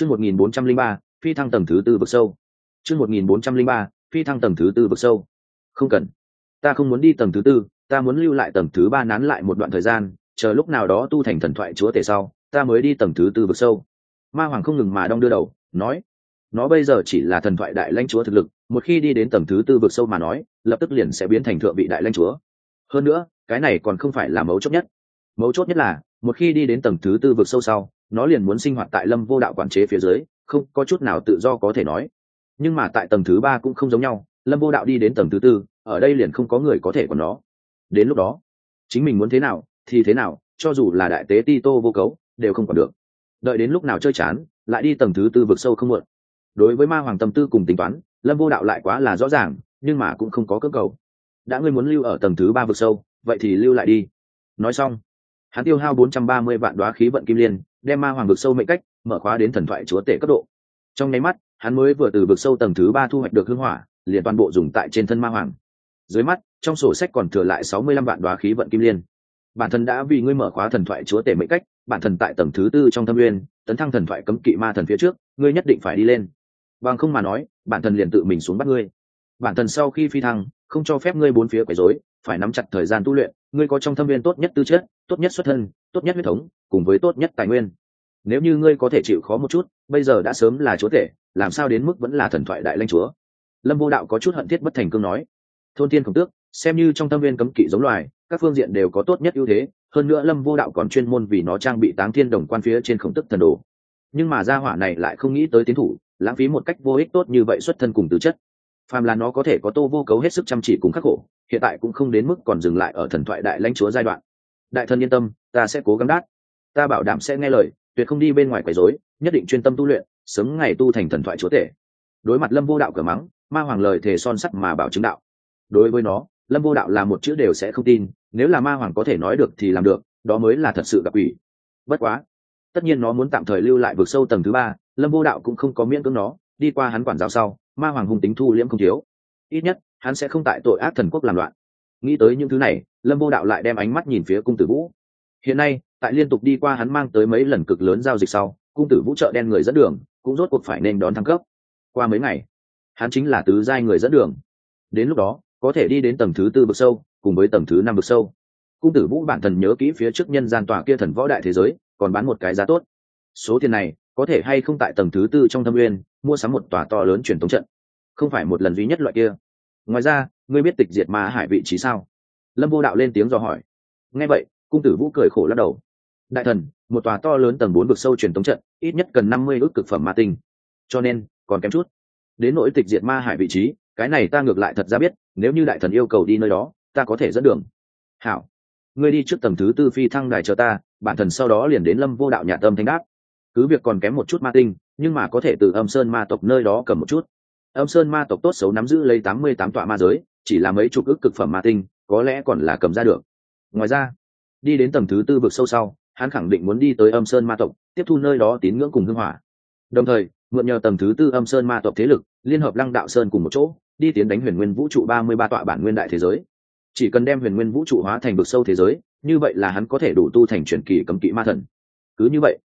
chương một nghìn bốn trăm linh ba, phi thăng tầng thứ tư vực sâu. Chương một nghìn bốn trăm linh ba, phi thăng tầng thứ tư vực sâu. Không cần. Ta không muốn đi tầng thứ tư, ta muốn lưu lại tầng thứ ba nán lại một đoạn thời gian, chờ lúc nào đó tu thành thần thoại chúa tể sau, ta mới đi tầng thứ tư vực sâu. Ma hoàng không ngừng mà đong đưa đầu, nói, nó bây giờ chỉ là thần thoại đại lãnh chúa thực lực, một khi đi đến tầng thứ tư vực sâu mà nói, lập tức liền sẽ biến thành thượng vị đại lãnh chúa. Hơn nữa, cái này còn không phải là mấu chốt nhất. Mấu chốt nhất là, một khi đi đến tầng thứ tư vực sâu sau nó liền muốn sinh hoạt tại lâm vô đạo quản chế phía dưới, không có chút nào tự do có thể nói. Nhưng mà tại tầng thứ ba cũng không giống nhau, lâm vô đạo đi đến tầng thứ tư, ở đây liền không có người có thể còn nó. Đến lúc đó, chính mình muốn thế nào, thì thế nào, cho dù là đại tế ti tô vô cấu, đều không còn được. Đợi đến lúc nào chơi chán, lại đi tầng thứ tư vực sâu không muộn đối với ma hoàng tâm tư cùng tính toán, lâm vô đạo lại quá là rõ ràng, nhưng mà cũng không có cơ cầu. Đã ngươi muốn lưu ở tầng thứ ba vực sâu, vậy thì lưu lại đi. Nói xong, hắn tiêu hao bốn trăm ba mươi vạn đoá khí vận kim liên đem ma hoàng vực sâu mệnh cách, mở khóa đến thần thoại chúa tể cấp độ. Trong nháy mắt, hắn mới vừa từ vực sâu tầng thứ ba thu hoạch được hưng hỏa, liền toàn bộ dùng tại trên thân ma hoàng. Dưới mắt, trong sổ sách còn thừa lại sáu mươi lăm vạn đoá khí vận kim liên. Bản thân đã vì ngươi mở khóa thần thoại chúa tể mệnh cách, bản thân tại tầng thứ tư trong thâm nguyên, tấn thăng thần thoại cấm kỵ ma thần phía trước, ngươi nhất định phải đi lên. Bằng không mà nói, bản thân liền tự mình xuống bắt ngươi. Bản thân sau khi phi thăng, không cho phép ngươi bốn phía quấy rối, phải nắm chặt thời gian tu luyện ngươi có trong thâm viên tốt nhất tư chất, tốt nhất xuất thân, tốt nhất huyết thống, cùng với tốt nhất tài nguyên. Nếu như ngươi có thể chịu khó một chút, bây giờ đã sớm là chúa tể, làm sao đến mức vẫn là thần thoại đại lanh chúa? Lâm vô đạo có chút hận thiết bất thành cương nói. Thôn tiên khổng tước, xem như trong tâm viên cấm kỵ giống loài, các phương diện đều có tốt nhất ưu thế, hơn nữa lâm vô đạo còn chuyên môn vì nó trang bị táng thiên đồng quan phía trên khổng tức thần đồ. Nhưng mà gia hỏa này lại không nghĩ tới tiến thủ, lãng phí một cách vô ích tốt như vậy xuất thân cùng tư chất phàm là nó có thể có tô vô cấu hết sức chăm chỉ cùng khắc khổ, hiện tại cũng không đến mức còn dừng lại ở thần thoại đại lãnh chúa giai đoạn. Đại thần yên tâm, ta sẽ cố gắng đát ta bảo đảm sẽ nghe lời, tuyệt không đi bên ngoài quấy rối, nhất định chuyên tâm tu luyện, sớm ngày tu thành thần thoại chúa tể. Đối mặt lâm vô đạo cờ mắng, ma hoàng lời thề son sắt mà bảo chứng đạo. Đối với nó, lâm vô đạo là một chữ đều sẽ không tin, nếu là ma hoàng có thể nói được thì làm được, đó mới là thật sự gặp ủy bất quá, tất nhiên nó muốn tạm thời lưu lại vực sâu tầng thứ ba, lâm vô đạo cũng không có miễn cưỡng nó, đi qua hắn quản giáo sau ma hoàng hung tính thu liễm không thiếu. Ít nhất, hắn sẽ không tại tội ác thần quốc làm loạn. Nghĩ tới những thứ này, lâm vô đạo lại đem ánh mắt nhìn phía cung tử vũ. Hiện nay, tại liên tục đi qua hắn mang tới mấy lần cực lớn giao dịch sau, cung tử vũ trợ đen người dẫn đường, cũng rốt cuộc phải nên đón thăng cấp. Qua mấy ngày, hắn chính là tứ giai người dẫn đường. Đến lúc đó, có thể đi đến tầng thứ tư bậc sâu, cùng với tầng thứ năm bậc sâu. Cung tử vũ bản thần nhớ kỹ phía trước nhân gian tòa kia thần võ đại thế giới, còn bán một cái giá tốt. Số tiền này có thể hay không tại tầng thứ tư trong thâm uyên, mua sắm một tòa to lớn truyền thống trận. Không phải một lần duy nhất loại kia. Ngoài ra, ngươi biết tịch diệt ma hải vị trí sao? Lâm vô đạo lên tiếng dò hỏi. Nghe vậy, cung tử vũ cười khổ lắc đầu. Đại thần, một tòa to lớn tầng bốn vực sâu truyền thống trận, ít nhất cần năm mươi ước cực phẩm ma tinh. Cho nên, còn kém chút. Đến nỗi tịch diệt ma hải vị trí, cái này ta ngược lại thật ra biết, nếu như đại thần yêu cầu đi nơi đó, ta có thể dẫn đường. Hảo. Ngươi đi trước tầng thứ tư phi thăng đài chờ ta, bản thần sau đó liền đến lâm vô đạo nhà tâm thanh đáp cứ việc còn kém một chút ma tinh, nhưng mà có thể từ âm sơn ma tộc nơi đó cầm một chút. Âm sơn ma tộc tốt xấu nắm giữ lấy tám mươi tám tọa ma giới, chỉ là mấy chục ước cực phẩm ma tinh, có lẽ còn là cầm ra được. Ngoài ra, đi đến tầng thứ tư vực sâu sau, hắn khẳng định muốn đi tới âm sơn ma tộc, tiếp thu nơi đó tín ngưỡng cùng hưng hỏa. Đồng thời, mượn nhờ tầng thứ tư âm sơn ma tộc thế lực, liên hợp lăng đạo sơn cùng một chỗ, đi tiến đánh huyền nguyên vũ trụ ba mươi ba tọa bản nguyên đại thế giới. Chỉ cần đem huyền nguyên vũ trụ hóa thành vực sâu thế giới, như vậy là hắn có thể đủ tu thành truyền kỳ cấm kỵ ma thần. Cứ như vậy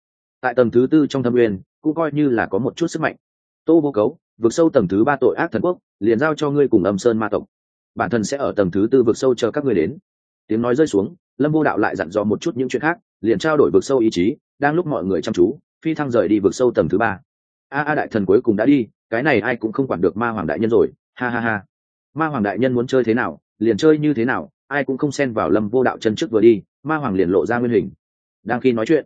tại tầng thứ tư trong thâm nguyên cũng coi như là có một chút sức mạnh. Tô vô cấu vượt sâu tầng thứ ba tội ác thần quốc, liền giao cho ngươi cùng âm sơn ma tộc. Bản thân sẽ ở tầng thứ tư vượt sâu chờ các ngươi đến. Tiếng nói rơi xuống, lâm vô đạo lại dặn dò một chút những chuyện khác, liền trao đổi vượt sâu ý chí, đang lúc mọi người chăm chú, phi thăng rời đi vượt sâu tầng thứ ba. A a đại thần cuối cùng đã đi, cái này ai cũng không quản được ma hoàng đại nhân rồi, ha ha ha. Ma hoàng đại nhân muốn chơi thế nào, liền chơi như thế nào, ai cũng không xen vào lâm vô đạo chân trước vừa đi, ma hoàng liền lộ ra nguyên hình. Đang khi nói chuyện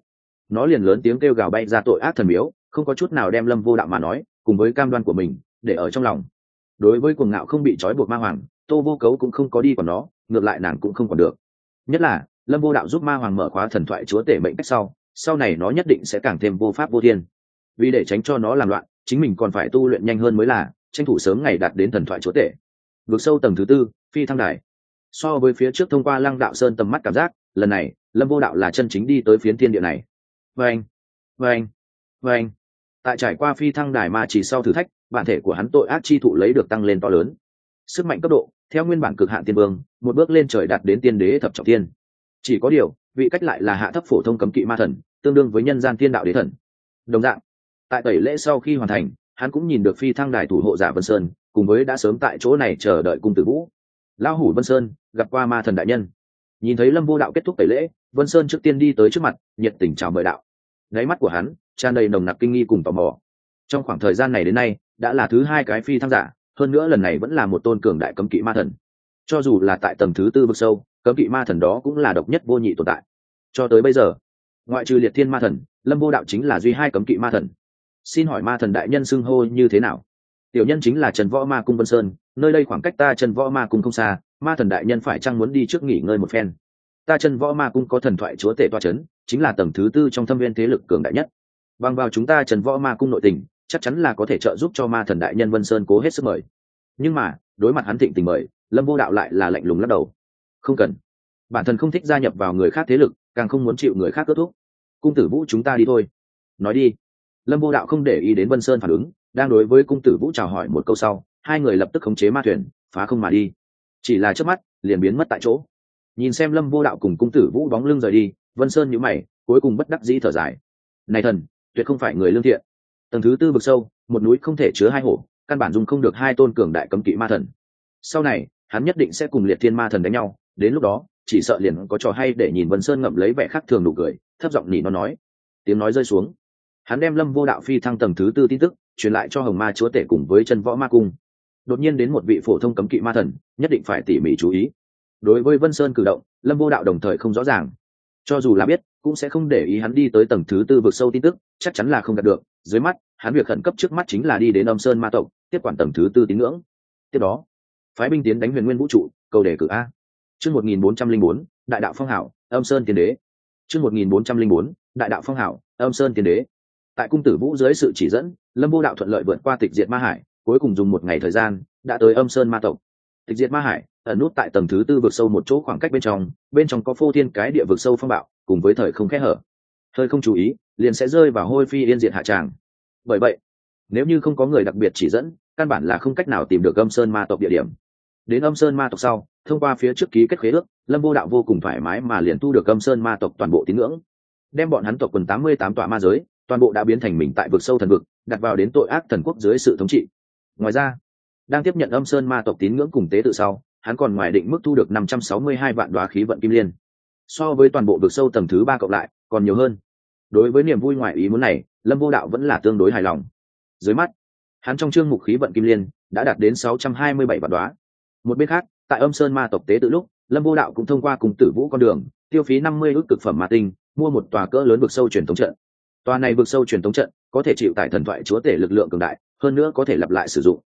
nó liền lớn tiếng kêu gào bay ra tội ác thần miếu, không có chút nào đem lâm vô đạo mà nói, cùng với cam đoan của mình, để ở trong lòng. Đối với cuồng ngạo không bị trói buộc ma hoàng, tô vô cấu cũng không có đi còn nó, ngược lại nàng cũng không còn được. Nhất là, lâm vô đạo giúp ma hoàng mở khóa thần thoại chúa tể mệnh cách sau sau này nó nhất định sẽ càng thêm vô pháp vô thiên. Vì để tránh cho nó làm loạn, chính mình còn phải tu luyện nhanh hơn mới là, tranh thủ sớm ngày đạt đến thần thoại chúa tể. Vượt sâu tầng thứ tư, phi thăng đài. So với phía trước thông qua lăng đạo sơn tầm mắt cảm giác, lần này, lâm vô đạo là chân chính đi tới phiến thiên địa này vâng. Vâng. Vâng. Tại trải qua phi thăng đài mà chỉ sau thử thách, bản thể của hắn tội ác chi thụ lấy được tăng lên to lớn. Sức mạnh cấp độ, theo nguyên bản cực hạn tiên vương, một bước lên trời đạt đến tiên đế thập trọng tiên chỉ có điều, vị cách lại là hạ thấp phổ thông cấm kỵ ma thần, tương đương với nhân gian tiên đạo đế thần. Đồng dạng, tại tẩy lễ sau khi hoàn thành, hắn cũng nhìn được phi thăng đài thủ hộ giả vân sơn, cùng với đã sớm tại chỗ này chờ đợi cung tử vũ. Lão hủ vân sơn, gặp qua ma thần đại nhân. Nhìn thấy lâm vô đạo kết thúc tẩy lễ vân sơn trước tiên đi tới trước mặt, nhiệt tình chào mời đạo. Gáy mắt của hắn, tràn đầy nồng nặc kinh nghi cùng tò mò. Trong khoảng thời gian này đến nay, đã là thứ hai cái phi thăng giả, hơn nữa lần này vẫn là một tôn cường đại cấm kỵ ma thần. Cho dù là tại tầng thứ tư vực sâu, cấm kỵ ma thần đó cũng là độc nhất vô nhị tồn tại. Cho tới bây giờ, ngoại trừ liệt thiên ma thần, lâm vô đạo chính là duy hai cấm kỵ ma thần. Xin hỏi ma thần đại nhân xưng hô như thế nào? Tiểu nhân chính là trần võ ma cung vân sơn, nơi đây khoảng cách ta trần võ ma cung không xa, ma thần đại nhân phải chăng muốn đi trước nghỉ ngơi một phen? Ta trần võ ma cung có thần thoại chúa tể toa c h ấ n chính là tầng thứ tư trong thâm viên thế lực cường đại nhất. Bằng vào chúng ta trần võ ma cung nội tình, chắc chắn là có thể trợ giúp cho ma thần đại nhân vân sơn cố hết sức mời. Nhưng mà, đối mặt hắn thịnh tình mời, lâm vô đạo lại là lạnh lùng lắc đầu. Không cần. Bản thân không thích gia nhập vào người khác thế lực, càng không muốn chịu người khác kết thúc cung tử vũ chúng ta đi thôi. Nói đi. Lâm vô đạo không để ý đến vân sơn phản ứng, đang đối với cung tử vũ chào hỏi một câu sau, hai người lập tức khống chế ma thuyền, phá không mà đi. Chỉ là trước mắt, liền biến mất tại chỗ nhìn xem lâm vô đạo cùng cung tử vũ bóng lưng rời đi, vân sơn nhữ mày, cuối cùng bất đắc dĩ thở dài. Này thần, tuyệt không phải người lương thiện. Tầng thứ tư vực sâu, một núi không thể chứa hai hổ, căn bản dùng không được hai tôn cường đại cấm kỵ ma thần. Sau này, hắn nhất định sẽ cùng liệt thiên ma thần đánh nhau, đến lúc đó, chỉ sợ liền có trò hay để nhìn vân sơn ngậm lấy vẻ khác thường nụ cười, thấp giọng nỉ nó nói. Tiếng nói rơi xuống. Hắn đem lâm vô đạo phi thăng tầng thứ tư tin tức, truyền lại cho hồng ma chúa tể cùng với chân võ ma cung. Đột nhiên đến một vị phổ thông cấm kỵ ma thần, nhất định phải tỉ mỉ chú ý đối với vân sơn cử động, lâm vô đạo đồng thời không rõ ràng. Cho dù là biết, cũng sẽ không để ý hắn đi tới tầng thứ tư vực sâu tin tức, chắc chắn là không đạt được. Dưới mắt, hắn việc khẩn cấp trước mắt chính là đi đến âm sơn ma tộc, tiếp quản tầng thứ tư tín ngưỡng. Tiếp đó, phái binh tiến đánh huyền nguyên vũ trụ cầu đề cử a. Chương một nghìn bốn trăm linh bốn, đại đạo phong hảo, âm sơn tiên đế. Chương một nghìn bốn trăm linh bốn, đại đạo phong hảo, âm sơn tiên đế. Tại cung tử vũ dưới sự chỉ dẫn, lâm vô đạo thuận lợi vượt qua tịch diệt ma hải, cuối cùng dùng một ngày thời gian, đã tới âm sơn ma tộc. Tịch diệt ma hải ẩn nút tại tầng thứ tư vực sâu một chỗ khoảng cách bên trong bên trong có phô thiên cái địa vực sâu phong bạo, cùng với thời không khẽ hở. Hơi không chú ý, liền sẽ rơi vào hôi phi yên diện hạ tràng. Bởi vậy, nếu như không có người đặc biệt chỉ dẫn, căn bản là không cách nào tìm được âm sơn ma tộc địa điểm. Đến âm sơn ma tộc sau, thông qua phía trước ký kết khế ước, lâm vô đạo vô cùng thoải mái mà liền thu được âm sơn ma tộc toàn bộ tín ngưỡng. Đem bọn hắn tộc quần tám mươi tám tọa ma giới, toàn bộ đã biến thành mình tại vực sâu thần vực, đặt vào đến tội ác thần quốc dưới sự thống trị. Ngoài ra, đang tiếp nhận âm sơn ma tộc tín ngưỡng cùng tế tự sau hắn còn ngoài định mức thu được năm trăm sáu mươi hai vạn đoá khí vận kim liên. So với toàn bộ vực sâu tầng thứ ba cộng lại, còn nhiều hơn. Đối với niềm vui ngoài ý muốn này, lâm vô đạo vẫn là tương đối hài lòng. Dưới mắt, hắn trong chương mục khí vận kim liên đã đạt đến sáu trăm hai mươi bảy vạn đoá. Một bên khác, tại âm sơn ma tộc tế tự lúc, lâm vô đạo cũng thông qua cùng tử vũ con đường, tiêu phí 50 ức cực phẩm ma tinh, mua một tòa cỡ lớn vực sâu truyền thống trận. Tòa này vực sâu truyền thống trận có thể chịu tải thần thoại chúa tể lực lượng cường đại, hơn nữa có thể lặp lại sử dụng.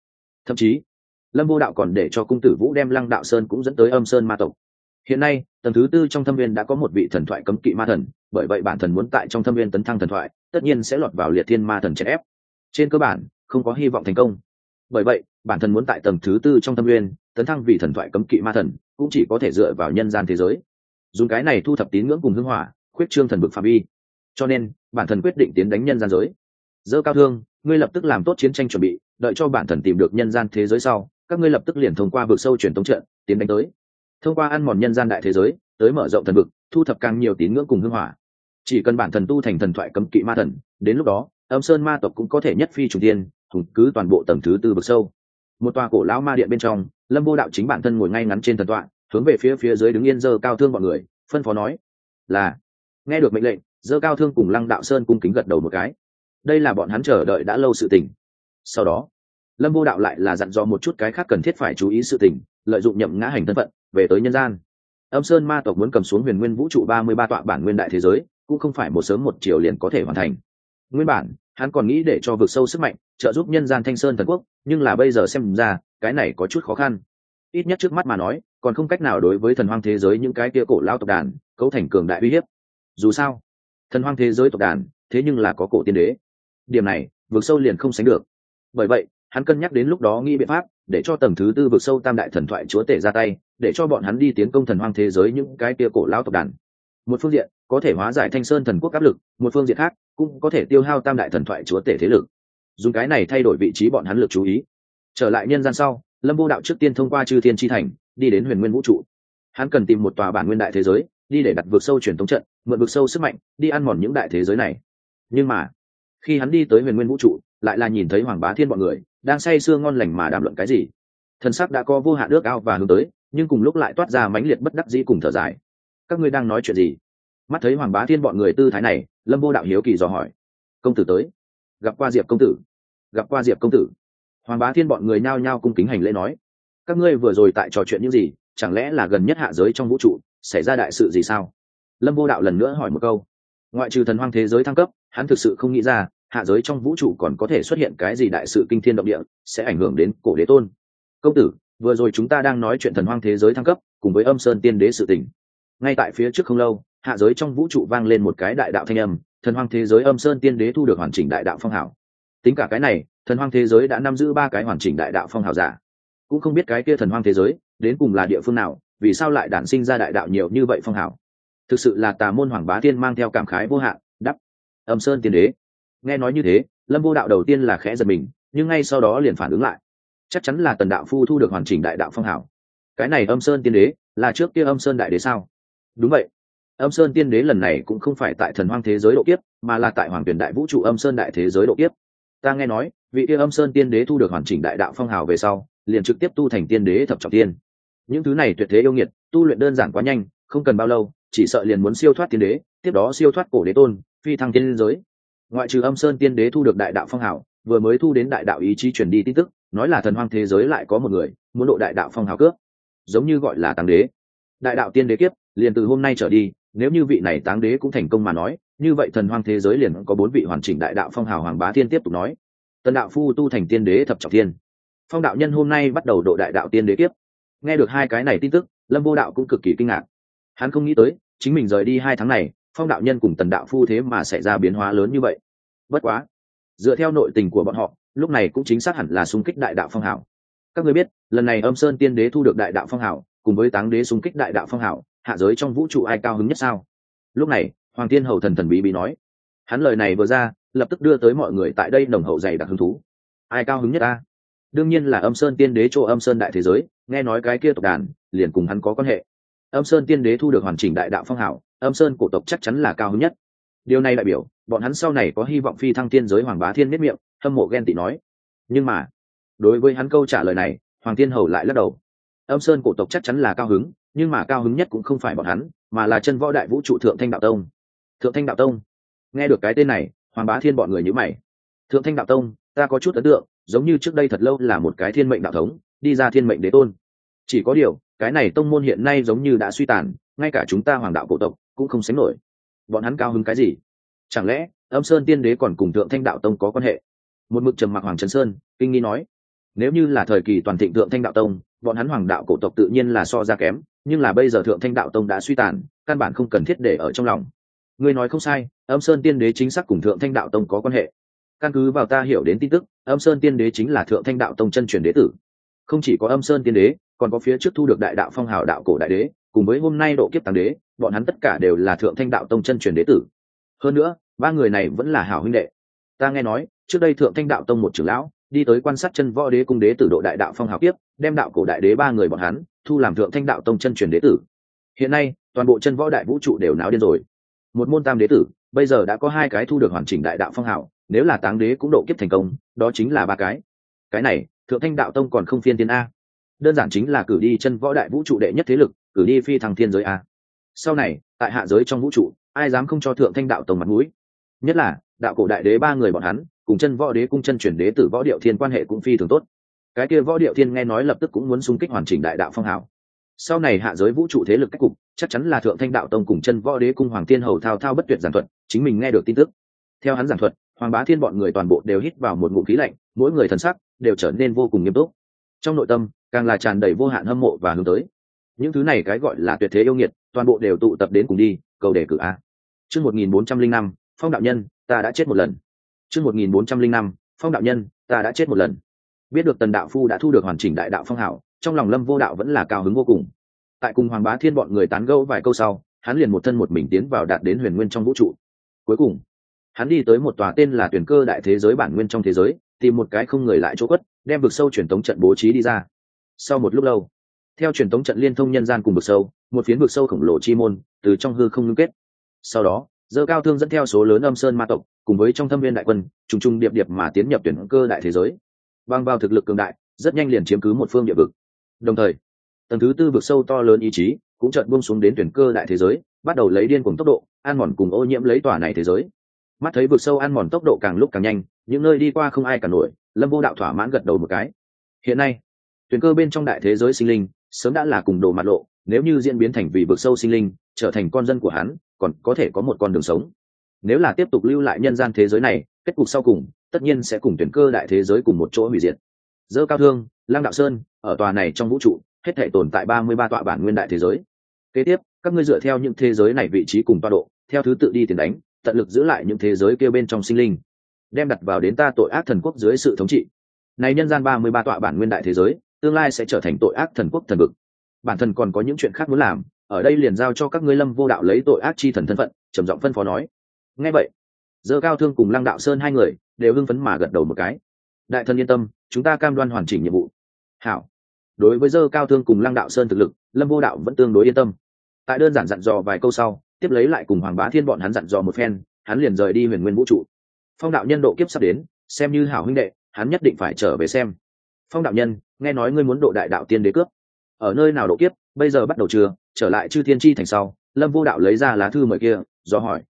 Thậm chí lâm vô đạo còn để cho cung tử vũ đem lăng đạo sơn cũng dẫn tới âm sơn ma tộc. Hiện nay, tầng thứ tư trong thâm viên đã có một vị thần thoại cấm kỵ ma thần, bởi vậy bản thần muốn tại trong thâm viên tấn thăng thần thoại, tất nhiên sẽ lọt vào liệt thiên ma thần chèn ép. Trên cơ bản, không có hy vọng thành công. Bởi vậy, bản thần muốn tại tầng thứ tư trong thâm viên tấn thăng vì thần thoại cấm kỵ ma thần, cũng chỉ có thể dựa vào nhân gian thế giới. Dùng cái này thu thập tín ngưỡng cùng hưng hỏa, khuyết trương thần vực phạm vi. Cho nên, bản thần quyết định tiến đánh nhân gian giới. Dơ cao thương, ngươi lập tức làm tốt chiến tranh chuẩn bị, đợi cho bản thần tìm được nhân gian thế giới sau các ngươi lập tức liền thông qua vực sâu truyền thống trận tiến đánh tới. Thông qua ăn mòn nhân gian đại thế giới, tới mở rộng thần vực, thu thập càng nhiều tín ngưỡng cùng hưng hỏa. Chỉ cần bản thần tu thành thần thoại cấm kỵ ma thần, đến lúc đó, âm sơn ma tộc cũng có thể nhất phi trùng tiên hùng cứ toàn bộ tầng thứ tư vực sâu. Một tòa cổ lão ma điện bên trong, lâm vô đạo chính bản thân ngồi ngay ngắn trên thần thoại hướng về phía phía dưới đứng yên dơ cao thương mọi người, phân phó nói, là. Nghe được mệnh lệnh, dơ cao thương cùng lăng đạo sơn cung kính gật đầu một cái. Đây là bọn hắn chờ đợi đã lâu sự tình. Sau đó lâm vô đạo lại là dặn dò một chút cái khác cần thiết phải chú ý sự tình, lợi dụng nhậm ngã hành thân phận, về tới nhân gian. Âm sơn ma tộc muốn cầm xuống huyền nguyên vũ trụ ba mươi ba tọa bản nguyên đại thế giới, cũng không phải một sớm một chiều liền có thể hoàn thành. Nguyên bản, hắn còn nghĩ để cho vực sâu sức mạnh, trợ giúp nhân gian thanh sơn thần quốc, nhưng là bây giờ xem ra, cái này có chút khó khăn. Ít nhất trước mắt mà nói, còn không cách nào đối với thần hoang thế giới những cái kia cổ lao tộc đàn, cấu thành cường đại uy hiếp. Dù sao, thần hoang thế giới tộc đàn, thế nhưng là có cổ tiên đế. Điểm này, vực sâu liền không sánh được. Bởi vậy hắn cân nhắc đến lúc đó nghĩ biện pháp, để cho tầng thứ tư vực sâu tam đại thần thoại chúa tể ra tay, để cho bọn hắn đi tiến công thần hoang thế giới những cái kia cổ lao tộc đàn. Một phương diện, có thể hóa giải thanh sơn thần quốc áp lực, một phương diện khác, cũng có thể tiêu hao tam đại thần thoại chúa tể thế lực. Dùng cái này thay đổi vị trí bọn hắn lực chú ý. Trở lại nhân gian sau, lâm vô đạo trước tiên thông qua chư thiên tri thành, đi đến huyền nguyên vũ trụ. Hắn cần tìm một tòa bản nguyên đại thế giới, đi để đặt vượt sâu truyền thống trận, mượn vượt sâu sức mạnh, đi ăn mòn những đại thế giới này. Nhưng mà, khi hắn đi tới huyền nguyên vũ trụ, lại là nhìn thấy hoàng bá thiên bọn người đang say sưa ngon lành mà đàm luận cái gì. Thần sắc đã có vô hạn ước ao và hướng tới, nhưng cùng lúc lại toát ra mãnh liệt bất đắc dĩ cùng thở dài. Các ngươi đang nói chuyện gì? Mắt thấy hoàng bá thiên bọn người tư thái này, lâm vô đạo hiếu kỳ dò hỏi. Công tử tới. Gặp qua diệp công tử. Gặp qua diệp công tử. Hoàng bá thiên bọn người nhao nhao cung kính hành lễ nói. Các ngươi vừa rồi tại trò chuyện những gì? Chẳng lẽ là gần nhất hạ giới trong vũ trụ, xảy ra đại sự gì sao? Lâm vô đạo lần nữa hỏi một câu. Ngoại trừ thần hoang thế giới thăng cấp, hắn thực sự không nghĩ ra hạ giới trong vũ trụ còn có thể xuất hiện cái gì đại sự kinh thiên động địa, sẽ ảnh hưởng đến cổ đế tôn. Công tử, vừa rồi chúng ta đang nói chuyện thần hoang thế giới thăng cấp, cùng với âm sơn tiên đế sự tỉnh. ngay tại phía trước không lâu, hạ giới trong vũ trụ vang lên một cái đại đạo thanh âm, thần hoang thế giới âm sơn tiên đế thu được hoàn chỉnh đại đạo phong hảo tính cả cái này, thần hoang thế giới đã nắm giữ ba cái hoàn chỉnh đại đạo phong hảo giả. Cũng không biết cái kia thần hoang thế giới, đến cùng là địa phương nào, vì sao lại đản sinh ra đại đạo nhiều như vậy phong hảo thực sự là tà môn hoàng bá tiên mang theo cảm khái vô hạn đắp âm sơn tiên đế nghe nói như thế, lâm vô đạo đầu tiên là khẽ giật mình, nhưng ngay sau đó liền phản ứng lại. Chắc chắn là tần đạo phu thu được hoàn chỉnh đại đạo phong hảo cái này âm sơn tiên đế, là trước kia âm sơn đại đế sao? Đúng vậy. Âm sơn tiên đế lần này cũng không phải tại thần hoang thế giới độ kiếp, mà là tại hoàng tuyển đại vũ trụ âm sơn đại thế giới độ kiếp. Ta nghe nói, vị kia âm sơn tiên đế thu được hoàn chỉnh đại đạo phong hào về sau, liền trực tiếp tu thành tiên đế thập trọng tiên. Những thứ này tuyệt thế yêu nghiệt, tu luyện đơn giản quá nhanh, không cần bao lâu, chỉ sợ liền muốn siêu thoát tiên đế, tiếp đó siêu thoát cổ đế tôn, phi thăng tiên giới ngoại trừ âm sơn tiên đế thu được đại đạo phong hào, vừa mới thu đến đại đạo ý chí truyền đi tin tức, nói là thần hoang thế giới lại có một người, muốn độ đại đạo phong hào cướp. Giống như gọi là tăng đế. Đại đạo tiên đế kiếp, liền từ hôm nay trở đi, nếu như vị này táng đế cũng thành công mà nói, như vậy thần hoang thế giới liền có bốn vị hoàn chỉnh đại đạo phong hào hoàng bá thiên tiếp tục nói. Tần đạo phu tu thành tiên đế thập trọng thiên. Phong đạo nhân hôm nay bắt đầu độ đại đạo tiên đế kiếp. Nghe được hai cái này tin tức, lâm vô đạo cũng cực kỳ kinh ngạc. Hắn không nghĩ tới, chính mình rời đi hai tháng này phong đạo nhân cùng tần đạo phu thế mà xảy ra biến hóa lớn như vậy. Bất quá, dựa theo nội tình của bọn họ, lúc này cũng chính xác hẳn là xung kích đại đạo phong hảo. Các người biết, lần này âm sơn tiên đế thu được đại đạo phong hảo, cùng với táng đế xung kích đại đạo phong hảo, hạ giới trong vũ trụ ai cao hứng nhất sao? Lúc này, hoàng tiên hầu thần thần bí bí nói, hắn lời này vừa ra, lập tức đưa tới mọi người tại đây nồng hậu dày đặc hứng thú. Ai cao hứng nhất ta? Đương nhiên là âm sơn tiên đế chỗ âm sơn đại thế giới, nghe nói cái kia tộc đàn, liền cùng hắn có quan hệ. Âm sơn tiên đế thu được hoàn chỉnh đại đạo phong hảo âm sơn cổ tộc chắc chắn là cao hứng nhất. Điều này đại biểu, bọn hắn sau này có hy vọng phi thăng tiên giới hoàng bá thiên miết miệng, hâm mộ ghen tị nói. Nhưng mà, đối với hắn câu trả lời này, hoàng tiên hầu lại lắc đầu. Âm sơn cổ tộc chắc chắn là cao hứng, nhưng mà cao hứng nhất cũng không phải bọn hắn, mà là chân võ đại vũ trụ thượng thanh đạo tông. Thượng thanh đạo tông. Nghe được cái tên này, hoàng bá thiên bọn người nhữ mày. Thượng thanh đạo tông, ta có chút ấn tượng, giống như trước đây thật lâu là một cái thiên mệnh đạo thống, đi ra thiên mệnh đế tôn. Chỉ có điều, cái này tông môn hiện nay giống như đã suy tàn, ngay cả chúng ta hoàng đạo cổ tộc cũng không sánh nổi. Bọn hắn cao hứng cái gì? Chẳng lẽ âm sơn tiên đế còn cùng thượng thanh đạo tông có quan hệ? Một mực trầm mặc hoàng trần sơn, kinh nghi nói, nếu như là thời kỳ toàn thịnh thượng thanh đạo tông, bọn hắn hoàng đạo cổ tộc tự nhiên là so ra kém, nhưng là bây giờ thượng thanh đạo tông đã suy tàn, căn bản không cần thiết để ở trong lòng. Ngươi nói không sai, âm sơn tiên đế chính xác cùng thượng thanh đạo tông có quan hệ. Căn cứ vào ta hiểu đến tin tức, âm sơn tiên đế chính là thượng thanh đạo tông chân truyền đế tử. Không chỉ có âm sơn tiên đế, còn có phía trước thu được đại đạo phong hào đạo cổ đại đế cùng với hôm nay độ kiếp tăng đế, bọn hắn tất cả đều là thượng thanh đạo tông chân truyền đế tử. Hơn nữa, ba người này vẫn là hảo huynh đệ. Ta nghe nói, trước đây thượng thanh đạo tông một trưởng lão, đi tới quan sát chân võ đế cung đế tử độ đại đạo phong hào kiếp, đem đạo cổ đại đế ba người bọn hắn, thu làm thượng thanh đạo tông chân truyền đế tử. Hiện nay, toàn bộ chân võ đại vũ trụ đều náo điên rồi. Một môn tam đế tử, bây giờ đã có hai cái thu được hoàn chỉnh đại đạo phong hào, nếu là táng đế cũng độ kiếp thành công, đó chính là ba cái. Cái này, thượng thanh đạo tông còn không phiên tiên a. Đơn giản chính là cử đi chân võ đại vũ trụ đệ nhất thế lực cử đi phi thăng thiên giới a. Sau này, tại hạ giới trong vũ trụ, ai dám không cho thượng thanh đạo tông mặt mũi? Nhất là, đạo cổ đại đế ba người bọn hắn, cùng chân võ đế, cung chân chuyển đế tử võ điệu thiên quan hệ cũng phi thường tốt. Cái kia võ điệu thiên nghe nói lập tức cũng muốn xung kích hoàn chỉnh đại đạo phong hảo sau này hạ giới vũ trụ thế lực cách cục, chắc chắn là thượng thanh đạo tông cùng chân võ đế, cung hoàng thiên hầu thao thao bất tuyệt giản thuật, chính mình nghe được tin tức. Theo hắn giản thuật, hoàng bá thiên bọn người toàn bộ đều hít vào một ngụm khí lạnh, mỗi người thần sắc đều trở nên vô cùng nghiêm túc. Trong nội tâm, càng là tràn đầy vô hạn hâm mộ và hướng tới những thứ này cái gọi là tuyệt thế yêu nghiệt, toàn bộ đều tụ tập đến cùng đi cầu đề cử a. Chương một nghìn bốn trăm linh năm, phong đạo nhân, ta đã chết một lần. Chương một nghìn bốn trăm linh năm, phong đạo nhân, ta đã chết một lần. Biết được tần đạo phu đã thu được hoàn chỉnh đại đạo phong hảo, trong lòng lâm vô đạo vẫn là cao hứng vô cùng. Tại cùng hoàng bá thiên bọn người tán gẫu vài câu sau, hắn liền một thân một mình tiến vào đạt đến huyền nguyên trong vũ trụ. Cuối cùng, hắn đi tới một tòa tên là tuyển cơ đại thế giới bản nguyên trong thế giới, tìm một cái không người lại chỗ quất đem vực sâu truyền tống trận bố trí đi ra. Sau một lúc lâu theo truyền tống trận liên thông nhân gian cùng vực sâu, một phiến vực sâu khổng lồ chi môn từ trong hư không ngưng kết. Sau đó, dơ cao thương dẫn theo số lớn âm sơn ma tộc, cùng với trong thâm viên đại quân, trùng trùng điệp điệp mà tiến nhập tuyển cơ đại thế giới. Bằng vào thực lực cường đại, rất nhanh liền chiếm cứ một phương địa vực. Đồng thời, tầng thứ tư vực sâu to lớn ý chí cũng chợt buông xuống đến tuyển cơ đại thế giới, bắt đầu lấy điên cùng tốc độ an mòn cùng ô nhiễm lấy tòa này thế giới. Mắt thấy vực sâu ăn mòn tốc độ càng lúc càng nhanh, những nơi đi qua không ai cả nổi, lâm vô đạo thỏa mãn gật đầu một cái. Hiện nay, tuyển cơ bên trong đại thế giới sinh linh sớm đã là cùng đồ mặt lộ, nếu như diễn biến thành vì vực sâu sinh linh, trở thành con dân của hắn, còn có thể có một con đường sống. Nếu là tiếp tục lưu lại nhân gian thế giới này, kết cục sau cùng, tất nhiên sẽ cùng tuyển cơ đại thế giới cùng một chỗ hủy diệt. Dơ cao thương, lăng đạo sơn, ở tòa này trong vũ trụ, hết thể tồn tại ba mươi ba tọa bản nguyên đại thế giới. Kế tiếp, các ngươi dựa theo những thế giới này vị trí cùng toa độ, theo thứ tự đi tiền đánh, tận lực giữ lại những thế giới kêu bên trong sinh linh. Đem đặt vào đến ta tội ác thần quốc dưới sự thống trị. Này nhân gian ba mươi ba tọa bản nguyên đại thế giới tương lai sẽ trở thành tội ác thần quốc thần vực. Bản thân còn có những chuyện khác muốn làm, ở đây liền giao cho các ngươi lâm vô đạo lấy tội ác chi thần thân phận, trầm giọng phân phó nói. Nghe vậy, dơ cao thương cùng lăng đạo sơn hai người đều hưng phấn mà gật đầu một cái. Đại thần yên tâm, chúng ta cam đoan hoàn chỉnh nhiệm vụ. Hảo. Đối với dơ cao thương cùng lăng đạo sơn thực lực, lâm vô đạo vẫn tương đối yên tâm. Tại đơn giản dặn dò vài câu sau, tiếp lấy lại cùng hoàng bá thiên bọn hắn dặn dò một phen, hắn liền rời đi huyền nguyên vũ trụ. Phong đạo nhân độ kiếp sắp đến, xem như hảo huynh đệ, hắn nhất định phải trở về xem. Phong đạo nhân nghe nói ngươi muốn độ đại đạo tiên đế cướp. Ở nơi nào độ kiếp, bây giờ bắt đầu chưa? Trở lại chư thiên tri thành sau, lâm vô đạo lấy ra lá thư mời kia, do hỏi.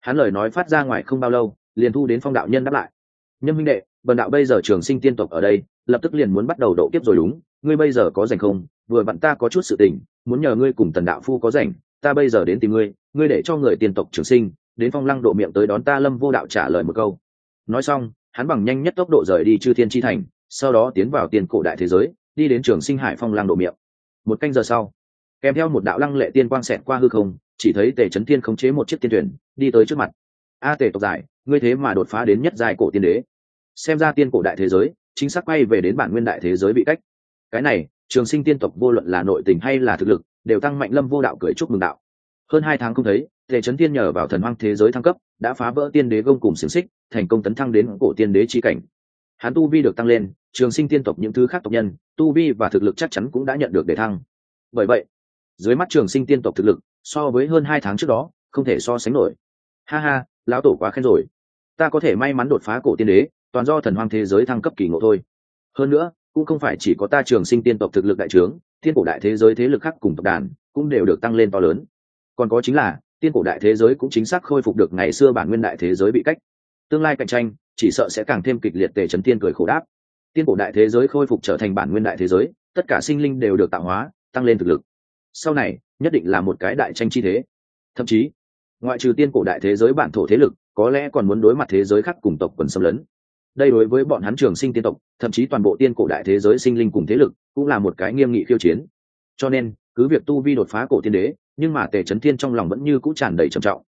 Hắn lời nói phát ra ngoài không bao lâu, liền thu đến phong đạo nhân đáp lại. Nhân Minh đệ, bần đạo bây giờ trường sinh tiên tộc ở đây, lập tức liền muốn bắt đầu độ kiếp rồi đúng. Ngươi bây giờ có rảnh không? Vừa vặn ta có chút sự tình, muốn nhờ ngươi cùng tần đạo phu có rảnh, ta bây giờ đến tìm ngươi ngươi để cho người tiên tộc trường sinh, đến phong lăng độ miệng tới đón ta, lâm vô đạo trả lời một câu. Nói xong, hắn bằng nhanh nhất tốc độ rời đi chư thiên tri thành sau đó tiến vào tiền cổ đại thế giới, đi đến trường sinh hải phong lăng độ miệng. Một canh giờ sau, kèm theo một đạo lăng lệ tiên quang xẹt qua hư không, chỉ thấy tề trấn tiên khống chế một chiếc tiên thuyền, đi tới trước mặt. A tề tộc giải, ngươi thế mà đột phá đến nhất dài cổ tiên đế. Xem ra tiên cổ đại thế giới, chính xác quay về đến bản nguyên đại thế giới bị cách. Cái này, trường sinh tiên tộc vô luận là nội tình hay là thực lực, đều tăng mạnh lâm vô đạo cười chúc mừng đạo. Hơn hai tháng không thấy, tề trấn tiên nhờ vào thần hoang thế giới thăng cấp, đã phá vỡ tiên đế gông cùng xiềng xích, thành công tấn thăng đến cổ tiên đế chi cảnh. Hắn tu vi được tăng lên trường sinh tiên tộc những thứ khác tộc nhân, tu vi và thực lực chắc chắn cũng đã nhận được đề thăng. Bởi vậy, dưới mắt trường sinh tiên tộc thực lực, so với hơn hai tháng trước đó, không thể so sánh nổi. Ha ha, lão tổ quá khen rồi. Ta có thể may mắn đột phá cổ tiên đế, toàn do thần hoang thế giới thăng cấp kỳ ngộ thôi. Hơn nữa, cũng không phải chỉ có ta trường sinh tiên tộc thực lực đại trướng thiên cổ đại thế giới thế lực khác cùng tộc đàn cũng đều được tăng lên to lớn. Còn có chính là, tiên cổ đại thế giới cũng chính xác khôi phục được ngày xưa bản nguyên đại thế giới bị cách. Tương lai cạnh tranh, chỉ sợ sẽ càng thêm kịch liệt tề trấn tiên cười khổ đáp tiên cổ đại thế giới khôi phục trở thành bản nguyên đại thế giới, tất cả sinh linh đều được tạo hóa, tăng lên thực lực. Sau này, nhất định là một cái đại tranh chi thế. Thậm chí, ngoại trừ tiên cổ đại thế giới bản thổ thế lực, có lẽ còn muốn đối mặt thế giới khác cùng tộc quần xâm lấn. Đây đối với bọn hắn trường sinh tiên tộc, thậm chí toàn bộ tiên cổ đại thế giới sinh linh cùng thế lực, cũng là một cái nghiêm nghị khiêu chiến. Cho nên, cứ việc tu vi đột phá cổ tiên đế, nhưng mà tề trấn thiên trong lòng vẫn như cũ tràn đầy trầm trọng.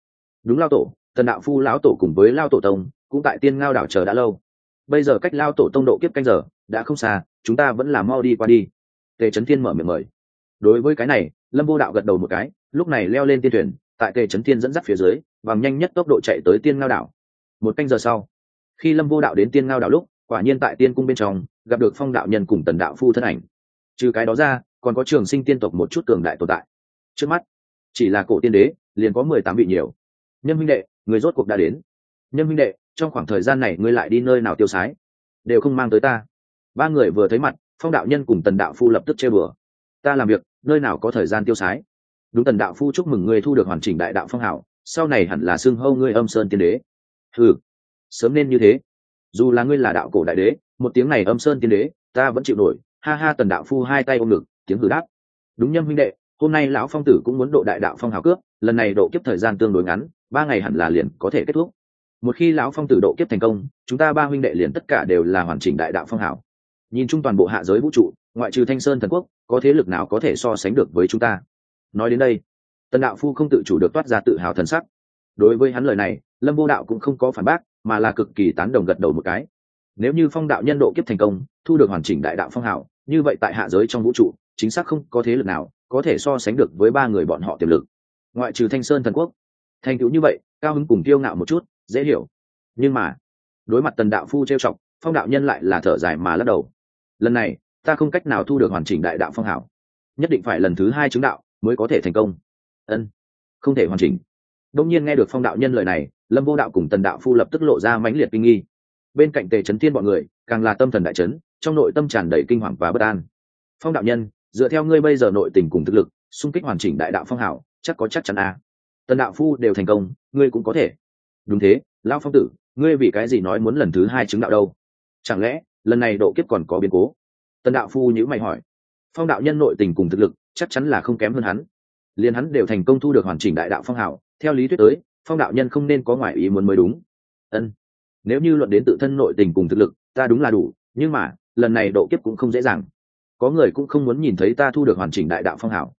Đúng lao tổ, tần đạo phu lão tổ cùng với lao tổ tông, cũng tại tiên ngao đảo chờ đã lâu bây giờ cách lao tổ tông độ kiếp canh giờ, đã không xa, chúng ta vẫn là mau đi qua đi. Tề trấn thiên mở miệng mời. Đối với cái này, lâm vô đạo gật đầu một cái, lúc này leo lên tiên thuyền, tại tề trấn thiên dẫn dắt phía dưới, bằng nhanh nhất tốc độ chạy tới tiên ngao đảo. Một canh giờ sau, khi lâm vô đạo đến tiên ngao đảo lúc, quả nhiên tại tiên cung bên trong, gặp được phong đạo nhân cùng tần đạo phu thân ảnh. Trừ cái đó ra, còn có trường sinh tiên tộc một chút cường đại tồn tại. Trước mắt, chỉ là cổ tiên đế, liền có mười tám vị nhiều. Nhân minh đệ, người rốt cuộc đã đến. Nhân minh đệ trong khoảng thời gian này ngươi lại đi nơi nào tiêu sái? Đều không mang tới ta. Ba người vừa thấy mặt, phong đạo nhân cùng tần đạo phu lập tức chê bừa. Ta làm việc, nơi nào có thời gian tiêu sái? Đúng tần đạo phu chúc mừng ngươi thu được hoàn chỉnh đại đạo phong hảo, sau này hẳn là xưng hâu ngươi âm sơn tiên đế. Ừ sớm nên như thế. Dù là ngươi là đạo cổ đại đế, một tiếng này âm sơn tiên đế, ta vẫn chịu nổi. Ha ha, tần đạo phu hai tay ôm ngực, tiếng hử đáp. Đúng nhâm huynh đệ, hôm nay lão phong tử cũng muốn độ đại đạo phong hào cướp lần này độ kiếp thời gian tương đối ngắn, ba ngày hẳn là liền có thể kết thúc một khi lão phong tử độ kiếp thành công, chúng ta ba huynh đệ liền tất cả đều là hoàn chỉnh đại đạo phong hào nhìn chung toàn bộ hạ giới vũ trụ, ngoại trừ thanh sơn thần quốc, có thế lực nào có thể so sánh được với chúng ta? Nói đến đây, tần đạo phu không tự chủ được toát ra tự hào thần sắc. Đối với hắn lời này, lâm vô đạo cũng không có phản bác, mà là cực kỳ tán đồng gật đầu một cái. Nếu như phong đạo nhân độ kiếp thành công, thu được hoàn chỉnh đại đạo phong hào như vậy tại hạ giới trong vũ trụ, chính xác không có thế lực nào có thể so sánh được với ba người bọn họ tiềm lực. Ngoại trừ thanh sơn thần quốc, thành tựu như vậy, cao hứng cùng kiêu ngạo một chút dễ hiểu. Nhưng mà, đối mặt tần đạo phu trêu chọc, phong đạo nhân lại là thở dài mà lắc đầu. Lần này, ta không cách nào thu được hoàn chỉnh đại đạo phong hảo. Nhất định phải lần thứ hai chứng đạo mới có thể thành công. Ân, không thể hoàn chỉnh. Đông nhiên nghe được phong đạo nhân lời này, lâm vô đạo cùng tần đạo phu lập tức lộ ra mãnh liệt kinh nghi. Bên cạnh tề trấn thiên bọn người, càng là tâm thần đại trấn trong nội tâm tràn đầy kinh hoàng và bất an. Phong đạo nhân, dựa theo ngươi bây giờ nội tình cùng thực lực, xung kích hoàn chỉnh đại đạo phong hảo, chắc có chắc chắn a à. tần đạo phu đều thành công, ngươi cũng có thể đúng thế, lão phong tử, ngươi vì cái gì nói muốn lần thứ hai chứng đạo đâu? Chẳng lẽ, lần này độ kiếp còn có biến cố? Tần đạo phu nhữ mày hỏi. Phong đạo nhân nội tình cùng thực lực, chắc chắn là không kém hơn hắn. Liền hắn đều thành công thu được hoàn chỉnh đại đạo phong hảo theo lý thuyết tới, phong đạo nhân không nên có ngoại ý muốn mới đúng. Ân. Nếu như luận đến tự thân nội tình cùng thực lực, ta đúng là đủ, nhưng mà, lần này độ kiếp cũng không dễ dàng. Có người cũng không muốn nhìn thấy ta thu được hoàn chỉnh đại đạo phong hảo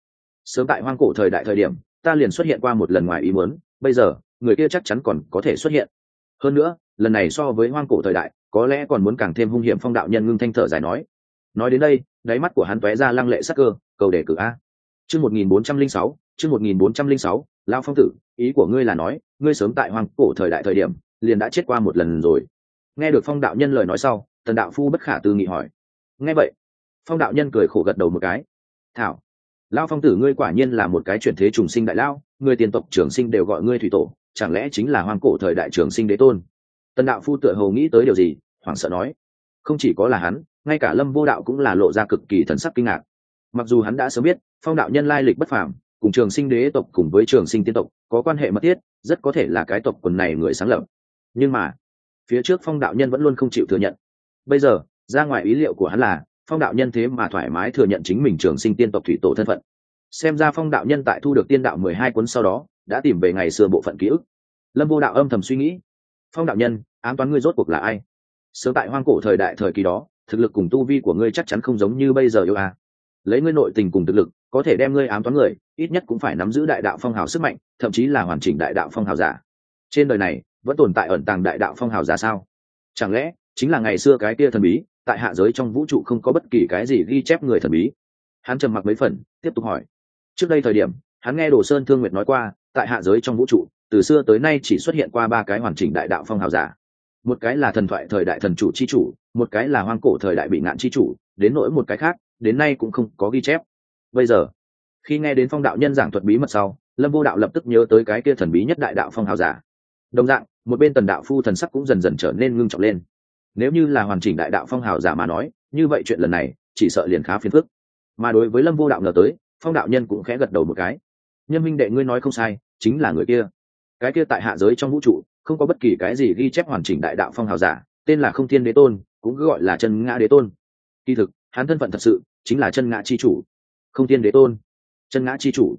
sớm tại hoang cổ thời đại thời điểm, ta liền xuất hiện qua một lần ngoài ý muốn, bây giờ người kia chắc chắn còn có thể xuất hiện. Hơn nữa, lần này so với hoang cổ thời đại, có lẽ còn muốn càng thêm hung hiểm phong đạo nhân ngưng thanh thở dài nói. Nói đến đây, đáy mắt của hắn tóe ra lăng lệ sắc cơ, cầu đề cử a. Chương một nghìn bốn trăm linh sáu, chương một nghìn bốn trăm linh sáu lao phong tử, ý của ngươi là nói, ngươi sớm tại hoang cổ thời đại thời điểm, liền đã chết qua một lần rồi. Nghe được phong đạo nhân lời nói sau, tần đạo phu bất khả tư nghị hỏi. Nghe vậy, phong đạo nhân cười khổ gật đầu một cái. Thảo lao phong tử ngươi quả nhiên là một cái chuyển thế trùng sinh đại lao người tiền tộc trường sinh đều gọi ngươi thủy tổ chẳng lẽ chính là hoang cổ thời đại trường sinh đế tôn? Tần đạo phu tựa hầu nghĩ tới điều gì, hoảng sợ nói. Không chỉ có là hắn, ngay cả lâm vô đạo cũng là lộ ra cực kỳ thần sắc kinh ngạc. Mặc dù hắn đã sớm biết, phong đạo nhân lai lịch bất phàm, cùng trường sinh đế tộc cùng với trường sinh tiên tộc có quan hệ mật thiết, rất có thể là cái tộc quần này người sáng lập. Nhưng mà, phía trước phong đạo nhân vẫn luôn không chịu thừa nhận. Bây giờ, ra ngoài ý liệu của hắn là, phong đạo nhân thế mà thoải mái thừa nhận chính mình trường sinh tiên tộc thủy tổ thân phận. Xem ra phong đạo nhân tại thu được tiên đạo mười hai cuốn sau đó đã tìm về ngày xưa bộ phận ký ức. Lâm vô đạo âm thầm suy nghĩ. Phong đạo nhân, ám toán ngươi rốt cuộc là ai? Sớm tại hoang cổ thời đại thời kỳ đó, thực lực cùng tu vi của ngươi chắc chắn không giống như bây giờ yêu à. lấy ngươi nội tình cùng thực lực, có thể đem ngươi ám toán người, ít nhất cũng phải nắm giữ đại đạo phong hào sức mạnh, thậm chí là hoàn chỉnh đại đạo phong hào giả. Trên đời này, vẫn tồn tại ẩn tàng đại đạo phong hào giả sao? Chẳng lẽ, chính là ngày xưa cái kia thần bí, tại hạ giới trong vũ trụ không có bất kỳ cái gì ghi chép người thần bí? Hắn trầm mặc mấy phần, tiếp tục hỏi. Trước đây thời điểm, hắn nghe đồ sơn thương nguyệt nói qua tại hạ giới trong vũ trụ, từ xưa tới nay chỉ xuất hiện qua ba cái hoàn chỉnh đại đạo phong hào giả. Một cái là thần thoại thời đại thần chủ c h i chủ, một cái là hoang cổ thời đại bị nạn c h i chủ, đến nỗi một cái khác, đến nay cũng không có ghi chép. Bây giờ, khi nghe đến phong đạo nhân giảng thuật bí mật sau, lâm vô đạo lập tức nhớ tới cái kia thần bí nhất đại đạo phong hào giả. Đồng dạng, một bên tần đạo phu thần sắc cũng dần dần trở nên ngưng trọng lên. Nếu như là hoàn chỉnh đại đạo phong hào giả mà nói, như vậy chuyện lần này, chỉ sợ liền khá phiền phức. Mà đối với lâm vô đạo ngờ tới, phong đạo nhân cũng khẽ gật đầu một cái. Nhân minh đệ ngươi nói không sai chính là người kia. Cái kia tại hạ giới trong vũ trụ, không có bất kỳ cái gì ghi chép hoàn chỉnh đại đạo phong hào giả, tên là không thiên đế tôn, cũng gọi là chân ngã đế tôn. Kỳ thực, hắn thân phận thật sự chính là chân ngã chi chủ. Không thiên đế tôn, chân ngã chi chủ.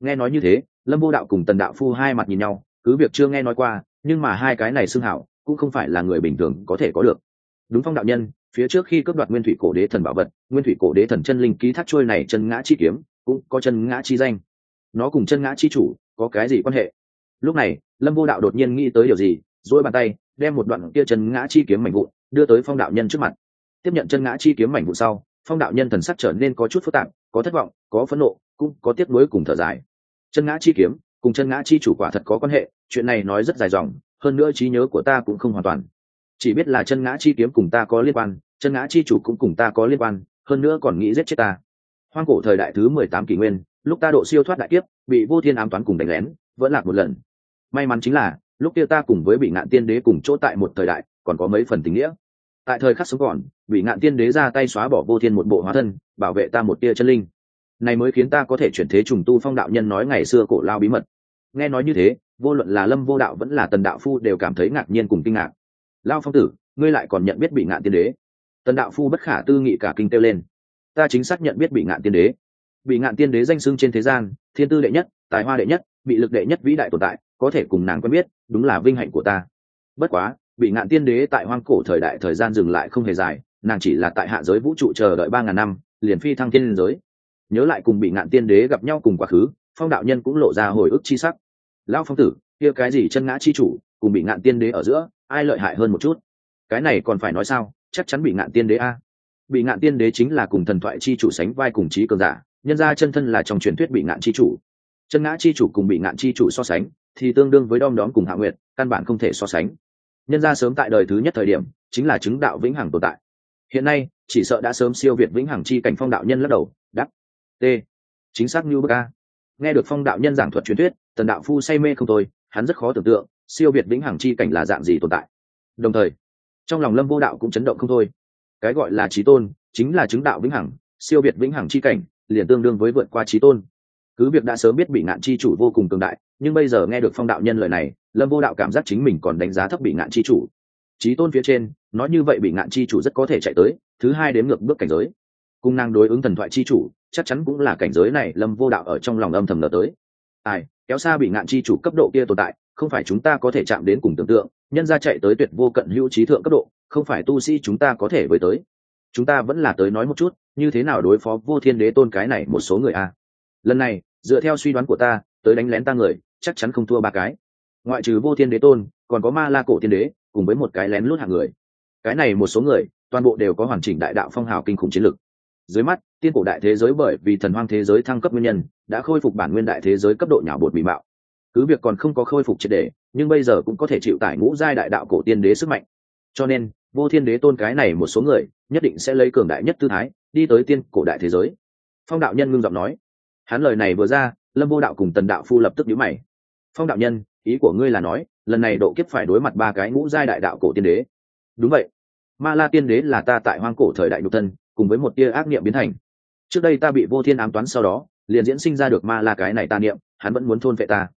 Nghe nói như thế, lâm vô đạo cùng tần đạo phu hai mặt nhìn nhau, cứ việc chưa nghe nói qua, nhưng mà hai cái này xưng hảo, cũng không phải là người bình thường có thể có được. Đúng phong đạo nhân, phía trước khi cướp đoạt nguyên thủy cổ đế thần bảo vật, nguyên thủy cổ đế thần chân linh ký thác trôi này chân ngã chi kiếm, cũng có chân ngã chi danh. Nó cùng chân ngã chi chủ có cái gì quan hệ? Lúc này, lâm vô đạo đột nhiên nghĩ tới điều gì dỗi bàn tay, đem một đoạn kia chân ngã chi kiếm mảnh vụn, đưa tới phong đạo nhân trước mặt. Tiếp nhận chân ngã chi kiếm mảnh vụn sau, phong đạo nhân thần sắc trở nên có chút phức tạp, có thất vọng, có phẫn nộ, cũng có tiếc nuối cùng thở dài. Chân ngã chi kiếm cùng chân ngã chi chủ quả thật có quan hệ, chuyện này nói rất dài dòng, hơn nữa trí nhớ của ta cũng không hoàn toàn. Chỉ biết là chân ngã chi kiếm cùng ta có liên quan, chân ngã chi chủ cũng cùng ta có liên quan, hơn nữa còn nghĩ giết chết ta. Hoang cổ thời đại thứ mười tám kỷ nguyên, lúc ta độ siêu thoát đại kiếp bị vô thiên ám toán cùng đánh lén, vẫn lạc một lần. May mắn chính là, lúc kia ta cùng với bị ngạn tiên đế cùng chỗ tại một thời đại, còn có mấy phần tình nghĩa. Tại thời khắc sống còn bị ngạn tiên đế ra tay xóa bỏ vô thiên một bộ hóa thân, bảo vệ ta một tia chân linh. Này mới khiến ta có thể chuyển thế trùng tu phong đạo nhân nói ngày xưa cổ lao bí mật. Nghe nói như thế, vô luận là lâm vô đạo vẫn là tần đạo phu đều cảm thấy ngạc nhiên cùng kinh ngạc. Lao phong tử, ngươi lại còn nhận biết bị ngạn tiên đế. Tần đạo phu bất khả tư nghị cả kinh kêu lên. Ta chính xác nhận biết bị ngạn tiên đế bị ngạn tiên đế danh xưng trên thế gian, thiên tư đệ nhất, tài hoa đệ nhất, bị lực đệ nhất vĩ đại tồn tại, có thể cùng nàng quen biết, đúng là vinh hạnh của ta. Bất quá, bị ngạn tiên đế tại hoang cổ thời đại thời gian dừng lại không hề dài, nàng chỉ là tại hạ giới vũ trụ chờ đợi ba ngàn năm, liền phi thăng thiên giới. Nhớ lại cùng bị ngạn tiên đế gặp nhau cùng quá khứ, phong đạo nhân cũng lộ ra hồi ức chi sắc. Lão phong tử, kia cái gì chân ngã chi chủ, cùng bị ngạn tiên đế ở giữa, ai lợi hại hơn một chút? Cái này còn phải nói sao, chắc chắn bị ngạn tiên đế a. Bị ngạn tiên đế chính là cùng thần thoại chi chủ sánh vai cùng trí cường giả nhân ra chân thân là trong truyền thuyết bị ngạn chi chủ. Chân ngã chi chủ cùng bị ngạn chi chủ so sánh, thì tương đương với đom đóm cùng hạ nguyệt, căn bản không thể so sánh. Nhân ra sớm tại đời thứ nhất thời điểm, chính là chứng đạo vĩnh hằng tồn tại. Hiện nay, chỉ sợ đã sớm siêu việt vĩnh hằng chi cảnh phong đạo nhân lắc đầu đắp t chính xác như bức a. Nghe được phong đạo nhân giảng thuật truyền thuyết, tần đạo phu say mê không thôi, hắn rất khó tưởng tượng, siêu việt vĩnh hằng chi cảnh là dạng gì tồn tại. Đồng thời, trong lòng lâm vô đạo cũng chấn động không thôi. Cái gọi là trí tôn, chính là chứng đạo vĩnh hằng, siêu việt vĩnh hằng chi cảnh liền tương đương với vượt qua trí tôn. Cứ việc đã sớm biết bị ngạn chi chủ vô cùng cường đại, nhưng bây giờ nghe được phong đạo nhân lời này, lâm vô đạo cảm giác chính mình còn đánh giá thấp bị ngạn chi chủ. Trí tôn phía trên, nói như vậy bị ngạn chi chủ rất có thể chạy tới, thứ hai đến ngược bước cảnh giới. Cung năng đối ứng thần thoại chi chủ, chắc chắn cũng là cảnh giới này lâm vô đạo ở trong lòng âm thầm ngờ tới. Ai, kéo xa bị ngạn chi chủ cấp độ kia tồn tại, không phải chúng ta có thể chạm đến cùng tưởng tượng, nhân ra chạy tới tuyệt vô cận hữu trí thượng cấp độ, không phải tu sĩ chúng ta có thể với tới. Chúng ta vẫn là tới nói một chút như thế nào đối phó vô thiên đế tôn cái này một số người a? Lần này, dựa theo suy đoán của ta, tới đánh lén ta người, chắc chắn không thua ba cái. Ngoại trừ vô thiên đế tôn, còn có ma la cổ tiên đế, cùng với một cái lén lút hạng người. Cái này một số người, toàn bộ đều có hoàn chỉnh đại đạo phong hào kinh khủng chiến lực dưới mắt, tiên cổ đại thế giới bởi vì thần hoang thế giới thăng cấp nguyên nhân, đã khôi phục bản nguyên đại thế giới cấp độ nhỏ bột bị mạo. Cứ việc còn không có khôi phục triệt đề nhưng bây giờ cũng có thể chịu tải ngũ giai đại đạo cổ tiên đế sức mạnh. Cho nên vô thiên đế tôn cái này một số người, nhất định sẽ lấy cường đại nhất tư thái, đi tới tiên cổ đại thế giới. Phong đạo nhân ngưng giọng nói. Hắn lời này vừa ra, lâm vô đạo cùng tần đạo phu lập tức nhíu mày. Phong đạo nhân, ý của ngươi là nói, lần này độ kiếp phải đối mặt ba cái ngũ giai đại đạo cổ tiên đế. Đúng vậy. Ma la tiên đế là ta tại hoang cổ thời đại nhục thân, cùng với một tia ác niệm biến thành. Trước đây ta bị vô thiên ám toán, sau đó, liền diễn sinh ra được ma la cái này ta niệm, hắn vẫn muốn thôn vệ ta.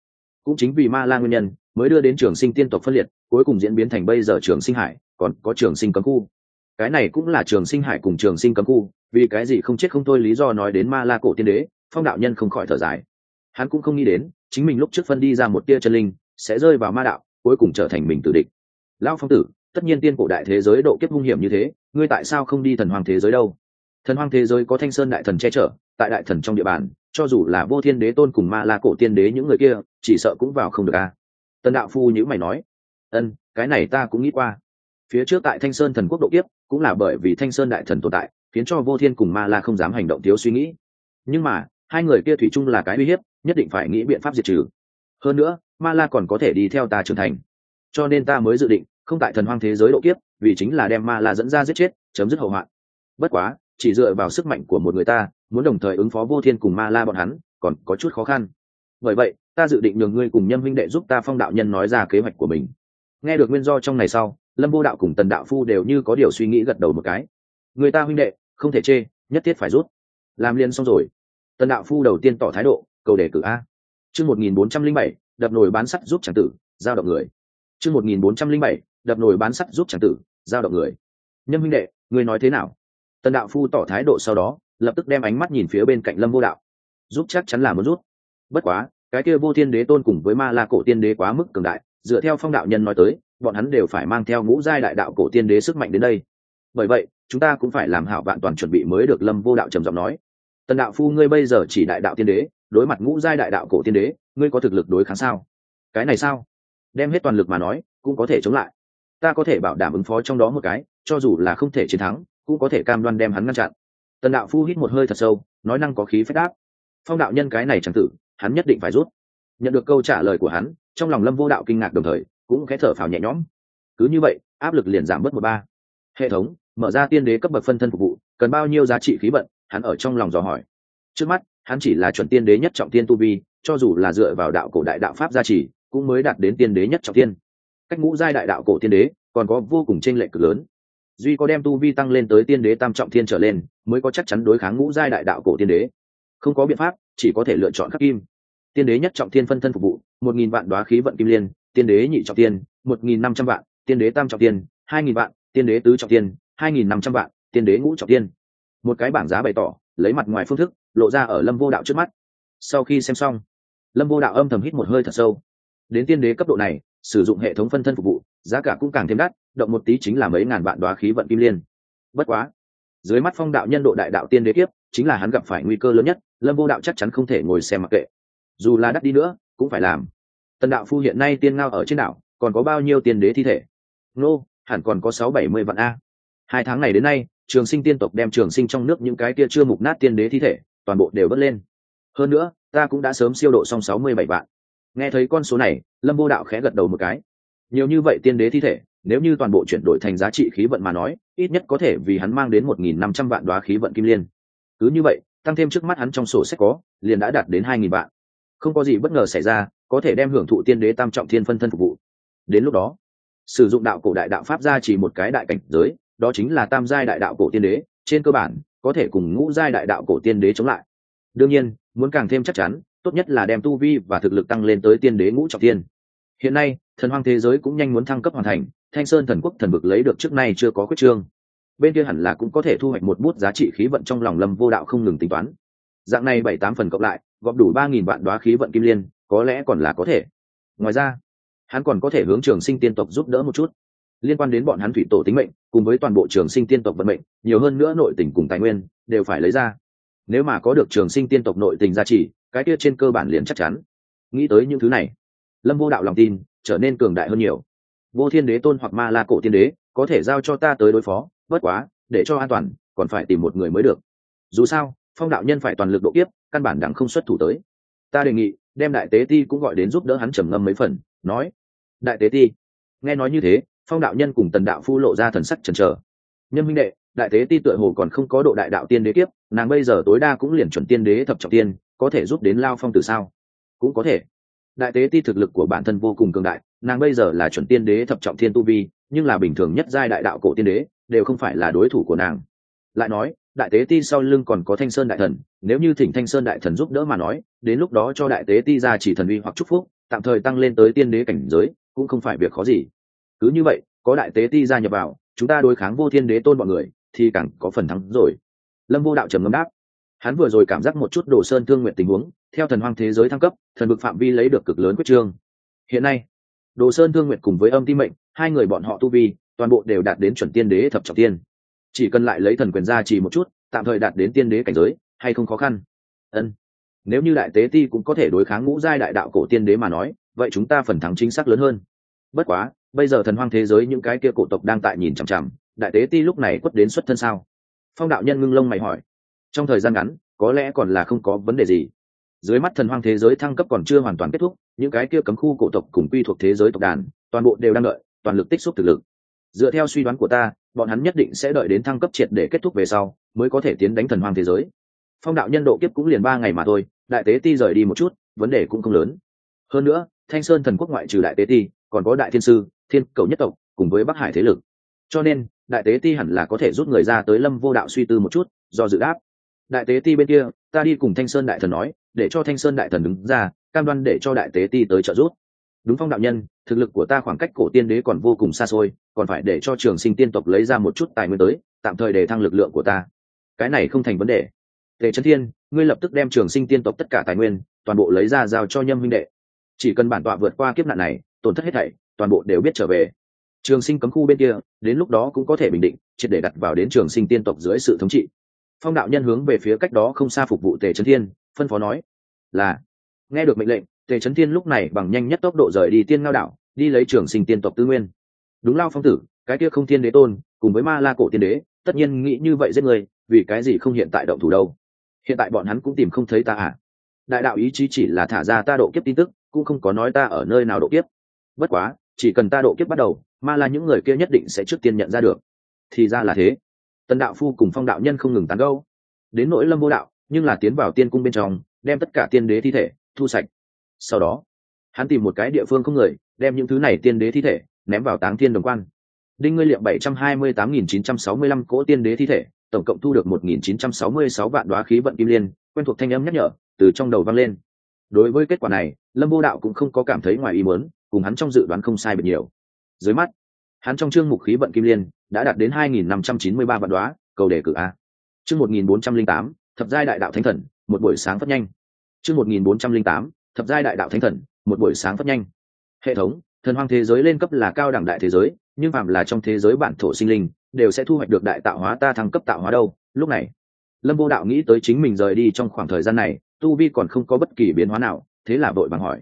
Cũng chính vì ma la nguyên nhân, mới đưa đến trường sinh tiên tộc phân liệt, cuối cùng diễn biến thành bây giờ trường sinh hải còn có trường sinh cấm khu. Cái này cũng là trường sinh hải cùng trường sinh cấm khu, vì cái gì không chết không thôi lý do nói đến ma la cổ tiên đế, phong đạo nhân không khỏi thở dài. Hắn cũng không nghĩ đến, chính mình lúc trước phân đi ra một tia chân linh, sẽ rơi vào ma đạo, cuối cùng trở thành mình tử địch. Lão phong tử, tất nhiên tiên cổ đại thế giới độ kiếp hung hiểm như thế, ngươi tại sao không đi thần hoàng thế giới đâu? Thần hoàng thế giới có thanh sơn đại thần che chở, tại đại thần trong địa bàn, cho dù là vô thiên đế tôn cùng ma la cổ tiên đế những người kia, chỉ sợ cũng vào không được a. À. tần đạo phu nhữ mày nói, ân, cái này ta cũng nghĩ qua phía trước tại thanh sơn thần quốc độ kiếp, cũng là bởi vì thanh sơn đại thần tồn tại, khiến cho vô thiên cùng ma la không dám hành động thiếu suy nghĩ. Nhưng mà, hai người kia thủy chung là cái uy hiếp, nhất định phải nghĩ biện pháp diệt trừ. Hơn nữa, ma la còn có thể đi theo ta trưởng thành. Cho nên ta mới dự định, không tại thần hoang thế giới độ kiếp, vì chính là đem ma la dẫn ra giết chết, chấm dứt hậu hoạn. Bất quá, chỉ dựa vào sức mạnh của một người ta, muốn đồng thời ứng phó vô thiên cùng ma la bọn hắn, còn có chút khó khăn. Bởi vậy, ta dự định nhường ngươi cùng nhâm huynh đệ giúp ta phong đạo nhân nói ra kế hoạch của mình. Nghe được nguyên do trong này sau lâm vô đạo cùng tần đạo phu đều như có điều suy nghĩ gật đầu một cái. Người ta huynh đệ, không thể chê, nhất thiết phải rút. Làm liền xong rồi. Tần đạo phu đầu tiên tỏ thái độ, cầu đề cử a. Chương một nghìn bốn trăm linh bảy, đập nồi bán sắt giúp tràng tử, giao động người. Chương một nghìn bốn trăm linh bảy, đập nồi bán sắt giúp tràng tử, giao động người. Nhân huynh đệ, người nói thế nào? Tần đạo phu tỏ thái độ sau đó, lập tức đem ánh mắt nhìn phía bên cạnh lâm vô đạo. Giúp chắc chắn là muốn rút. Bất quá, cái kia vô thiên đế tôn cùng với ma la cổ tiên đế quá mức cường đại, dựa theo phong đạo nhân nói tới bọn hắn đều phải mang theo ngũ giai đại đạo cổ tiên đế sức mạnh đến đây. Bởi vậy, chúng ta cũng phải làm hảo vạn toàn chuẩn bị mới được lâm vô đạo trầm giọng nói. Tần đạo phu ngươi bây giờ chỉ đại đạo tiên đế, đối mặt ngũ giai đại đạo cổ tiên đế, ngươi có thực lực đối kháng sao? Cái này sao? Đem hết toàn lực mà nói, cũng có thể chống lại. Ta có thể bảo đảm ứng phó trong đó một cái, cho dù là không thể chiến thắng, cũng có thể cam đoan đem hắn ngăn chặn. Tần đạo phu hít một hơi thật sâu, nói năng có khí phép đáp. Phong đạo nhân cái này chẳng tử hắn nhất định phải rút. Nhận được câu trả lời của hắn, trong lòng lâm vô đạo kinh ngạc đồng thời cũng khẽ thở phào nhẹ nhõm. Cứ như vậy, áp lực liền giảm bớt một ba. Hệ thống, mở ra tiên đế cấp bậc phân thân phục vụ, cần bao nhiêu giá trị khí vận, hắn ở trong lòng dò hỏi. Trước mắt, hắn chỉ là chuẩn tiên đế nhất trọng tiên tu vi, cho dù là dựa vào đạo cổ đại đạo pháp gia trì, cũng mới đạt đến tiên đế nhất trọng tiên cách ngũ giai đại đạo cổ tiên đế, còn có vô cùng tranh lệch cực lớn. Duy có đem tu vi tăng lên tới tiên đế tam trọng thiên trở lên, mới có chắc chắn đối kháng ngũ giai đại đạo cổ tiên đế. Không có biện pháp, chỉ có thể lựa chọn khắc kim. Tiên đế nhất trọng thiên phân thân phục vụ, một nghìn vạn đoá khí vận kim liên tiên đế nhị trọng tiên, một nghìn năm trăm vạn. Tiên đế tam trọng tiên, hai nghìn vạn. Tiên đế tứ trọng tiên, hai nghìn năm trăm vạn. Tiên đế ngũ trọng tiên. Một cái bảng giá bày tỏ, lấy mặt ngoài phương thức, lộ ra ở lâm vô đạo trước mắt. Sau khi xem xong, lâm vô đạo âm thầm hít một hơi thật sâu. Đến tiên đế cấp độ này, sử dụng hệ thống phân thân phục vụ, giá cả cũng càng thêm đắt, động một tí chính là mấy ngàn vạn đoá khí vận kim liên. Bất quá, dưới mắt phong đạo nhân độ đại đạo tiên đế kiếp, chính là hắn gặp phải nguy cơ lớn nhất, lâm vô đạo chắc chắn không thể ngồi xem mặc kệ. Dù là đắt đi nữa, cũng phải làm tần đạo phu hiện nay tiên ngao ở trên đảo, còn có bao nhiêu tiên đế thi thể? Nô, hẳn còn có sáu bảy mươi vạn a. Hai tháng này đến nay, trường sinh tiên tộc đem trường sinh trong nước những cái kia chưa mục nát tiên đế thi thể, toàn bộ đều bớt lên. Hơn nữa, ta cũng đã sớm siêu độ xong sáu mươi bảy vạn. Nghe thấy con số này, lâm vô đạo khẽ gật đầu một cái. Nhiều như vậy tiên đế thi thể, nếu như toàn bộ chuyển đổi thành giá trị khí vận mà nói, ít nhất có thể vì hắn mang đến một nghìn năm trăm vạn đoá khí vận kim liên. Cứ như vậy, tăng thêm trước mắt hắn trong sổ sách có, liền đã đạt đến hai nghìn vạn. Không có gì bất ngờ xảy ra có thể đem hưởng thụ tiên đế tam trọng thiên phân thân phục vụ. Đến lúc đó, sử dụng đạo cổ đại đạo pháp ra chỉ một cái đại cảnh giới, đó chính là tam giai đại đạo cổ tiên đế, trên cơ bản, có thể cùng ngũ giai đại đạo cổ tiên đế chống lại. Đương nhiên, muốn càng thêm chắc chắn, tốt nhất là đem tu vi và thực lực tăng lên tới tiên đế ngũ trọng tiên hiện nay, thần hoang thế giới cũng nhanh muốn thăng cấp hoàn thành, thanh sơn thần quốc thần vực lấy được trước nay chưa có quyết trương. Bên kia hẳn là cũng có thể thu hoạch một bút giá trị khí vận trong lòng lâm vô đạo không ngừng tính toán. Dạng này bảy tám phần cộng lại, gọp đủ ba nghìn vạn đoá khí vận kim liên có lẽ còn là có thể. Ngoài ra, hắn còn có thể hướng trường sinh tiên tộc giúp đỡ một chút. Liên quan đến bọn hắn thủy tổ tính mệnh, cùng với toàn bộ trường sinh tiên tộc vận mệnh, nhiều hơn nữa nội tình cùng tài nguyên, đều phải lấy ra. Nếu mà có được trường sinh tiên tộc nội tình gia trì, cái kia trên cơ bản liền chắc chắn. Nghĩ tới những thứ này, lâm vô đạo lòng tin trở nên cường đại hơn nhiều. Vô thiên đế tôn hoặc ma la cổ tiên đế, có thể giao cho ta tới đối phó, bất quá, để cho an toàn, còn phải tìm một người mới được. Dù sao, phong đạo nhân phải toàn lực độ kiếp, căn bản đẳng không xuất thủ tới. Ta đề nghị đem đại tế ti cũng gọi đến giúp đỡ hắn trầm ngâm mấy phần, nói, đại tế ti, nghe nói như thế, phong đạo nhân cùng tần đạo phu lộ ra thần sắc trần trờ nhân minh đệ, đại tế ti tựa hồ còn không có độ đại đạo tiên đế kiếp, nàng bây giờ tối đa cũng liền chuẩn tiên đế thập trọng tiên, có thể giúp đến lao phong từ sao? Cũng có thể. Đại tế ti thực lực của bản thân vô cùng cường đại, nàng bây giờ là chuẩn tiên đế thập trọng thiên tu vi, nhưng là bình thường nhất giai đại đạo cổ tiên đế, đều không phải là đối thủ của nàng lại nói, đại tế ti sau lưng còn có thanh sơn đại thần, nếu như thỉnh thanh sơn đại thần giúp đỡ mà nói, đến lúc đó cho đại tế ti ra chỉ thần uy hoặc chúc phúc, tạm thời tăng lên tới tiên đế cảnh giới, cũng không phải việc khó gì. Cứ như vậy, có đại tế ti gia nhập vào, chúng ta đối kháng vô thiên đế tôn bọn người, thì càng có phần thắng rồi. Lâm vô đạo trầm ngâm đáp. Hắn vừa rồi cảm giác một chút đồ sơn thương nguyện tình huống, theo thần hoang thế giới thăng cấp, thần vực phạm vi lấy được cực lớn quyết trương. Hiện nay, đồ sơn thương nguyện cùng với âm ti mệnh, hai người bọn họ tu vi, toàn bộ đều đạt đến chuẩn tiên đế thập trọng tiên chỉ cần lại lấy thần quyền ra chỉ một chút, tạm thời đạt đến tiên đế cảnh giới, hay không khó khăn? Ân. Nếu như đại tế ti cũng có thể đối kháng ngũ giai đại đạo cổ tiên đế mà nói, vậy chúng ta phần thắng chính xác lớn hơn. Bất quá, bây giờ thần hoang thế giới những cái kia cổ tộc đang tại nhìn chằm chằm, đại tế ti lúc này quất đến xuất thân sao? Phong đạo nhân ngưng lông mày hỏi. Trong thời gian ngắn, có lẽ còn là không có vấn đề gì. Dưới mắt thần hoang thế giới thăng cấp còn chưa hoàn toàn kết thúc, những cái kia cấm khu cổ tộc cùng quy thuộc thế giới tộc đàn, toàn bộ đều đang đợi, toàn lực tích xúc thực lực dựa theo suy đoán của ta, bọn hắn nhất định sẽ đợi đến thăng cấp triệt để kết thúc về sau, mới có thể tiến đánh thần hoàng thế giới. Phong đạo nhân độ kiếp cũng liền ba ngày mà thôi, đại tế ti rời đi một chút, vấn đề cũng không lớn. Hơn nữa, thanh sơn thần quốc ngoại trừ đại tế ti, còn có đại thiên sư, thiên cầu nhất tộc, cùng với bắc hải thế lực. Cho nên, đại tế ti hẳn là có thể rút người ra tới lâm vô đạo suy tư một chút, do dự đáp. Đại tế ti bên kia, ta đi cùng thanh sơn đại thần nói, để cho thanh sơn đại thần đứng ra, cam đoan để cho đại tế ti tới trợ giúp đúng phong đạo nhân, thực lực của ta khoảng cách cổ tiên đế còn vô cùng xa xôi, còn phải để cho trường sinh tiên tộc lấy ra một chút tài nguyên tới, tạm thời để thăng lực lượng của ta. Cái này không thành vấn đề. Tề trấn thiên, ngươi lập tức đem trường sinh tiên tộc tất cả tài nguyên, toàn bộ lấy ra giao cho nhâm minh đệ. Chỉ cần bản tọa vượt qua kiếp nạn này, tổn thất hết thảy, toàn bộ đều biết trở về. Trường sinh cấm khu bên kia, đến lúc đó cũng có thể bình định, triệt để đặt vào đến trường sinh tiên tộc dưới sự thống trị. Phong đạo nhân hướng về phía cách đó không xa phục vụ tề trấn thiên, phân phó nói, là. Nghe được mệnh lệnh tề trấn thiên lúc này bằng nhanh nhất tốc độ rời đi tiên ngao đảo, đi lấy trường sinh tiên tộc tư nguyên. Đúng lao phong tử, cái kia không thiên đế tôn, cùng với ma la cổ tiên đế, tất nhiên nghĩ như vậy giết người, vì cái gì không hiện tại động thủ đâu? Hiện tại bọn hắn cũng tìm không thấy ta à? Đại đạo ý chí chỉ là thả ra ta độ kiếp tin tức, cũng không có nói ta ở nơi nào độ kiếp. Bất quá, chỉ cần ta độ kiếp bắt đầu, ma la những người kia nhất định sẽ trước tiên nhận ra được. Thì ra là thế. Tần đạo phu cùng phong đạo nhân không ngừng tán gâu đến nỗi lâm vô đạo, nhưng là tiến vào tiên cung bên trong, đem tất cả tiên đế thi thể, thu sạch sau đó, hắn tìm một cái địa phương không người, đem những thứ này tiên đế thi thể ném vào táng thiên đồng quan. Đinh ngươi liệm bảy trăm hai mươi tám nghìn chín trăm sáu mươi lăm cỗ tiên đế thi thể, tổng cộng thu được một nghìn chín trăm sáu mươi sáu vạn đoá khí vận kim liên, quen thuộc thanh âm nhắc nhở, từ trong đầu vang lên. Đối với kết quả này, lâm vô đạo cũng không có cảm thấy ngoài ý muốn, cùng hắn trong dự đoán không sai biệt nhiều. Dưới mắt, hắn trong chương mục khí vận kim liên đã đạt đến hai nghìn năm trăm chín mươi ba vạn đoá, cầu đề cử a. Chương một nghìn bốn trăm linh tám, thập giai đại đạo thánh thần, một buổi sáng phát nhanh. Chương một nghìn bốn trăm linh tám thập giai đại đạo thánh thần, một buổi sáng phát nhanh. Hệ thống, thần hoang thế giới lên cấp là cao đẳng đại thế giới, nhưng phạm là trong thế giới bản thổ sinh linh, đều sẽ thu hoạch được đại tạo hóa ta thăng cấp tạo hóa đâu. Lúc này, lâm vô đạo nghĩ tới chính mình rời đi trong khoảng thời gian này, tu vi còn không có bất kỳ biến hóa nào, thế là vội vàng hỏi.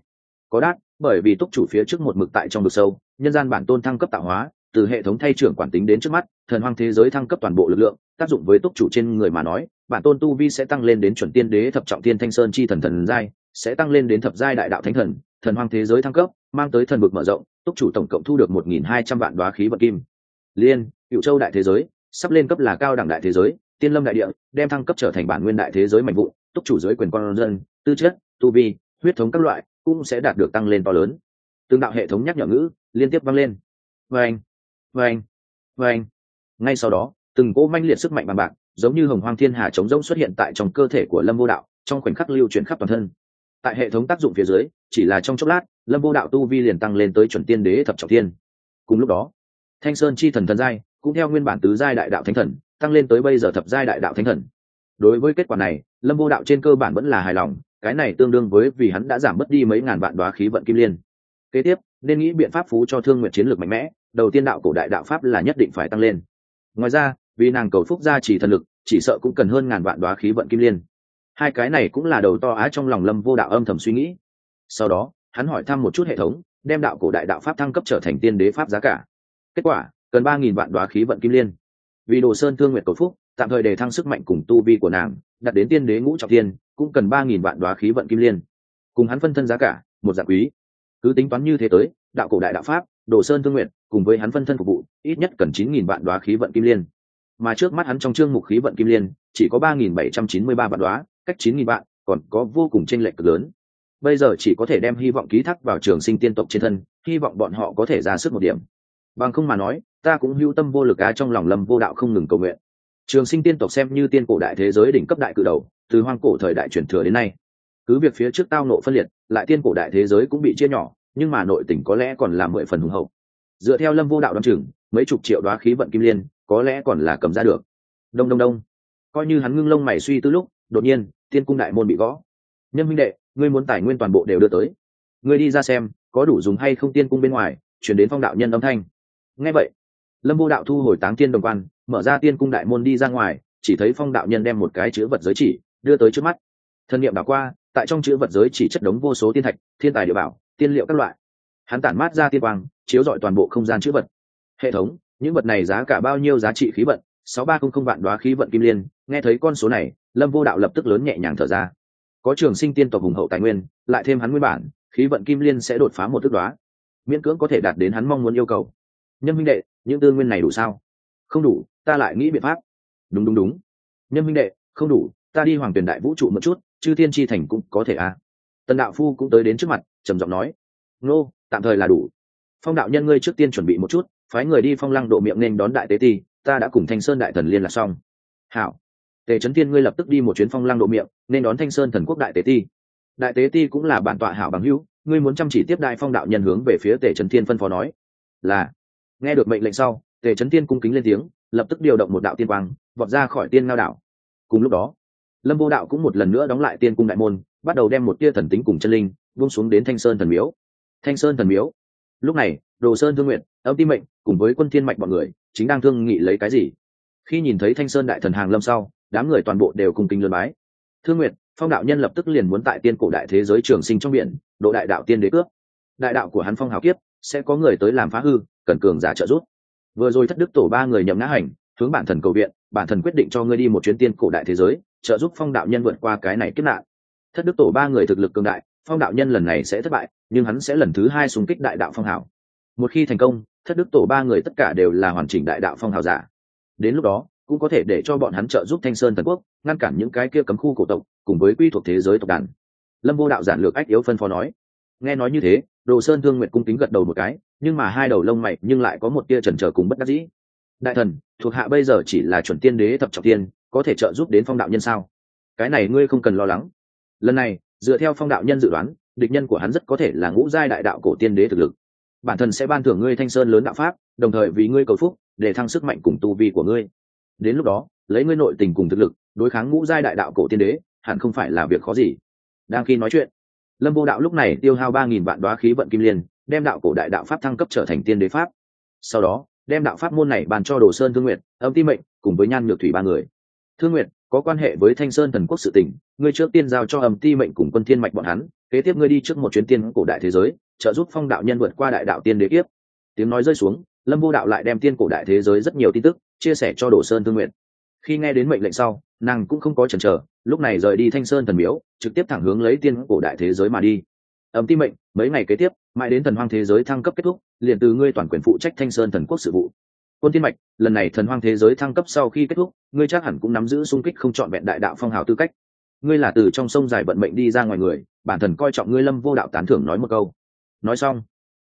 Có đát bởi vì túc chủ phía trước một mực tại trong vực sâu, nhân gian bản tôn thăng cấp tạo hóa, từ hệ thống thay trưởng quản tính đến trước mắt, thần hoang thế giới thăng cấp toàn bộ lực lượng, tác dụng với túc chủ trên người mà nói, bản tôn tu vi sẽ tăng lên đến chuẩn tiên đế thập trọng tiên thanh sơn chi thần thần giai sẽ tăng lên đến thập giai đại đạo thánh thần thần hoang thế giới thăng cấp, mang tới thần vực mở rộng, túc chủ tổng cộng thu được một nghìn hai trăm vạn đoá khí vật kim. Liên, cựu châu đại thế giới, sắp lên cấp là cao đẳng đại thế giới, tiên lâm đại địa, đem thăng cấp trở thành bản nguyên đại thế giới mạnh vụ túc chủ giới quyền con dân, tư chất, tu vi, huyết thống các loại cũng sẽ đạt được tăng lên to lớn. Tương đạo hệ thống nhắc nhở ngữ liên tiếp vang lên. Vâng vâng vâng. Ngay sau đó, từng cỗ manh liệt sức mạnh bằng bạc, giống như hồng hoang thiên hà chống rỗng xuất hiện tại trong cơ thể của lâm vô đạo, trong khoảnh khắc lưu chuyển khắp toàn thân tại hệ thống tác dụng phía dưới, chỉ là trong chốc lát, lâm vô đạo tu vi liền tăng lên tới chuẩn tiên đế thập trọng tiên cùng lúc đó, thanh sơn chi thần thần giai, cũng theo nguyên bản tứ giai đại đạo thánh thần, tăng lên tới bây giờ thập giai đại đạo thánh thần. Đối với kết quả này, lâm vô đạo trên cơ bản vẫn là hài lòng, cái này tương đương với vì hắn đã giảm mất đi mấy ngàn vạn đoá khí vận kim liên. Kế tiếp, nên nghĩ biện pháp phú cho thương nguyện chiến lược mạnh mẽ, đầu tiên đạo cổ đại đạo pháp là nhất định phải tăng lên. Ngoài ra, vì nàng cầu phúc gia chỉ thần lực, chỉ sợ cũng cần hơn ngàn vạn đoá khí vận kim liên hai cái này cũng là đầu to á trong lòng lâm vô đạo âm thầm suy nghĩ. Sau đó, hắn hỏi thăm một chút hệ thống, đem đạo cổ đại đạo pháp thăng cấp trở thành tiên đế pháp giá cả. Kết quả cần ba nghìn vạn đoá khí vận kim liên. Vì đồ sơn thương nguyện cầu phúc, tạm thời để thăng sức mạnh cùng tu vi của nàng, đặt đến tiên đế ngũ trọng tiên cũng cần ba nghìn vạn đoá khí vận kim liên. Cùng hắn phân thân giá cả, một dạng quý. Cứ tính toán như thế tới, đạo cổ đại đạo pháp, đồ sơn thương nguyện cùng với hắn phân thân phục vụ, ít nhất cần chín nghìn vạn đoá khí vận kim liên. Mà trước mắt hắn trong chương mục khí vận kim liên, chỉ có ba nghìn bảy trăm chín mươi ba vạn đoá cách chín nghìn vạn, còn có vô cùng tranh lệch cực lớn. Bây giờ chỉ có thể đem hy vọng ký thác vào trường sinh tiên tộc trên thân, hy vọng bọn họ có thể ra sức một điểm. Bằng không mà nói, ta cũng hưu tâm vô lực á trong lòng lâm vô đạo không ngừng cầu nguyện. Trường sinh tiên tộc xem như tiên cổ đại thế giới đỉnh cấp đại cự đầu, từ hoang cổ thời đại truyền thừa đến nay. Cứ việc phía trước tao nộ phân liệt, lại tiên cổ đại thế giới cũng bị chia nhỏ, nhưng mà nội tỉnh có lẽ còn là mười phần hùng hậu. Dựa theo lâm vô đạo đ o chừng, mấy chục triệu đoá khí vận kim liên, có lẽ còn là cầm ra được. Đông đông đông. Coi như hắn ngưng lông mày suy tư lúc, đột nhiên tiên cung đại môn bị gõ. Nhân minh đệ, ngươi muốn tài nguyên toàn bộ đều đưa tới. Ngươi đi ra xem, có đủ dùng hay không tiên cung bên ngoài, chuyển đến phong đạo nhân âm thanh. Ngay vậy, lâm vô đạo thu hồi táng tiên đồng quan, mở ra tiên cung đại môn đi ra ngoài, chỉ thấy phong đạo nhân đem một cái chữ vật giới chỉ đưa tới trước mắt. Thân nhiệm đảo qua, tại trong chữ vật giới chỉ chất đống vô số tiên thạch, thiên tài địa bảo, tiên liệu các loại. Hắn tản mát ra tiên quang, chiếu dọi toàn bộ không gian chữ vật. Hệ thống, những vật này giá cả bao nhiêu giá trị khí vận? Sáu ba không không vạn đoá khí vận kim liên, nghe thấy con số này lâm vô đạo lập tức lớn nhẹ nhàng thở ra. Có trường sinh tiên tộc hùng hậu tài nguyên, lại thêm hắn nguyên bản, khí vận kim liên sẽ đột phá một thức đoá miễn cưỡng có thể đạt đến hắn mong muốn yêu cầu. Nhân minh đệ, những tư nguyên này đủ sao? Không đủ, ta lại nghĩ biện pháp. Đúng đúng đúng. Nhân minh đệ, không đủ, ta đi hoàng tuyển đại vũ trụ một chút, chư thiên tri thành cũng có thể à. Tần đạo phu cũng tới đến trước mặt, trầm giọng nói, nô, tạm thời là đủ. Phong đạo nhân ngươi trước tiên chuẩn bị một chút, phái người đi phong lăng độ miệng nên đón đại tế ti, ta đã cùng thanh sơn đại thần liên lạc xong. Hảo tề trấn tiên ngươi lập tức đi một chuyến phong lăng độ miệng, nên đón thanh sơn thần quốc đại tế ti. Đại tế ti cũng là bản tọa hảo bằng hữu, ngươi muốn chăm chỉ tiếp đại phong đạo nhân hướng về phía tề trấn tiên phân phó nói. Là. Nghe được mệnh lệnh sau, tề trấn tiên cung kính lên tiếng, lập tức điều động một đạo tiên quang, vọt ra khỏi tiên ngao đảo. Cùng lúc đó, lâm vô đạo cũng một lần nữa đóng lại tiên cung đại môn, bắt đầu đem một tia thần tính cùng chân linh, buông xuống đến thanh sơn thần miếu. Thanh sơn thần miếu. Lúc này, đồ sơn thương nguyện âm tim mệnh, cùng với quân thiên mạch bọn người, chính đang thương nghị lấy cái gì? Khi nhìn thấy thanh sơn đại thần hàng lâm sau đám người toàn bộ đều cùng kính lươn bái. Thương Nguyệt, phong đạo nhân lập tức liền muốn tại tiên cổ đại thế giới trường sinh trong biển độ đại đạo tiên đế cướp. Đại đạo của hắn phong hào kiếp sẽ có người tới làm phá hư cần cường giả trợ giúp. Vừa rồi thất đức tổ ba người nhậm ngã hành hướng bản thần cầu viện bản thần quyết định cho ngươi đi một chuyến tiên cổ đại thế giới trợ giúp phong đạo nhân vượt qua cái này kiếp nạn. Thất đức tổ ba người thực lực cường đại phong đạo nhân lần này sẽ thất bại nhưng hắn sẽ lần thứ hai xung kích đại đạo phong hào. Một khi thành công thất đức tổ ba người tất cả đều là hoàn chỉnh đại đạo phong hào giả. Đến lúc đó cũng có thể để cho bọn hắn trợ giúp thanh sơn thần quốc, ngăn cản những cái kia cấm khu cổ tộc, cùng với quy thuộc thế giới tộc đàn. Lâm vô đạo giản lược ách yếu phân phó nói. Nghe nói như thế, đồ sơn thương nguyện cung kính gật đầu một cái, nhưng mà hai đầu lông mày nhưng lại có một tia trần trờ cùng bất đắc dĩ. Đại thần, thuộc hạ bây giờ chỉ là chuẩn tiên đế thập trọng tiên, có thể trợ giúp đến phong đạo nhân sao? Cái này ngươi không cần lo lắng. Lần này, dựa theo phong đạo nhân dự đoán, địch nhân của hắn rất có thể là ngũ giai đại đạo cổ tiên đế thực lực. Bản thân sẽ ban thưởng ngươi thanh sơn lớn đạo pháp, đồng thời vì ngươi cầu phúc, để thăng sức mạnh cùng tu vi của ngươi đến lúc đó, lấy ngươi nội tình cùng thực lực, đối kháng ngũ giai đại đạo cổ tiên đế, hẳn không phải là việc khó gì. Đang khi nói chuyện, lâm vô đạo lúc này tiêu hao ba nghìn vạn đoá khí vận kim liên, đem đạo cổ đại đạo pháp thăng cấp trở thành tiên đế pháp. Sau đó, đem đạo pháp môn này bàn cho đồ sơn thương nguyện âm ti mệnh, cùng với nhan nhược thủy ba người. Thương nguyện có quan hệ với thanh sơn thần quốc sự tỉnh ngươi trước tiên giao cho âm ti mệnh cùng quân thiên mạch bọn hắn, kế tiếp ngươi đi trước một chuyến tiên cổ đại thế giới, trợ giúp phong đạo nhân vượt qua đại đạo tiên đế kiếp. Tiếng nói rơi xuống lâm vô đạo lại đem tiên cổ đại thế giới rất nhiều tin tức chia sẻ cho đồ sơn thương nguyện khi nghe đến mệnh lệnh sau, nàng cũng không có chần chờ, lúc này rời đi thanh sơn thần miếu, trực tiếp thẳng hướng lấy tiên cổ đại thế giới mà đi. Ẩm tim mệnh, mấy ngày kế tiếp, mãi đến thần hoang thế giới thăng cấp kết thúc, liền từ ngươi toàn quyền phụ trách thanh sơn thần quốc sự vụ. Quân tiên mạch, lần này thần hoang thế giới thăng cấp sau khi kết thúc, ngươi chắc hẳn cũng nắm giữ xung kích không chọn vẹn đại đạo phong hào tư cách. Ngươi là từ trong sông dài vận mệnh đi ra ngoài người, bản thần coi trọng ngươi lâm vô đạo tán thưởng nói một câu. Nói xong,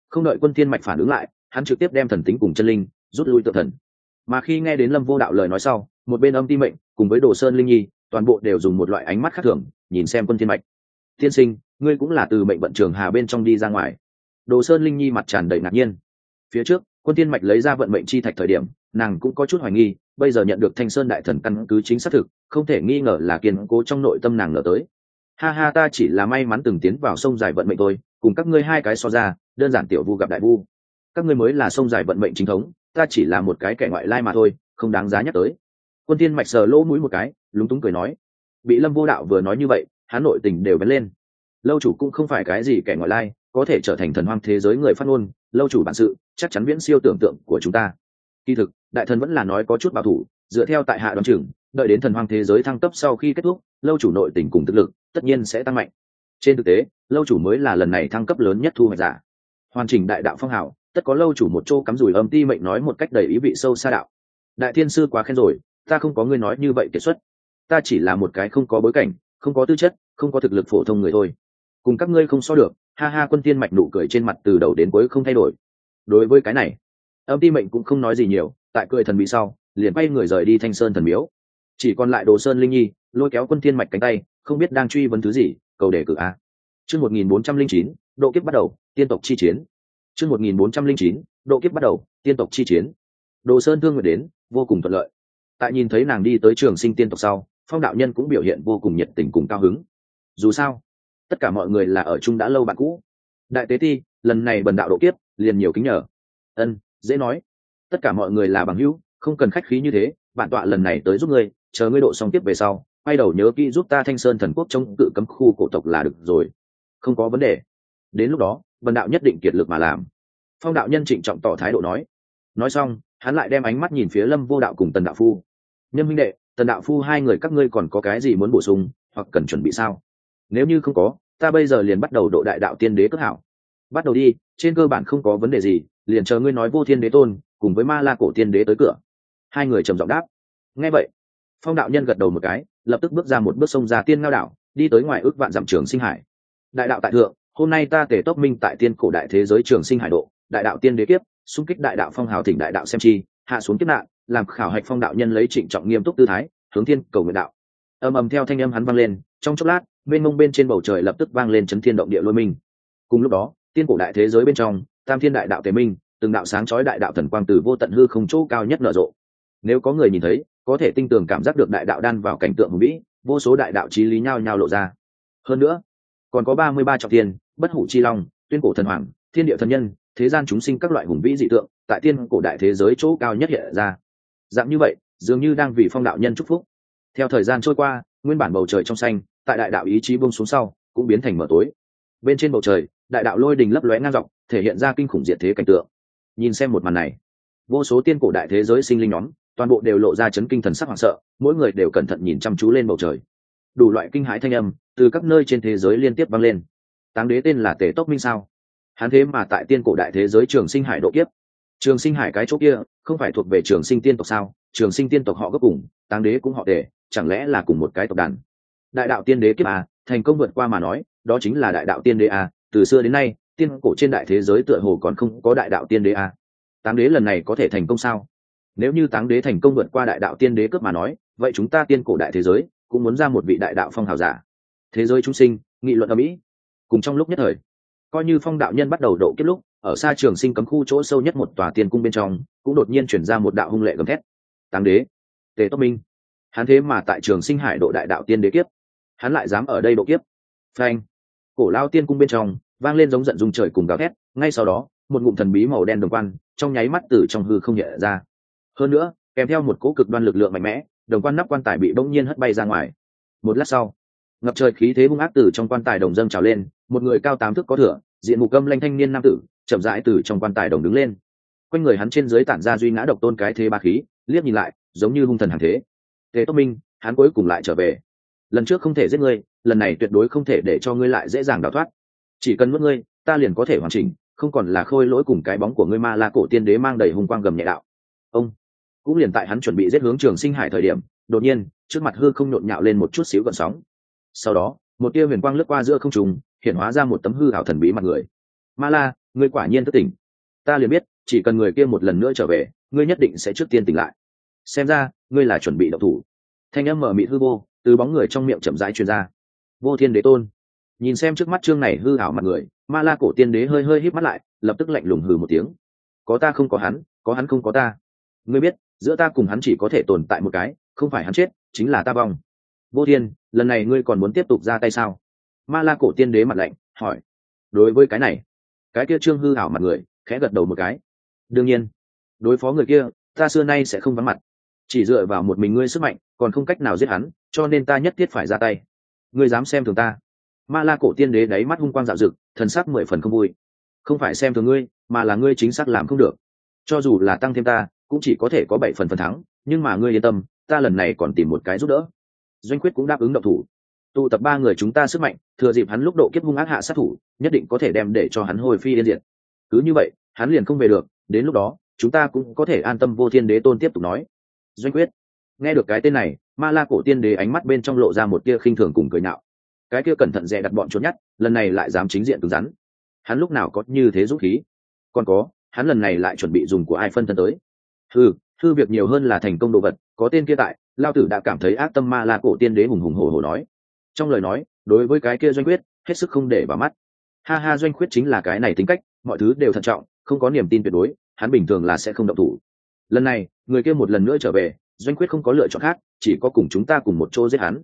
không đợi quân thiên mạch phản ứng lại hắn trực tiếp đem thần tính cùng chân linh rút lui tự thần. Mà khi nghe đến lâm vô đạo lời nói sau, một bên âm ti mệnh cùng với đồ sơn linh nhi, toàn bộ đều dùng một loại ánh mắt khác thường, nhìn xem quân thiên mạch. Tiên sinh, ngươi cũng là từ mệnh vận trường hà bên trong đi ra ngoài. Đồ sơn linh nhi mặt tràn đầy ngạc nhiên. Phía trước, quân thiên mạch lấy ra vận mệnh chi thạch thời điểm, nàng cũng có chút hoài nghi, bây giờ nhận được thanh sơn đại thần căn cứ chính xác thực, không thể nghi ngờ là kiên cố trong nội tâm nàng ngờ tới. Ha ha, ta chỉ là may mắn từng tiến vào sông dài vận mệnh thôi, cùng các ngươi hai cái so ra, đơn giản tiểu vu gặp đại vu các ngươi mới là sông dài vận mệnh chính thống ta chỉ là một cái kẻ ngoại lai mà thôi không đáng giá nhắc tới. Quân tiên mạch sờ lỗ mũi một cái lúng túng cười nói bị lâm vô đạo vừa nói như vậy hắn nội tình đều bén lên. Lâu chủ cũng không phải cái gì kẻ ngoại lai có thể trở thành thần hoang thế giới người phát ngôn lâu chủ bản sự chắc chắn viễn siêu tưởng tượng của chúng ta. Kỳ thực đại thần vẫn là nói có chút bảo thủ dựa theo tại hạ đoán trưởng, đợi đến thần hoang thế giới thăng cấp sau khi kết thúc lâu chủ nội tình cùng thực lực tất nhiên sẽ tăng mạnh. Trên thực tế lâu chủ mới là lần này thăng cấp lớn nhất thu hoạch giả. Hoàn chỉnh đại đạo phong hào tất có lâu chủ một chỗ cắm rủi âm ti mệnh nói một cách đầy ý vị sâu xa đạo. Đại thiên sư quá khen rồi, ta không có ngươi nói như vậy kiệt xuất. Ta chỉ là một cái không có bối cảnh, không có tư chất, không có thực lực phổ thông người thôi. Cùng các ngươi không so được, ha ha quân tiên mạch nụ cười trên mặt từ đầu đến cuối không thay đổi. Đối với cái này, âm ti mệnh cũng không nói gì nhiều, tại cười thần bị sau, liền bay người rời đi thanh sơn thần miếu. Chỉ còn lại đồ sơn linh nhi, lôi kéo quân tiên mạch cánh tay, không biết đang truy vấn thứ gì, cầu đề cử a. Chương một nghìn bốn trăm linh chín, độ kiếp bắt đầu, tiên tộc chi chiến chương một nghìn bốn trăm linh chín, độ kiếp bắt đầu, tiên tộc chi chiến. Đồ sơn thương Nguyệt đến, vô cùng thuận lợi. Tại nhìn thấy nàng đi tới trường sinh tiên tộc sau, phong đạo nhân cũng biểu hiện vô cùng nhiệt tình cùng cao hứng. Dù sao, tất cả mọi người là ở chung đã lâu bạn cũ. Đại tế ti, lần này bần đạo độ kiếp, liền nhiều kính nhờ. Ân, dễ nói. Tất cả mọi người là bằng hữu, không cần khách khí như thế, bản tọa lần này tới giúp ngươi, chờ ngươi độ xong tiếp về sau, quay đầu nhớ kỹ giúp ta thanh sơn thần quốc chống cự cấm khu cổ tộc là được rồi. Không có vấn đề. Đến lúc đó bần đạo nhất định kiệt lực mà làm. Phong đạo nhân trịnh trọng tỏ thái độ nói. Nói xong, hắn lại đem ánh mắt nhìn phía lâm vô đạo cùng tần đạo phu. Nhân minh đệ, tần đạo phu hai người các ngươi còn có cái gì muốn bổ sung, hoặc cần chuẩn bị sao? Nếu như không có, ta bây giờ liền bắt đầu độ đại đạo tiên đế cất hảo. Bắt đầu đi, trên cơ bản không có vấn đề gì, liền chờ ngươi nói vô thiên đế tôn, cùng với ma la cổ tiên đế tới cửa. Hai người trầm giọng đáp. Nghe vậy, phong đạo nhân gật đầu một cái, lập tức bước ra một bước sông ra tiên ngao đảo, đi tới ngoài ước vạn dặm trường sinh hải. Đại đạo tại thượng hôm nay ta tể tốc minh tại tiên cổ đại thế giới trường sinh hải độ, đại đạo tiên đế kiếp, xung kích đại đạo phong hào thỉnh đại đạo xem chi, hạ xuống kiếp nạn, làm khảo hạch phong đạo nhân lấy trịnh trọng nghiêm túc tư thái, hướng thiên cầu nguyện đạo. Ầm ầm theo thanh âm hắn vang lên, trong chốc lát bên mông bên trên bầu trời lập tức vang lên chấn thiên động địa lôi minh. Cùng lúc đó, tiên cổ đại thế giới bên trong, tam thiên đại đạo tề minh, từng đạo sáng chói đại đạo thần quang từ vô tận hư không chỗ cao nhất nở rộ. Nếu có người nhìn thấy, có thể tinh tường cảm giác được đại đạo đan vào cảnh tượng hùng vĩ, vô số đại đạo trí lý nhao nhao lộ ra. Hơn nữa, còn có ba mươi ba trọng thiên bất hủ chi long, tuyên cổ thần hoàng, thiên địa thần nhân, thế gian chúng sinh các loại hùng vĩ dị tượng, tại tiên cổ đại thế giới chỗ cao nhất hiện ra. Dạng như vậy, dường như đang vì phong đạo nhân chúc phúc. Theo thời gian trôi qua, nguyên bản bầu trời trong xanh, tại đại đạo ý chí bông xuống sau, cũng biến thành mở tối. Bên trên bầu trời, đại đạo lôi đình lấp lóe ngang dọc, thể hiện ra kinh khủng diệt thế cảnh tượng. Nhìn xem một màn này, vô số tiên cổ đại thế giới sinh linh nhóm, toàn bộ đều lộ ra chấn kinh thần sắc hoảng sợ, mỗi người đều cẩn thận nhìn chăm chú lên bầu trời. Đủ loại kinh hãi thanh âm từ các nơi trên thế giới liên tiếp vang lên táng đế tên là tề tốc minh sao? Hắn thế mà tại tiên cổ đại thế giới trường sinh hải độ kiếp. Trường sinh hải cái chỗ kia, không phải thuộc về trường sinh tiên tộc sao? Trường sinh tiên tộc họ gấp cùng, táng đế cũng họ tề, chẳng lẽ là cùng một cái tộc đàn? Đại đạo tiên đế kiếp à thành công vượt qua mà nói, đó chính là đại đạo tiên đế à từ xưa đến nay, tiên cổ trên đại thế giới tựa hồ còn không có đại đạo tiên đế à. Táng đế lần này có thể thành công sao? Nếu như táng đế thành công vượt qua đại đạo tiên đế cướp mà nói, vậy chúng ta tiên cổ đại thế giới cũng muốn ra một vị đại đạo phong hào giả. Thế giới chúng sinh, nghị luận ở mỹ cùng trong lúc nhất thời. Coi như phong đạo nhân bắt đầu độ kiếp lúc, ở xa trường sinh cấm khu chỗ sâu nhất một tòa tiên cung bên trong, cũng đột nhiên chuyển ra một đạo hung lệ gầm thét. Táng đế, tề tốc minh. Hắn thế mà tại trường sinh hải độ đại đạo tiên đế kiếp. Hắn lại dám ở đây độ kiếp. Phanh. Cổ lao tiên cung bên trong, vang lên giống giận dung trời cùng gào thét, ngay sau đó, một ngụm thần bí màu đen đồng quan, trong nháy mắt từ trong hư không nhẹ ra. Hơn nữa, kèm theo một cỗ cực đoan lực lượng mạnh mẽ, đồng quan nắp quan tài bị bỗng nhiên hất bay ra ngoài. Một lát sau ngập trời khí thế hung ác từ trong quan tài đồng dâng trào lên, một người cao tám thước có thửa diện mục câm lanh thanh niên nam tử, chậm rãi từ trong quan tài đồng đứng lên. Quanh người hắn trên dưới tản ra duy ngã độc tôn cái thế ba khí, liếc nhìn lại, giống như hung thần hàng thế. Tề tốc minh, hắn cuối cùng lại trở về. Lần trước không thể giết ngươi, lần này tuyệt đối không thể để cho ngươi lại dễ dàng đào thoát. Chỉ cần mất ngươi, ta liền có thể hoàn chỉnh, không còn là khôi lỗi cùng cái bóng của ngươi ma la cổ tiên đế mang đầy hùng quang gầm nhẹ đạo. Ông, cũng liền tại hắn chuẩn bị giết hướng trường sinh hải thời điểm, đột nhiên, trước mặt hư không nhộn nhạo lên một chút xíu gần sóng sau đó, một tia huyền quang lướt qua giữa không trùng hiện hóa ra một tấm hư hảo thần bí mặt người. Ma la, ngươi quả nhiên thất tỉnh. Ta liền biết, chỉ cần người kia một lần nữa trở về, ngươi nhất định sẽ trước tiên tỉnh lại. Xem ra, ngươi là chuẩn bị độc thủ. Thanh âm mở mịt hư vô, từ bóng người trong miệng chậm rãi truyền ra. Vô thiên đế tôn. Nhìn xem trước mắt chương này hư hảo mặt người, ma la cổ tiên đế hơi hơi híp mắt lại, lập tức lạnh lùng hừ một tiếng. Có ta không có hắn có hắn không có ta. Ngươi biết, giữa ta cùng hắn chỉ có thể tồn tại một cái, không phải hắn chết, chính là ta vong. Vô thiên lần này ngươi còn muốn tiếp tục ra tay sao? Ma la cổ tiên đế mặt lạnh, hỏi. Đối với cái này, cái kia trương hư hảo mặt người, khẽ gật đầu một cái. Đương nhiên, đối phó người kia, ta xưa nay sẽ không vắng mặt. Chỉ dựa vào một mình ngươi sức mạnh, còn không cách nào giết hắn, cho nên ta nhất thiết phải ra tay. Ngươi dám xem thường ta. Ma la cổ tiên đế đáy mắt hung quang dạo rực, thần sắc mười phần không vui. Không phải xem thường ngươi, mà là ngươi chính xác làm không được. Cho dù là tăng thêm ta, cũng chỉ có thể có bảy phần phần thắng, nhưng mà ngươi yên tâm, ta lần này còn tìm một cái giúp đỡ doanh quyết cũng đáp ứng động thủ. Tụ tập ba người chúng ta sức mạnh, thừa dịp hắn lúc độ kiếp hung ác hạ sát thủ, nhất định có thể đem để cho hắn hồi phi yên diệt. Cứ như vậy, hắn liền không về được, đến lúc đó, chúng ta cũng có thể an tâm vô thiên đế tôn tiếp tục nói. Doanh quyết. Nghe được cái tên này, ma la cổ tiên đế ánh mắt bên trong lộ ra một tia khinh thường cùng cười nhạo. Cái kia cẩn thận dè đặt bọn trốn nhất lần này lại dám chính diện cứng rắn. Hắn lúc nào có như thế dũng khí? Còn có, hắn lần này lại chuẩn bị dùng của ai phân thân tới? Thư thư việc nhiều hơn là thành công đồ vật, có tên kia tại lao tử đã cảm thấy ác tâm ma la cổ tiên đế hùng hùng hổ hổ nói. Trong lời nói, đối với cái kia doanh quyết, hết sức không để vào mắt. Ha ha, doanh quyết chính là cái này tính cách, mọi thứ đều thận trọng, không có niềm tin tuyệt đối, hắn bình thường là sẽ không động thủ. Lần này, người kia một lần nữa trở về, doanh quyết không có lựa chọn khác, chỉ có cùng chúng ta cùng một chỗ giết hắn.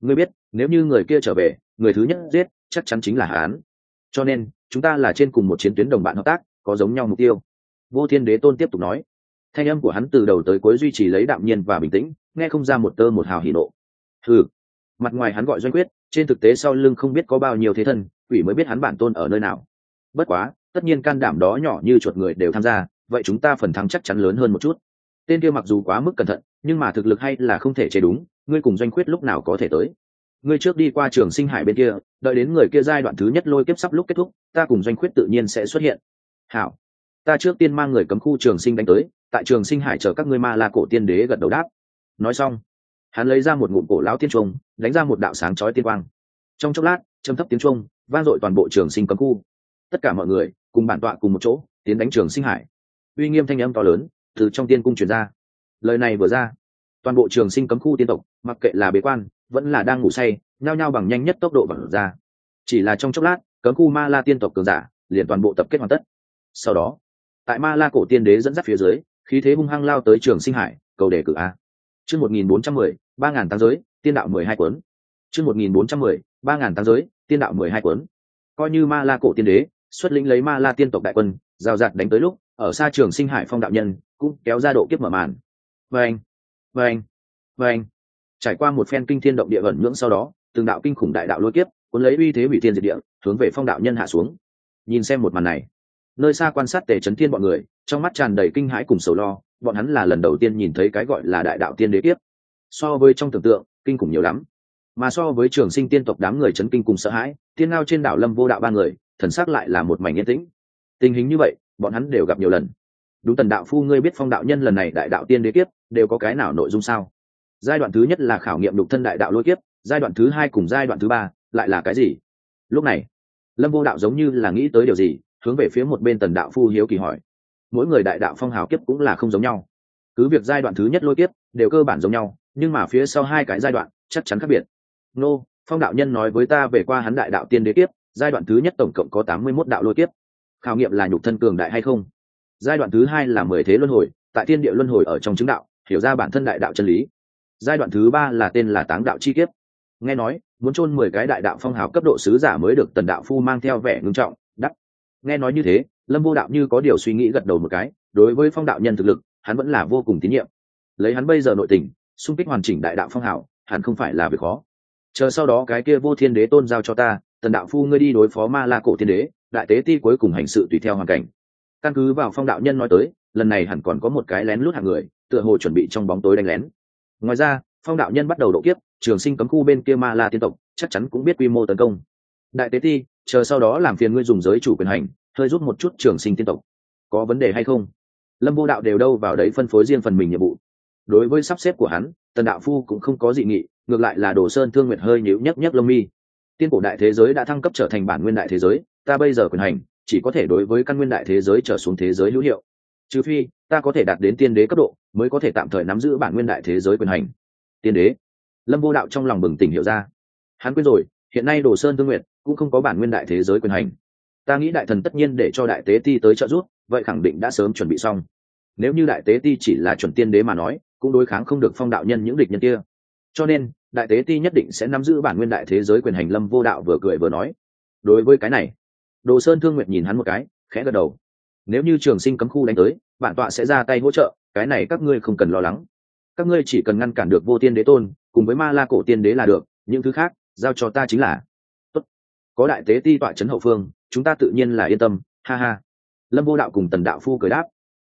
Ngươi biết, nếu như người kia trở về, người thứ nhất giết, chắc chắn chính là hắn. Cho nên, chúng ta là trên cùng một chiến tuyến đồng bạn hợp tác, có giống nhau mục tiêu. Vô thiên đế tôn tiếp tục nói thanh âm của hắn từ đầu tới cuối duy trì lấy đạm nhiên và bình tĩnh, nghe không ra một tơ một hào hỉ nộ. Ừ mặt ngoài hắn gọi doanh quyết, trên thực tế sau lưng không biết có bao nhiêu thế thân, quỷ mới biết hắn bản tôn ở nơi nào. Bất quá, tất nhiên can đảm đó nhỏ như chuột người đều tham gia, vậy chúng ta phần thắng chắc chắn lớn hơn một chút. Tên kia mặc dù quá mức cẩn thận, nhưng mà thực lực hay là không thể chế đúng, ngươi cùng doanh quyết lúc nào có thể tới? Ngươi trước đi qua trường sinh hải bên kia, đợi đến người kia giai đoạn thứ nhất lôi kiếp sắp lúc kết thúc, ta cùng doanh quyết tự nhiên sẽ xuất hiện. Hảo. Ta trước tiên mang người cấm khu trường sinh đánh tới tại trường sinh hải chờ các ngươi ma la cổ tiên đế gật đầu đáp. Nói xong, hắn lấy ra một ngụm cổ lão tiên trung đánh ra một đạo sáng chói tiên quang. Trong chốc lát châm thấp tiếng trung vang dội toàn bộ trường sinh cấm khu. Tất cả mọi người cùng bản tọa cùng một chỗ tiến đánh trường sinh hải. Uy nghiêm thanh âm to lớn từ trong tiên cung truyền ra. Lời này vừa ra, toàn bộ trường sinh cấm khu tiên tộc, mặc kệ là bế quan, vẫn là đang ngủ say, nhao nhao bằng nhanh nhất tốc độ bằng ra. Chỉ là trong chốc lát, cấm khu ma la tiên tộc cường giả liền toàn bộ tập kết hoàn tất. Sau đó, tại ma la cổ tiên đế dẫn dắt phía dưới khí thế hung hăng lao tới trường sinh hải, cầu đề cử a. Chương một nghìn bốn trăm mười, ba ngàn tăng giới, tiên đạo mười hai cuốn. Chương một nghìn bốn trăm mười, ba ngàn tăng giới, tiên đạo mười hai cuốn. Coi như ma la cổ tiên đế, xuất lĩnh lấy ma la tiên tộc đại quân rào rạt đánh tới lúc, ở xa trường sinh hải phong đạo nhân, cũng kéo ra độ kiếp mở màn. Vâng vâng vâng. Trải qua một phen kinh thiên động địa ẩn ngưỡng sau đó, từng đạo kinh khủng đại đạo lôi kiếp, cuốn lấy uy thế hủy thiên diệt địa, hướng về phong đạo nhân hạ xuống. Nhìn xem một màn này nơi xa quan sát tề trấn thiên bọn người, trong mắt tràn đầy kinh hãi cùng sầu lo, bọn hắn là lần đầu tiên nhìn thấy cái gọi là đại đạo tiên đế kiếp. So với trong tưởng tượng, kinh khủng nhiều lắm. Mà so với trường sinh tiên tộc đám người chấn kinh cùng sợ hãi tiên ngao trên đảo lâm vô đạo ba người, thần sắc lại là một mảnh yên tĩnh. Tình hình như vậy, bọn hắn đều gặp nhiều lần. Đúng tần đạo phu ngươi biết phong đạo nhân lần này đại đạo tiên đế kiếp, đều có cái nào nội dung sao? Giai đoạn thứ nhất là khảo nghiệm đục thân đại đạo lôi kiếp, giai đoạn thứ hai cùng giai đoạn thứ ba lại là cái gì? Lúc này, lâm vô đạo giống như là nghĩ tới điều gì hướng về phía một bên tần đạo phu hiếu kỳ hỏi. Mỗi người đại đạo phong hào kiếp cũng là không giống nhau. Cứ việc giai đoạn thứ nhất lôi kiếp, đều cơ bản giống nhau, nhưng mà phía sau hai cái giai đoạn chắc chắn khác biệt. Nô, phong đạo nhân nói với ta về qua hắn đại đạo tiên đế kiếp, giai đoạn thứ nhất tổng cộng có tám mươi mốt đạo lôi kiếp. Khảo nghiệm là nhục thân cường đại hay không? Giai đoạn thứ hai là mười thế luân hồi, tại thiên địa luân hồi ở trong chứng đạo, hiểu ra bản thân đại đạo chân lý. Giai đoạn thứ ba là tên là táng đạo chi kiếp. Nghe nói, muốn chôn mười cái đại đạo phong hào cấp độ sứ giả mới được tần đạo phu mang theo vẻ ngưng trọng nghe nói như thế lâm vô đạo như có điều suy nghĩ gật đầu một cái đối với phong đạo nhân thực lực hắn vẫn là vô cùng tín nhiệm. Lấy hắn bây giờ nội tình xung kích hoàn chỉnh đại đạo phong hảo, hẳn không phải là việc khó. Chờ sau đó cái kia vô thiên đế tôn giao cho ta tần đạo phu ngươi đi đối phó ma la cổ thiên đế đại tế ti cuối cùng hành sự tùy theo hoàn cảnh. Căn cứ vào phong đạo nhân nói tới lần này hẳn còn có một cái lén lút hàng người tựa hồ chuẩn bị trong bóng tối đánh lén. Ngoài ra phong đạo nhân bắt đầu độ kiếp trường sinh cấm khu bên kia ma la tiên tộc chắc chắn cũng biết quy mô tấn công. Đại tế ti chờ sau đó làm phiền ngươi dùng giới chủ quyền hành, hơi rút một chút trường sinh tiên tộc. Có vấn đề hay không? Lâm vô đạo đều đâu vào đấy phân phối riêng phần mình nhiệm vụ. Đối với sắp xếp của hắn, tần đạo phu cũng không có dị nghị, ngược lại là đồ sơn thương nguyệt hơi nhịu nhấc nhấc lông mi. Tiên cổ đại thế giới đã thăng cấp trở thành bản nguyên đại thế giới, ta bây giờ quyền hành, chỉ có thể đối với căn nguyên đại thế giới trở xuống thế giới hữu hiệu. Trừ phi, ta có thể đạt đến tiên đế cấp độ, mới có thể tạm thời nắm giữ bản nguyên đại thế giới quyền hành. Tiên đế. Lâm vô đạo trong lòng bừng tỉnh hiểu ra. Hắn quên rồi hiện nay đồ sơn thương nguyện cũng không có bản nguyên đại thế giới quyền hành. Ta nghĩ đại thần tất nhiên để cho đại tế ti tới trợ giúp, vậy khẳng định đã sớm chuẩn bị xong. Nếu như đại tế ti chỉ là chuẩn tiên đế mà nói, cũng đối kháng không được phong đạo nhân những địch nhân kia. Cho nên, đại tế ti nhất định sẽ nắm giữ bản nguyên đại thế giới quyền hành lâm vô đạo vừa cười vừa nói. Đối với cái này, đồ sơn thương nguyệt nhìn hắn một cái, khẽ gật đầu. Nếu như trường sinh cấm khu đánh tới, bản tọa sẽ ra tay hỗ trợ, cái này các ngươi không cần lo lắng. Các ngươi chỉ cần ngăn cản được vô tiên đế tôn, cùng với ma la cổ tiên đế là được, những thứ khác giao cho ta chính là. Tốt. có đại tế ti tọa trấn hậu phương, chúng ta tự nhiên là yên tâm, ha ha. Lâm vô đạo cùng tần đạo phu cười đáp.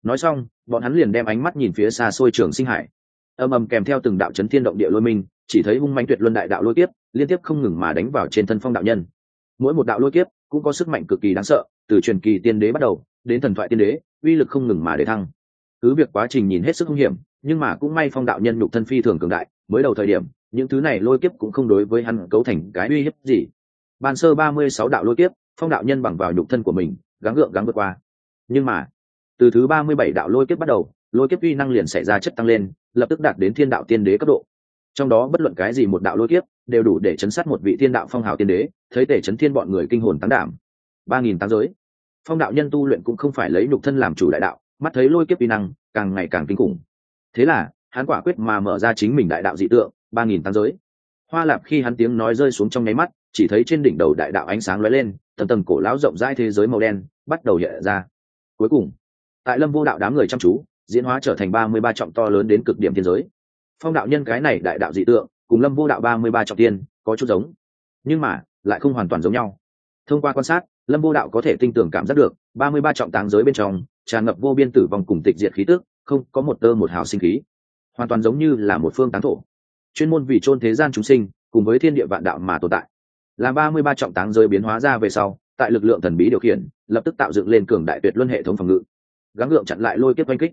Nói xong, bọn hắn liền đem ánh mắt nhìn phía xa xôi trường sinh hải. Âm ầm kèm theo từng đạo chấn thiên động địa lôi minh, chỉ thấy hung mạnh tuyệt luân đại đạo lôi kiếp, liên tiếp không ngừng mà đánh vào trên thân phong đạo nhân. Mỗi một đạo lôi kiếp cũng có sức mạnh cực kỳ đáng sợ, từ truyền kỳ tiên đế bắt đầu, đến thần thoại tiên đế, uy lực không ngừng mà để thăng. Cứ việc quá trình nhìn hết sức hung hiểm, nhưng mà cũng may phong đạo nhân nhục thân phi thường cường đại mới đầu thời điểm, những thứ này lôi kiếp cũng không đối với hắn cấu thành cái uy hiếp gì. Ban sơ ba mươi sáu đạo lôi kiếp, phong đạo nhân bằng vào nhục thân của mình, gắng gượng gắng vượt qua. Nhưng mà, từ thứ ba mươi bảy đạo lôi kiếp bắt đầu, lôi kiếp uy năng liền xảy ra chất tăng lên, lập tức đạt đến thiên đạo tiên đế cấp độ. Trong đó bất luận cái gì một đạo lôi kiếp, đều đủ để chấn sát một vị thiên đạo phong hào tiên đế, thấy tể chấn thiên bọn người kinh hồn tán đảm. ba nghìn tám giới. Phong đạo nhân tu luyện cũng không phải lấy nhục thân làm chủ đại đạo, mắt thấy lôi kiếp uy năng, càng ngày càng kinh khủng. Thế là hắn quả quyết mà mở ra chính mình đại đạo dị tượng, ba nghìn tám giới. Hoa lạp khi hắn tiếng nói rơi xuống trong nháy mắt, chỉ thấy trên đỉnh đầu đại đạo ánh sáng lóe lên, tầng tầng cổ lão rộng rãi thế giới màu đen bắt đầu hiện ra. Cuối cùng, tại lâm vô đạo đám người chăm chú, diễn hóa trở thành ba mươi ba trọng to lớn đến cực điểm thiên giới. Phong đạo nhân cái này đại đạo dị tượng, cùng lâm vô đạo ba mươi ba trọng tiên, có chút giống, nhưng mà lại không hoàn toàn giống nhau. Thông qua quan sát, lâm vô đạo có thể tinh tưởng cảm giác được, ba mươi ba trọng táng giới bên trong, tràn ngập vô biên tử vong cùng tịch diệt khí tức, không có một tơ một hào sinh khí hoàn toàn giống như là một phương táng thổ. Chuyên môn vì chôn thế gian chúng sinh, cùng với thiên địa vạn đạo mà tồn tại. Làm ba mươi ba trọng táng giới biến hóa ra về sau, tại lực lượng thần bí điều khiển, lập tức tạo dựng lên cường đại tuyệt luân hệ thống phòng ngự. Gắng gượng chặn lại lôi kiếp oanh kích.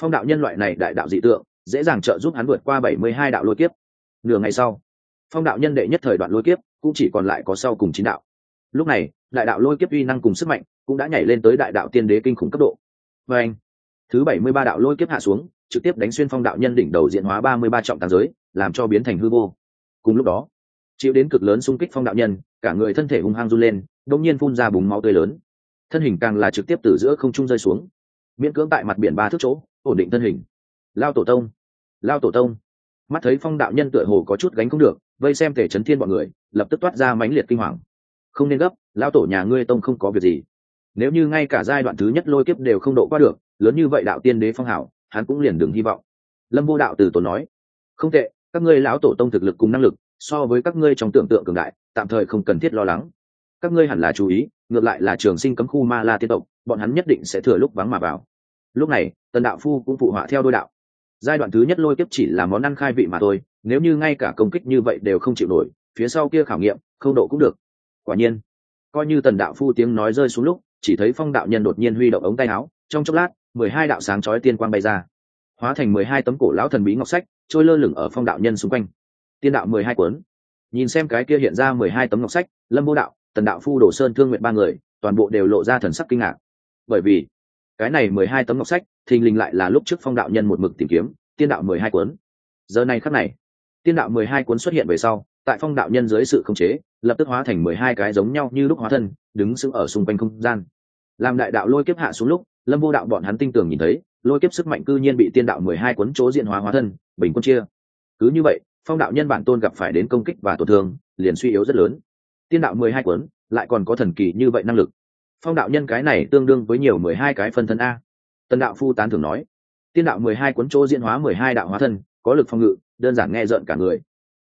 Phong đạo nhân loại này đại đạo dị tượng, dễ dàng trợ giúp hắn vượt qua bảy mươi hai đạo lôi kiếp. Nửa ngày sau, phong đạo nhân đệ nhất thời đoạn lôi kiếp cũng chỉ còn lại có sau cùng chín đạo. Lúc này, đại đạo lôi kiếp uy năng cùng sức mạnh cũng đã nhảy lên tới đại đạo tiên đế kinh khủng cấp độ. Và anh, thứ bảy mươi ba đạo lôi kiếp hạ xuống trực tiếp đánh xuyên phong đạo nhân đỉnh đầu diện hóa ba mươi ba trọng tàng giới, làm cho biến thành hư vô. Cùng lúc đó, chịu đến cực lớn xung kích phong đạo nhân, cả người thân thể hung hăng run lên đông nhiên phun ra bùng máu tươi lớn. Thân hình càng là trực tiếp từ giữa không trung rơi xuống. Miễn cưỡng tại mặt biển ba thước chỗ, ổn định thân hình. Lao tổ tông, lao tổ tông. Mắt thấy phong đạo nhân tựa hồ có chút gánh không được, vây xem thể chấn thiên bọn người, lập tức toát ra mãnh liệt kinh hoàng. Không nên gấp, lao tổ nhà ngươi tông không có việc gì. Nếu như ngay cả giai đoạn thứ nhất lôi kiếp đều không độ qua được, lớn như vậy đạo tiên đế phong hảo hắn cũng liền đừng hy vọng. Lâm vô đạo từ tổ nói, không tệ, các ngươi lão tổ tông thực lực cùng năng lực, so với các ngươi trong tưởng tượng cường đại, tạm thời không cần thiết lo lắng. Các ngươi hẳn là chú ý, ngược lại là trường sinh cấm khu ma la tiên tộc, bọn hắn nhất định sẽ thừa lúc vắng mà vào. Lúc này, tần đạo phu cũng phụ họa theo đôi đạo. Giai đoạn thứ nhất lôi kiếp chỉ là món ăn khai vị mà thôi, nếu như ngay cả công kích như vậy đều không chịu nổi, phía sau kia khảo nghiệm, không độ cũng được. Quả nhiên, coi như tần đạo phu tiếng nói rơi xuống lúc, chỉ thấy phong đạo nhân đột nhiên huy động ống tay áo, trong chốc lát mười hai đạo sáng chói tiên quang bay ra, hóa thành mười hai tấm cổ lão thần bí ngọc sách, trôi lơ lửng ở phong đạo nhân xung quanh. Tiên đạo mười hai cuốn. Nhìn xem cái kia hiện ra mười hai tấm ngọc sách, lâm vô đạo, tần đạo phu đổ sơn, thương nguyện ba người, toàn bộ đều lộ ra thần sắc kinh ngạc. Bởi vì, cái này mười hai tấm ngọc sách, thình lình lại là lúc trước phong đạo nhân một mực tìm kiếm, tiên đạo mười hai cuốn. Giờ này khắc này, tiên đạo mười hai cuốn xuất hiện về sau, tại phong đạo nhân dưới sự khống chế, lập tức hóa thành mười hai cái giống nhau như lúc hóa thân, đứng sững ở xung quanh không gian. Làm đại đạo lôi kiếp hạ xuống lúc lâm vô đạo bọn hắn tinh tường nhìn thấy, lôi kiếp sức mạnh cư nhiên bị tiên đạo mười hai cuốn chỗ diện hóa hóa thân, bình quân chia. Cứ như vậy, phong đạo nhân bản tôn gặp phải đến công kích và tổn thương, liền suy yếu rất lớn. Tiên đạo mười hai cuốn, lại còn có thần kỳ như vậy năng lực. Phong đạo nhân cái này tương đương với nhiều mười hai cái phân thân a. Tần đạo phu tán thường nói, tiên đạo mười hai cuốn chỗ diễn hóa mười hai đạo hóa thân, có lực phong ngự, đơn giản nghe rợn cả người.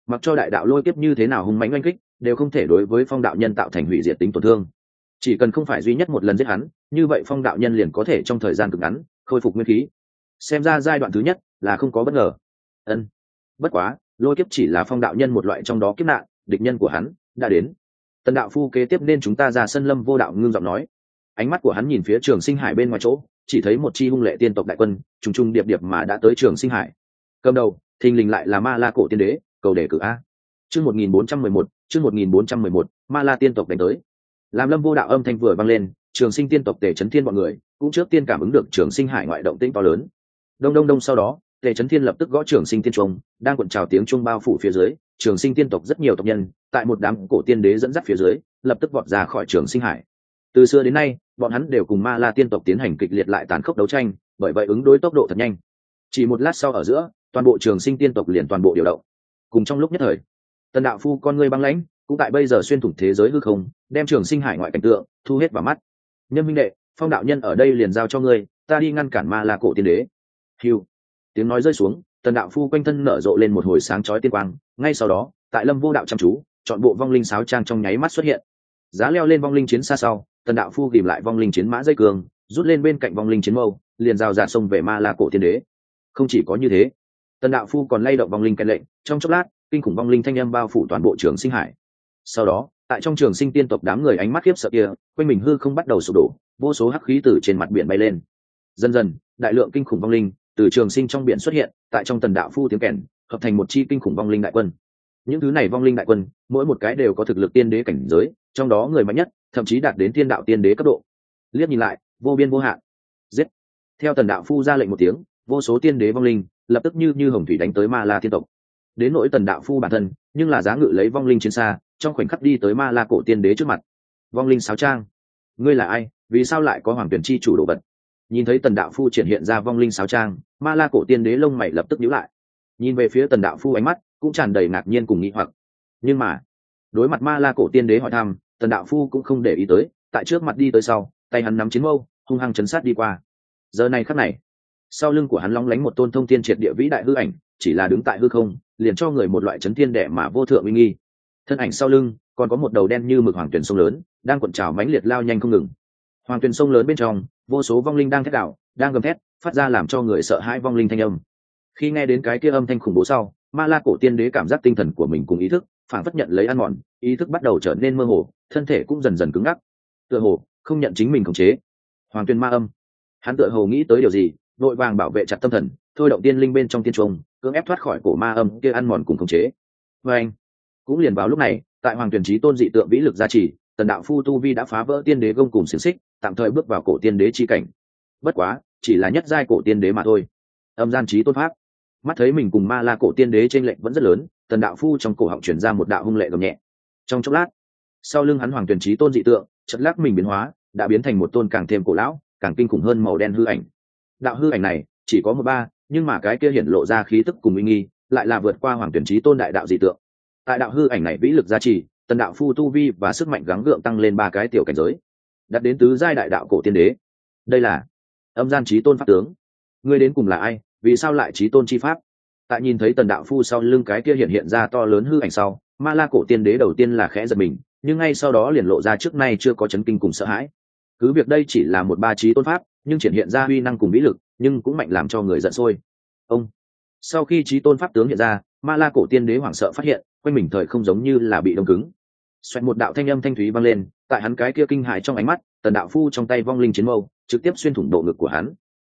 Mặc cho đại đạo lôi kiếp như thế nào hung mạnh oanh kích, đều không thể đối với phong đạo nhân tạo thành hủy diệt tính tổn thương chỉ cần không phải duy nhất một lần giết hắn, như vậy phong đạo nhân liền có thể trong thời gian cực ngắn khôi phục nguyên khí. Xem ra giai đoạn thứ nhất là không có bất ngờ. Ân, bất quá, lôi kiếp chỉ là phong đạo nhân một loại trong đó kiếp nạn, địch nhân của hắn đã đến. Tần đạo phu kế tiếp nên chúng ta ra sân lâm vô đạo ngưng giọng nói. Ánh mắt của hắn nhìn phía trường sinh hải bên ngoài chỗ, chỉ thấy một chi hung lệ tiên tộc đại quân, trùng trùng điệp điệp mà đã tới trường sinh hải. Cầm đầu, thình lình lại là ma la cổ tiên đế, cầu đề cử a. Chương một nghìn bốn trăm mười một, chương một nghìn bốn trăm mười một, ma la tiên tộc đánh tới làm lâm vô đạo âm thanh vừa vang lên, trường sinh tiên tộc tề Trấn thiên bọn người cũng trước tiên cảm ứng được trường sinh hải ngoại động tĩnh to lớn. Đông đông đông sau đó, tề Trấn thiên lập tức gõ trường sinh tiên trung, đang cuộn trào tiếng trung bao phủ phía dưới, trường sinh tiên tộc rất nhiều tộc nhân, tại một đám cổ tiên đế dẫn dắt phía dưới, lập tức vọt ra khỏi trường sinh hải. Từ xưa đến nay, bọn hắn đều cùng ma la tiên tộc tiến hành kịch liệt lại tàn khốc đấu tranh, bởi vậy ứng đối tốc độ thật nhanh. Chỉ một lát sau ở giữa, toàn bộ trường sinh tiên tộc liền toàn bộ điều động. Cùng trong lúc nhất thời, tần đạo phu con ngươi băng lãnh cũng tại bây giờ xuyên thủng thế giới hư không, đem trường sinh hải ngoại cảnh tượng thu hết vào mắt. Nhân minh đệ, phong đạo nhân ở đây liền giao cho ngươi, ta đi ngăn cản ma la cổ tiên đế. Hiu tiếng nói rơi xuống, tần đạo phu quanh thân nở rộ lên một hồi sáng chói tiên quang, ngay sau đó, tại lâm vô đạo chăm chú, chọn bộ vong linh sáo trang trong nháy mắt xuất hiện. Giá leo lên vong linh chiến xa sau, tần đạo phu tìm lại vong linh chiến mã dây cường, rút lên bên cạnh vong linh chiến mâu, liền rào rạt sông về ma la cổ tiên đế. Không chỉ có như thế, tần đạo phu còn lay động vong linh cạnh lệnh, trong chốc lát, kinh khủng vong linh thanh âm bao phủ toàn bộ trường sinh hải sau đó, tại trong trường sinh tiên tộc đám người ánh mắt khiếp sợ kia, quanh mình hư không bắt đầu sụp đổ, vô số hắc khí từ trên mặt biển bay lên. Dần dần, đại lượng kinh khủng vong linh từ trường sinh trong biển xuất hiện, tại trong tần đạo phu tiếng kèn, hợp thành một chi kinh khủng vong linh đại quân. Những thứ này vong linh đại quân, mỗi một cái đều có thực lực tiên đế cảnh giới, trong đó người mạnh nhất, thậm chí đạt đến tiên đạo tiên đế cấp độ. Liếc nhìn lại, vô biên vô hạn. Giết. Theo tần đạo phu ra lệnh một tiếng, vô số tiên đế vong linh lập tức như như hồng thủy đánh tới ma la tiên tộc. Đến nỗi tần đạo phu bản thân, nhưng là giá ngự lấy vong linh chiến xa trong khoảnh khắc đi tới ma la cổ tiên đế trước mặt. Vong linh sáo trang. Ngươi là ai? Vì sao lại có hoàng tuyển chi chủ đồ vật? Nhìn thấy tần đạo phu triển hiện ra vong linh sáo trang, ma la cổ tiên đế lông mày lập tức nhíu lại. Nhìn về phía tần đạo phu ánh mắt, cũng tràn đầy ngạc nhiên cùng nghĩ hoặc. Nhưng mà, đối mặt ma la cổ tiên đế hỏi thăm, tần đạo phu cũng không để ý tới, tại trước mặt đi tới sau, tay hắn nắm chiến mâu, hung hăng chấn sát đi qua. Giờ này khắc này, sau lưng của hắn lóng lánh một tôn thông tiên triệt địa vĩ đại hư ảnh, chỉ là đứng tại hư không, liền cho người một loại chấn thiên đệ mà vô thượng uy nghi thân ảnh sau lưng, còn có một đầu đen như mực hoàng tuyển sông lớn, đang cuộn trào mãnh liệt lao nhanh không ngừng. Hoàng tuyển sông lớn bên trong, vô số vong linh đang thét đạo, đang gầm thét, phát ra làm cho người sợ hãi vong linh thanh âm. Khi nghe đến cái kia âm thanh khủng bố sau, ma la cổ tiên đế cảm giác tinh thần của mình cùng ý thức phản phất nhận lấy ăn mòn, ý thức bắt đầu trở nên mơ hồ, thân thể cũng dần dần cứng ngắc. Tựa hồ, không nhận chính mình khống chế. Hoàng tuyên ma âm. Hắn tựa hồ nghĩ tới điều gì, vội vàng bảo vệ chặt tâm thần, thôi động tiên linh bên trong tiên trung, cưỡng ép thoát khỏi cổ ma âm kia ăn mòn cùng khống chế. Và anh cũng liền vào lúc này, tại hoàng tuyển trí tôn dị tượng vĩ lực gia trì, tần đạo phu tu vi đã phá vỡ tiên đế gông cùng xiềng xích, tạm thời bước vào cổ tiên đế chi cảnh. Bất quá, chỉ là nhất giai cổ tiên đế mà thôi. Âm gian trí tôn pháp. Mắt thấy mình cùng ma la cổ tiên đế trên lệnh vẫn rất lớn, tần đạo phu trong cổ họng chuyển ra một đạo hung lệ gầm nhẹ. Trong chốc lát, sau lưng hắn hoàng tuyển trí tôn dị tượng chật lắc mình biến hóa, đã biến thành một tôn càng thêm cổ lão, càng kinh khủng hơn màu đen hư ảnh. Đạo hư ảnh này, chỉ có một ba, nhưng mà cái kia hiện lộ ra khí tức cùng uy nghi, lại là vượt qua hoàng tuyển trí tôn đại đạo dị tượng tại đạo hư ảnh này vĩ lực gia trì, tần đạo phu tu vi và sức mạnh gắng gượng tăng lên ba cái tiểu cảnh giới đặt đến tứ giai đại đạo cổ tiên đế. Đây là âm gian trí tôn pháp tướng. Ngươi đến cùng là ai? Vì sao lại trí tôn chi pháp? Tại nhìn thấy tần đạo phu sau lưng cái kia hiện hiện ra to lớn hư ảnh sau, ma la cổ tiên đế đầu tiên là khẽ giật mình, nhưng ngay sau đó liền lộ ra trước nay chưa có chấn kinh cùng sợ hãi. Cứ việc đây chỉ là một ba trí tôn pháp, nhưng triển hiện ra uy năng cùng vĩ lực, nhưng cũng mạnh làm cho người giận sôi. Ông, sau khi trí tôn pháp tướng hiện ra ma la cổ tiên đế hoảng sợ phát hiện, quanh mình thời không giống như là bị đông cứng. Xoẹt một đạo thanh âm thanh thúy vang lên, tại hắn cái kia kinh hại trong ánh mắt, tần đạo phu trong tay vong linh chiến mâu, trực tiếp xuyên thủng độ ngực của hắn.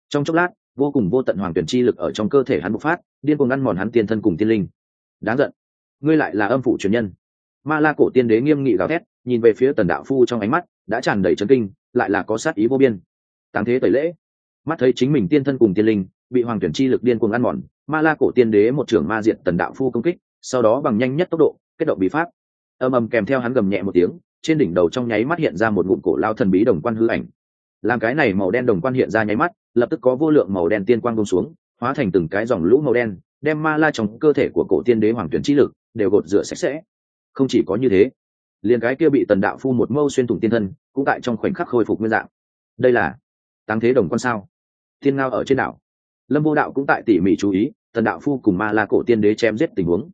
Trong chốc lát, vô cùng vô tận hoàng tuyển chi lực ở trong cơ thể hắn bộc phát, điên cuồng ăn mòn hắn tiên thân cùng tiên linh. Đáng giận. Ngươi lại là âm phụ truyền nhân. Ma la cổ tiên đế nghiêm nghị gào thét, nhìn về phía tần đạo phu trong ánh mắt, đã tràn đầy trấn kinh, lại là có sát ý vô biên. Tàng thế tẩy lễ. Mắt thấy chính mình tiên thân cùng tiên linh bị hoàng tuyển chi lực điên cuồng ăn mòn, ma la cổ tiên đế một trưởng ma diện tần đạo phu công kích, sau đó bằng nhanh nhất tốc độ, kết động bí pháp. Âm ầm kèm theo hắn gầm nhẹ một tiếng, trên đỉnh đầu trong nháy mắt hiện ra một ngụm cổ lao thần bí đồng quan hư ảnh. Làm cái này màu đen đồng quan hiện ra nháy mắt, lập tức có vô lượng màu đen tiên quang bông xuống, hóa thành từng cái dòng lũ màu đen, đem ma la trong cơ thể của cổ tiên đế hoàng tuyển chi lực đều gột rửa sạch sẽ. Không chỉ có như thế, liền cái kia bị tần đạo phu một mâu xuyên thủng tiên thân, cũng tại trong khoảnh khắc khôi phục nguyên dạng. Đây là tăng thế đồng quan sao? Thiên ngao ở trên đảo lâm vô đạo cũng tại tỉ mỉ chú ý tần đạo phu cùng ma la cổ tiên đế chém giết tình huống.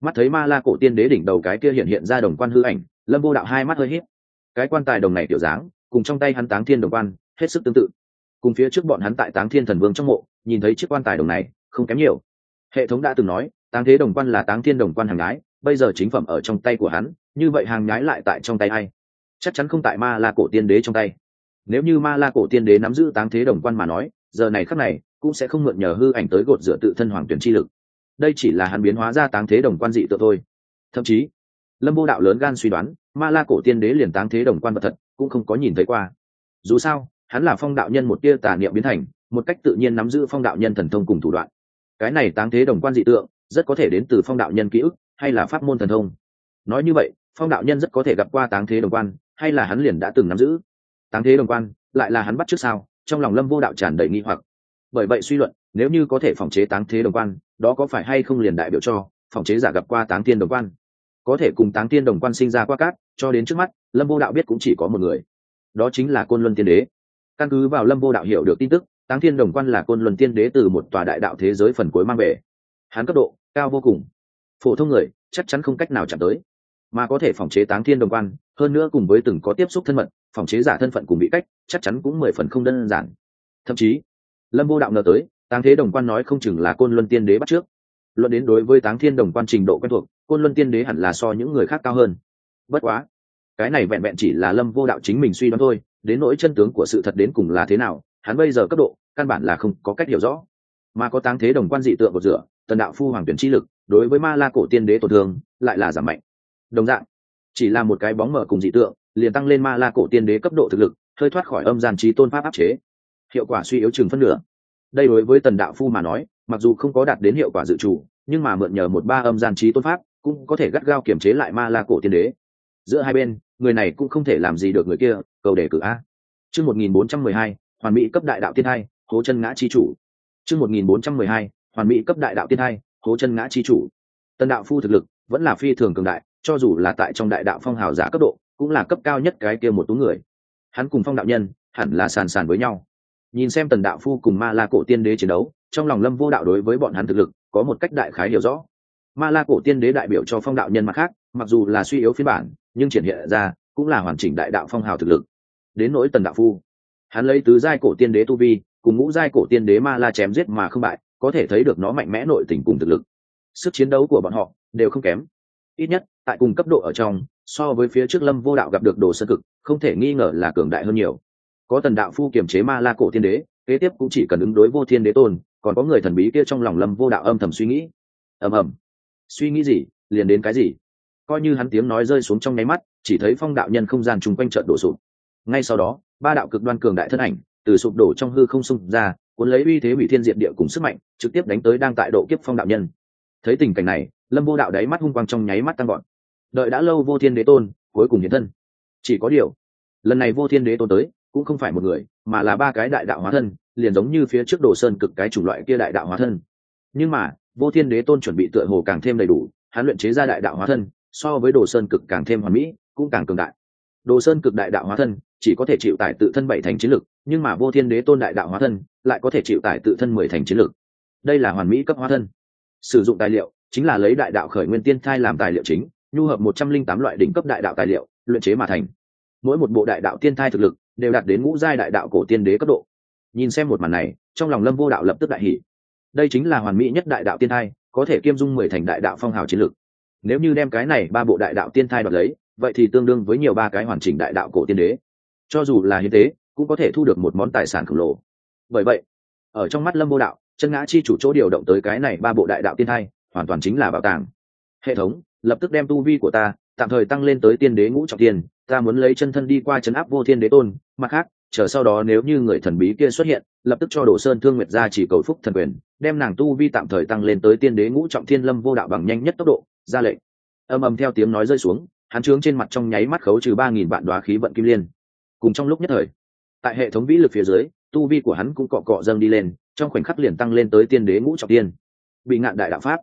Mắt thấy ma la cổ tiên đế đỉnh đầu cái kia hiện hiện ra đồng quan hư ảnh lâm vô đạo hai mắt hơi hít cái quan tài đồng này tiểu dáng cùng trong tay hắn táng thiên đồng quan hết sức tương tự. Cùng phía trước bọn hắn tại táng thiên thần vương trong mộ nhìn thấy chiếc quan tài đồng này không kém nhiều. Hệ thống đã từng nói táng thế đồng quan là táng thiên đồng quan hàng ngái, bây giờ chính phẩm ở trong tay của hắn như vậy hàng ngái lại tại trong tay ai? Chắc chắn không tại ma la cổ tiên đế trong tay. Nếu như ma la cổ tiên đế nắm giữ táng thế đồng quan mà nói giờ này khắc này cũng sẽ không mượn nhờ hư ảnh tới gột rửa tự thân hoàng tuyển chi lực. Đây chỉ là hắn biến hóa ra táng thế đồng quan dị tự thôi. Thậm chí, lâm vô đạo lớn gan suy đoán, ma la cổ tiên đế liền táng thế đồng quan vật thật, cũng không có nhìn thấy qua. Dù sao, hắn là phong đạo nhân một tia tà niệm biến thành, một cách tự nhiên nắm giữ phong đạo nhân thần thông cùng thủ đoạn. Cái này táng thế đồng quan dị tượng, rất có thể đến từ phong đạo nhân ký ức, hay là pháp môn thần thông. Nói như vậy, phong đạo nhân rất có thể gặp qua táng thế đồng quan, hay là hắn liền đã từng nắm giữ. Táng thế đồng quan, lại là hắn bắt trước sao, trong lòng lâm vô đạo tràn đầy nghi hoặc bởi vậy suy luận, nếu như có thể phòng chế táng thế đồng quan, đó có phải hay không liền đại biểu cho phòng chế giả gặp qua táng tiên đồng quan? Có thể cùng táng tiên đồng quan sinh ra qua cát, cho đến trước mắt, lâm vô đạo biết cũng chỉ có một người. Đó chính là côn luân tiên đế. Căn cứ vào lâm vô đạo hiểu được tin tức, táng thiên đồng quan là côn luân tiên đế từ một tòa đại đạo thế giới phần cuối mang về. Hắn cấp độ, cao vô cùng. Phổ thông người, chắc chắn không cách nào chạm tới. Mà có thể phòng chế táng thiên đồng quan, hơn nữa cùng với từng có tiếp xúc thân mật, phòng chế giả thân phận cùng bị cách, chắc chắn cũng mười phần không đơn giản. Thậm chí lâm vô đạo ngờ tới, táng thế đồng quan nói không chừng là côn luân tiên đế bắt trước. Luận đến đối với táng thiên đồng quan trình độ quen thuộc, côn luân tiên đế hẳn là so những người khác cao hơn. Bất quá, cái này vẹn vẹn chỉ là lâm vô đạo chính mình suy đoán thôi, đến nỗi chân tướng của sự thật đến cùng là thế nào, hắn bây giờ cấp độ, căn bản là không có cách hiểu rõ. Mà có táng thế đồng quan dị tượng của rửa tần đạo phu hoàng tuyển chi lực, đối với ma la cổ tiên đế tổn thương, lại là giảm mạnh. Đồng dạng, chỉ là một cái bóng mở cùng dị tượng, liền tăng lên ma la cổ tiên đế cấp độ thực lực, hơi thoát khỏi âm gian trí tôn pháp áp chế hiệu quả suy yếu chừng phân nửa. Đây đối với tần đạo phu mà nói, mặc dù không có đạt đến hiệu quả dự trù, nhưng mà mượn nhờ một ba âm gian trí tôn pháp, cũng có thể gắt gao kiểm chế lại ma la cổ tiên đế. Giữa hai bên, người này cũng không thể làm gì được người kia, cầu đề cử a. Chương một nghìn bốn trăm mười hai, hoàn mỹ cấp đại đạo tiên hai hố chân ngã chi chủ. Chương một nghìn bốn trăm mười hai, hoàn mỹ cấp đại đạo tiên hai hố chân ngã chi chủ. Tần đạo phu thực lực vẫn là phi thường cường đại, cho dù là tại trong đại đạo phong hào giả cấp độ, cũng là cấp cao nhất cái kia một tú người. Hắn cùng phong đạo nhân hẳn là sàn sàn với nhau nhìn xem tần đạo phu cùng ma la cổ tiên đế chiến đấu, trong lòng lâm vô đạo đối với bọn hắn thực lực có một cách đại khái hiểu rõ. Ma la cổ tiên đế đại biểu cho phong đạo nhân mặt khác, mặc dù là suy yếu phiên bản, nhưng triển hiện ra cũng là hoàn chỉnh đại đạo phong hào thực lực. Đến nỗi tần đạo phu, hắn lấy tứ giai cổ tiên đế tu vi, cùng ngũ giai cổ tiên đế ma la chém giết mà không bại, có thể thấy được nó mạnh mẽ nội tình cùng thực lực. Sức chiến đấu của bọn họ đều không kém. Ít nhất, tại cùng cấp độ ở trong, so với phía trước lâm vô đạo gặp được đồ sơ cực, không thể nghi ngờ là cường đại hơn nhiều có tần đạo phu kiềm chế ma la cổ thiên đế, kế tiếp cũng chỉ cần ứng đối vô thiên đế tôn, còn có người thần bí kia trong lòng lâm vô đạo âm thầm suy nghĩ. Ầm ầm. Suy nghĩ gì, liền đến cái gì? Coi như hắn tiếng nói rơi xuống trong nháy mắt, chỉ thấy phong đạo nhân không gian chung quanh trận đổ sụp. Ngay sau đó, ba đạo cực đoan cường đại thân ảnh, từ sụp đổ trong hư không xung ra, cuốn lấy uy thế hủy thiên diện địa cùng sức mạnh, trực tiếp đánh tới đang tại độ kiếp phong đạo nhân. Thấy tình cảnh này, lâm vô đạo đáy mắt hung quang trong nháy mắt tăng gọn đợi đã lâu vô thiên đế tôn, cuối cùng hiện thân. Chỉ có điều, lần này vô thiên đế tôn tới cũng không phải một người, mà là ba cái đại đạo hóa thân, liền giống như phía trước đồ sơn cực cái chủng loại kia đại đạo hóa thân. Nhưng mà, vô thiên đế tôn chuẩn bị tựa hồ càng thêm đầy đủ, hắn luyện chế ra đại đạo hóa thân, so với đồ sơn cực càng thêm hoàn mỹ, cũng càng cường đại. Đồ sơn cực đại đạo hóa thân, chỉ có thể chịu tải tự thân bảy thành chiến lực, nhưng mà vô thiên đế tôn đại đạo hóa thân, lại có thể chịu tải tự thân mười thành chiến lực. Đây là hoàn mỹ cấp hóa thân. Sử dụng tài liệu, chính là lấy đại đạo khởi nguyên tiên thai làm tài liệu chính, nhu hợp một trăm linh tám loại đỉnh cấp đại đạo tài liệu, luyện chế mà thành. Mỗi một bộ đại đạo tiên thai thực lực đều đạt đến ngũ giai đại đạo cổ tiên đế cấp độ. Nhìn xem một màn này, trong lòng lâm vô đạo lập tức đại hỷ đây chính là hoàn mỹ nhất đại đạo tiên thai, có thể kiêm dung mười thành đại đạo phong hào chiến lực nếu như đem cái này ba bộ đại đạo tiên thai đoạt lấy, vậy thì tương đương với nhiều ba cái hoàn chỉnh đại đạo cổ tiên đế. Cho dù là hiến tế, cũng có thể thu được một món tài sản khổng lồ. Bởi vậy, ở trong mắt lâm vô đạo, chân ngã chi chủ chỗ điều động tới cái này ba bộ đại đạo tiên thai, hoàn toàn chính là bảo tàng. Hệ thống, lập tức đem tu vi của ta, tạm thời tăng lên tới tiên đế ngũ trọng tiên, ta muốn lấy chân thân đi qua chấn áp vô thiên đế tôn mặt khác, chờ sau đó nếu như người thần bí kia xuất hiện, lập tức cho đồ sơn thương nguyệt ra chỉ cầu phúc thần quyền, đem nàng tu vi tạm thời tăng lên tới tiên đế ngũ trọng thiên lâm vô đạo bằng nhanh nhất tốc độ, ra lệnh. Âm ầm theo tiếng nói rơi xuống, hắn trướng trên mặt trong nháy mắt khấu trừ ba nghìn vạn đoá khí vận kim liên. Cùng trong lúc nhất thời, tại hệ thống vĩ lực phía dưới, tu vi của hắn cũng cọ cọ dâng đi lên, trong khoảnh khắc liền tăng lên tới tiên đế ngũ trọng tiên bị ngạn đại đạo pháp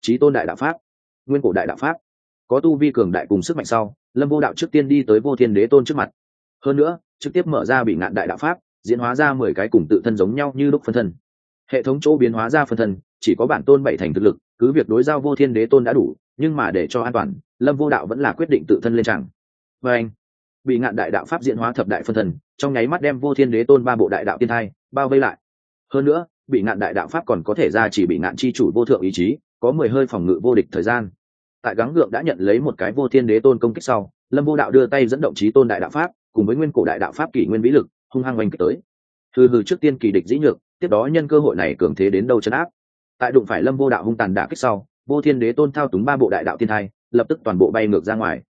trí tôn đại đạo pháp, nguyên cổ đại đạo pháp, có tu vi cường đại cùng sức mạnh sau, lâm vô đạo trước tiên đi tới vô thiên đế tôn trước mặt hơn nữa, trực tiếp mở ra bị ngạn đại đạo pháp, diễn hóa ra mười cái cùng tự thân giống nhau như lúc phân thân. Hệ thống chỗ biến hóa ra phân thân, chỉ có bản tôn bảy thành thực lực, cứ việc đối giao vô thiên đế tôn đã đủ, nhưng mà để cho an toàn, lâm vô đạo vẫn là quyết định tự thân lên chẳng và anh bị ngạn đại đạo pháp diễn hóa thập đại phân thân, trong nháy mắt đem vô thiên đế tôn ba bộ đại đạo tiên thai, bao vây lại. Hơn nữa bị ngạn đại đạo pháp còn có thể ra chỉ bị ngạn chi chủ vô thượng ý chí, có mười hơi phòng ngự vô địch thời gian. Tại gắng gượng đã nhận lấy một cái vô thiên đế tôn công kích sau, lâm vô đạo đưa tay dẫn động trí tôn đại đạo pháp cùng với nguyên cổ đại đạo pháp kỷ nguyên vĩ lực, hung hăng oanh kích tới. Hừ hừ trước tiên kỳ địch dĩ nhược, tiếp đó nhân cơ hội này cường thế đến đâu chấn áp. Tại đụng phải lâm vô đạo hung tàn đả kích sau, vô thiên đế tôn thao túng ba bộ đại đạo thiên thai, lập tức toàn bộ bay ngược ra ngoài.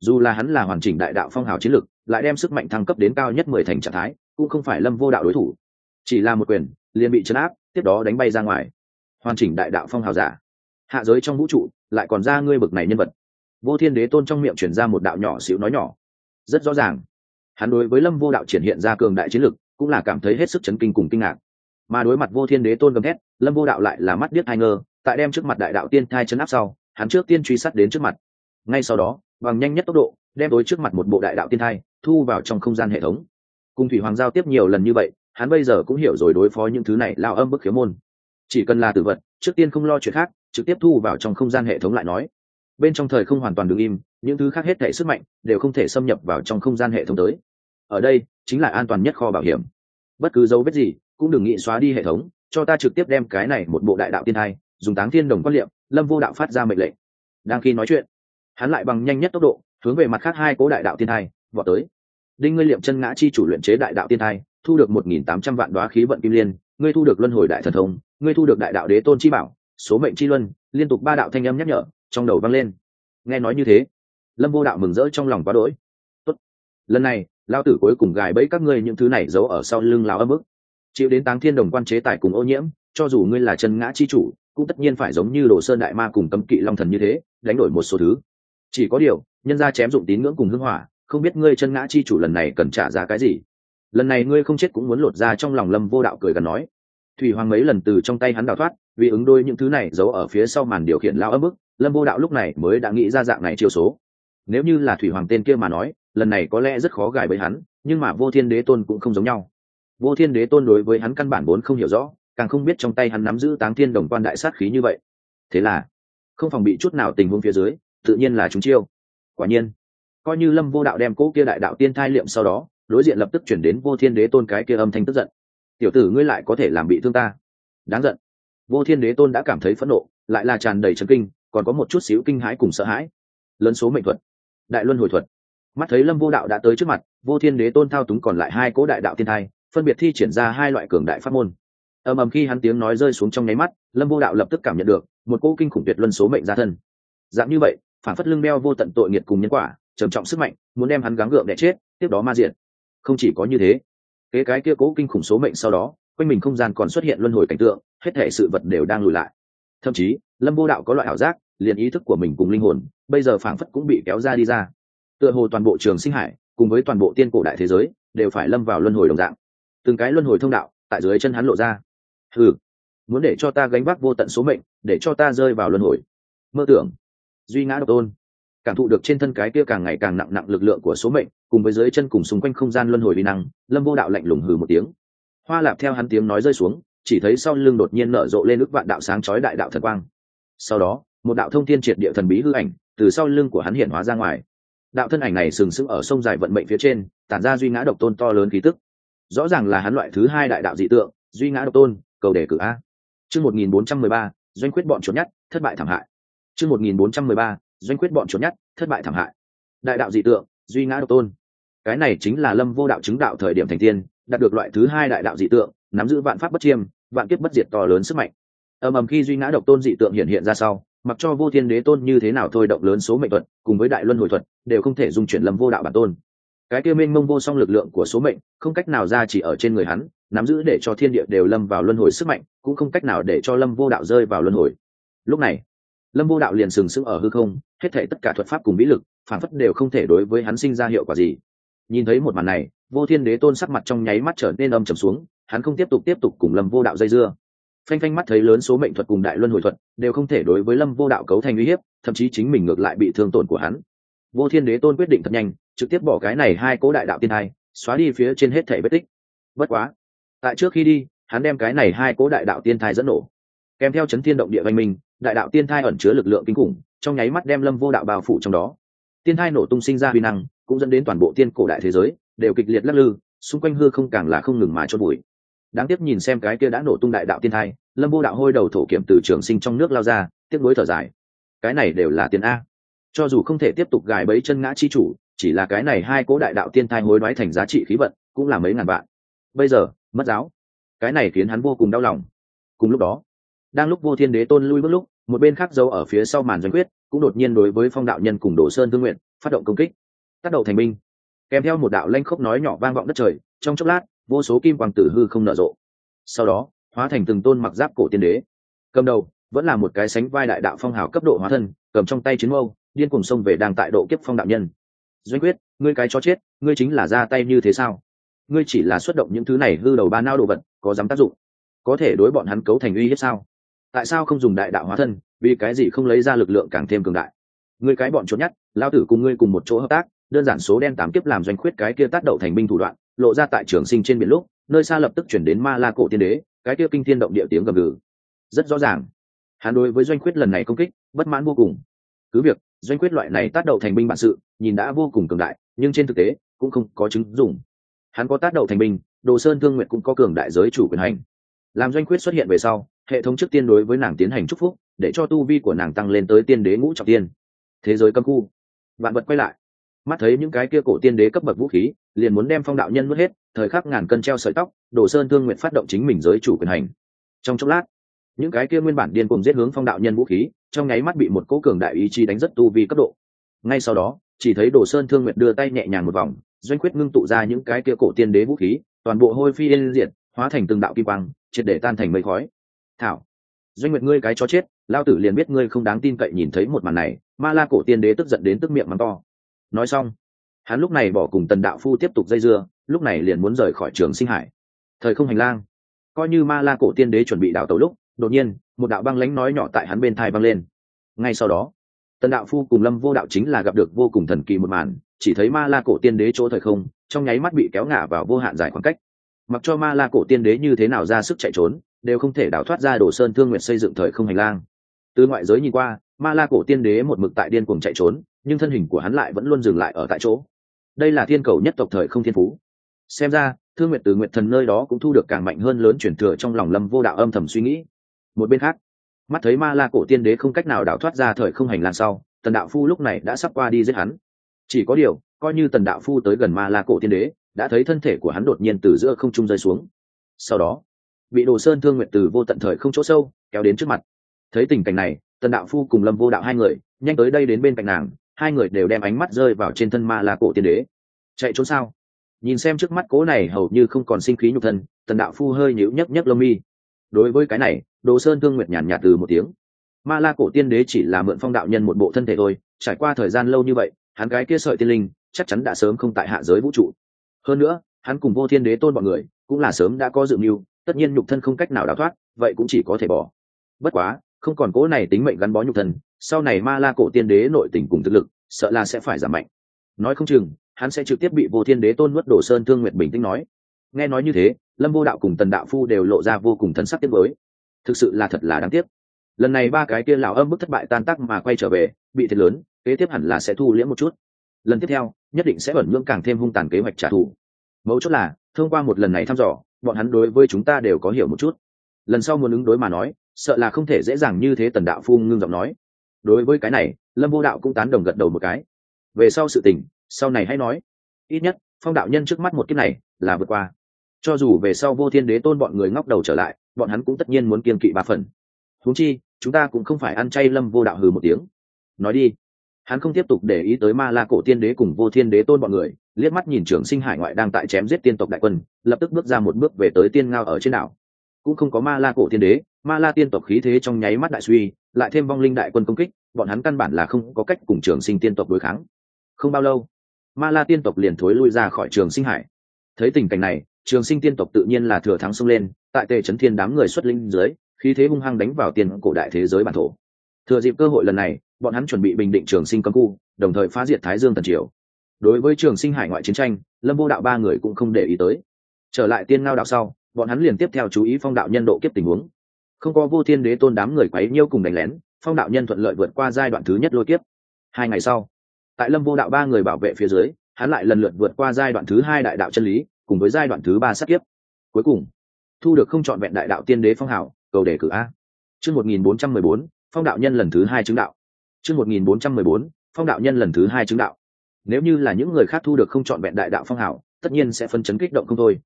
Dù là hắn là hoàn chỉnh đại đạo phong hào chiến lực, lại đem sức mạnh thăng cấp đến cao nhất mười thành trạng thái, cũng không phải lâm vô đạo đối thủ. Chỉ là một quyền, liền bị chấn áp, tiếp đó đánh bay ra ngoài. Hoàn chỉnh đại đạo phong hào giả. Hạ giới trong vũ trụ, lại còn ra ngươi bực này nhân vật. Vô thiên đế tôn trong miệng chuyển ra một đạo nhỏ xíu nói nhỏ. Rất rõ ràng hắn đối với lâm vô đạo triển hiện ra cường đại chiến lực, cũng là cảm thấy hết sức chấn kinh cùng kinh ngạc. Mà đối mặt vô thiên đế tôn gầm thét, lâm vô đạo lại là mắt biết hai ngơ tại đem trước mặt đại đạo tiên thai chấn áp sau, hắn trước tiên truy sát đến trước mặt. Ngay sau đó, bằng nhanh nhất tốc độ, đem đối trước mặt một bộ đại đạo tiên thai, thu vào trong không gian hệ thống. Cùng thủy hoàng giao tiếp nhiều lần như vậy, hắn bây giờ cũng hiểu rồi đối phó những thứ này lao âm bức khiếu môn. Chỉ cần là tử vật, trước tiên không lo chuyện khác, trực tiếp thu vào trong không gian hệ thống lại nói. Bên trong thời không hoàn toàn đứng im những thứ khác hết thể sức mạnh đều không thể xâm nhập vào trong không gian hệ thống tới. Ở đây chính là an toàn nhất kho bảo hiểm. Bất cứ dấu vết gì cũng đừng nghĩ xóa đi hệ thống, cho ta trực tiếp đem cái này một bộ đại đạo tiên hai dùng táng thiên đồng quan liệm, lâm vô đạo phát ra mệnh lệnh. Đang khi nói chuyện, hắn lại bằng nhanh nhất tốc độ, hướng về mặt khác hai cố đại đạo tiên hai vọt tới. Đinh ngươi liệm chân ngã chi chủ luyện chế đại đạo tiên hai thu được một nghìn tám trăm vạn đoá khí vận kim liên, ngươi thu được luân hồi đại thần thông, ngươi thu được đại đạo đế tôn chi bảo, số mệnh chi luân, liên tục ba đạo thanh âm nhắc nhở, trong đầu vang lên. Nghe nói như thế lâm vô đạo mừng rỡ trong lòng quá đỗi. Tốt. lần này lao tử cuối cùng gài bẫy các ngươi những thứ này giấu ở sau lưng lao âm ức. Chịu đến táng thiên đồng quan chế tài cùng ô nhiễm, cho dù ngươi là chân ngã chi chủ, cũng tất nhiên phải giống như đồ sơn đại ma cùng cấm kỵ long thần như thế, đánh đổi một số thứ. Chỉ có điều, nhân ra chém dụng tín ngưỡng cùng hưng hỏa, không biết ngươi chân ngã chi chủ lần này cần trả giá cái gì? Lần này ngươi không chết cũng muốn lột ra trong lòng lâm vô đạo cười gần nói. Thủy hoàng mấy lần từ trong tay hắn đào thoát, vì ứng đôi những thứ này giấu ở phía sau màn điều khiển lao ấm ức, lâm vô đạo lúc này mới đã nghĩ ra dạng này chiêu số nếu như là thủy hoàng tên kia mà nói, lần này có lẽ rất khó gài với hắn, nhưng mà vô thiên đế tôn cũng không giống nhau. Vô thiên đế tôn đối với hắn căn bản vốn không hiểu rõ, càng không biết trong tay hắn nắm giữ táng thiên đồng quan đại sát khí như vậy. Thế là, không phòng bị chút nào tình huống phía dưới, tự nhiên là chúng chiêu. Quả nhiên, coi như lâm vô đạo đem cỗ kia đại đạo tiên thai liệm sau đó, đối diện lập tức chuyển đến vô thiên đế tôn cái kia âm thanh tức giận. Tiểu tử ngươi lại có thể làm bị thương ta? Đáng giận. Vô thiên đế tôn đã cảm thấy phẫn nộ, lại là tràn đầy trấn kinh, còn có một chút xíu kinh hãi cùng sợ hãi. Lớn số mệnh thuật đại luân hồi thuật. Mắt thấy lâm vô đạo đã tới trước mặt, vô thiên đế tôn thao túng còn lại hai cỗ đại đạo thiên thai, phân biệt thi triển ra hai loại cường đại pháp môn. Ầm ầm khi hắn tiếng nói rơi xuống trong nháy mắt, lâm vô đạo lập tức cảm nhận được một cỗ kinh khủng tuyệt luân số mệnh ra thân. Dạng như vậy, phản phất lưng đeo vô tận tội nghiệt cùng nhân quả, trầm trọng sức mạnh, muốn đem hắn gắng gượng đẻ chết, tiếp đó ma diện không chỉ có như thế, kế cái kia cố kinh khủng số mệnh sau đó, quanh mình không gian còn xuất hiện luân hồi cảnh tượng, hết thể sự vật đều đang lùi lại. Thậm chí, lâm vô đạo có loại ảo giác liền ý thức của mình cùng linh hồn, bây giờ phảng phất cũng bị kéo ra đi ra. Tựa hồ toàn bộ trường sinh hải, cùng với toàn bộ tiên cổ đại thế giới, đều phải lâm vào luân hồi đồng dạng. Từng cái luân hồi thông đạo, tại dưới chân hắn lộ ra. Ừ muốn để cho ta gánh vác vô tận số mệnh, để cho ta rơi vào luân hồi. Mơ tưởng, duy ngã độc tôn. Cảm thụ được trên thân cái kia càng ngày càng nặng nặng lực lượng của số mệnh, cùng với dưới chân cùng xung quanh không gian luân hồi vi năng, lâm vô đạo lạnh lùng hừ một tiếng. Hoa lạp theo hắn tiếng nói rơi xuống, chỉ thấy sau lưng đột nhiên nở rộ lên ức vạn đạo sáng chói đại đạo thần quang. Sau đó một đạo thông thiên triệt địa thần bí hư ảnh từ sau lưng của hắn hiện hóa ra ngoài. Đạo thân ảnh này sừng sững ở sông dài vận mệnh phía trên, tản ra duy ngã độc tôn to lớn khí tức. Rõ ràng là hắn loại thứ hai đại đạo dị tượng, duy ngã độc tôn, cầu đề cử a. Chương một nghìn bốn trăm mười ba, doanh quyết bọn trốn nhất, thất bại thảm hại. Chương một nghìn bốn trăm mười ba, doanh quyết bọn trốn nhất, thất bại thảm hại. Đại đạo dị tượng, duy ngã độc tôn. Cái này chính là lâm vô đạo chứng đạo thời điểm thành tiên, đạt được loại thứ hai đại đạo dị tượng, nắm giữ vạn pháp bất chiêm, vạn kiếp bất diệt to lớn sức mạnh. Ầm ầm khi duy ngã độc tôn dị tượng hiện hiện ra sau mặc cho vô thiên đế tôn như thế nào thôi động lớn số mệnh thuật, cùng với đại luân hồi thuật, đều không thể dung chuyển lâm vô đạo bản tôn. Cái kia mênh mông vô song lực lượng của số mệnh, không cách nào ra chỉ ở trên người hắn, nắm giữ để cho thiên địa đều lâm vào luân hồi sức mạnh, cũng không cách nào để cho lâm vô đạo rơi vào luân hồi. Lúc này, lâm vô đạo liền sừng sững ở hư không, hết thể tất cả thuật pháp cùng vĩ lực, phản phất đều không thể đối với hắn sinh ra hiệu quả gì. Nhìn thấy một màn này, vô thiên đế tôn sắc mặt trong nháy mắt trở nên âm trầm xuống, hắn không tiếp tục tiếp tục cùng lâm vô đạo dây dưa phanh phanh mắt thấy lớn số mệnh thuật cùng đại luân hồi thuật, đều không thể đối với lâm vô đạo cấu thành uy hiếp, thậm chí chính mình ngược lại bị thương tổn của hắn. Vô thiên đế tôn quyết định thật nhanh, trực tiếp bỏ cái này hai cố đại đạo tiên hai xóa đi phía trên hết thể vết tích. Bất quá, tại trước khi đi, hắn đem cái này hai cố đại đạo tiên thai dẫn nổ. Kèm theo chấn thiên động địa văn minh đại đạo tiên thai ẩn chứa lực lượng kinh khủng, trong nháy mắt đem lâm vô đạo bao phủ trong đó. Tiên thai nổ tung sinh ra huy năng, cũng dẫn đến toàn bộ tiên cổ đại thế giới, đều kịch liệt lắc lư, xung quanh hư không càng là không ngừng mà chốt bụi đáng tiếc nhìn xem cái kia đã nổ tung đại đạo tiên thai, lâm vô đạo hôi đầu thổ kiểm từ trường sinh trong nước lao ra tiếc nuối thở dài. Cái này đều là tiền a. Cho dù không thể tiếp tục gài bẫy chân ngã chi chủ, chỉ là cái này hai cố đại đạo tiên thai hối đoái thành giá trị khí vận, cũng là mấy ngàn vạn. Bây giờ, mất giáo. Cái này khiến hắn vô cùng đau lòng. Cùng lúc đó, đang lúc vô thiên đế tôn lui bước lúc, một bên khác giấu ở phía sau màn doanh quyết, cũng đột nhiên đối với phong đạo nhân cùng đồ sơn thương nguyện phát động công kích. Tác đầu thành binh. Kèm theo một đạo lanh khốc nói nhỏ vang vọng đất trời, trong chốc lát vô số kim quang tử hư không nở rộ. Sau đó, hóa thành từng tôn mặc giáp cổ tiên đế. Cầm đầu, vẫn là một cái sánh vai đại đạo phong hào cấp độ hóa thân, cầm trong tay chiến mâu, điên cùng xông về đang tại độ kiếp phong đạo nhân. Doanh quyết, ngươi cái cho chết, ngươi chính là ra tay như thế sao? Ngươi chỉ là xuất động những thứ này hư đầu ba nao đồ vật, có dám tác dụng? Có thể đối bọn hắn cấu thành uy hiếp sao? Tại sao không dùng đại đạo hóa thân, vì cái gì không lấy ra lực lượng càng thêm cường đại? Ngươi cái bọn trốn nhất lao tử cùng ngươi cùng một chỗ hợp tác, đơn giản số đen tám kiếp làm doanh khuyết cái kia tác đậu thành binh thủ đoạn lộ ra tại trường sinh trên biển lúc, nơi xa lập tức chuyển đến ma la cổ tiên đế, cái kia kinh thiên động địa tiếng gầm gừ. Rất rõ ràng, hắn đối với doanh khuyết lần này công kích, bất mãn vô cùng. Cứ việc, doanh quyết loại này tác đậu thành binh bản sự, nhìn đã vô cùng cường đại, nhưng trên thực tế, cũng không có chứng dùng hắn có tác đậu thành binh, đồ sơn thương nguyện cũng có cường đại giới chủ quyền hành. Làm doanh quyết xuất hiện về sau, hệ thống trước tiên đối với nàng tiến hành chúc phúc, để cho tu vi của nàng tăng lên tới tiên đế ngũ trọng tiên. Thế giới cấm khu. Vạn vật quay lại mắt thấy những cái kia cổ tiên đế cấp bậc vũ khí, liền muốn đem phong đạo nhân mất hết, thời khắc ngàn cân treo sợi tóc, đồ sơn thương nguyện phát động chính mình giới chủ quyền hành. Trong chốc lát, những cái kia nguyên bản điên cùng giết hướng phong đạo nhân vũ khí, trong nháy mắt bị một cố cường đại ý chí đánh rất tu vi cấp độ. Ngay sau đó, chỉ thấy đồ sơn thương nguyện đưa tay nhẹ nhàng một vòng, doanh quyết ngưng tụ ra những cái kia cổ tiên đế vũ khí, toàn bộ hôi phi yên diệt, hóa thành từng đạo kim quang, triệt để tan thành mây khói. Thảo, doanh nguyệt ngươi cái cho chết, lao tử liền biết ngươi không đáng tin cậy nhìn thấy một màn này, ma la cổ tiên đế tức giận đến tức miệng mắng to nói xong, hắn lúc này bỏ cùng tần đạo phu tiếp tục dây dưa, lúc này liền muốn rời khỏi trường sinh hải. Thời không hành lang, coi như ma la cổ tiên đế chuẩn bị đảo tàu lúc, đột nhiên, một đạo băng lãnh nói nhỏ tại hắn bên thai băng lên. Ngay sau đó, tần đạo phu cùng lâm vô đạo chính là gặp được vô cùng thần kỳ một màn, chỉ thấy ma la cổ tiên đế chỗ thời không, trong nháy mắt bị kéo ngả vào vô hạn dài khoảng cách. Mặc cho ma la cổ tiên đế như thế nào ra sức chạy trốn, đều không thể đảo thoát ra đồ sơn thương nguyện xây dựng thời không hành lang. Từ ngoại giới nhìn qua, ma la cổ tiên đế một mực tại điên cuồng chạy trốn nhưng thân hình của hắn lại vẫn luôn dừng lại ở tại chỗ. Đây là thiên cầu nhất tộc thời không thiên phú. Xem ra, thương nguyện từ nguyện thần nơi đó cũng thu được càng mạnh hơn lớn chuyển thừa trong lòng lâm vô đạo âm thầm suy nghĩ. Một bên khác, mắt thấy ma la cổ tiên đế không cách nào đảo thoát ra thời không hành lang sau, tần đạo phu lúc này đã sắp qua đi giết hắn. Chỉ có điều, coi như tần đạo phu tới gần ma la cổ tiên đế, đã thấy thân thể của hắn đột nhiên từ giữa không trung rơi xuống. Sau đó, bị đồ sơn thương nguyện từ vô tận thời không chỗ sâu, kéo đến trước mặt. Thấy tình cảnh này, tần đạo phu cùng lâm vô đạo hai người, nhanh tới đây đến bên cạnh nàng hai người đều đem ánh mắt rơi vào trên thân ma la cổ tiên đế. Chạy trốn sao? Nhìn xem trước mắt cố này hầu như không còn sinh khí nhục thân, tần đạo phu hơi nhíu nhấc nhấc lông mi. Đối với cái này, đồ sơn thương nguyệt nhàn nhạt từ một tiếng. Ma la cổ tiên đế chỉ là mượn phong đạo nhân một bộ thân thể thôi, trải qua thời gian lâu như vậy, hắn gái kia sợi tiên linh, chắc chắn đã sớm không tại hạ giới vũ trụ. Hơn nữa, hắn cùng vô thiên đế tôn bọn người, cũng là sớm đã có dự mưu, tất nhiên nhục thân không cách nào đào thoát, vậy cũng chỉ có thể bỏ. Bất quá không còn cố này tính mệnh gắn bó nhục thần, sau này ma la cổ tiên đế nội tình cùng thực lực sợ là sẽ phải giảm mạnh. Nói không chừng hắn sẽ trực tiếp bị vô thiên đế tôn nuốt đổ sơn thương nguyệt bình tĩnh nói. Nghe nói như thế lâm vô đạo cùng tần đạo phu đều lộ ra vô cùng thân sắc tiếc với thực sự là thật là đáng tiếc. Lần này ba cái kia lão âm bức thất bại tan tác mà quay trở về bị thiệt lớn kế tiếp hẳn là sẽ thu liễm một chút. Lần tiếp theo nhất định sẽ ẩn ngưỡng càng thêm hung tàn kế hoạch trả thù. Mấu chốt là thông qua một lần này thăm dò bọn hắn đối với chúng ta đều có hiểu một chút. Lần sau muốn ứng đối mà nói sợ là không thể dễ dàng như thế tần đạo phu ngưng giọng nói. Đối với cái này, lâm vô đạo cũng tán đồng gật đầu một cái. Về sau sự tình, sau này hãy nói. Ít nhất, phong đạo nhân trước mắt một kiếp này là vượt qua. Cho dù về sau vô thiên đế tôn bọn người ngóc đầu trở lại, bọn hắn cũng tất nhiên muốn kiên kỵ ba phần. Huống chi, chúng ta cũng không phải ăn chay lâm vô đạo hừ một tiếng. Nói đi. Hắn không tiếp tục để ý tới ma la cổ tiên đế cùng vô thiên đế tôn bọn người, liếc mắt nhìn trưởng sinh hải ngoại đang tại chém giết tiên tộc đại quân, lập tức bước ra một bước về tới tiên ngao ở trên đảo cũng không có ma la cổ tiên đế, ma la tiên tộc khí thế trong nháy mắt đại suy, lại thêm vong linh đại quân công kích, bọn hắn căn bản là không có cách cùng trường sinh tiên tộc đối kháng. Không bao lâu, ma la tiên tộc liền thối lui ra khỏi trường sinh hải. Thấy tình cảnh này, trường sinh tiên tộc tự nhiên là thừa thắng xông lên, tại tề trấn thiên đám người xuất linh dưới, khí thế hung hăng đánh vào tiền cổ đại thế giới bản thổ. Thừa dịp cơ hội lần này, bọn hắn chuẩn bị bình định trường sinh cấm khu, đồng thời phá diệt thái dương tần triều. Đối với trường sinh hải ngoại chiến tranh, lâm vô đạo ba người cũng không để ý tới. Trở lại tiên ngao đạo sau bọn hắn liền tiếp theo chú ý phong đạo nhân độ kiếp tình huống. Không có vô thiên đế tôn đám người quấy nhiêu cùng đánh lén, phong đạo nhân thuận lợi vượt qua giai đoạn thứ nhất lôi kiếp. Hai ngày sau, tại lâm vô đạo ba người bảo vệ phía dưới, hắn lại lần lượt vượt qua giai đoạn thứ hai đại đạo chân lý, cùng với giai đoạn thứ ba sát kiếp. Cuối cùng, thu được không chọn vẹn đại đạo tiên đế phong hảo cầu đề cử a. Chương một nghìn bốn trăm mười bốn, phong đạo nhân lần thứ hai chứng đạo. Chương một nghìn bốn trăm mười bốn, phong đạo nhân lần thứ hai chứng đạo. Nếu như là những người khác thu được không chọn vẹn đại đạo phong hảo tất nhiên sẽ phân chấn kích động không thôi.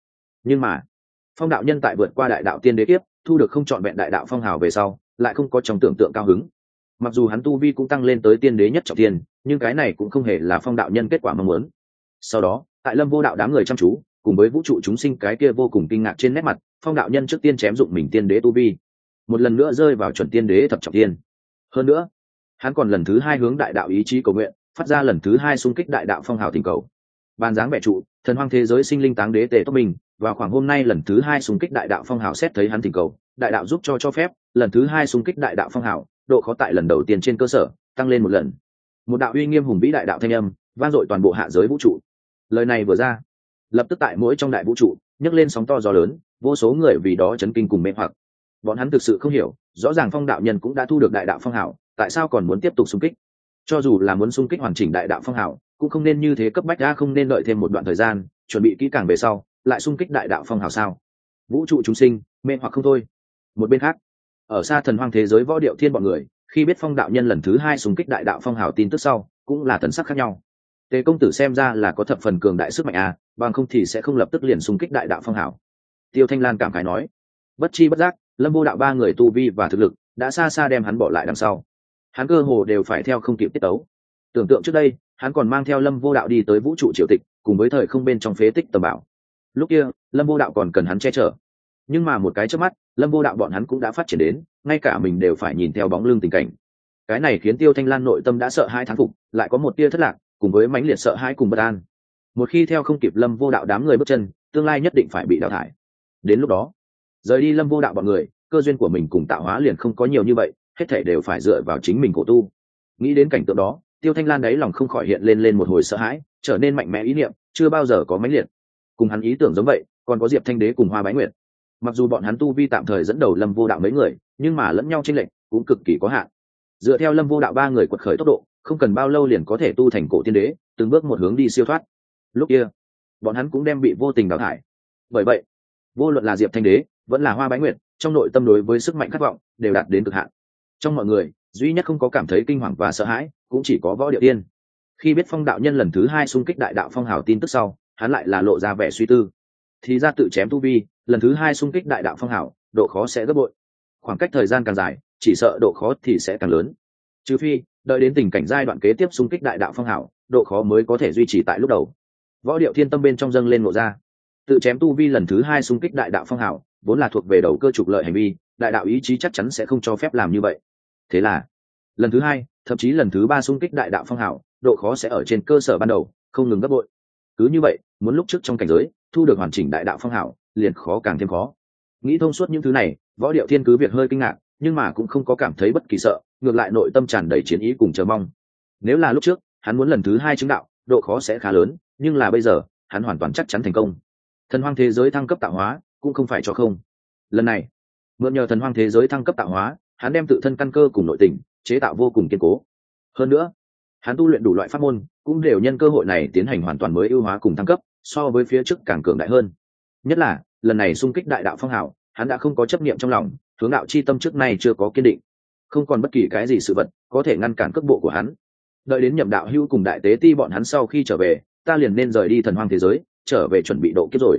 Nhưng mà phong đạo nhân tại vượt qua đại đạo tiên đế kiếp, thu được không trọn vẹn đại đạo phong hào về sau, lại không có trong tưởng tượng cao hứng. Mặc dù hắn tu vi cũng tăng lên tới tiên đế nhất trọng tiên nhưng cái này cũng không hề là phong đạo nhân kết quả mong muốn. Sau đó, tại lâm vô đạo đám người chăm chú, cùng với vũ trụ chúng sinh cái kia vô cùng kinh ngạc trên nét mặt, phong đạo nhân trước tiên chém dụng mình tiên đế tu vi. Một lần nữa rơi vào chuẩn tiên đế thập trọng tiên hơn nữa, hắn còn lần thứ hai hướng đại đạo ý chí cầu nguyện, phát ra lần thứ hai xung kích đại đạo phong hào tình cầu. Ban dáng vẻ trụ, thần hoang thế giới sinh linh táng đế tề tốc mình vào khoảng hôm nay lần thứ hai xung kích đại đạo phong hào xét thấy hắn thỉnh cầu, đại đạo giúp cho cho phép, lần thứ hai xung kích đại đạo phong hào, độ khó tại lần đầu tiên trên cơ sở, tăng lên một lần. Một đạo uy nghiêm hùng vĩ đại đạo thanh âm, vang dội toàn bộ hạ giới vũ trụ. Lời này vừa ra, lập tức tại mỗi trong đại vũ trụ, nhấc lên sóng to gió lớn, vô số người vì đó chấn kinh cùng mê hoặc. Bọn hắn thực sự không hiểu, rõ ràng phong đạo nhân cũng đã thu được đại đạo phong hảo tại sao còn muốn tiếp tục xung kích? Cho dù là muốn xung kích hoàn chỉnh đại đạo phong hảo cũng không nên như thế cấp bách đã không nên đợi thêm một đoạn thời gian, chuẩn bị kỹ càng về sau lại xung kích đại đạo phong hảo sao? Vũ trụ chúng sinh, mê hoặc không thôi. Một bên khác, ở xa thần hoang thế giới võ điệu thiên bọn người, khi biết phong đạo nhân lần thứ hai xung kích đại đạo phong hảo tin tức sau, cũng là thần sắc khác nhau. Tề công tử xem ra là có thập phần cường đại sức mạnh à bằng không thì sẽ không lập tức liền xung kích đại đạo phong hảo tiêu thanh lan cảm khái nói, bất chi bất giác, lâm vô đạo ba người tu vi và thực lực đã xa xa đem hắn bỏ lại đằng sau. Hắn cơ hồ đều phải theo không kịp tiết tấu. Tưởng tượng trước đây, hắn còn mang theo lâm vô đạo đi tới vũ trụ triều tịch, cùng với thời không bên trong phế tích tầm bảo lúc kia, lâm vô đạo còn cần hắn che chở. Nhưng mà một cái trước mắt, lâm vô đạo bọn hắn cũng đã phát triển đến, ngay cả mình đều phải nhìn theo bóng lưng tình cảnh. Cái này khiến tiêu thanh lan nội tâm đã sợ hai thán phục, lại có một tia thất lạc, cùng với mãnh liệt sợ hai cùng bất an. Một khi theo không kịp lâm vô đạo đám người bước chân, tương lai nhất định phải bị đào thải. Đến lúc đó, rời đi lâm vô đạo bọn người, cơ duyên của mình cùng tạo hóa liền không có nhiều như vậy, hết thể đều phải dựa vào chính mình cổ tu. Nghĩ đến cảnh tượng đó, tiêu thanh lan đáy lòng không khỏi hiện lên lên một hồi sợ hãi, trở nên mạnh mẽ ý niệm, chưa bao giờ có mãnh liệt cùng hắn ý tưởng giống vậy, còn có diệp thanh đế cùng hoa bái nguyệt. Mặc dù bọn hắn tu vi tạm thời dẫn đầu lâm vô đạo mấy người, nhưng mà lẫn nhau tranh lệch cũng cực kỳ có hạn. Dựa theo lâm vô đạo ba người quật khởi tốc độ, không cần bao lâu liền có thể tu thành cổ tiên đế, từng bước một hướng đi siêu thoát. Lúc kia, bọn hắn cũng đem bị vô tình đào thải. Bởi vậy, vô luận là diệp thanh đế, vẫn là hoa bái nguyệt, trong nội tâm đối với sức mạnh khát vọng đều đạt đến cực hạn. Trong mọi người, duy nhất không có cảm thấy kinh hoàng và sợ hãi cũng chỉ có võ điệu tiên. Khi biết phong đạo nhân lần thứ hai xung kích đại đạo phong hào tin tức sau hắn lại là lộ ra vẻ suy tư. Thì ra tự chém tu vi, lần thứ hai xung kích đại đạo phong hảo, độ khó sẽ gấp bội. Khoảng cách thời gian càng dài, chỉ sợ độ khó thì sẽ càng lớn. Trừ phi, đợi đến tình cảnh giai đoạn kế tiếp xung kích đại đạo phong hảo, độ khó mới có thể duy trì tại lúc đầu. Võ điệu thiên tâm bên trong dâng lên ngộ ra. Tự chém tu vi lần thứ hai xung kích đại đạo phong hảo, vốn là thuộc về đầu cơ trục lợi hành vi, đại đạo ý chí chắc chắn sẽ không cho phép làm như vậy. Thế là, lần thứ hai, thậm chí lần thứ ba xung kích đại đạo phong hảo, độ khó sẽ ở trên cơ sở ban đầu, không ngừng gấp bội cứ như vậy, muốn lúc trước trong cảnh giới, thu được hoàn chỉnh đại đạo phong hảo liền khó càng thêm khó. Nghĩ thông suốt những thứ này, võ điệu thiên cứ việc hơi kinh ngạc, nhưng mà cũng không có cảm thấy bất kỳ sợ, ngược lại nội tâm tràn đầy chiến ý cùng chờ mong. Nếu là lúc trước, hắn muốn lần thứ hai chứng đạo, độ khó sẽ khá lớn, nhưng là bây giờ, hắn hoàn toàn chắc chắn thành công. Thần hoang thế giới thăng cấp tạo hóa, cũng không phải cho không. Lần này, mượn nhờ thần hoang thế giới thăng cấp tạo hóa, hắn đem tự thân căn cơ cùng nội tình, chế tạo vô cùng kiên cố. Hơn nữa hắn tu luyện đủ loại pháp môn, cũng đều nhân cơ hội này tiến hành hoàn toàn mới ưu hóa cùng thăng cấp, so với phía trước càng cường đại hơn. Nhất là, lần này xung kích đại đạo phong hào, hắn đã không có chấp niệm trong lòng, hướng đạo chi tâm trước nay chưa có kiên định. Không còn bất kỳ cái gì sự vật có thể ngăn cản cước bộ của hắn. Đợi đến nhậm đạo hưu cùng đại tế ti bọn hắn sau khi trở về, ta liền nên rời đi thần hoang thế giới, trở về chuẩn bị độ kiếp rồi.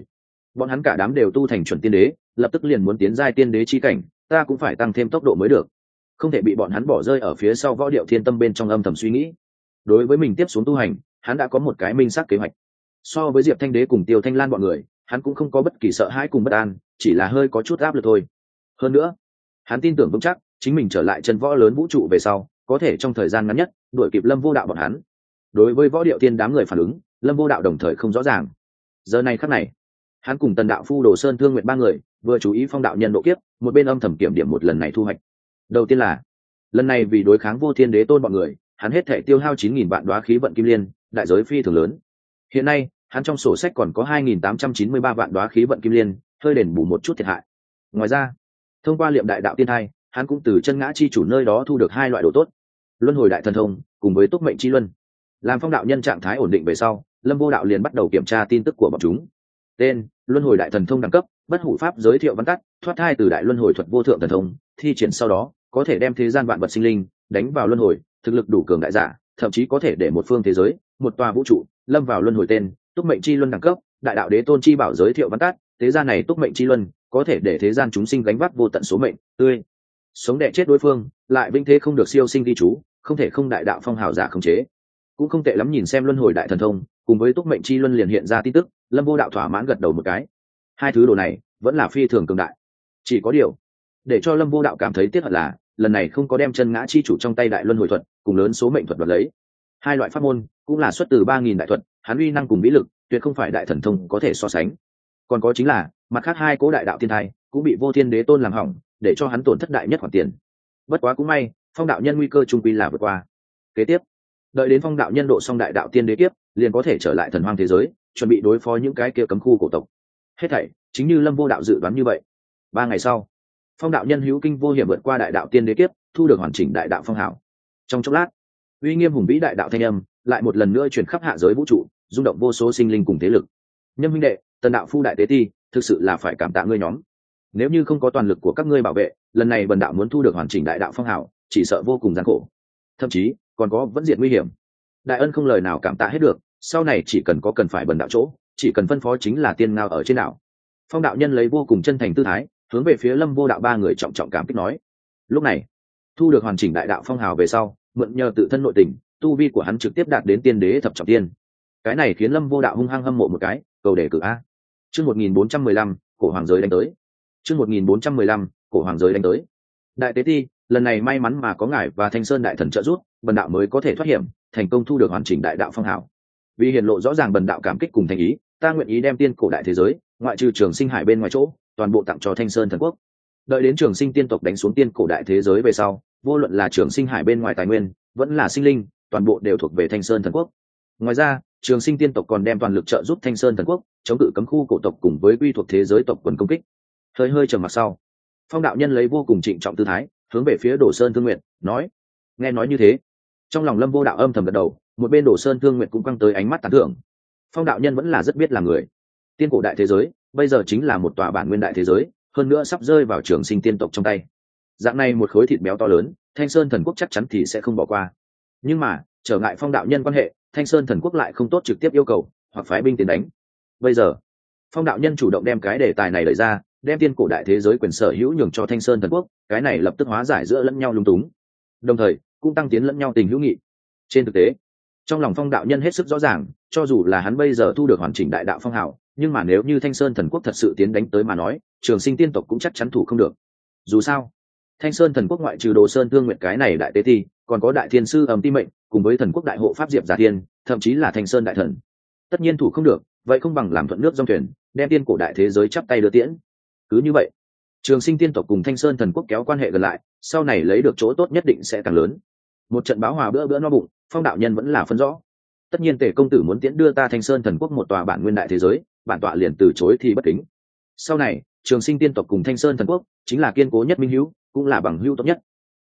Bọn hắn cả đám đều tu thành chuẩn tiên đế, lập tức liền muốn tiến giai tiên đế chi cảnh, ta cũng phải tăng thêm tốc độ mới được. Không thể bị bọn hắn bỏ rơi ở phía sau võ điệu thiên tâm bên trong âm thầm suy nghĩ đối với mình tiếp xuống tu hành, hắn đã có một cái minh xác kế hoạch. So với diệp thanh đế cùng tiêu thanh lan bọn người, hắn cũng không có bất kỳ sợ hãi cùng bất an, chỉ là hơi có chút áp lực thôi. Hơn nữa, hắn tin tưởng vững chắc, chính mình trở lại chân võ lớn vũ trụ về sau, có thể trong thời gian ngắn nhất, đuổi kịp lâm vô đạo bọn hắn. Đối với võ điệu tiên đám người phản ứng, lâm vô đạo đồng thời không rõ ràng. Giờ này khắc này, hắn cùng tần đạo phu đồ sơn thương nguyện ba người, vừa chú ý phong đạo nhân độ kiếp, một bên âm thầm kiểm điểm một lần này thu hoạch. Đầu tiên là, lần này vì đối kháng vô thiên đế tôn bọn người hắn hết thể tiêu hao chín nghìn vạn đoá khí vận kim liên, đại giới phi thường lớn. Hiện nay, hắn trong sổ sách còn có hai nghìn tám trăm chín mươi ba vạn đoá khí vận kim liên, hơi đền bù một chút thiệt hại. Ngoài ra, thông qua liệm đại đạo tiên hai hắn cũng từ chân ngã chi chủ nơi đó thu được hai loại đồ tốt. Luân hồi đại thần thông, cùng với túc mệnh chi luân. Làm phong đạo nhân trạng thái ổn định về sau, lâm vô đạo liền bắt đầu kiểm tra tin tức của bọn chúng. Tên, luân hồi đại thần thông đẳng cấp, bất hủ pháp giới thiệu văn tắt, thoát thai từ đại luân hồi thuật vô thượng thần thông, thi triển sau đó, có thể đem thế gian vạn vật sinh linh, đánh vào luân hồi thực lực đủ cường đại giả, thậm chí có thể để một phương thế giới, một tòa vũ trụ, lâm vào luân hồi tên, túc mệnh chi luân đẳng cấp, đại đạo đế tôn chi bảo giới thiệu văn tắt, thế gian này túc mệnh chi luân, có thể để thế gian chúng sinh gánh vác vô tận số mệnh, tươi. Sống đẻ chết đối phương, lại vinh thế không được siêu sinh đi chú, không thể không đại đạo phong hào giả khống chế. Cũng không tệ lắm nhìn xem luân hồi đại thần thông, cùng với túc mệnh chi luân liền hiện ra tin tức, lâm vô đạo thỏa mãn gật đầu một cái. Hai thứ đồ này, vẫn là phi thường cường đại. Chỉ có điều, để cho lâm vô đạo cảm thấy tiếc hận là lần này không có đem chân ngã chi chủ trong tay đại luân hồi thuật cùng lớn số mệnh thuật đoạt lấy. Hai loại pháp môn cũng là xuất từ ba nghìn đại thuật, hắn uy năng cùng vĩ lực, tuyệt không phải đại thần thông có thể so sánh. Còn có chính là, mặt khác hai cố đại đạo thiên thai cũng bị vô thiên đế tôn làm hỏng, để cho hắn tổn thất đại nhất khoản tiền. Bất quá cũng may, phong đạo nhân nguy cơ trung quy là vượt qua. Kế tiếp, đợi đến phong đạo nhân độ xong đại đạo tiên đế kiếp, liền có thể trở lại thần hoang thế giới, chuẩn bị đối phó những cái kia cấm khu cổ tộc. Hết thảy, chính như lâm vô đạo dự đoán như vậy. Ba ngày sau phong đạo nhân hữu kinh vô hiểm vượt qua đại đạo tiên đế kiếp, thu được hoàn chỉnh đại đạo phong hảo. Trong chốc lát, uy nghiêm hùng vĩ đại đạo thanh âm lại một lần nữa chuyển khắp hạ giới vũ trụ, rung động vô số sinh linh cùng thế lực. Nhân minh đệ, tần đạo phu đại tế ti, thực sự là phải cảm tạ ngươi nhóm. Nếu như không có toàn lực của các ngươi bảo vệ, lần này bần đạo muốn thu được hoàn chỉnh đại đạo phong hảo, chỉ sợ vô cùng gian khổ. Thậm chí, còn có vẫn diện nguy hiểm. Đại ân không lời nào cảm tạ hết được, sau này chỉ cần có cần phải bần đạo chỗ, chỉ cần phân phó chính là tiên ngao ở trên đảo. Phong đạo nhân lấy vô cùng chân thành tư thái hướng về phía lâm vô đạo ba người trọng trọng cảm kích nói. Lúc này, thu được hoàn chỉnh đại đạo phong hào về sau, mượn nhờ tự thân nội tình, tu vi của hắn trực tiếp đạt đến tiên đế thập trọng tiên. Cái này khiến lâm vô đạo hung hăng hâm mộ một cái, cầu đề cử a. Chương một nghìn bốn trăm mười lăm, cổ hoàng giới đánh tới. Chương một nghìn bốn trăm mười lăm, cổ hoàng giới đánh tới. Đại tế ti, lần này may mắn mà có ngài và thanh sơn đại thần trợ giúp, bần đạo mới có thể thoát hiểm, thành công thu được hoàn chỉnh đại đạo phong hào. Vì hiện lộ rõ ràng bần đạo cảm kích cùng thành ý, ta nguyện ý đem tiên cổ đại thế giới, ngoại trừ trường sinh hải bên ngoài chỗ toàn bộ tặng cho thanh sơn thần quốc. Đợi đến trường sinh tiên tộc đánh xuống tiên cổ đại thế giới về sau, vô luận là trường sinh hải bên ngoài tài nguyên, vẫn là sinh linh, toàn bộ đều thuộc về thanh sơn thần quốc. Ngoài ra, trường sinh tiên tộc còn đem toàn lực trợ giúp thanh sơn thần quốc, chống cự cấm khu cổ tộc cùng với quy thuộc thế giới tộc quần công kích. Hơi hơi trầm mặc sau, phong đạo nhân lấy vô cùng trịnh trọng tư thái, hướng về phía đồ sơn thương nguyện nói, nghe nói như thế. Trong lòng lâm vô đạo âm thầm gật đầu, một bên đồ sơn thương nguyện cũng căng tới ánh mắt tán thưởng. Phong đạo nhân vẫn là rất biết là người. Tiên cổ đại thế giới bây giờ chính là một tòa bản nguyên đại thế giới, hơn nữa sắp rơi vào trường sinh tiên tộc trong tay. Dạng này một khối thịt béo to lớn, thanh sơn thần quốc chắc chắn thì sẽ không bỏ qua. Nhưng mà, trở ngại phong đạo nhân quan hệ, thanh sơn thần quốc lại không tốt trực tiếp yêu cầu, hoặc phái binh tiến đánh. Bây giờ, phong đạo nhân chủ động đem cái đề tài này lời ra, đem tiên cổ đại thế giới quyền sở hữu nhường cho thanh sơn thần quốc, cái này lập tức hóa giải giữa lẫn nhau lung túng. Đồng thời, cũng tăng tiến lẫn nhau tình hữu nghị. Trên thực tế, trong lòng phong đạo nhân hết sức rõ ràng, cho dù là hắn bây giờ thu được hoàn chỉnh đại đạo phong hào nhưng mà nếu như thanh sơn thần quốc thật sự tiến đánh tới mà nói, trường sinh tiên tộc cũng chắc chắn thủ không được. Dù sao, thanh sơn thần quốc ngoại trừ đồ sơn thương nguyện cái này đại tế thi, còn có đại thiên sư ẩm ti mệnh, cùng với thần quốc đại hộ pháp diệp giả thiên, thậm chí là thanh sơn đại thần. Tất nhiên thủ không được, vậy không bằng làm thuận nước dòng thuyền, đem tiên cổ đại thế giới chắp tay đưa tiễn. Cứ như vậy, trường sinh tiên tộc cùng thanh sơn thần quốc kéo quan hệ gần lại, sau này lấy được chỗ tốt nhất định sẽ càng lớn. Một trận báo hòa bữa bữa no bụng, phong đạo nhân vẫn là phân rõ. Tất nhiên tể công tử muốn tiễn đưa ta thanh sơn thần quốc một tòa bản nguyên đại thế giới bản tọa liền từ chối thì bất kính. Sau này, trường sinh tiên tộc cùng thanh sơn thần quốc chính là kiên cố nhất minh hữu, cũng là bằng hữu tốt nhất.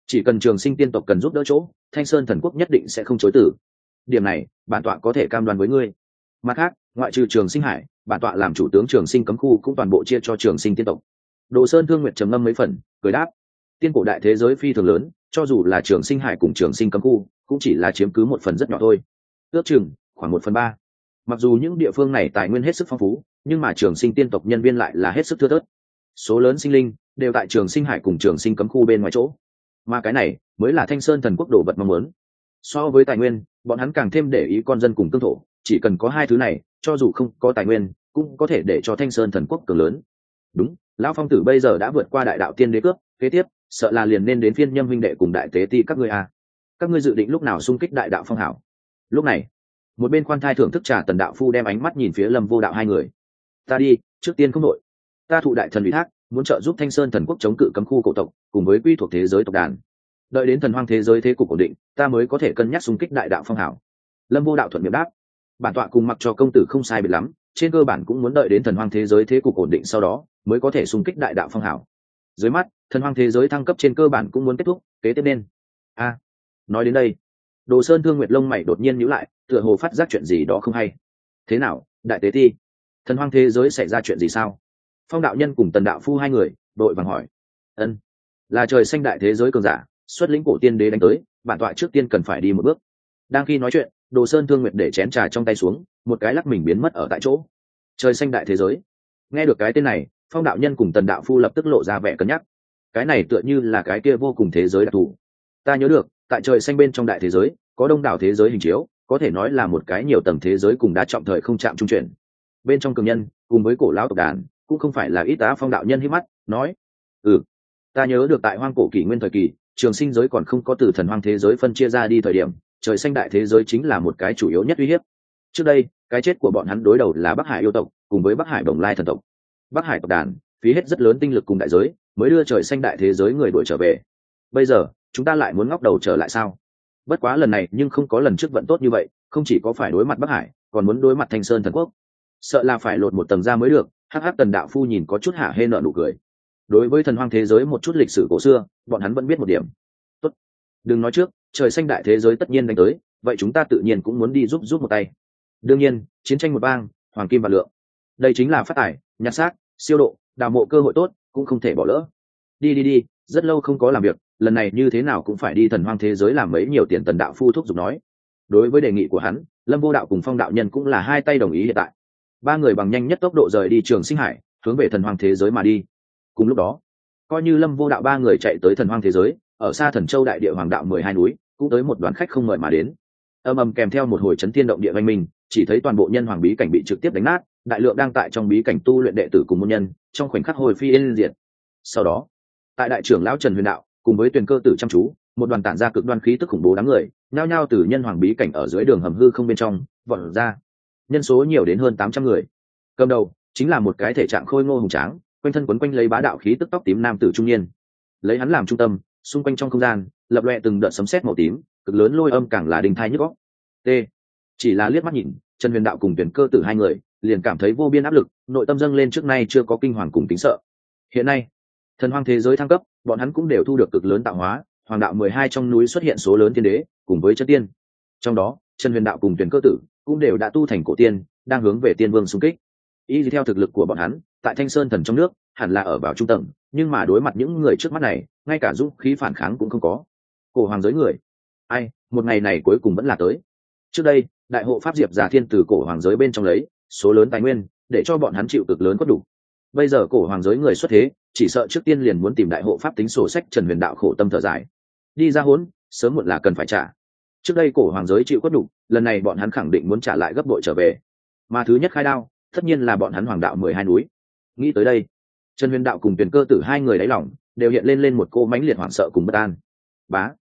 Chỉ cần trường sinh tiên tộc cần giúp đỡ chỗ, thanh sơn thần quốc nhất định sẽ không chối tử điểm này, bản tọa có thể cam đoan với ngươi. Mặt khác, ngoại trừ trường sinh hải, bản tọa làm chủ tướng trường sinh cấm khu cũng toàn bộ chia cho trường sinh tiên tộc. Đồ sơn thương nguyện trầm ngâm mấy phần, cười đáp. Tiên cổ đại thế giới phi thường lớn, cho dù là trường sinh hải cùng trường sinh cấm khu, cũng chỉ là chiếm cứ một phần rất nhỏ thôi. Ước chừng, khoảng một phần ba mặc dù những địa phương này tài nguyên hết sức phong phú, nhưng mà trường sinh tiên tộc nhân viên lại là hết sức thưa thớt. Số lớn sinh linh đều tại trường sinh hải cùng trường sinh cấm khu bên ngoài chỗ. Mà cái này mới là thanh sơn thần quốc đồ vật mong muốn. So với tài nguyên, bọn hắn càng thêm để ý con dân cùng tương thổ, chỉ cần có hai thứ này, cho dù không có tài nguyên, cũng có thể để cho thanh sơn thần quốc cường lớn. Đúng, lão phong tử bây giờ đã vượt qua đại đạo tiên đế cướp, kế tiếp, sợ là liền nên đến phiên nhâm huynh đệ cùng đại tế ti các ngươi a. À. các ngươi dự định lúc nào xung kích đại đạo phong hảo? Lúc này một bên khoan thai thưởng thức trà tần đạo phu đem ánh mắt nhìn phía lâm vô đạo hai người. Ta đi, trước tiên không đội. Ta thụ đại thần ủy thác, muốn trợ giúp thanh sơn thần quốc chống cự cấm khu cổ tộc, cùng với quy thuộc thế giới tộc đàn. Đợi đến thần hoang thế giới thế cục ổn định, ta mới có thể cân nhắc xung kích đại đạo phong hảo lâm vô đạo thuận miệng đáp. Bản tọa cùng mặc cho công tử không sai biệt lắm, trên cơ bản cũng muốn đợi đến thần hoang thế giới thế cục ổn định sau đó, mới có thể xung kích đại đạo phong hảo dưới mắt, thần hoang thế giới thăng cấp trên cơ bản cũng muốn kết thúc, kế tiếp nên. A, nói đến đây, đồ sơn thương nguyệt lông mày đột nhiên nhữ lại tựa hồ phát giác chuyện gì đó không hay. Thế nào, đại tế ti? Thần hoang thế giới xảy ra chuyện gì sao? Phong đạo nhân cùng tần đạo phu hai người, đội vàng hỏi. Ân, là trời xanh đại thế giới cường giả, xuất lĩnh cổ tiên đế đánh tới, bản tọa trước tiên cần phải đi một bước. Đang khi nói chuyện, đồ sơn thương nguyệt để chén trà trong tay xuống, một cái lắc mình biến mất ở tại chỗ. Trời xanh đại thế giới. Nghe được cái tên này, phong đạo nhân cùng tần đạo phu lập tức lộ ra vẻ cân nhắc. Cái này tựa như là cái kia vô cùng thế giới đặc thù. Ta nhớ được, tại trời xanh bên trong đại thế giới, có đông đảo thế giới hình chiếu có thể nói là một cái nhiều tầng thế giới cùng đã trọng thời không chạm trung chuyển. Bên trong cường nhân, cùng với cổ lão tộc đàn, cũng không phải là ít tá phong đạo nhân hít mắt, nói ừ ta nhớ được tại hoang cổ kỷ nguyên thời kỳ, trường sinh giới còn không có từ thần hoang thế giới phân chia ra đi thời điểm, trời xanh đại thế giới chính là một cái chủ yếu nhất uy hiếp. Trước đây, cái chết của bọn hắn đối đầu là bắc hải yêu tộc, cùng với bắc hải đồng lai thần tộc. Bắc hải tộc đàn, phí hết rất lớn tinh lực cùng đại giới, mới đưa trời xanh đại thế giới người đuổi trở về. Bây giờ, chúng ta lại muốn ngóc đầu trở lại sao? Bất quá lần này nhưng không có lần trước vận tốt như vậy, không chỉ có phải đối mặt bắc hải, còn muốn đối mặt thanh sơn thần quốc. Sợ là phải lột một tầng ra mới được hh tần đạo phu nhìn có chút hạ hê nợ nụ cười. Đối với thần hoang thế giới một chút lịch sử cổ xưa, bọn hắn vẫn biết một điểm. Tốt. đừng nói trước, trời xanh đại thế giới tất nhiên đánh tới, vậy chúng ta tự nhiên cũng muốn đi giúp giúp một tay. Đương nhiên, chiến tranh một bang, hoàng kim và lượng. Đây chính là phát tải nhặt xác, siêu độ, đào mộ cơ hội tốt, cũng không thể bỏ lỡ. Đi đi đi, rất lâu không có làm việc lần này như thế nào cũng phải đi thần hoang thế giới làm mấy nhiều tiền tần đạo phu thúc giục nói. Đối với đề nghị của hắn, lâm vô đạo cùng phong đạo nhân cũng là hai tay đồng ý hiện tại. Ba người bằng nhanh nhất tốc độ rời đi trường sinh hải, hướng về thần hoang thế giới mà đi. Cùng lúc đó, coi như lâm vô đạo ba người chạy tới thần hoang thế giới, ở xa thần châu đại địa hoàng đạo mười hai núi, cũng tới một đoàn khách không mời mà đến. Âm âm kèm theo một hồi chấn thiên động địa văn minh, chỉ thấy toàn bộ nhân hoàng bí cảnh bị trực tiếp đánh nát, đại lượng đang tại trong bí cảnh tu luyện đệ tử cùng môn nhân, trong khoảnh khắc hồi phi yên diệt. Sau đó, tại đại trưởng lão trần huyền đạo cùng với tuyển cơ tử chăm chú, một đoàn tản ra cực đoan khí tức khủng bố đám người, nhao nhao từ nhân hoàng bí cảnh ở dưới đường hầm hư không bên trong, vọt ra. Nhân số nhiều đến hơn tám trăm người. Cầm đầu, chính là một cái thể trạng khôi ngô hùng tráng, quanh thân quấn quanh lấy bá đạo khí tức tóc tím nam tử trung niên. Lấy hắn làm trung tâm, xung quanh trong không gian, lập loẹ từng đợt sấm sét màu tím, cực lớn lôi âm càng là đình thai nhức góc t. Chỉ là liếc mắt nhìn, trần huyền đạo cùng tuyển cơ tử hai người, liền cảm thấy vô biên áp lực, nội tâm dâng lên trước nay chưa có kinh hoàng cùng tính sợ. Hiện nay, thần hoang thế giới thăng cấp bọn hắn cũng đều thu được cực lớn tạo hóa, hoàng đạo mười hai trong núi xuất hiện số lớn tiên đế, cùng với chất tiên. Trong đó trần huyền đạo cùng tuyển cơ tử cũng đều đã tu thành cổ tiên, đang hướng về tiên vương xung kích. Y theo thực lực của bọn hắn, tại thanh sơn thần trong nước, hẳn là ở vào trung tầng, nhưng mà đối mặt những người trước mắt này, ngay cả dũng khí phản kháng cũng không có. Cổ hoàng giới người. Ai, một ngày này cuối cùng vẫn là tới. Trước đây, đại hộ pháp diệp giả thiên từ cổ hoàng giới bên trong lấy, số lớn tài nguyên, để cho bọn hắn chịu cực lớn có đủ bây giờ cổ hoàng giới người xuất thế, chỉ sợ trước tiên liền muốn tìm đại hộ pháp tính sổ sách trần huyền đạo khổ tâm thở dài. Đi ra hốn, sớm muộn là cần phải trả. Trước đây cổ hoàng giới chịu có đủ lần này bọn hắn khẳng định muốn trả lại gấp bội trở về. Mà thứ nhất khai đao, tất nhiên là bọn hắn hoàng đạo mười hai núi. Nghĩ tới đây, trần huyền đạo cùng tuyển cơ tử hai người đáy lỏng đều hiện lên lên một cô mãnh liệt hoảng sợ cùng bất an. Bá,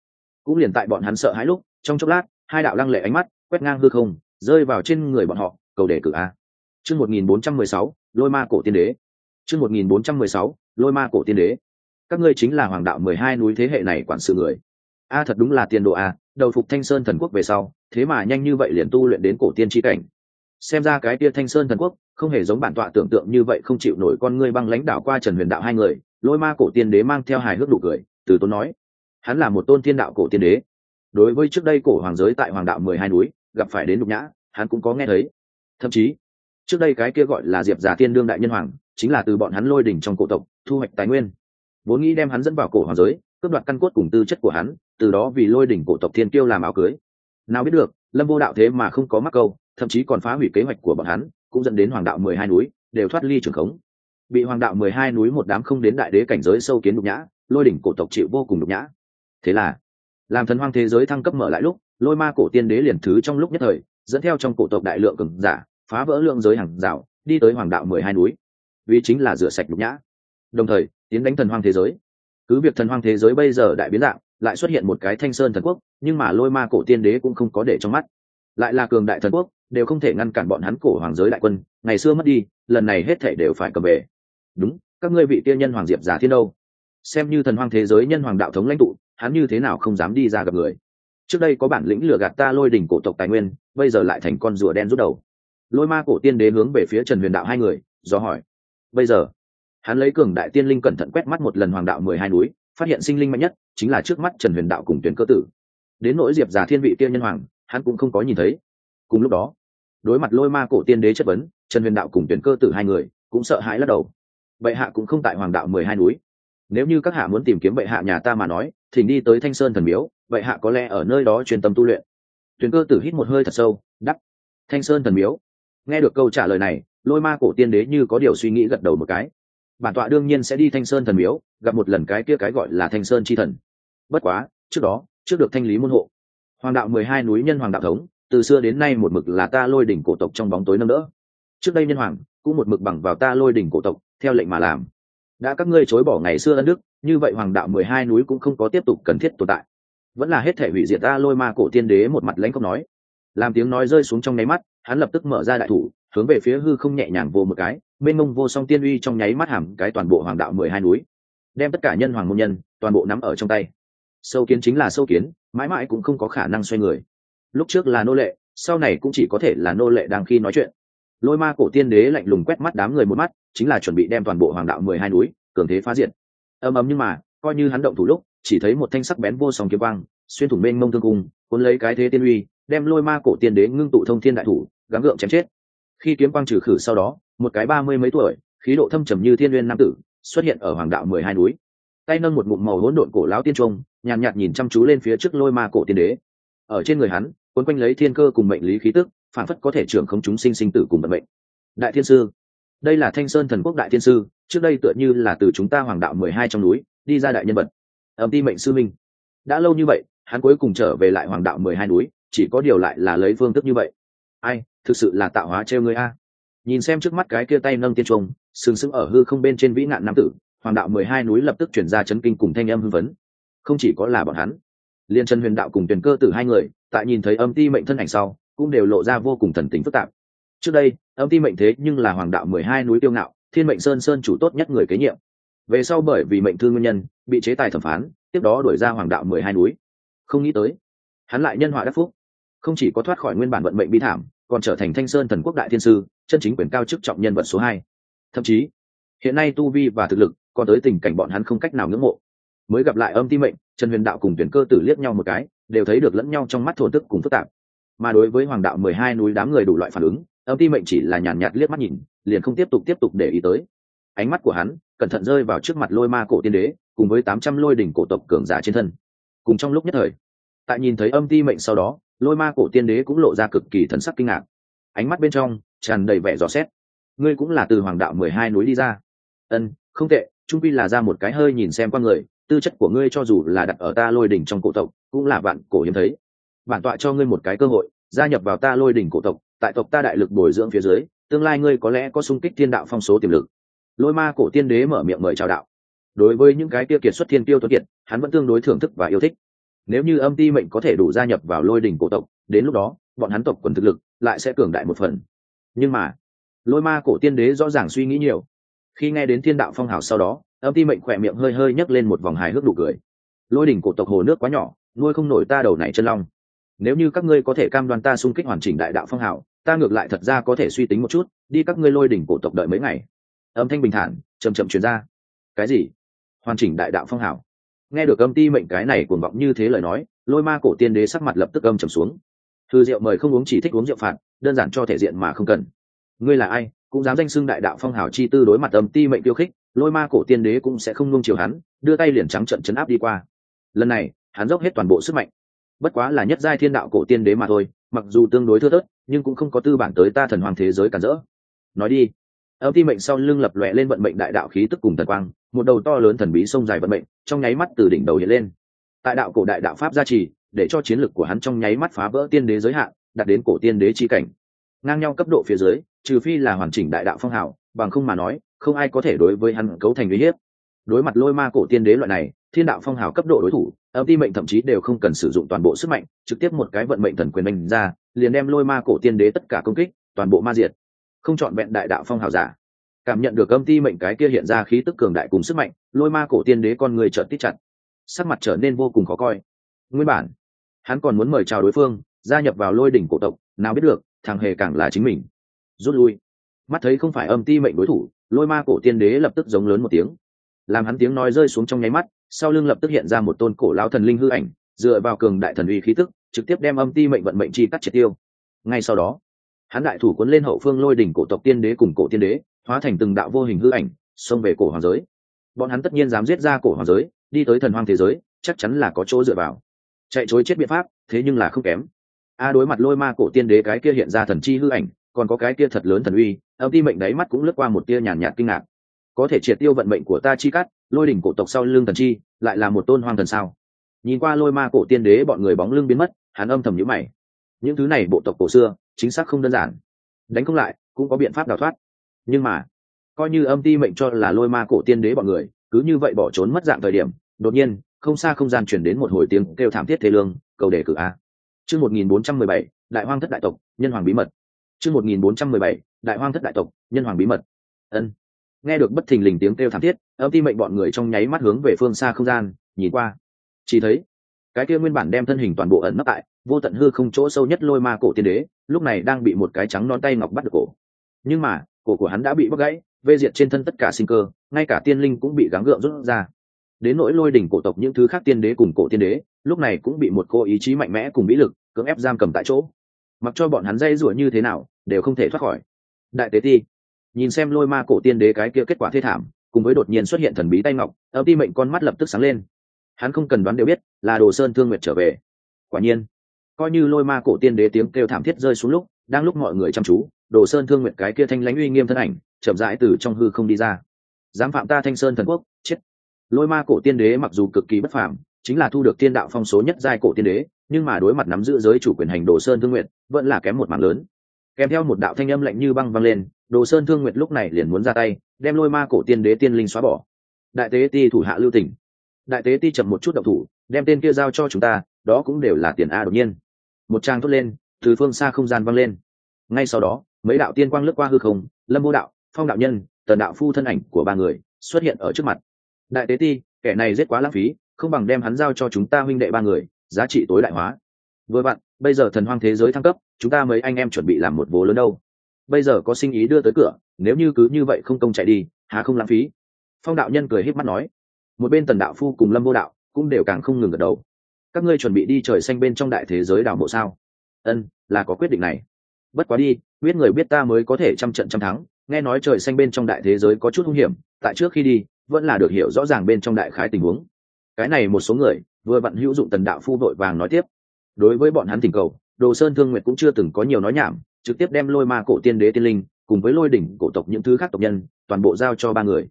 cũng liền tại bọn hắn sợ hãi lúc, trong chốc lát, hai đạo lăng lệ ánh mắt, quét ngang hư không, rơi vào trên người bọn họ, cầu đề cử a. Chương một nghìn bốn trăm mười sáu, lôi ma cổ tiên đế chương một nghìn bốn trăm mười sáu, lôi ma cổ tiên đế. Các ngươi chính là hoàng đạo mười hai núi thế hệ này quản sự người. A, thật đúng là tiền độ a, đầu phục thanh sơn thần quốc về sau, thế mà nhanh như vậy liền tu luyện đến cổ tiên chi cảnh. Xem ra cái kia thanh sơn thần quốc, không hề giống bản tọa tưởng tượng như vậy không chịu nổi con ngươi băng lãnh đạo qua trần huyền đạo hai người, lôi ma cổ tiên đế mang theo hài hước đủ cười, từ tốn nói, hắn là một tôn thiên đạo cổ tiên đế. Đối với trước đây cổ hoàng giới tại hoàng đạo mười hai núi, gặp phải đến nhục nhã, hắn cũng có nghe thấy. Thậm chí, trước đây cái kia gọi là diệp già thiên đương đại nhân hoàng chính là từ bọn hắn lôi đỉnh trong cổ tộc, thu hoạch tài nguyên. Vốn nghĩ đem hắn dẫn vào cổ hoàng giới, cướp đoạt căn cốt cùng tư chất của hắn, từ đó vì lôi đỉnh cổ tộc thiên kiêu làm áo cưới. Nào biết được, lâm vô đạo thế mà không có mắc câu, thậm chí còn phá hủy kế hoạch của bọn hắn, cũng dẫn đến hoàng đạo mười hai núi đều thoát ly trường khống. Bị hoàng đạo mười hai núi một đám không đến đại đế cảnh giới sâu kiến nhục nhã, lôi đỉnh cổ tộc chịu vô cùng nhục nhã. Thế là, làm thần hoang thế giới thăng cấp mở lại lúc, lôi ma cổ tiên đế liền thứ trong lúc nhất thời, dẫn theo trong cổ tộc đại lượng cường giả, phá vỡ lượng giới hàng rào, đi tới hoàng đạo mười hai núi vì chính là rửa sạch nhục nhã. Đồng thời, tiến đánh thần hoang thế giới. Cứ việc thần hoang thế giới bây giờ đại biến dạng, lại xuất hiện một cái thanh sơn thần quốc, nhưng mà lôi ma cổ tiên đế cũng không có để trong mắt. Lại là cường đại thần quốc, đều không thể ngăn cản bọn hắn cổ hoàng giới đại quân, ngày xưa mất đi, lần này hết thể đều phải cầm về. Đúng, các ngươi vị tiên nhân hoàng diệp giả thiên đâu? Xem như thần hoang thế giới nhân hoàng đạo thống lãnh tụ, hắn như thế nào không dám đi ra gặp người? Trước đây có bản lĩnh lừa gạt ta lôi đỉnh cổ tộc tài nguyên, bây giờ lại thành con rùa đen rút đầu. Lôi ma cổ tiên đế hướng về phía trần huyền đạo hai người, do hỏi bây giờ, hắn lấy cường đại tiên linh cẩn thận quét mắt một lần hoàng đạo mười hai núi, phát hiện sinh linh mạnh nhất chính là trước mắt trần huyền đạo cùng tuyển cơ tử. Đến nỗi diệp già thiên vị tiên nhân hoàng, hắn cũng không có nhìn thấy. Cùng lúc đó, đối mặt lôi ma cổ tiên đế chất vấn, trần huyền đạo cùng tuyển cơ tử hai người cũng sợ hãi lắc đầu. Bệ hạ cũng không tại hoàng đạo mười hai núi. Nếu như các hạ muốn tìm kiếm bệ hạ nhà ta mà nói thỉnh đi tới thanh sơn thần miếu, bệ hạ có lẽ ở nơi đó truyền tâm tu luyện. Tuyển cơ tử hít một hơi thật sâu đắp thanh sơn thần miếu. Nghe được câu trả lời này lôi ma cổ tiên đế như có điều suy nghĩ gật đầu một cái. Bản tọa đương nhiên sẽ đi thanh sơn thần miếu, gặp một lần cái kia cái gọi là thanh sơn chi thần. Bất quá, trước đó, trước được thanh lý môn hộ. Hoàng đạo mười hai núi nhân hoàng đạo thống, từ xưa đến nay một mực là ta lôi đỉnh cổ tộc trong bóng tối nâng đỡ. Trước đây nhân hoàng, cũng một mực bằng vào ta lôi đỉnh cổ tộc, theo lệnh mà làm. Đã các ngươi chối bỏ ngày xưa ân đức, như vậy hoàng đạo mười hai núi cũng không có tiếp tục cần thiết tồn tại. Vẫn là hết thể hủy diệt ta lôi ma cổ tiên đế một mặt lãnh không nói. Làm tiếng nói rơi xuống trong nháy mắt, hắn lập tức mở ra đại thủ hướng về phía hư không nhẹ nhàng vô một cái, mênh mông vô song tiên uy trong nháy mắt hàm cái toàn bộ hoàng đạo mười hai núi, đem tất cả nhân hoàng môn nhân toàn bộ nắm ở trong tay. Sâu kiến chính là sâu kiến, mãi mãi cũng không có khả năng xoay người. Lúc trước là nô lệ, sau này cũng chỉ có thể là nô lệ đang khi nói chuyện. Lôi ma cổ tiên đế lạnh lùng quét mắt đám người một mắt, chính là chuẩn bị đem toàn bộ hoàng đạo mười hai núi, cường thế phá diện ầm ầm nhưng mà, coi như hắn động thủ lúc, chỉ thấy một thanh sắc bén vô song kiếm quang, xuyên thủng mênh mông thương cung, cuốn lấy cái thế tiên uy, đem lôi ma cổ tiên đế ngưng tụ thông thiên đại thủ, gắng gượng chém chết khi kiếm quang trừ khử sau đó một cái ba mươi mấy tuổi khí độ thâm trầm như thiên n nam tử xuất hiện ở hoàng đạo mười hai núi. Tay nâng một ngụm màu hỗn độn cổ lão tiên trung nhàn nhạt, nhìn chăm chú lên phía trước lôi ma cổ tiên đế. Ở trên người hắn quấn quanh lấy thiên cơ cùng mệnh lý khí tức phản phất có thể trưởng không chúng sinh sinh tử cùng vận mệnh. Đại thiên sư đây là thanh sơn thần quốc đại thiên sư trước đây tựa như là từ chúng ta hoàng đạo mười hai trong núi đi ra đại nhân vật. Ẩm ti mệnh sư minh. Đã lâu như vậy hắn cuối cùng trở về lại hoàng đạo mười hai núi chỉ có điều lại là lấy phương thức như vậy. Ai? Thực sự là tạo hóa treo người a. Nhìn xem trước mắt cái kia tay nâng tiên trung sừng sững ở hư không bên trên vĩ nạn nam tử, hoàng đạo mười hai núi lập tức chuyển ra chấn kinh cùng thanh âm hưng vấn không chỉ có là bọn hắn, liên trần huyền đạo cùng tuyển cơ tử hai người, tại nhìn thấy âm ti mệnh thân ảnh sau, cũng đều lộ ra vô cùng thần tính phức tạp. Trước đây, âm ti mệnh thế nhưng là hoàng đạo mười hai núi tiêu ngạo, thiên mệnh sơn sơn chủ tốt nhất người kế nhiệm. Về sau bởi vì mệnh thương nguyên nhân, bị chế tài thẩm phán, tiếp đó đuổi ra hoàng đạo mười hai núi. Không nghĩ tới, hắn lại nhân họa đắc phúc. Không chỉ có thoát khỏi nguyên bản vận mệnh bi thảm còn trở thành thanh sơn thần quốc đại thiên sư chân chính quyền cao chức trọng nhân vật số hai. Thậm chí hiện nay tu vi và thực lực còn tới tình cảnh bọn hắn không cách nào ngưỡng mộ. Mới gặp lại âm ti mệnh trần huyền đạo cùng tuyển cơ tử liếc nhau một cái đều thấy được lẫn nhau trong mắt thổn tức cùng phức tạp. Mà đối với hoàng đạo mười hai núi đám người đủ loại phản ứng âm ti mệnh chỉ là nhàn nhạt, liếc mắt nhìn liền không tiếp tục tiếp tục để ý tới. Ánh mắt của hắn cẩn thận rơi vào trước mặt lôi ma cổ tiên đế cùng với tám trăm lôi đỉnh cổ tộc cường giả trên thân. Cùng trong lúc nhất thời tại nhìn thấy âm ti mệnh sau đó lôi ma cổ tiên đế cũng lộ ra cực kỳ thần sắc kinh ngạc. Ánh mắt bên trong tràn đầy vẻ dò xét. Ngươi cũng là từ hoàng đạo mười hai núi đi ra. Ân, không tệ, trung pi là ra một cái hơi nhìn xem con người, tư chất của ngươi cho dù là đặt ở ta lôi đỉnh trong cổ tộc, cũng là bạn cổ hiếm thấy. Bản tọa cho ngươi một cái cơ hội, gia nhập vào ta lôi đỉnh cổ tộc, tại tộc ta đại lực bồi dưỡng phía dưới, tương lai ngươi có lẽ có sung kích thiên đạo phong số tiềm lực. Lôi ma cổ tiên đế mở miệng mời chào đạo. Đối với những cái tiêu kiệt xuất thiên tiêu tuấn kiệt, hắn vẫn tương đối thưởng thức và yêu thích nếu như âm ti mệnh có thể đủ gia nhập vào lôi đỉnh cổ tộc, đến lúc đó, bọn hắn tộc quần thực lực lại sẽ cường đại một phần. Nhưng mà, lôi ma cổ tiên đế rõ ràng suy nghĩ nhiều. Khi nghe đến thiên đạo phong hào sau đó, âm ti mệnh khỏe miệng hơi hơi nhấc lên một vòng hài hước đủ cười. Lôi đỉnh cổ tộc hồ nước quá nhỏ, nuôi không nổi ta đầu này chân long. Nếu như các ngươi có thể cam đoan ta xung kích hoàn chỉnh đại đạo phong hào, ta ngược lại thật ra có thể suy tính một chút, đi các ngươi lôi đỉnh cổ tộc đợi mấy ngày. Âm thanh bình thản chầm chậm chuyển ra. Cái gì? Hoàn chỉnh đại đạo phong hào nghe được âm ti mệnh cái này cuồng vọng như thế lời nói, lôi ma cổ tiên đế sắc mặt lập tức âm trầm xuống. Thư rượu mời không uống chỉ thích uống rượu phạt, đơn giản cho thể diện mà không cần. Ngươi là ai, cũng dám danh xưng đại đạo phong hào chi tư đối mặt âm ti mệnh tiêu khích, lôi ma cổ tiên đế cũng sẽ không nung chiều hắn, đưa tay liền trắng trận chấn áp đi qua. Lần này, hắn dốc hết toàn bộ sức mạnh. Bất quá là nhất giai thiên đạo cổ tiên đế mà thôi, mặc dù tương đối thưa thớt, nhưng cũng không có tư bản tới ta thần hoàng thế giới cản rỡ. Nói đi. Âm ti mệnh sau lưng lập lòe lên vận mệnh đại đạo khí tức cùng thần quang một đầu to lớn thần bí sông dài vận mệnh, trong nháy mắt từ đỉnh đầu hiện lên. Tại đạo cổ đại đạo pháp gia trì, để cho chiến lực của hắn trong nháy mắt phá vỡ tiên đế giới hạn, đạt đến cổ tiên đế chi cảnh. Ngang nhau cấp độ phía dưới, trừ phi là hoàn chỉnh đại đạo phong hào, bằng không mà nói, không ai có thể đối với hắn cấu thành uy hiếp. Đối mặt lôi ma cổ tiên đế loại này, thiên đạo phong hào cấp độ đối thủ, âm ti mệnh thậm chí đều không cần sử dụng toàn bộ sức mạnh, trực tiếp một cái vận mệnh thần quyền đánh ra, liền đem lôi ma cổ tiên đế tất cả công kích, toàn bộ ma diệt. Không chọn vẹn đại đạo phong hào giả cảm nhận được âm ti mệnh cái kia hiện ra khí tức cường đại cùng sức mạnh, lôi ma cổ tiên đế con người trợn tít chặt, sắc mặt trở nên vô cùng khó coi. Nguyên bản, hắn còn muốn mời chào đối phương, gia nhập vào lôi đỉnh cổ tộc, nào biết được, thằng hề càng là chính mình. Rút lui. Mắt thấy không phải âm ti mệnh đối thủ, lôi ma cổ tiên đế lập tức giống lớn một tiếng. Làm hắn tiếng nói rơi xuống trong nháy mắt, sau lưng lập tức hiện ra một tôn cổ lao thần linh hư ảnh, dựa vào cường đại thần uy khí tức, trực tiếp đem âm ti mệnh vận mệnh chi cắt triệt tiêu. Ngay sau đó hắn đại thủ cuốn lên hậu phương lôi đỉnh cổ tộc tiên đế cùng cổ tiên đế, hóa thành từng đạo vô hình hư ảnh, xông về cổ hoàng giới. Bọn hắn tất nhiên dám giết ra cổ hoàng giới, đi tới thần hoang thế giới, chắc chắn là có chỗ dựa vào. Chạy chối chết biện pháp, thế nhưng là không kém. A đối mặt lôi ma cổ tiên đế cái kia hiện ra thần chi hư ảnh, còn có cái kia thật lớn thần uy, âm ti mệnh đáy mắt cũng lướt qua một tia nhàn nhạt kinh ngạc. Có thể triệt tiêu vận mệnh của ta chi cắt lôi đỉnh cổ tộc sau lưng thần chi, lại là một tôn hoang thần sao? Nhìn qua lôi ma cổ tiên đế bọn người bóng lưng biến mất, hắn âm thầm nhữ mày. Những thứ này bộ tộc cổ xưa chính xác không đơn giản. Đánh không lại, cũng có biện pháp đào thoát. Nhưng mà, coi như âm ti mệnh cho là lôi ma cổ tiên đế bọn người, cứ như vậy bỏ trốn mất dạng thời điểm, đột nhiên, không xa không gian chuyển đến một hồi tiếng kêu thảm thiết thế lương, cầu đề cử a. Chương một nghìn bốn trăm mười bảy, đại hoang thất đại tộc, nhân hoàng bí mật. Chương một nghìn bốn trăm mười bảy, đại hoang thất đại tộc, nhân hoàng bí mật. Ân. Nghe được bất thình lình tiếng kêu thảm thiết, âm ti mệnh bọn người trong nháy mắt hướng về phương xa không gian, nhìn qua. Chỉ thấy, cái kia nguyên bản đem thân hình toàn bộ ẩn nấp tại vô tận hư không chỗ sâu nhất lôi ma cổ tiên đế, lúc này đang bị một cái trắng non tay ngọc bắt được cổ. Nhưng mà, cổ của hắn đã bị bóc gãy, vê diệt trên thân tất cả sinh cơ, ngay cả tiên linh cũng bị gắng gượng rút ra. Đến nỗi lôi đỉnh cổ tộc những thứ khác tiên đế cùng cổ tiên đế, lúc này cũng bị một cô ý chí mạnh mẽ cùng vĩ lực cưỡng ép giam cầm tại chỗ. Mặc cho bọn hắn dây rủa như thế nào, đều không thể thoát khỏi. Đại tế ti, nhìn xem lôi ma cổ tiên đế cái kia kết quả thê thảm, cùng với đột nhiên xuất hiện thần bí tay ngọc, âm ti mệnh con mắt lập tức sáng lên. Hắn không cần đoán đều biết là đồ sơn thương nguyệt trở về. Quả nhiên coi như lôi ma cổ tiên đế tiếng kêu thảm thiết rơi xuống lúc, đang lúc mọi người chăm chú, đồ sơn thương nguyện cái kia thanh lãnh uy nghiêm thân ảnh, chậm rãi từ trong hư không đi ra. Dám phạm ta thanh sơn thần quốc, chết. Lôi ma cổ tiên đế mặc dù cực kỳ bất phàm, chính là thu được tiên đạo phong số nhất giai cổ tiên đế, nhưng mà đối mặt nắm giữ giới chủ quyền hành đồ sơn thương nguyện vẫn là kém một mảng lớn. Kèm theo một đạo thanh âm lạnh như băng văng lên, đồ sơn thương nguyện lúc này liền muốn ra tay, đem lôi ma cổ tiên đế tiên linh xóa bỏ. Đại tế ti thủ hạ lưu tỉnh đại tế ti chậm một chút độc thủ, đem tên kia giao cho chúng ta đó cũng đều là tiền a đột nhiên. Một trang thốt lên, từ phương xa không gian văng lên. Ngay sau đó, mấy đạo tiên quang lướt qua hư không, lâm vô đạo, phong đạo nhân, tần đạo phu thân ảnh của ba người xuất hiện ở trước mặt. Đại tế ti, kẻ này giết quá lãng phí, không bằng đem hắn giao cho chúng ta huynh đệ ba người, giá trị tối đại hóa. Vừa bạn bây giờ thần hoang thế giới thăng cấp, chúng ta mấy anh em chuẩn bị làm một vố lớn đâu. Bây giờ có sinh ý đưa tới cửa, nếu như cứ như vậy không công chạy đi, hà không lãng phí. Phong đạo nhân cười h í p mắt nói. Một bên tần đạo phu cùng lâm vô đạo cũng đều càng không ngừng gật đầu các ngươi chuẩn bị đi trời xanh bên trong đại thế giới đảo mộ sao? Ân, là có quyết định này. Bất quá đi, biết người biết ta mới có thể trăm trận trăm thắng. Nghe nói trời xanh bên trong đại thế giới có chút hung hiểm, tại trước khi đi, vẫn là được hiểu rõ ràng bên trong đại khái tình huống. Cái này một số người, vừa vặn hữu dụng tần đạo phu vội vàng nói tiếp. Đối với bọn hắn tình cầu, đồ sơn thương nguyệt cũng chưa từng có nhiều nói nhảm, trực tiếp đem lôi ma cổ tiên đế tiên linh, cùng với lôi đỉnh cổ tộc những thứ khác tộc nhân, toàn bộ giao cho ba người.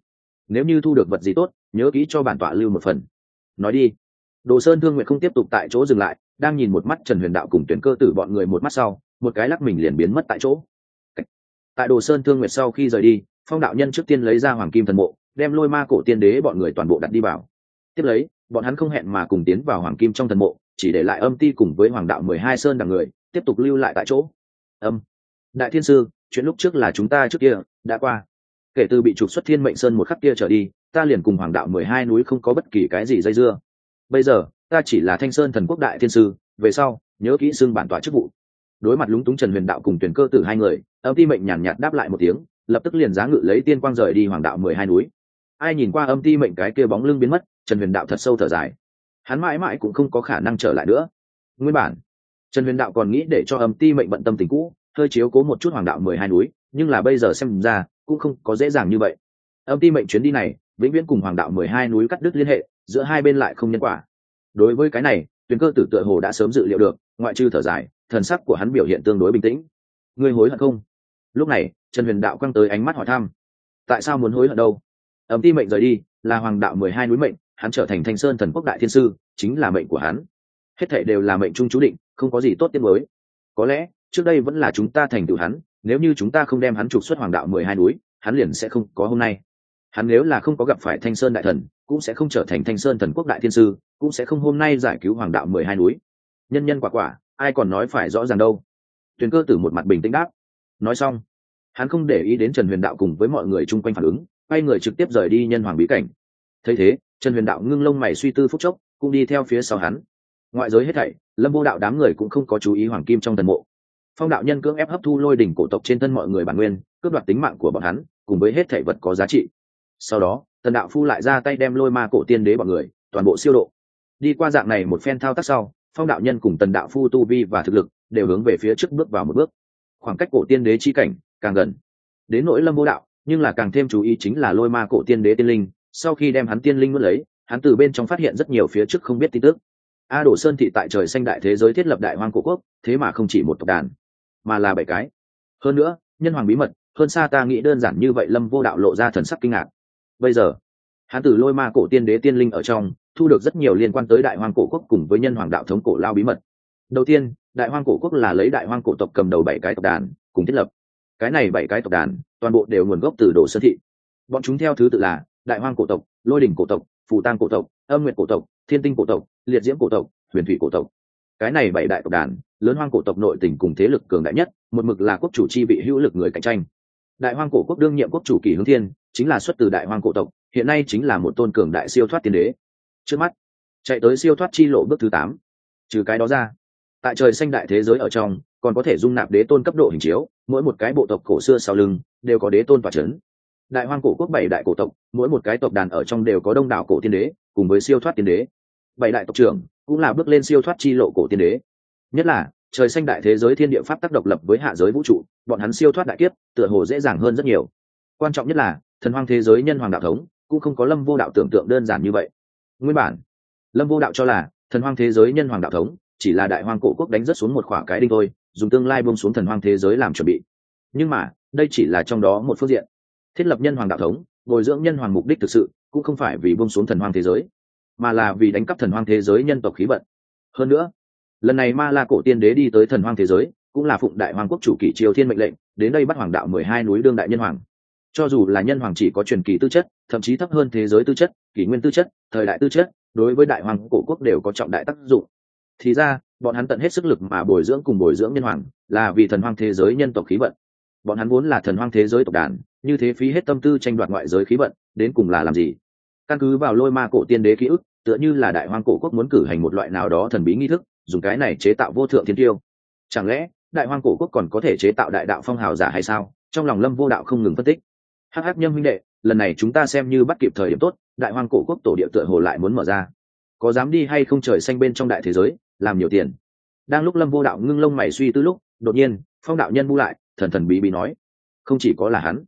Nếu như thu được vật gì tốt, nhớ kỹ cho bản tọa lưu một phần. Nói đi đồ sơn thương nguyệt không tiếp tục tại chỗ dừng lại, đang nhìn một mắt trần huyền đạo cùng tuyển cơ tử bọn người một mắt sau, một cái lắc mình liền biến mất tại chỗ. Tại đồ sơn thương nguyệt sau khi rời đi, phong đạo nhân trước tiên lấy ra hoàng kim thần mộ, đem lôi ma cổ tiên đế bọn người toàn bộ đặt đi vào. Tiếp lấy, bọn hắn không hẹn mà cùng tiến vào hoàng kim trong thần mộ, chỉ để lại âm ti cùng với hoàng đạo mười hai sơn đằng người, tiếp tục lưu lại tại chỗ. Âm. Đại thiên sư, chuyện lúc trước là chúng ta trước kia, đã qua. Kể từ bị trục xuất thiên mệnh sơn một khắc kia trở đi, ta liền cùng hoàng đạo mười hai núi không có bất kỳ cái gì dây dưa bây giờ, ta chỉ là thanh sơn thần quốc đại thiên sư, về sau, nhớ kỹ xưng bản tọa chức vụ. Đối mặt lúng túng trần huyền đạo cùng tuyển cơ tử hai người, âm ti mệnh nhàn nhạt đáp lại một tiếng, lập tức liền giá ngự lấy tiên quang rời đi hoàng đạo mười hai núi. Ai nhìn qua âm ti mệnh cái kia bóng lưng biến mất, trần huyền đạo thật sâu thở dài. Hắn mãi mãi cũng không có khả năng trở lại nữa. Nguyên bản, trần huyền đạo còn nghĩ để cho âm ti mệnh bận tâm tình cũ, hơi chiếu cố một chút hoàng đạo mười hai núi, nhưng là bây giờ xem ra, cũng không có dễ dàng như vậy. Âm ti mệnh chuyến đi này, vĩnh viễn cùng hoàng đạo mười hai núi cắt đứt liên hệ giữa hai bên lại không nhân quả. Đối với cái này tuyển cơ tử tựa hồ đã sớm dự liệu được, ngoại trừ thở dài, thần sắc của hắn biểu hiện tương đối bình tĩnh. Ngươi hối hận không? Lúc này, trần huyền đạo quăng tới ánh mắt hỏi thăm. Tại sao muốn hối hận đâu? Ấm ti mệnh rời đi, là hoàng đạo mười hai núi mệnh, hắn trở thành thanh sơn thần quốc đại thiên sư, chính là mệnh của hắn. Hết thệ đều là mệnh trung chú định, không có gì tốt tiên mới có lẽ, trước đây vẫn là chúng ta thành tựu hắn, nếu như chúng ta không đem hắn trục xuất hoàng đạo mười hai núi, hắn liền sẽ không có hôm nay hắn nếu là không có gặp phải thanh sơn đại thần, cũng sẽ không trở thành thanh sơn thần quốc đại thiên sư, cũng sẽ không hôm nay giải cứu hoàng đạo mười hai núi. Nhân nhân quả quả, ai còn nói phải rõ ràng đâu. Tuyền cơ tử một mặt bình tĩnh đáp. Nói xong, hắn không để ý đến trần huyền đạo cùng với mọi người chung quanh phản ứng, quay người trực tiếp rời đi nhân hoàng bí cảnh. Thấy thế, trần huyền đạo ngưng lông mày suy tư phúc chốc, cũng đi theo phía sau hắn. Ngoại giới hết thảy, lâm vô đạo đám người cũng không có chú ý hoàng kim trong thần mộ. Phong đạo nhân cưỡng ép hấp thu lôi đỉnh cổ tộc trên thân mọi người bản nguyên, cướp đoạt tính mạng của bọn hắn, cùng với hết thảy vật có giá trị sau đó, tần đạo phu lại ra tay đem lôi ma cổ tiên đế bọn người, toàn bộ siêu độ. Đi qua dạng này một phen thao tác sau, phong đạo nhân cùng tần đạo phu tu vi và thực lực đều hướng về phía trước bước vào một bước. Khoảng cách cổ tiên đế chi cảnh càng gần. Đến nỗi lâm vô đạo, nhưng là càng thêm chú ý chính là lôi ma cổ tiên đế tiên linh. Sau khi đem hắn tiên linh mất lấy, hắn từ bên trong phát hiện rất nhiều phía trước không biết tin tức. A đổ sơn thị tại trời xanh đại thế giới thiết lập đại hoang cổ quốc, thế mà không chỉ một tộc đàn, mà là bảy cái. Hơn nữa, nhân hoàng bí mật, hơn xa ta nghĩ đơn giản như vậy lâm vô đạo lộ ra thần sắc kinh ngạc bây giờ hắn từ lôi ma cổ tiên đế tiên linh ở trong, thu được rất nhiều liên quan tới đại hoang cổ quốc cùng với nhân hoàng đạo thống cổ lao bí mật. Đầu tiên, đại hoang cổ quốc là lấy đại hoang cổ tộc cầm đầu bảy cái tộc đàn cùng thiết lập. Cái này bảy cái tộc đàn, toàn bộ đều nguồn gốc từ đồ sơn thị. Bọn chúng theo thứ tự là đại hoang cổ tộc, lôi đỉnh cổ tộc, phù tang cổ tộc, âm nguyệt cổ tộc, thiên tinh cổ tộc, liệt diễm cổ tộc, huyền thủy cổ tộc. Cái này bảy đại tộc đàn, lớn hoang cổ tộc nội tỉnh cùng thế lực cường đại nhất, một mực là quốc chủ chi vị hữu lực người cạnh tranh đại hoang cổ quốc đương nhiệm quốc chủ kỳ hướng thiên, chính là xuất từ đại hoang cổ tộc, hiện nay chính là một tôn cường đại siêu thoát tiên đế. Trước mắt, chạy tới siêu thoát chi lộ bước thứ tám. Trừ cái đó ra, tại trời xanh đại thế giới ở trong, còn có thể dung nạp đế tôn cấp độ hình chiếu, mỗi một cái bộ tộc cổ xưa sau lưng đều có đế tôn và trấn đại hoang cổ quốc bảy đại cổ tộc, mỗi một cái tộc đàn ở trong đều có đông đảo cổ tiên đế, cùng với siêu thoát tiên đế. Bảy đại tộc trưởng cũng là bước lên siêu thoát chi lộ cổ tiên đế. Nhất là trời xanh đại thế giới thiên địa pháp tác độc lập với hạ giới vũ trụ, bọn hắn siêu thoát đại kiếp, tựa hồ dễ dàng hơn rất nhiều. Quan trọng nhất là, thần hoang thế giới nhân hoàng đạo thống cũng không có lâm vô đạo tưởng tượng đơn giản như vậy. Nguyên bản, lâm vô đạo cho là, thần hoang thế giới nhân hoàng đạo thống chỉ là đại hoang cổ quốc đánh rất xuống một khoảng cái đinh thôi, dùng tương lai bông xuống thần hoang thế giới làm chuẩn bị. Nhưng mà, đây chỉ là trong đó một phương diện. Thiết lập nhân hoàng đạo thống, bồi dưỡng nhân hoàng mục đích thực sự cũng không phải vì bông xuống thần hoang thế giới, mà là vì đánh cắp thần hoang thế giới nhân tộc khí vận. Hơn nữa lần này ma la cổ tiên đế đi tới thần hoang thế giới, cũng là phụng đại hoàng quốc chủ kỷ triều thiên mệnh lệnh, đến đây bắt hoàng đạo mười hai núi đương đại nhân hoàng. Cho dù là nhân hoàng chỉ có truyền kỳ tư chất, thậm chí thấp hơn thế giới tư chất, kỷ nguyên tư chất, thời đại tư chất, đối với đại hoàng cổ quốc đều có trọng đại tác dụng. Thì ra, bọn hắn tận hết sức lực mà bồi dưỡng cùng bồi dưỡng nhân hoàng, là vì thần hoang thế giới nhân tộc khí vận. Bọn hắn vốn là thần hoang thế giới tộc đàn, như thế phí hết tâm tư tranh đoạt ngoại giới khí vận, đến cùng là làm gì? Căn cứ vào lôi ma cổ tiên đế ký ức, tựa như là đại hoang cổ quốc muốn cử hành một loại nào đó thần bí nghi thức dùng cái này chế tạo vô thượng thiên tiêu. Chẳng lẽ, đại hoang cổ quốc còn có thể chế tạo đại đạo phong hào giả hay sao? Trong lòng lâm vô đạo không ngừng phân tích. Hắc hắc nhâm huynh đệ, lần này chúng ta xem như bắt kịp thời điểm tốt, đại hoang cổ quốc tổ địa tựa hồ lại muốn mở ra. Có dám đi hay không trời xanh bên trong đại thế giới, làm nhiều tiền. Đang lúc lâm vô đạo ngưng lông mày suy tư lúc, đột nhiên, phong đạo nhân bu lại, thần thần bí bí nói, không chỉ có là hắn,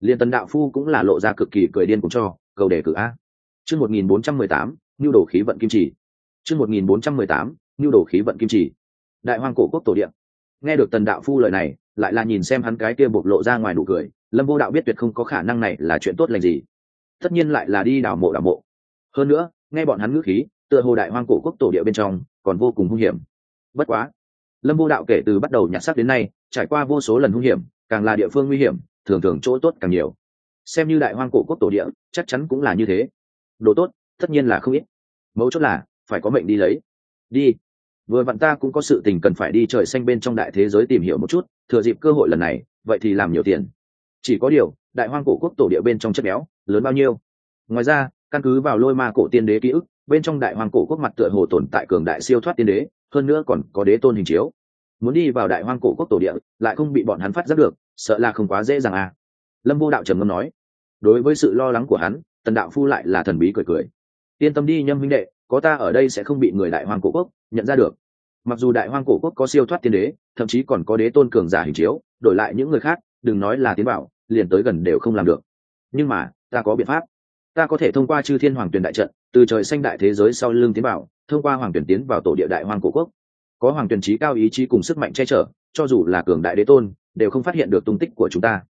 liền tần đạo phu cũng là lộ ra cực kỳ cười điên cùng cho, cầu đề cử a. Chương một nghìn bốn trăm mười tám, nhu đồ khí vận kim chỉ. Chương một nghìn bốn trăm mười tám nhu đồ khí vận kim chỉ. Đại hoang cổ quốc tổ điện. Nghe được tần đạo phu lời này, lại là nhìn xem hắn cái kia bộc lộ ra ngoài nụ cười, lâm vô đạo biết tuyệt không có khả năng này là chuyện tốt lành gì. Tất nhiên lại là đi đào mộ đào mộ. Hơn nữa, nghe bọn hắn ngữ khí, tựa hồ đại hoang cổ quốc tổ địa bên trong còn vô cùng hung hiểm. Bất quá, lâm vô đạo kể từ bắt đầu nhặt sắc đến nay, trải qua vô số lần hung hiểm, càng là địa phương nguy hiểm, thường thường chỗ tốt càng nhiều. Xem như đại hoang cổ quốc tổ địa chắc chắn cũng là như thế. Đồ tốt, tất nhiên là không ít. Mấu chốt là, phải có mệnh đi lấy. Đi vừa vặn ta cũng có sự tình cần phải đi trời xanh bên trong đại thế giới tìm hiểu một chút, thừa dịp cơ hội lần này, vậy thì làm nhiều tiền. Chỉ có điều, đại hoang cổ quốc tổ địa bên trong chất béo, lớn bao nhiêu? Ngoài ra, căn cứ vào lôi ma cổ tiên đế ký ức, bên trong đại hoang cổ quốc mặt tựa hồ tồn tại cường đại siêu thoát tiên đế, hơn nữa còn có đế tôn hình chiếu. Muốn đi vào đại hoang cổ quốc tổ địa, lại không bị bọn hắn phát giác được, sợ là không quá dễ dàng à? Lâm vô đạo trầm ngâm nói. Đối với sự lo lắng của hắn, tần đạo phu lại là thần bí cười cười. Yên tâm đi, nhâm huynh đệ có ta ở đây sẽ không bị người đại hoang cổ quốc nhận ra được. Mặc dù đại hoang cổ quốc có siêu thoát tiên đế, thậm chí còn có đế tôn cường giả hình chiếu, đổi lại những người khác, đừng nói là tiến bảo, liền tới gần đều không làm được. Nhưng mà, ta có biện pháp. Ta có thể thông qua chư thiên hoàng tuyển đại trận, từ trời xanh đại thế giới sau lưng tiến bảo, thông qua hoàng tuyển tiến vào tổ địa đại hoang cổ quốc. Có hoàng tuyển trí cao ý chí cùng sức mạnh che chở, cho dù là cường đại đế tôn, đều không phát hiện được tung tích của chúng ta.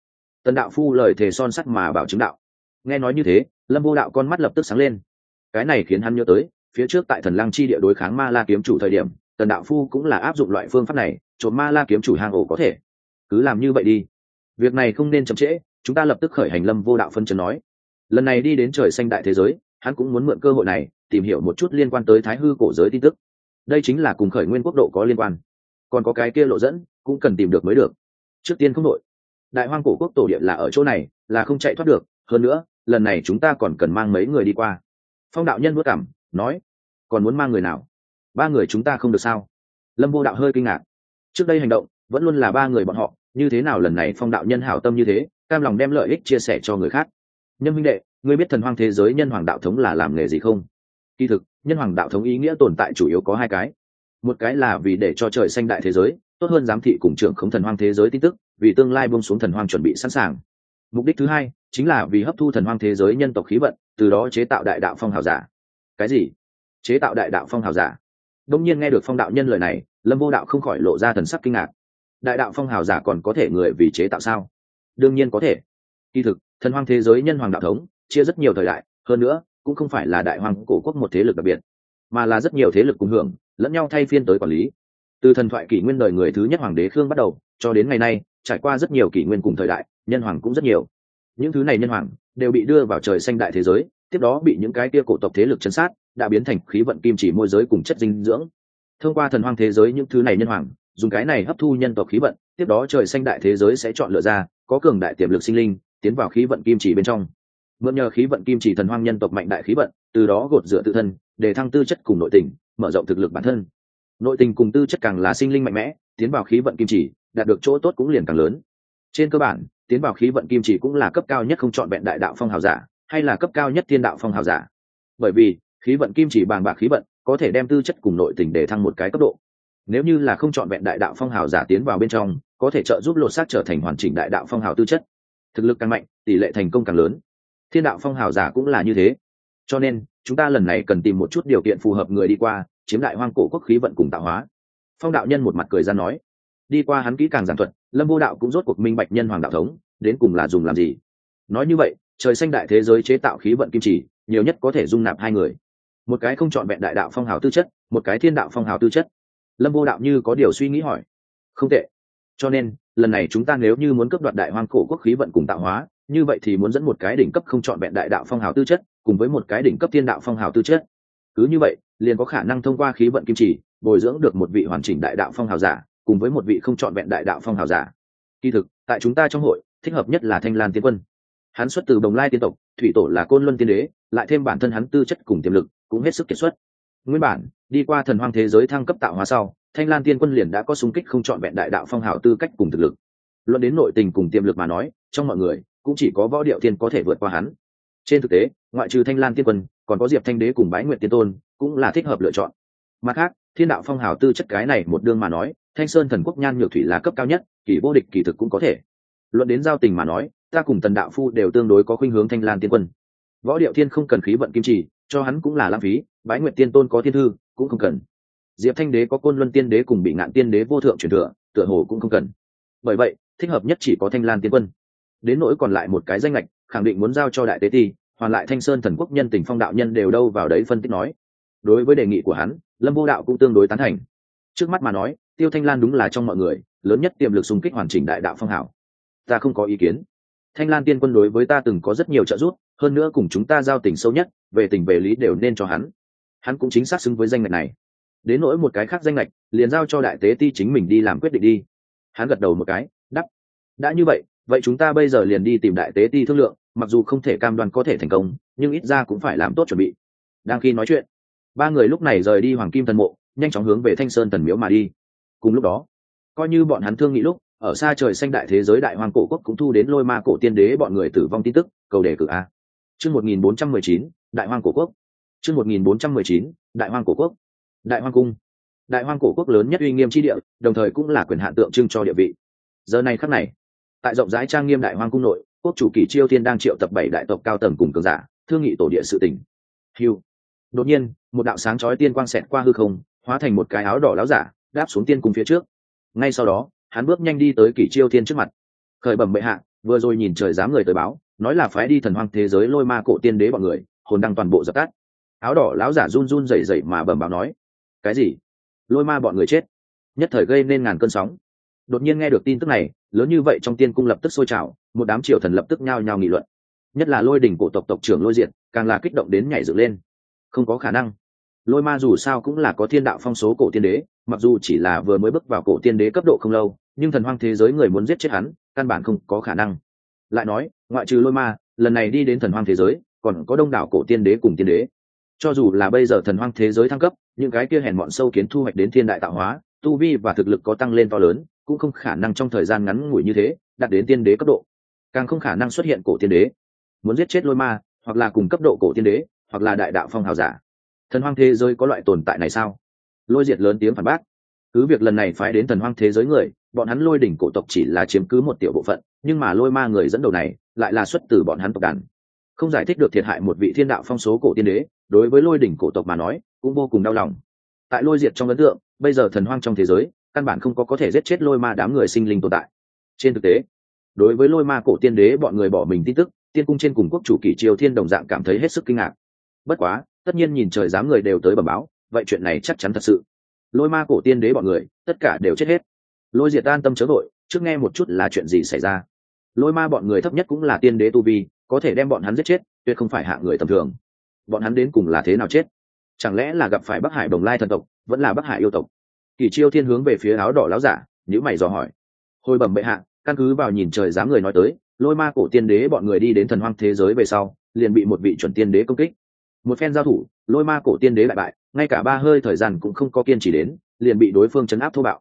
Tần đạo phu lời thề son sắt mà bảo chứng đạo. Nghe nói như thế, lâm vô đạo con mắt lập tức sáng lên. Cái này khiến hắn nhớ tới phía trước tại thần lăng chi địa đối kháng ma la kiếm chủ thời điểm, tần đạo phu cũng là áp dụng loại phương pháp này, trộm ma la kiếm chủ hang ổ có thể. Cứ làm như vậy đi. Việc này không nên chậm trễ, chúng ta lập tức khởi hành lâm vô đạo phân trần nói. Lần này đi đến trời xanh đại thế giới, hắn cũng muốn mượn cơ hội này, tìm hiểu một chút liên quan tới thái hư cổ giới tin tức. Đây chính là cùng khởi nguyên quốc độ có liên quan. Còn có cái kia lộ dẫn, cũng cần tìm được mới được. Trước tiên không đội đại hoang cổ quốc tổ địa là ở chỗ này, là không chạy thoát được. Hơn nữa, lần này chúng ta còn cần mang mấy người đi qua. Phong đạo nhân vất cảm nói, còn muốn mang người nào? Ba người chúng ta không được sao? Lâm vô đạo hơi kinh ngạc. Trước đây hành động, vẫn luôn là ba người bọn họ, như thế nào lần này phong đạo nhân hảo tâm như thế, cam lòng đem lợi ích chia sẻ cho người khác. Nhân minh đệ, ngươi biết thần hoang thế giới nhân hoàng đạo thống là làm nghề gì không? Kỳ thực, nhân hoàng đạo thống ý nghĩa tồn tại chủ yếu có hai cái. Một cái là vì để cho trời xanh đại thế giới, tốt hơn giám thị cùng trưởng khống thần hoang thế giới tin tức, vì tương lai bông xuống thần hoang chuẩn bị sẵn sàng. Mục đích thứ hai, chính là vì hấp thu thần hoang thế giới nhân tộc khí vận, từ đó chế tạo đại đạo phong hào giả cái gì? Chế tạo đại đạo phong hào giả. Đông nhiên nghe được phong đạo nhân lời này, lâm vô đạo không khỏi lộ ra thần sắc kinh ngạc. Đại đạo phong hào giả còn có thể người vì chế tạo sao? Đương nhiên có thể. Kỳ thực, thần hoang thế giới nhân hoàng đạo thống, chia rất nhiều thời đại, hơn nữa, cũng không phải là đại hoàng cổ quốc một thế lực đặc biệt, mà là rất nhiều thế lực cùng hưởng, lẫn nhau thay phiên tới quản lý. Từ thần thoại kỷ nguyên đời người thứ nhất hoàng đế khương bắt đầu, cho đến ngày nay, trải qua rất nhiều kỷ nguyên cùng thời đại, nhân hoàng cũng rất nhiều. Những thứ này nhân hoàng đều bị đưa vào trời xanh đại thế giới tiếp đó bị những cái kia cổ tộc thế lực chấn sát, đã biến thành khí vận kim chỉ môi giới cùng chất dinh dưỡng. Thông qua thần hoang thế giới những thứ này nhân hoàng, dùng cái này hấp thu nhân tộc khí vận, tiếp đó trời xanh đại thế giới sẽ chọn lựa ra, có cường đại tiềm lực sinh linh, tiến vào khí vận kim chỉ bên trong. Mượn nhờ khí vận kim chỉ thần hoang nhân tộc mạnh đại khí vận, từ đó gột rửa tự thân, để thăng tư chất cùng nội tình, mở rộng thực lực bản thân. Nội tình cùng tư chất càng là sinh linh mạnh mẽ, tiến vào khí vận kim chỉ, đạt được chỗ tốt cũng liền càng lớn. Trên cơ bản, tiến vào khí vận kim chỉ cũng là cấp cao nhất không chọn vẹn đại đạo phong hào giả hay là cấp cao nhất thiên đạo phong hào giả? Bởi vì, khí vận kim chỉ bàn bạc khí vận, có thể đem tư chất cùng nội tình để thăng một cái cấp độ. Nếu như là không chọn vẹn đại đạo phong hào giả tiến vào bên trong, có thể trợ giúp lột xác trở thành hoàn chỉnh đại đạo phong hào tư chất. Thực lực càng mạnh, tỷ lệ thành công càng lớn. Thiên đạo phong hào giả cũng là như thế. Cho nên, chúng ta lần này cần tìm một chút điều kiện phù hợp người đi qua, chiếm đại hoang cổ quốc khí vận cùng tạo hóa. Phong đạo nhân một mặt cười ra nói. Đi qua hắn kỹ càng giảng thuật, lâm vô đạo cũng rốt cuộc minh bạch nhân hoàng đạo thống, đến cùng là dùng làm gì. Nói như vậy trời xanh đại thế giới chế tạo khí vận kim chỉ, nhiều nhất có thể dung nạp hai người. Một cái không chọn vẹn đại đạo phong hào tư chất, một cái thiên đạo phong hào tư chất. Lâm vô đạo như có điều suy nghĩ hỏi. Không tệ. Cho nên, lần này chúng ta nếu như muốn cấp đoạt đại hoang cổ quốc khí vận cùng tạo hóa, như vậy thì muốn dẫn một cái đỉnh cấp không chọn vẹn đại đạo phong hào tư chất, cùng với một cái đỉnh cấp thiên đạo phong hào tư chất. Cứ như vậy, liền có khả năng thông qua khí vận kim chỉ, bồi dưỡng được một vị hoàn chỉnh đại đạo phong hào giả, cùng với một vị không chọn vẹn đại đạo phong hào giả. Kỳ thực, tại chúng ta trong hội, thích hợp nhất là thanh lan tiên quân hắn xuất từ đồng lai tiên tộc, thủy tổ là côn luân tiên đế, lại thêm bản thân hắn tư chất cùng tiềm lực, cũng hết sức kiệt xuất. Nguyên bản, đi qua thần hoang thế giới thăng cấp tạo hóa sau, thanh lan tiên quân liền đã có súng kích không chọn vẹn đại đạo phong hào tư cách cùng thực lực. Luận đến nội tình cùng tiềm lực mà nói, trong mọi người, cũng chỉ có võ điệu tiên có thể vượt qua hắn. Trên thực tế, ngoại trừ thanh lan tiên quân, còn có diệp thanh đế cùng bái nguyện tiên tôn, cũng là thích hợp lựa chọn. Mặt khác, thiên đạo phong hào tư chất cái này một đương mà nói, thanh sơn thần quốc nhan nhược thủy là cấp cao nhất kỳ vô địch kỳ thực cũng có thể luận đến giao tình mà nói, ta cùng tần đạo phu đều tương đối có khuynh hướng thanh lan tiên quân. Võ điệu thiên không cần khí vận kim trì, cho hắn cũng là lãng phí, bái nguyện tiên tôn có thiên thư, cũng không cần. Diệp thanh đế có côn luân tiên đế cùng bị ngạn tiên đế vô thượng truyền thừa, tựa hồ cũng không cần. Bởi vậy, thích hợp nhất chỉ có thanh lan tiên quân. Đến nỗi còn lại một cái danh lệch khẳng định muốn giao cho đại tế ti, hoàn lại thanh sơn thần quốc nhân tình phong đạo nhân đều đâu vào đấy phân tích nói. Đối với đề nghị của hắn, lâm vô đạo cũng tương đối tán thành. Trước mắt mà nói, tiêu thanh lan đúng là trong mọi người, lớn nhất tiềm lực xung kích hoàn chỉnh đại đạo phong hảo ta không có ý kiến. Thanh lan tiên quân đối với ta từng có rất nhiều trợ giúp, hơn nữa cùng chúng ta giao tình sâu nhất, về tình về lý đều nên cho hắn. Hắn cũng chính xác xứng với danh ngạch này. Đến nỗi một cái khác danh ngạch, liền giao cho đại tế ti chính mình đi làm quyết định đi. Hắn gật đầu một cái đắp đã như vậy vậy chúng ta bây giờ liền đi tìm đại tế ti thương lượng, mặc dù không thể cam đoan có thể thành công, nhưng ít ra cũng phải làm tốt chuẩn bị. Đang khi nói chuyện, ba người lúc này rời đi hoàng kim thần mộ, nhanh chóng hướng về thanh sơn thần miếu mà đi. Cùng lúc đó, coi như bọn hắn thương nghĩ lúc ở xa trời xanh đại thế giới đại hoàng cổ quốc cũng thu đến lôi ma cổ tiên đế bọn người tử vong tin tức, cầu đề cử a. Chương một nghìn bốn trăm mười chín, đại hoàng cổ quốc. Chương một nghìn bốn trăm mười chín, đại hoàng cổ quốc. Đại hoàng cung. Đại hoàng cổ quốc lớn nhất uy nghiêm tri địa, đồng thời cũng là quyền hạn tượng trưng cho địa vị. Giờ này khắc này, tại rộng rãi trang nghiêm đại hoàng cung nội, quốc chủ kỳ chiêu thiên đang triệu tập bảy đại tộc cao tầng cùng cường giả, thương nghị tổ địa sự tỉnh. Hiu đột nhiên, một đạo sáng chói tiên quang xẹt qua hư không, hóa thành một cái áo đỏ láo giả, đáp xuống tiên cung phía trước. Ngay sau đó hắn bước nhanh đi tới kỷ chiêu thiên trước mặt. Khởi bẩm bệ hạ, vừa rồi nhìn trời dám người tới báo, nói là phái đi thần hoang thế giới lôi ma cổ tiên đế bọn người, hồn đăng toàn bộ dập tắt. Áo đỏ láo giả run run rẩy rẩy mà bẩm báo nói, cái gì? Lôi ma bọn người chết? Nhất thời gây nên ngàn cơn sóng. Đột nhiên nghe được tin tức này, lớn như vậy trong tiên cung lập tức sôi trào, một đám triều thần lập tức nhao nhao nghị luận. Nhất là lôi đình cổ tộc tộc trưởng lôi diện càng là kích động đến nhảy dựng lên. Không có khả năng lôi ma dù sao cũng là có thiên đạo phong số cổ tiên đế, mặc dù chỉ là vừa mới bước vào cổ tiên đế cấp độ không lâu, nhưng thần hoang thế giới người muốn giết chết hắn, căn bản không có khả năng. Lại nói, ngoại trừ lôi ma, lần này đi đến thần hoang thế giới, còn có đông đảo cổ tiên đế cùng tiên đế. Cho dù là bây giờ thần hoang thế giới thăng cấp, những cái kia hèn mọn sâu kiến thu hoạch đến thiên đại tạo hóa, tu vi và thực lực có tăng lên to lớn, cũng không khả năng trong thời gian ngắn ngủi như thế, đạt đến tiên đế cấp độ. Càng không khả năng xuất hiện cổ tiên đế. Muốn giết chết lôi ma, hoặc là cùng cấp độ cổ tiên đế, hoặc là đại đạo phong hào giả thần hoang thế giới có loại tồn tại này sao? Lôi diệt lớn tiếng phản bác. Cứ việc lần này phái đến thần hoang thế giới người, bọn hắn lôi đỉnh cổ tộc chỉ là chiếm cứ một tiểu bộ phận, nhưng mà lôi ma người dẫn đầu này lại là xuất từ bọn hắn tộc đàn. Không giải thích được thiệt hại một vị thiên đạo phong số cổ tiên đế, đối với lôi đỉnh cổ tộc mà nói, cũng vô cùng đau lòng. Tại lôi diệt trong ấn tượng, bây giờ thần hoang trong thế giới, căn bản không có có thể giết chết lôi ma đám người sinh linh tồn tại. Trên thực tế, đối với lôi ma cổ tiên đế bọn người bỏ mình tin tức, tiên cung trên cùng quốc chủ kỷ triều thiên đồng dạng cảm thấy hết sức kinh ngạc. Bất quá tất nhiên nhìn trời dám người đều tới bẩm báo, vậy chuyện này chắc chắn thật sự. Lôi ma cổ tiên đế bọn người, tất cả đều chết hết. Lôi diệt an tâm chớ vội, trước nghe một chút là chuyện gì xảy ra. Lôi ma bọn người thấp nhất cũng là tiên đế tu vi, có thể đem bọn hắn giết chết, tuyệt không phải hạ người tầm thường. Bọn hắn đến cùng là thế nào chết? Chẳng lẽ là gặp phải bắc hải đồng lai thần tộc, vẫn là bắc hải yêu tộc? Kỳ chiêu thiên hướng về phía áo đỏ láo giả nhữ mày dò hỏi. Hồi bẩm bệ hạ, căn cứ vào nhìn trời dám người nói tới, lôi ma cổ tiên đế bọn người đi đến thần hoang thế giới về sau, liền bị một vị chuẩn tiên đế công kích một phen giao thủ, lôi ma cổ tiên đế lại bại, ngay cả ba hơi thời gian cũng không có kiên trì đến, liền bị đối phương chấn áp thô bạo.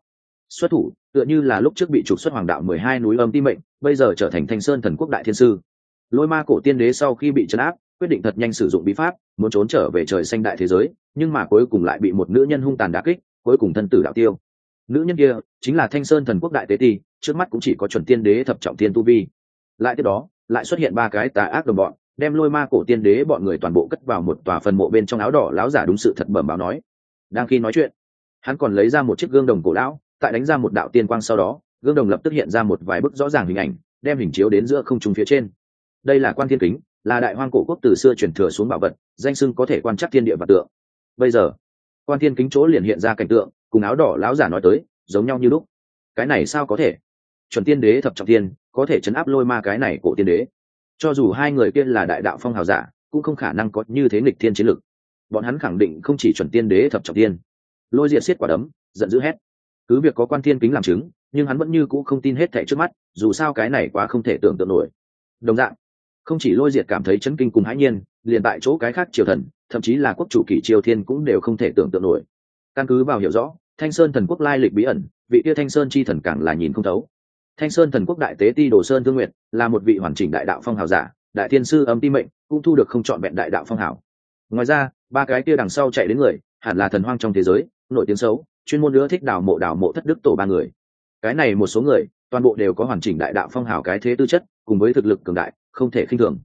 Xuất thủ, tựa như là lúc trước bị trục xuất hoàng đạo mười hai núi âm ti mệnh, bây giờ trở thành thanh sơn thần quốc đại thiên sư. Lôi ma cổ tiên đế sau khi bị chấn áp, quyết định thật nhanh sử dụng bí pháp, muốn trốn trở về trời xanh đại thế giới, nhưng mà cuối cùng lại bị một nữ nhân hung tàn đà kích, cuối cùng thân tử đạo tiêu. Nữ nhân kia chính là thanh sơn thần quốc đại tế ti, trước mắt cũng chỉ có chuẩn tiên đế thập trọng tiên tu vi. Lại tiếp đó, lại xuất hiện ba cái tà ác đồng bọn đem lôi ma cổ tiên đế bọn người toàn bộ cất vào một tòa phần mộ bên trong áo đỏ lão giả đúng sự thật bẩm báo nói. Đang khi nói chuyện, hắn còn lấy ra một chiếc gương đồng cổ lão, tại đánh ra một đạo tiên quang sau đó, gương đồng lập tức hiện ra một vài bức rõ ràng hình ảnh, đem hình chiếu đến giữa không trung phía trên. Đây là quan thiên kính, là đại hoang cổ quốc từ xưa truyền thừa xuống bảo vật, danh sưng có thể quan trắc thiên địa và tượng. Bây giờ, quan thiên kính chỗ liền hiện ra cảnh tượng, cùng áo đỏ lão giả nói tới, giống nhau như lúc. Cái này sao có thể? Chuẩn tiên đế thập trọng tiên, có thể chấn áp lôi ma cái này cổ tiên đế cho dù hai người kia là đại đạo phong hào giả, cũng không khả năng có như thế nghịch thiên chiến lực. Bọn hắn khẳng định không chỉ chuẩn tiên đế thập trọng tiên. Lôi diệt xiết quả đấm, giận dữ hét. Cứ việc có quan thiên kính làm chứng, nhưng hắn vẫn như cũ không tin hết thẻ trước mắt, dù sao cái này quá không thể tưởng tượng nổi. Đồng dạng, không chỉ lôi diệt cảm thấy chấn kinh cùng hãi nhiên, liền tại chỗ cái khác triều thần, thậm chí là quốc chủ kỷ triều thiên cũng đều không thể tưởng tượng nổi. Căn cứ vào hiểu rõ, thanh sơn thần quốc lai lịch bí ẩn, vị kia thanh sơn chi thần càng là nhìn không thấu thanh sơn thần quốc đại tế ti đồ sơn thương nguyện là một vị hoàn chỉnh đại đạo phong hào giả, đại thiên sư âm ti mệnh, cũng thu được không chọn vẹn đại đạo phong hào. Ngoài ra, ba cái kia đằng sau chạy đến người, hẳn là thần hoang trong thế giới, nổi tiếng xấu, chuyên môn nữa thích đào mộ đào mộ thất đức tổ ba người. Cái này một số người, toàn bộ đều có hoàn chỉnh đại đạo phong hào cái thế tư chất, cùng với thực lực cường đại, không thể khinh thường.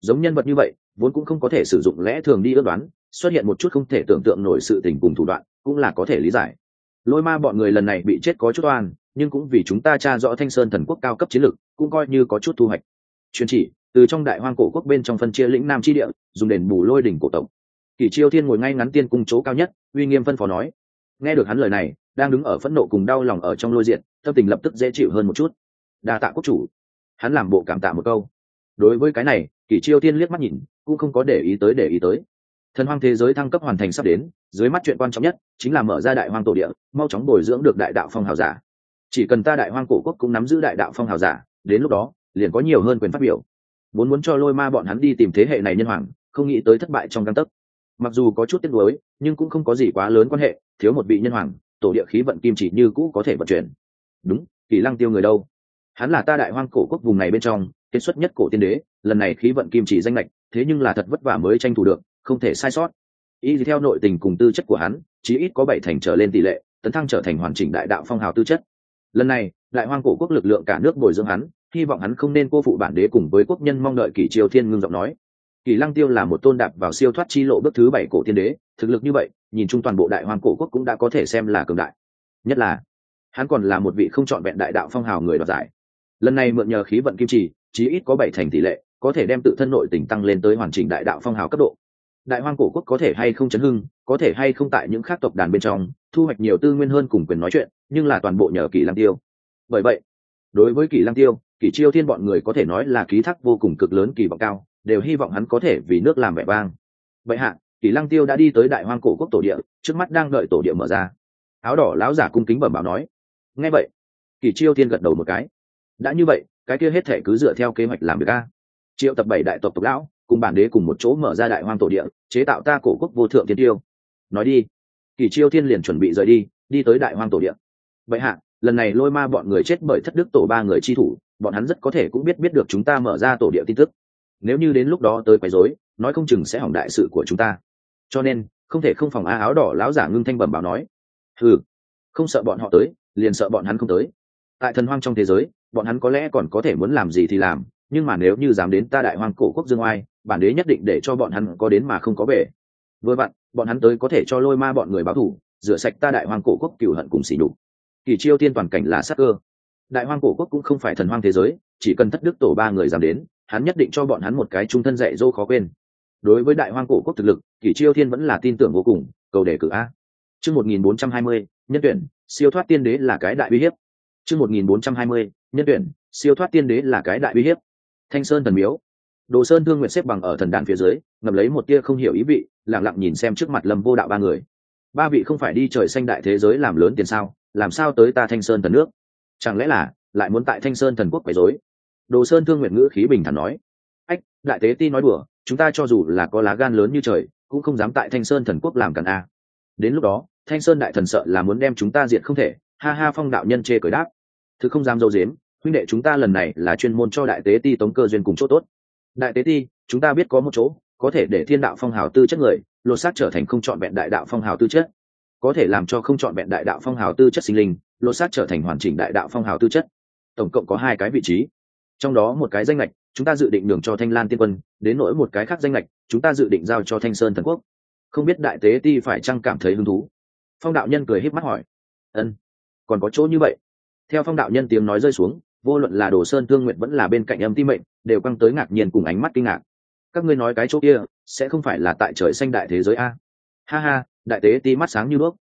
Giống nhân vật như vậy, vốn cũng không có thể sử dụng lẽ thường đi ước đoán, xuất hiện một chút không thể tưởng tượng nổi sự tình cùng thủ đoạn, cũng là có thể lý giải. Lôi ma bọn người lần này bị chết có chút oan nhưng cũng vì chúng ta tra rõ thanh sơn thần quốc cao cấp chiến lược, cũng coi như có chút thu hoạch. Truyền chỉ, từ trong đại hoang cổ quốc bên trong phân chia lĩnh nam chi địa, dùng đền bù lôi đỉnh cổ tộc. Kỷ chiêu thiên ngồi ngay ngắn tiên cung chỗ cao nhất, uy nghiêm phân phó nói. Nghe được hắn lời này, đang đứng ở phẫn nộ cùng đau lòng ở trong lôi diện, tâm tình lập tức dễ chịu hơn một chút. Đa tạ quốc chủ. Hắn làm bộ cảm tạ một câu. Đối với cái này, kỷ chiêu thiên liếc mắt nhìn, cũng không có để ý tới để ý tới. Thần hoang thế giới thăng cấp hoàn thành sắp đến, dưới mắt chuyện quan trọng nhất chính là mở ra đại hoang tổ địa, mau chóng bồi dưỡng được đại đạo phong hào giả chỉ cần ta đại hoang cổ quốc cũng nắm giữ đại đạo phong hào giả, đến lúc đó, liền có nhiều hơn quyền phát biểu. Muốn muốn cho lôi ma bọn hắn đi tìm thế hệ này nhân hoàng, không nghĩ tới thất bại trong căn tấc. Mặc dù có chút tiếc nuối, nhưng cũng không có gì quá lớn quan hệ, thiếu một vị nhân hoàng, tổ địa khí vận kim chỉ như cũ có thể vận chuyển. Đúng, kỳ lăng tiêu người đâu? Hắn là ta đại hoang cổ quốc vùng này bên trong kết xuất nhất cổ tiên đế, lần này khí vận kim chỉ danh lệch, thế nhưng là thật vất vả mới tranh thủ được, không thể sai sót. Y theo nội tình cùng tư chất của hắn, chí ít có bảy thành trở lên tỷ lệ, tấn thăng trở thành hoàn chỉnh đại đạo phong hào tư chất lần này, đại hoang cổ quốc lực lượng cả nước bồi dưỡng hắn, hy vọng hắn không nên cô phụ bản đế cùng với quốc nhân mong đợi kỷ triều thiên ngưng giọng nói. Kỷ lăng tiêu là một tôn đạp vào siêu thoát chi lộ bước thứ bảy cổ tiên đế, thực lực như vậy, nhìn chung toàn bộ đại hoang cổ quốc cũng đã có thể xem là cường đại. Nhất là, hắn còn là một vị không chọn vẹn đại đạo phong hào người đoạt giải. Lần này mượn nhờ khí vận kim trì, chí ít có bảy thành tỷ lệ, có thể đem tự thân nội tình tăng lên tới hoàn chỉnh đại đạo phong hào cấp độ đại hoang cổ quốc có thể hay không chấn hưng, có thể hay không tại những khác tộc đàn bên trong, thu hoạch nhiều tư nguyên hơn cùng quyền nói chuyện, nhưng là toàn bộ nhờ kỳ lăng tiêu. Bởi vậy, đối với kỳ lăng tiêu kỳ chiêu thiên bọn người có thể nói là ký thác vô cùng cực lớn kỳ vọng cao, đều hy vọng hắn có thể vì nước làm vẻ vang. Vậy hạ kỳ lăng tiêu đã đi tới đại hoang cổ quốc tổ địa, trước mắt đang đợi tổ địa mở ra. Áo đỏ láo giả cung kính bẩm bảo nói. Nghe vậy kỳ chiêu thiên gật đầu một cái. Đã như vậy, cái kia hết thể cứ dựa theo kế hoạch làm việc a. Triệu tập bảy đại tộc tộc lão cùng bản đế cùng một chỗ mở ra đại hoang tổ địa, chế tạo ta cổ quốc vô thượng tiên tiêu. Nói đi. Kỳ chiêu thiên liền chuẩn bị rời đi đi tới đại hoang tổ địa. Vậy hạ, lần này lôi ma bọn người chết bởi thất đức tổ ba người chi thủ, bọn hắn rất có thể cũng biết biết được chúng ta mở ra tổ địa tin tức. Nếu như đến lúc đó tới quấy rối, nói không chừng sẽ hỏng đại sự của chúng ta. Cho nên, không thể không phòng á áo đỏ láo giả ngưng thanh bẩm bảo nói. Ừ không sợ bọn họ tới, liền sợ bọn hắn không tới. Tại thần hoang trong thế giới, bọn hắn có lẽ còn có thể muốn làm gì thì làm nhưng mà nếu như dám đến ta đại hoang cổ quốc dương oai, bản đế nhất định để cho bọn hắn có đến mà không có về. Vừa vặn, bọn hắn tới có thể cho lôi ma bọn người báo thủ, rửa sạch ta đại hoang cổ quốc cửu hận cùng xỉ đục kỳ chiêu tiên toàn cảnh là sắc cơ. Đại hoang cổ quốc cũng không phải thần hoang thế giới, chỉ cần thất đức tổ ba người dám đến, hắn nhất định cho bọn hắn một cái trung thân dạy dỗ khó quên. Đối với đại hoang cổ quốc thực lực kỷ chiêu thiên vẫn là tin tưởng vô cùng, cầu đề cử a. Chương một nghìn bốn trăm hai mươi, nhân tuyển, siêu thoát tiên đế là cái đại uy hiếp. Chương một nghìn bốn trăm hai mươi, nhân tuyển, siêu thoát tiên đế là cái đại uy hiếp thanh sơn thần miếu. Đồ sơn thương nguyện xếp bằng ở thần đàn phía dưới, ngầm lấy một tia không hiểu ý vị lẳng lặng nhìn xem trước mặt lâm vô đạo ba người. Ba vị không phải đi trời xanh đại thế giới làm lớn tiền sao, làm sao tới ta thanh sơn thần nước? Chẳng lẽ là, lại muốn tại thanh sơn thần quốc quấy rối? Đồ sơn thương nguyện ngữ khí bình thản nói. Ách, đại tế ti nói đùa, chúng ta cho dù là có lá gan lớn như trời, cũng không dám tại thanh sơn thần quốc làm cản a. Đến lúc đó, thanh sơn đại thần sợ là muốn đem chúng ta diệt không thể, ha ha phong đạo nhân chê cởi đáp. Thứ không dám dâu dếm huynh đệ chúng ta lần này là chuyên môn cho đại tế ti tống cơ duyên cùng chỗ tốt. Đại tế ti, chúng ta biết có một chỗ, có thể để thiên đạo phong hào tư chất người, lột xác trở thành không chọn vẹn đại đạo phong hào tư chất. Có thể làm cho không chọn vẹn đại đạo phong hào tư chất sinh linh, lột xác trở thành hoàn chỉnh đại đạo phong hào tư chất. Tổng cộng có hai cái vị trí. Trong đó một cái danh lệch chúng ta dự định đường cho thanh lan tiên quân, đến nỗi một cái khác danh lệch chúng ta dự định giao cho thanh sơn thần quốc. Không biết đại tế ti phải chăng cảm thấy hứng thú? Phong đạo nhân cười h í p mắt hỏi. Ân, còn có chỗ như vậy. Theo phong đạo nhân tiếng nói rơi xuống vô luận là đồ sơn thương nguyện vẫn là bên cạnh âm ti mệnh, đều căng tới ngạc nhiên cùng ánh mắt kinh ngạc. Các ngươi nói cái chỗ kia, sẽ không phải là tại trời xanh đại thế giới a? Ha ha, đại tế ti mắt sáng như đuốc.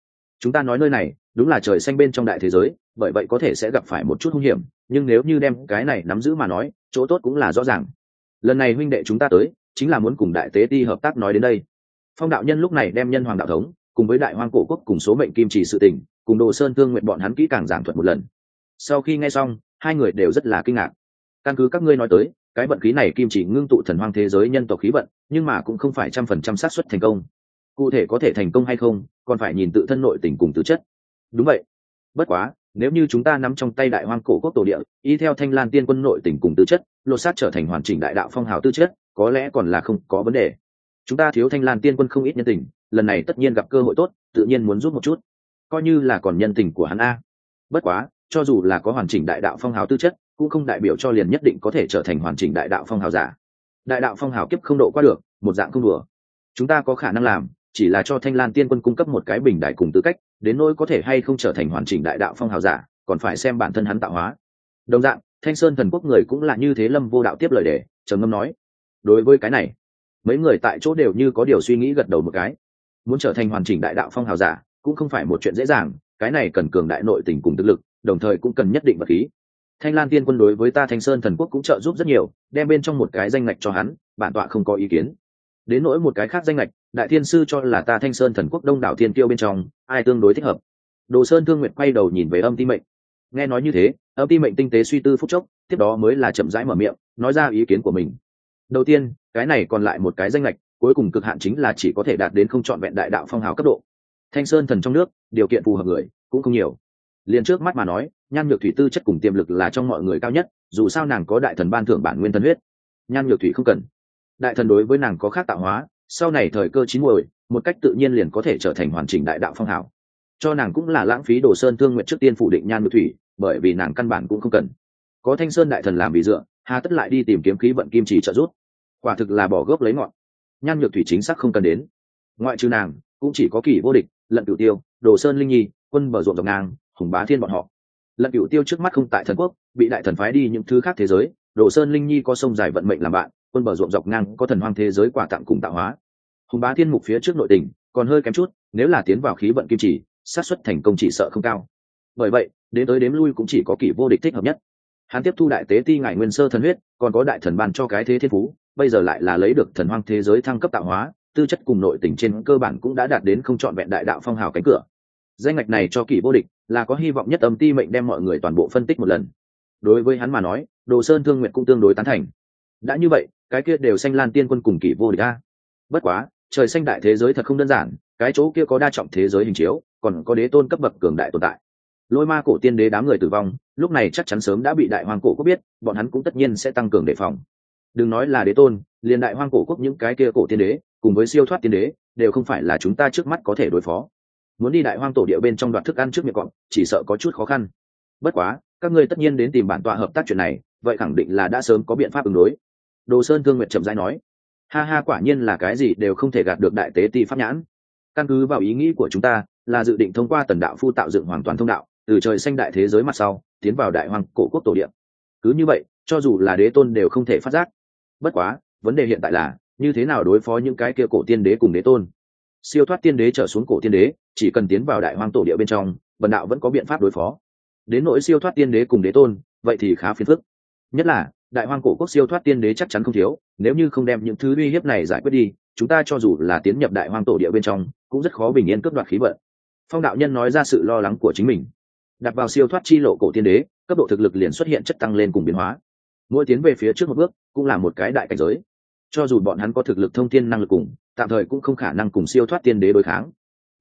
Chúng ta nói nơi này, đúng là trời xanh bên trong đại thế giới, bởi vậy có thể sẽ gặp phải một chút hung hiểm, nhưng nếu như đem cái này nắm giữ mà nói, chỗ tốt cũng là rõ ràng. Lần này huynh đệ chúng ta tới, chính là muốn cùng đại tế ti hợp tác nói đến đây. Phong đạo nhân lúc này đem nhân hoàng đạo thống, cùng với đại hoang cổ quốc cùng số mệnh kim chỉ sự tình, cùng đồ sơn thương nguyện bọn hắn kỹ càng giảng thuật một lần. Sau khi nghe xong hai người đều rất là kinh ngạc. Căn cứ các ngươi nói tới, cái vận khí này kim chỉ ngưng tụ thần hoang thế giới nhân tộc khí vận, nhưng mà cũng không phải trăm phần trăm xác suất thành công. Cụ thể có thể thành công hay không, còn phải nhìn tự thân nội tình cùng tư chất. Đúng vậy. Bất quá, nếu như chúng ta nắm trong tay đại hoang cổ quốc tổ địa, y theo thanh lan tiên quân nội tình cùng tư chất, lột xác trở thành hoàn chỉnh đại đạo phong hào tư chất, có lẽ còn là không có vấn đề. Chúng ta thiếu thanh lan tiên quân không ít nhân tình, lần này tất nhiên gặp cơ hội tốt, tự nhiên muốn giúp một chút. Coi như là còn nhân tình của hắn a. Bất quá cho dù là có hoàn chỉnh đại đạo phong hào tư chất, cũng không đại biểu cho liền nhất định có thể trở thành hoàn chỉnh đại đạo phong hào giả. Đại đạo phong hào kiếp không độ qua được, một dạng không đùa. Chúng ta có khả năng làm, chỉ là cho thanh lan tiên quân cung cấp một cái bình đại cùng tư cách, đến nỗi có thể hay không trở thành hoàn chỉnh đại đạo phong hào giả, còn phải xem bản thân hắn tạo hóa. Đồng dạng, thanh sơn thần quốc người cũng là như thế lâm vô đạo tiếp lời đề trầm ngâm nói, đối với cái này, mấy người tại chỗ đều như có điều suy nghĩ gật đầu một cái. Muốn trở thành hoàn chỉnh đại đạo phong hào giả, cũng không phải một chuyện dễ dàng, cái này cần cường đại nội tình cùng thực lực đồng thời cũng cần nhất định vật khí. Thanh lan tiên quân đối với ta thanh sơn thần quốc cũng trợ giúp rất nhiều, đem bên trong một cái danh ngạch cho hắn, bản tọa không có ý kiến. Đến nỗi một cái khác danh lệch đại thiên sư cho là ta thanh sơn thần quốc đông đảo thiên tiêu bên trong, ai tương đối thích hợp. Đồ sơn thương nguyệt quay đầu nhìn về âm ti mệnh. Nghe nói như thế, âm ti mệnh tinh tế suy tư phúc chốc, tiếp đó mới là chậm rãi mở miệng, nói ra ý kiến của mình. Đầu tiên, cái này còn lại một cái danh lệch cuối cùng cực hạn chính là chỉ có thể đạt đến không chọn vẹn đại đạo phong hào cấp độ. Thanh sơn thần trong nước, điều kiện phù hợp người, cũng không nhiều liền trước mắt mà nói, nhan nhược thủy tư chất cùng tiềm lực là trong mọi người cao nhất, dù sao nàng có đại thần ban thưởng bản nguyên thân huyết. Nhan nhược thủy không cần. Đại thần đối với nàng có khác tạo hóa, sau này thời cơ chín muồi, một cách tự nhiên liền có thể trở thành hoàn chỉnh đại đạo phong hào cho nàng cũng là lãng phí đồ sơn thương nguyện trước tiên phủ định nhan nhược thủy, bởi vì nàng căn bản cũng không cần. Có thanh sơn đại thần làm vì dựa, hà tất lại đi tìm kiếm khí vận kim chỉ trợ giúp. Quả thực là bỏ gốc lấy ngọn. Nhan nhược thủy chính xác không cần đến. Ngoại trừ nàng, cũng chỉ có kỷ vô địch, lận cửu tiêu, đồ sơn linh nhi, quân bờ ruộng dọc ngang hùng bá thiên bọn họ. Lận cựu tiêu trước mắt không tại thần quốc, bị đại thần phái đi những thứ khác thế giới, đồ sơn linh nhi có sông dài vận mệnh làm bạn, quân bờ ruộng dọc ngang có thần hoang thế giới quả tặng cùng tạo hóa. Hùng bá thiên mục phía trước nội tình, còn hơi kém chút, nếu là tiến vào khí vận kim chỉ, xác suất thành công chỉ sợ không cao. Bởi vậy, đến tới đếm lui cũng chỉ có kỷ vô địch thích hợp nhất. Hắn tiếp thu đại tế ti ngải nguyên sơ thần huyết, còn có đại thần ban cho cái thế thiên phú, bây giờ lại là lấy được thần hoang thế giới thăng cấp tạo hóa, tư chất cùng nội tình trên cơ bản cũng đã đạt đến không chọn vẹn đại đạo phong hào cánh cửa. Danh ngạch này cho kỷ vô địch là có hy vọng nhất âm ti mệnh đem mọi người toàn bộ phân tích một lần. Đối với hắn mà nói, đồ sơn thương nguyện cũng tương đối tán thành. Đã như vậy, cái kia đều xanh lan tiên quân cùng kỷ vô địch a. Bất quá, trời xanh đại thế giới thật không đơn giản, cái chỗ kia có đa trọng thế giới hình chiếu, còn có đế tôn cấp bậc cường đại tồn tại. Lôi ma cổ tiên đế đám người tử vong, lúc này chắc chắn sớm đã bị đại hoàng cổ quốc biết, bọn hắn cũng tất nhiên sẽ tăng cường đề phòng. Đừng nói là đế tôn, liền đại hoang cổ quốc những cái kia cổ tiên đế, cùng với siêu thoát tiên đế, đều không phải là chúng ta trước mắt có thể đối phó muốn đi đại hoang tổ địa bên trong đoạt thức ăn trước miệng cọp, chỉ sợ có chút khó khăn. Bất quá, các ngươi tất nhiên đến tìm bản tọa hợp tác chuyện này, vậy khẳng định là đã sớm có biện pháp ứng đối. Đồ sơn thương nguyệt chậm rãi nói. Ha ha, quả nhiên là cái gì đều không thể gạt được đại tế ti pháp nhãn. Căn cứ vào ý nghĩ của chúng ta, là dự định thông qua tần đạo phu tạo dựng hoàn toàn thông đạo, từ trời xanh đại thế giới mặt sau, tiến vào đại hoàng cổ quốc tổ điện cứ như vậy, cho dù là đế tôn đều không thể phát giác. Bất quá, vấn đề hiện tại là, như thế nào đối phó những cái kia cổ tiên đế cùng đế tôn? Siêu thoát tiên đế trở xuống cổ tiên đế chỉ cần tiến vào đại hoang tổ địa bên trong, bần đạo vẫn có biện pháp đối phó. Đến nỗi siêu thoát tiên đế cùng đế tôn, vậy thì khá phiền phức. Nhất là, đại hoang cổ quốc siêu thoát tiên đế chắc chắn không thiếu, nếu như không đem những thứ uy hiếp này giải quyết đi, chúng ta cho dù là tiến nhập đại hoang tổ địa bên trong, cũng rất khó bình yên cướp đoạt khí vận. Phong đạo nhân nói ra sự lo lắng của chính mình. Đặt vào siêu thoát chi lộ cổ tiên đế, cấp độ thực lực liền xuất hiện chất tăng lên cùng biến hóa. Mỗi tiến về phía trước một bước, cũng là một cái đại cảnh giới. Cho dù bọn hắn có thực lực thông tiên năng lực cùng, tạm thời cũng không khả năng cùng siêu thoát tiên đế đối kháng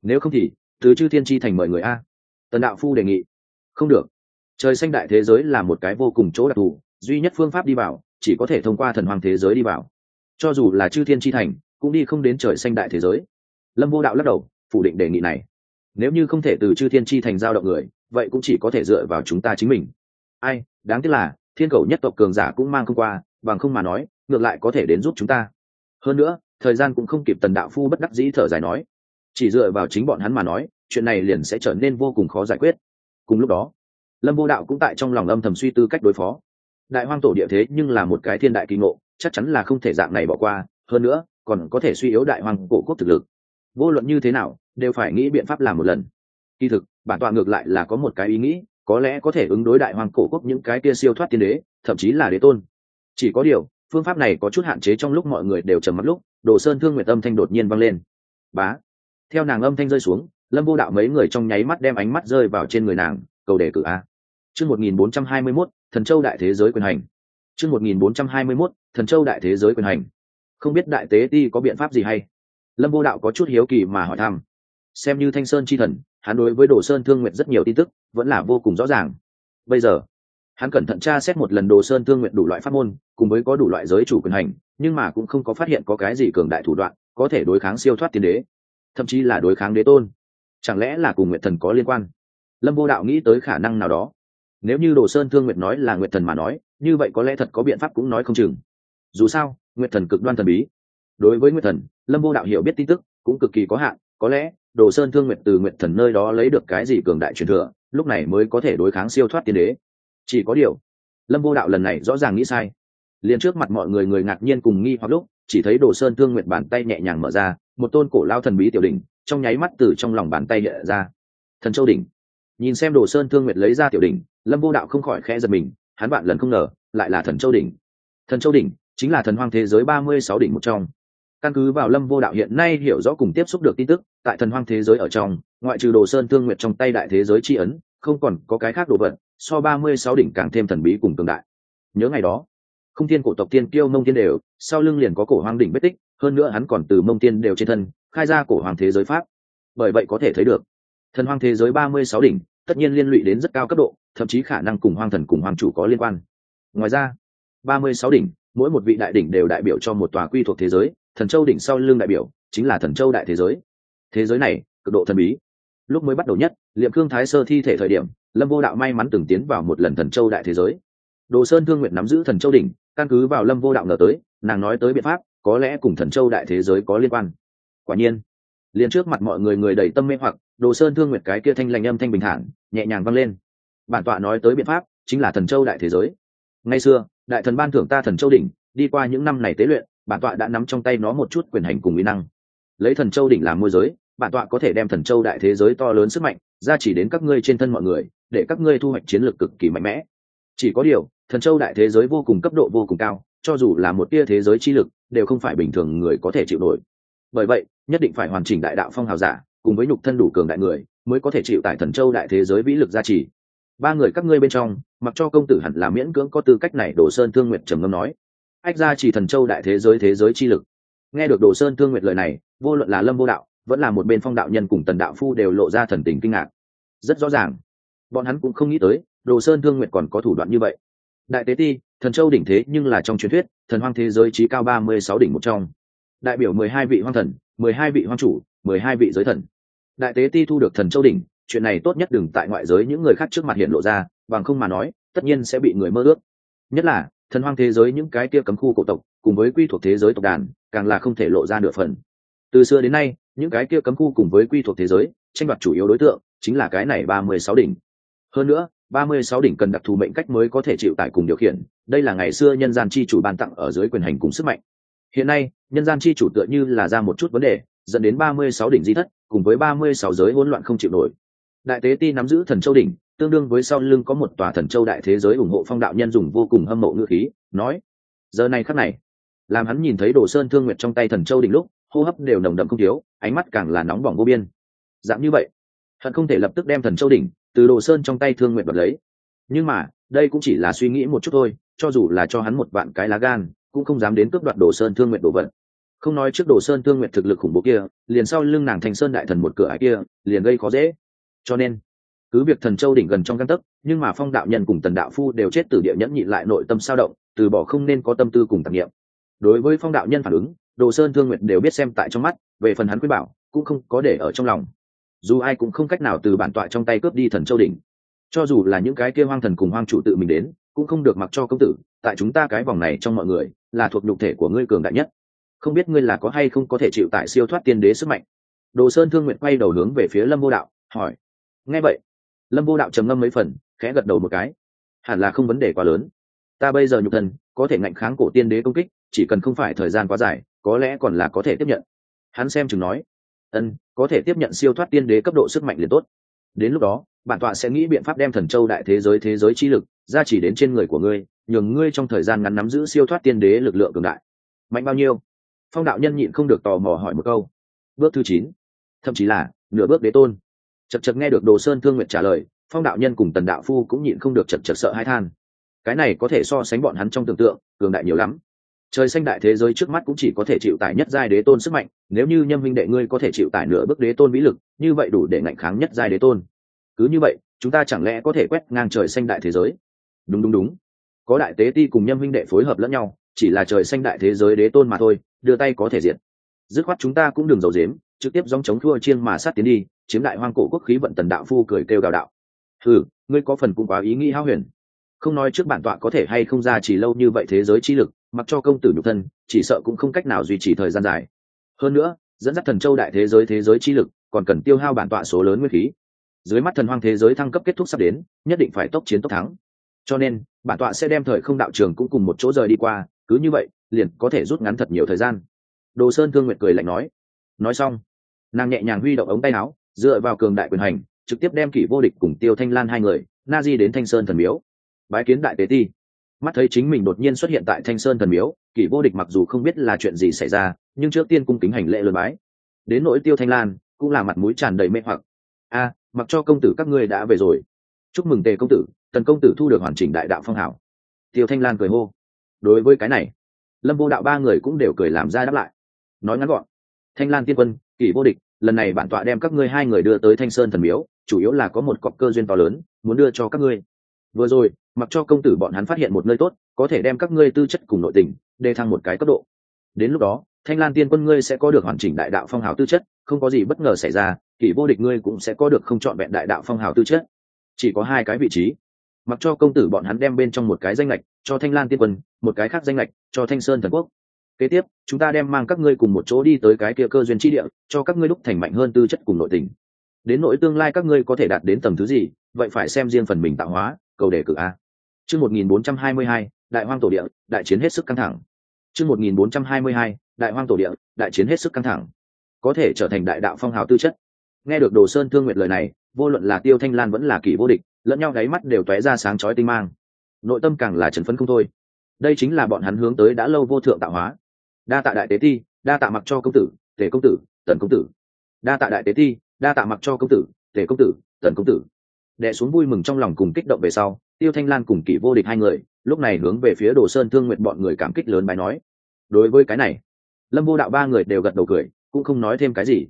nếu không thì, từ chư thiên tri thành mời người a. Tần đạo phu đề nghị. Không được. Trời xanh đại thế giới là một cái vô cùng chỗ đặc thù, duy nhất phương pháp đi vào, chỉ có thể thông qua thần hoàng thế giới đi vào. Cho dù là chư thiên tri thành, cũng đi không đến trời xanh đại thế giới. Lâm vô đạo lắc đầu, phủ định đề nghị này. Nếu như không thể từ chư thiên tri thành giao động người, vậy cũng chỉ có thể dựa vào chúng ta chính mình. Ai, đáng tiếc là, thiên cầu nhất tộc cường giả cũng mang không qua, bằng không mà nói, ngược lại có thể đến giúp chúng ta. Hơn nữa, thời gian cũng không kịp tần đạo phu bất đắc dĩ thở dài nói chỉ dựa vào chính bọn hắn mà nói, chuyện này liền sẽ trở nên vô cùng khó giải quyết. Cùng lúc đó, lâm vô đạo cũng tại trong lòng âm thầm suy tư cách đối phó. Đại hoang tổ địa thế nhưng là một cái thiên đại kỳ ngộ, chắc chắn là không thể dạng này bỏ qua, hơn nữa, còn có thể suy yếu đại hoang cổ quốc thực lực. Vô luận như thế nào, đều phải nghĩ biện pháp làm một lần. Kỳ thực, bản tọa ngược lại là có một cái ý nghĩ, có lẽ có thể ứng đối đại hoang cổ quốc những cái kia siêu thoát tiên đế, thậm chí là đế tôn. Chỉ có điều, phương pháp này có chút hạn chế trong lúc mọi người đều trầm mắt lúc, đồ sơn thương nguyệt âm thanh đột nhiên vang lên. Bá theo nàng âm thanh rơi xuống, lâm vô đạo mấy người trong nháy mắt đem ánh mắt rơi vào trên người nàng, cầu đề cử a. Chương một nghìn bốn trăm hai mươi mốt, thần châu đại thế giới quyền hành. Chương một nghìn bốn trăm hai mươi mốt, thần châu đại thế giới quyền hành. Không biết đại tế ti có biện pháp gì hay? Lâm vô đạo có chút hiếu kỳ mà hỏi thăm. Xem như thanh sơn chi thần, hắn đối với đồ sơn thương nguyện rất nhiều tin tức, vẫn là vô cùng rõ ràng. Bây giờ, hắn cẩn thận tra xét một lần đồ sơn thương nguyện đủ loại pháp môn, cùng với có đủ loại giới chủ quyền hành, nhưng mà cũng không có phát hiện có cái gì cường đại thủ đoạn, có thể đối kháng siêu thoát tiên đế thậm chí là đối kháng đế tôn. Chẳng lẽ là cùng nguyện thần có liên quan? Lâm vô đạo nghĩ tới khả năng nào đó. Nếu như đồ sơn thương nguyệt nói là nguyệt thần mà nói, như vậy có lẽ thật có biện pháp cũng nói không chừng. Dù sao, nguyệt thần cực đoan thần bí. Đối với nguyệt thần, lâm vô đạo hiểu biết tin tức, cũng cực kỳ có hạn, có lẽ đồ sơn thương nguyệt từ nguyệt thần nơi đó lấy được cái gì cường đại truyền thừa, lúc này mới có thể đối kháng siêu thoát tiên đế. Chỉ có điều, lâm vô đạo lần này rõ ràng nghĩ sai. Liền trước mặt mọi người người ngạc nhiên cùng nghi hoặc lúc, chỉ thấy đồ sơn thương nguyệt bàn tay nhẹ nhàng mở ra một tôn cổ lao thần bí tiểu đỉnh, trong nháy mắt từ trong lòng bàn tay hiện ra. Thần châu đỉnh. Nhìn xem đồ sơn thương nguyệt lấy ra tiểu đỉnh, lâm vô đạo không khỏi khẽ giật mình, hắn bạn lần không ngờ, lại là thần châu đỉnh. Thần châu đỉnh chính là thần hoang thế giới ba mươi sáu đỉnh một trong. Căn cứ vào lâm vô đạo hiện nay hiểu rõ cùng tiếp xúc được tin tức, tại thần hoang thế giới ở trong, ngoại trừ đồ sơn thương nguyệt trong tay đại thế giới tri ấn, không còn có cái khác đồ vật, so ba mươi sáu đỉnh càng thêm thần bí cùng cường đại. Nhớ ngày đó không thiên cổ tộc tiên kiêu mông tiên đều, sau lưng liền có cổ hoang đỉnh vết tích hơn nữa hắn còn từ mông tiên đều trên thân, khai ra cổ hoàng thế giới pháp. Bởi vậy có thể thấy được, thần hoàng thế giới ba mươi sáu đỉnh, tất nhiên liên lụy đến rất cao cấp độ, thậm chí khả năng cùng hoang thần cùng hoàng chủ có liên quan. Ngoài ra, ba mươi sáu đỉnh, mỗi một vị đại đỉnh đều đại biểu cho một tòa quy thuộc thế giới, thần châu đỉnh sau lưng đại biểu chính là thần châu đại thế giới. Thế giới này, cực độ thần bí. Lúc mới bắt đầu nhất, liệm cương thái sơ thi thể thời điểm, lâm vô đạo may mắn từng tiến vào một lần thần châu đại thế giới. Đồ sơn thương nguyện nắm giữ thần châu đỉnh, căn cứ vào lâm vô đạo ngờ tới, nàng nói tới biện pháp có lẽ cùng thần châu đại thế giới có liên quan. Quả nhiên, liền trước mặt mọi người người đầy tâm mê hoặc, đồ sơn thương nguyệt cái kia thanh lành âm thanh bình thản, nhẹ nhàng vang lên. Bản tọa nói tới biện pháp, chính là thần châu đại thế giới. Ngay xưa, đại thần ban thưởng ta thần châu đỉnh, đi qua những năm này tế luyện, bản tọa đã nắm trong tay nó một chút quyền hành cùng uy năng. Lấy thần châu đỉnh làm môi giới, bản tọa có thể đem thần châu đại thế giới to lớn sức mạnh ra chỉ đến các ngươi trên thân mọi người, để các ngươi thu hoạch chiến lược cực kỳ mạnh mẽ. Chỉ có điều, thần châu đại thế giới vô cùng cấp độ vô cùng cao, cho dù là một tia thế giới chi lực đều không phải bình thường người có thể chịu nổi. Bởi vậy, nhất định phải hoàn chỉnh đại đạo phong hào giả, cùng với nhục thân đủ cường đại người, mới có thể chịu tại thần châu đại thế giới vĩ lực gia trì. Ba người các ngươi bên trong, mặc cho công tử hẳn là miễn cưỡng có tư cách này đổ sơn thương nguyệt trầm ngâm nói. Ách gia chỉ thần châu đại thế giới thế giới chi lực. Nghe được đồ sơn thương nguyệt lời này, vô luận là lâm vô đạo, vẫn là một bên phong đạo nhân cùng tần đạo phu đều lộ ra thần tình kinh ngạc. Rất rõ ràng, bọn hắn cũng không nghĩ tới, đồ sơn thương nguyệt còn có thủ đoạn như vậy đại tế ti, thần châu đỉnh thế nhưng là trong truyền thuyết, thần hoang thế giới trí cao ba mươi sáu đỉnh một trong. Đại biểu mười hai vị hoang thần, mười hai vị hoang chủ, mười hai vị giới thần. Đại tế ti thu được thần châu đỉnh, chuyện này tốt nhất đừng tại ngoại giới những người khác trước mặt hiện lộ ra, bằng không mà nói, tất nhiên sẽ bị người mơ ước. Nhất là, thần hoang thế giới những cái kia cấm khu cổ tộc, cùng với quy thuộc thế giới tộc đàn, càng là không thể lộ ra nửa phần. Từ xưa đến nay, những cái kia cấm khu cùng với quy thuộc thế giới, tranh đoạt chủ yếu đối tượng chính là cái này ba mươi sáu đỉnh. Hơn nữa ba mươi sáu đỉnh cần đặc thù mệnh cách mới có thể chịu tải cùng điều khiển, đây là ngày xưa nhân gian chi chủ ban tặng ở dưới quyền hành cùng sức mạnh. Hiện nay, nhân gian chi chủ tựa như là ra một chút vấn đề, dẫn đến ba mươi sáu đỉnh di thất, cùng với ba mươi sáu giới hỗn loạn không chịu nổi. Đại tế ti nắm giữ thần châu đỉnh, tương đương với sau lưng có một tòa thần châu đại thế giới ủng hộ phong đạo nhân dùng vô cùng hâm mộ ngữ khí, nói, giờ này khắc này, làm hắn nhìn thấy đồ sơn thương nguyệt trong tay thần châu đỉnh lúc, hô hấp đều nồng đậm không thiếu, ánh mắt càng là nóng bỏng vô biên. Dạng như vậy hận không thể lập tức đem thần châu đỉnh từ đồ sơn trong tay thương nguyện đoạt lấy. Nhưng mà, đây cũng chỉ là suy nghĩ một chút thôi, cho dù là cho hắn một vạn cái lá gan, cũng không dám đến cướp đoạt đồ sơn thương nguyện đồ vật. Không nói trước đồ sơn thương nguyện thực lực khủng bố kia, liền sau lưng nàng thành sơn đại thần một cửa ải kia, liền gây khó dễ. Cho nên, cứ việc thần châu đỉnh gần trong căn tấc, nhưng mà phong đạo nhân cùng tần đạo phu đều chết từ địa nhẫn nhị lại nội tâm sao động, từ bỏ không nên có tâm tư cùng tạp nghiệm đối với phong đạo nhân phản ứng, đồ sơn thương nguyện đều biết xem tại trong mắt, về phần hắn quyết bảo, cũng không có để ở trong lòng dù ai cũng không cách nào từ bản tọa trong tay cướp đi thần châu đỉnh. Cho dù là những cái kia hoang thần cùng hoang chủ tự mình đến, cũng không được mặc cho công tử, tại chúng ta cái vòng này trong mọi người, là thuộc nhục thể của ngươi cường đại nhất. Không biết ngươi là có hay không có thể chịu tại siêu thoát tiên đế sức mạnh. Đồ sơn thương nguyện quay đầu hướng về phía lâm vô đạo, hỏi. Nghe vậy, lâm vô đạo trầm ngâm mấy phần, khẽ gật đầu một cái. Hẳn là không vấn đề quá lớn. Ta bây giờ nhục thần có thể ngạnh kháng cổ tiên đế công kích, chỉ cần không phải thời gian quá dài, có lẽ còn là có thể tiếp nhận. Hắn xem chừng nói ân, có thể tiếp nhận siêu thoát tiên đế cấp độ sức mạnh liền tốt. Đến lúc đó, bản tọa sẽ nghĩ biện pháp đem thần châu đại thế giới thế giới chi lực ra chỉ đến trên người của ngươi, nhường ngươi trong thời gian ngắn nắm giữ siêu thoát tiên đế lực lượng cường đại. Mạnh bao nhiêu? Phong đạo nhân nhịn không được tò mò hỏi một câu. Bước thứ chín. Thậm chí là nửa bước đế tôn. Chật chật nghe được đồ sơn thương nguyện trả lời, phong đạo nhân cùng tần đạo phu cũng nhịn không được chật chật sợ hai than. Cái này có thể so sánh bọn hắn trong tưởng tượng, cường đại nhiều lắm trời xanh đại thế giới trước mắt cũng chỉ có thể chịu tải nhất giai đế tôn sức mạnh, nếu như nhâm huynh đệ ngươi có thể chịu tải nửa bước đế tôn vĩ lực, như vậy đủ để ngạnh kháng nhất giai đế tôn. Cứ như vậy, chúng ta chẳng lẽ có thể quét ngang trời xanh đại thế giới? Đúng đúng đúng. Có đại tế ti cùng nhâm huynh đệ phối hợp lẫn nhau, chỉ là trời xanh đại thế giới đế tôn mà thôi, đưa tay có thể diệt. Dứt khoát chúng ta cũng đừng giàu dếm trực tiếp dòng chống thua chiên mà sát tiến đi, chiếm đại hoang cổ quốc khí vận tần đạo phu cười kêu gào đạo. Ừ ngươi có phần cũng quá ý nghĩ hao huyền. Không nói trước bản tọa có thể hay không ra chỉ lâu như vậy thế giới chi lực mặc cho công tử nhục thân, chỉ sợ cũng không cách nào duy trì thời gian dài. Hơn nữa, dẫn dắt thần châu đại thế giới thế giới chi lực, còn cần tiêu hao bản tọa số lớn nguyên khí. Dưới mắt thần hoang thế giới thăng cấp kết thúc sắp đến, nhất định phải tốc chiến tốc thắng. Cho nên, bản tọa sẽ đem thời không đạo trường cũng cùng một chỗ rời đi qua, cứ như vậy, liền có thể rút ngắn thật nhiều thời gian. Đồ sơn thương nguyệt cười lạnh nói. Nói xong, nàng nhẹ nhàng huy động ống tay áo, dựa vào cường đại quyền hành, trực tiếp đem kỷ vô địch cùng tiêu thanh lan hai người, na di đến thanh sơn thần miếu. Bái kiến đại tế ti mắt thấy chính mình đột nhiên xuất hiện tại thanh sơn thần miếu, kỷ vô địch mặc dù không biết là chuyện gì xảy ra, nhưng trước tiên cung kính hành lễ lớn bái. Đến nỗi tiêu thanh lan, cũng là mặt mũi tràn đầy mê hoặc. A, mặc cho công tử các ngươi đã về rồi. Chúc mừng tề công tử, tần công tử thu được hoàn chỉnh đại đạo phong hảo. Tiêu thanh lan cười hô. Đối với cái này, lâm vô đạo ba người cũng đều cười làm ra đáp lại. Nói ngắn gọn, thanh lan tiên quân, kỷ vô địch, lần này bản tọa đem các ngươi hai người đưa tới thanh sơn thần miếu, chủ yếu là có một cọc cơ duyên to lớn, muốn đưa cho các ngươi. Vừa rồi mặc cho công tử bọn hắn phát hiện một nơi tốt, có thể đem các ngươi tư chất cùng nội tình, đề thăng một cái cấp độ. Đến lúc đó, thanh lan tiên quân ngươi sẽ có được hoàn chỉnh đại đạo phong hào tư chất, không có gì bất ngờ xảy ra, kỷ vô địch ngươi cũng sẽ có được không chọn vẹn đại đạo phong hào tư chất. Chỉ có hai cái vị trí. Mặc cho công tử bọn hắn đem bên trong một cái danh lệch cho thanh lan tiên quân, một cái khác danh lệch cho thanh sơn thần quốc. Kế tiếp, chúng ta đem mang các ngươi cùng một chỗ đi tới cái kia cơ duyên tri địa, cho các ngươi đúc thành mạnh hơn tư chất cùng nội tình. Đến nỗi tương lai các ngươi có thể đạt đến tầm thứ gì, vậy phải xem riêng phần mình tạo hóa, cầu đề cử a chương một nghìn bốn trăm hai mươi hai, đại hoang tổ địa, đại chiến hết sức căng thẳng. Chương một nghìn bốn trăm hai mươi hai, đại hoang tổ địa, đại chiến hết sức căng thẳng. Có thể trở thành đại đạo phong hào tư chất. Nghe được đồ sơn thương nguyện lời này, vô luận là tiêu thanh lan vẫn là kỷ vô địch, lẫn nhau gáy mắt đều tóe ra sáng chói tinh mang. Nội tâm càng là trần phấn không thôi. Đây chính là bọn hắn hướng tới đã lâu vô thượng tạo hóa. Đa tạ đại tế ti, đa tạ mặc cho công tử, tề công tử, tần công tử. Đa tạ đại tế ti, đa tạ mặc cho công tử, tề công tử, tần công tử. Đệ xuống vui mừng trong lòng cùng kích động về sau tiêu thanh lan cùng kỷ vô địch hai người, lúc này hướng về phía đồ sơn thương nguyện bọn người cảm kích lớn bài nói, đối với cái này. Lâm vô đạo ba người đều gật đầu cười, cũng không nói thêm cái gì.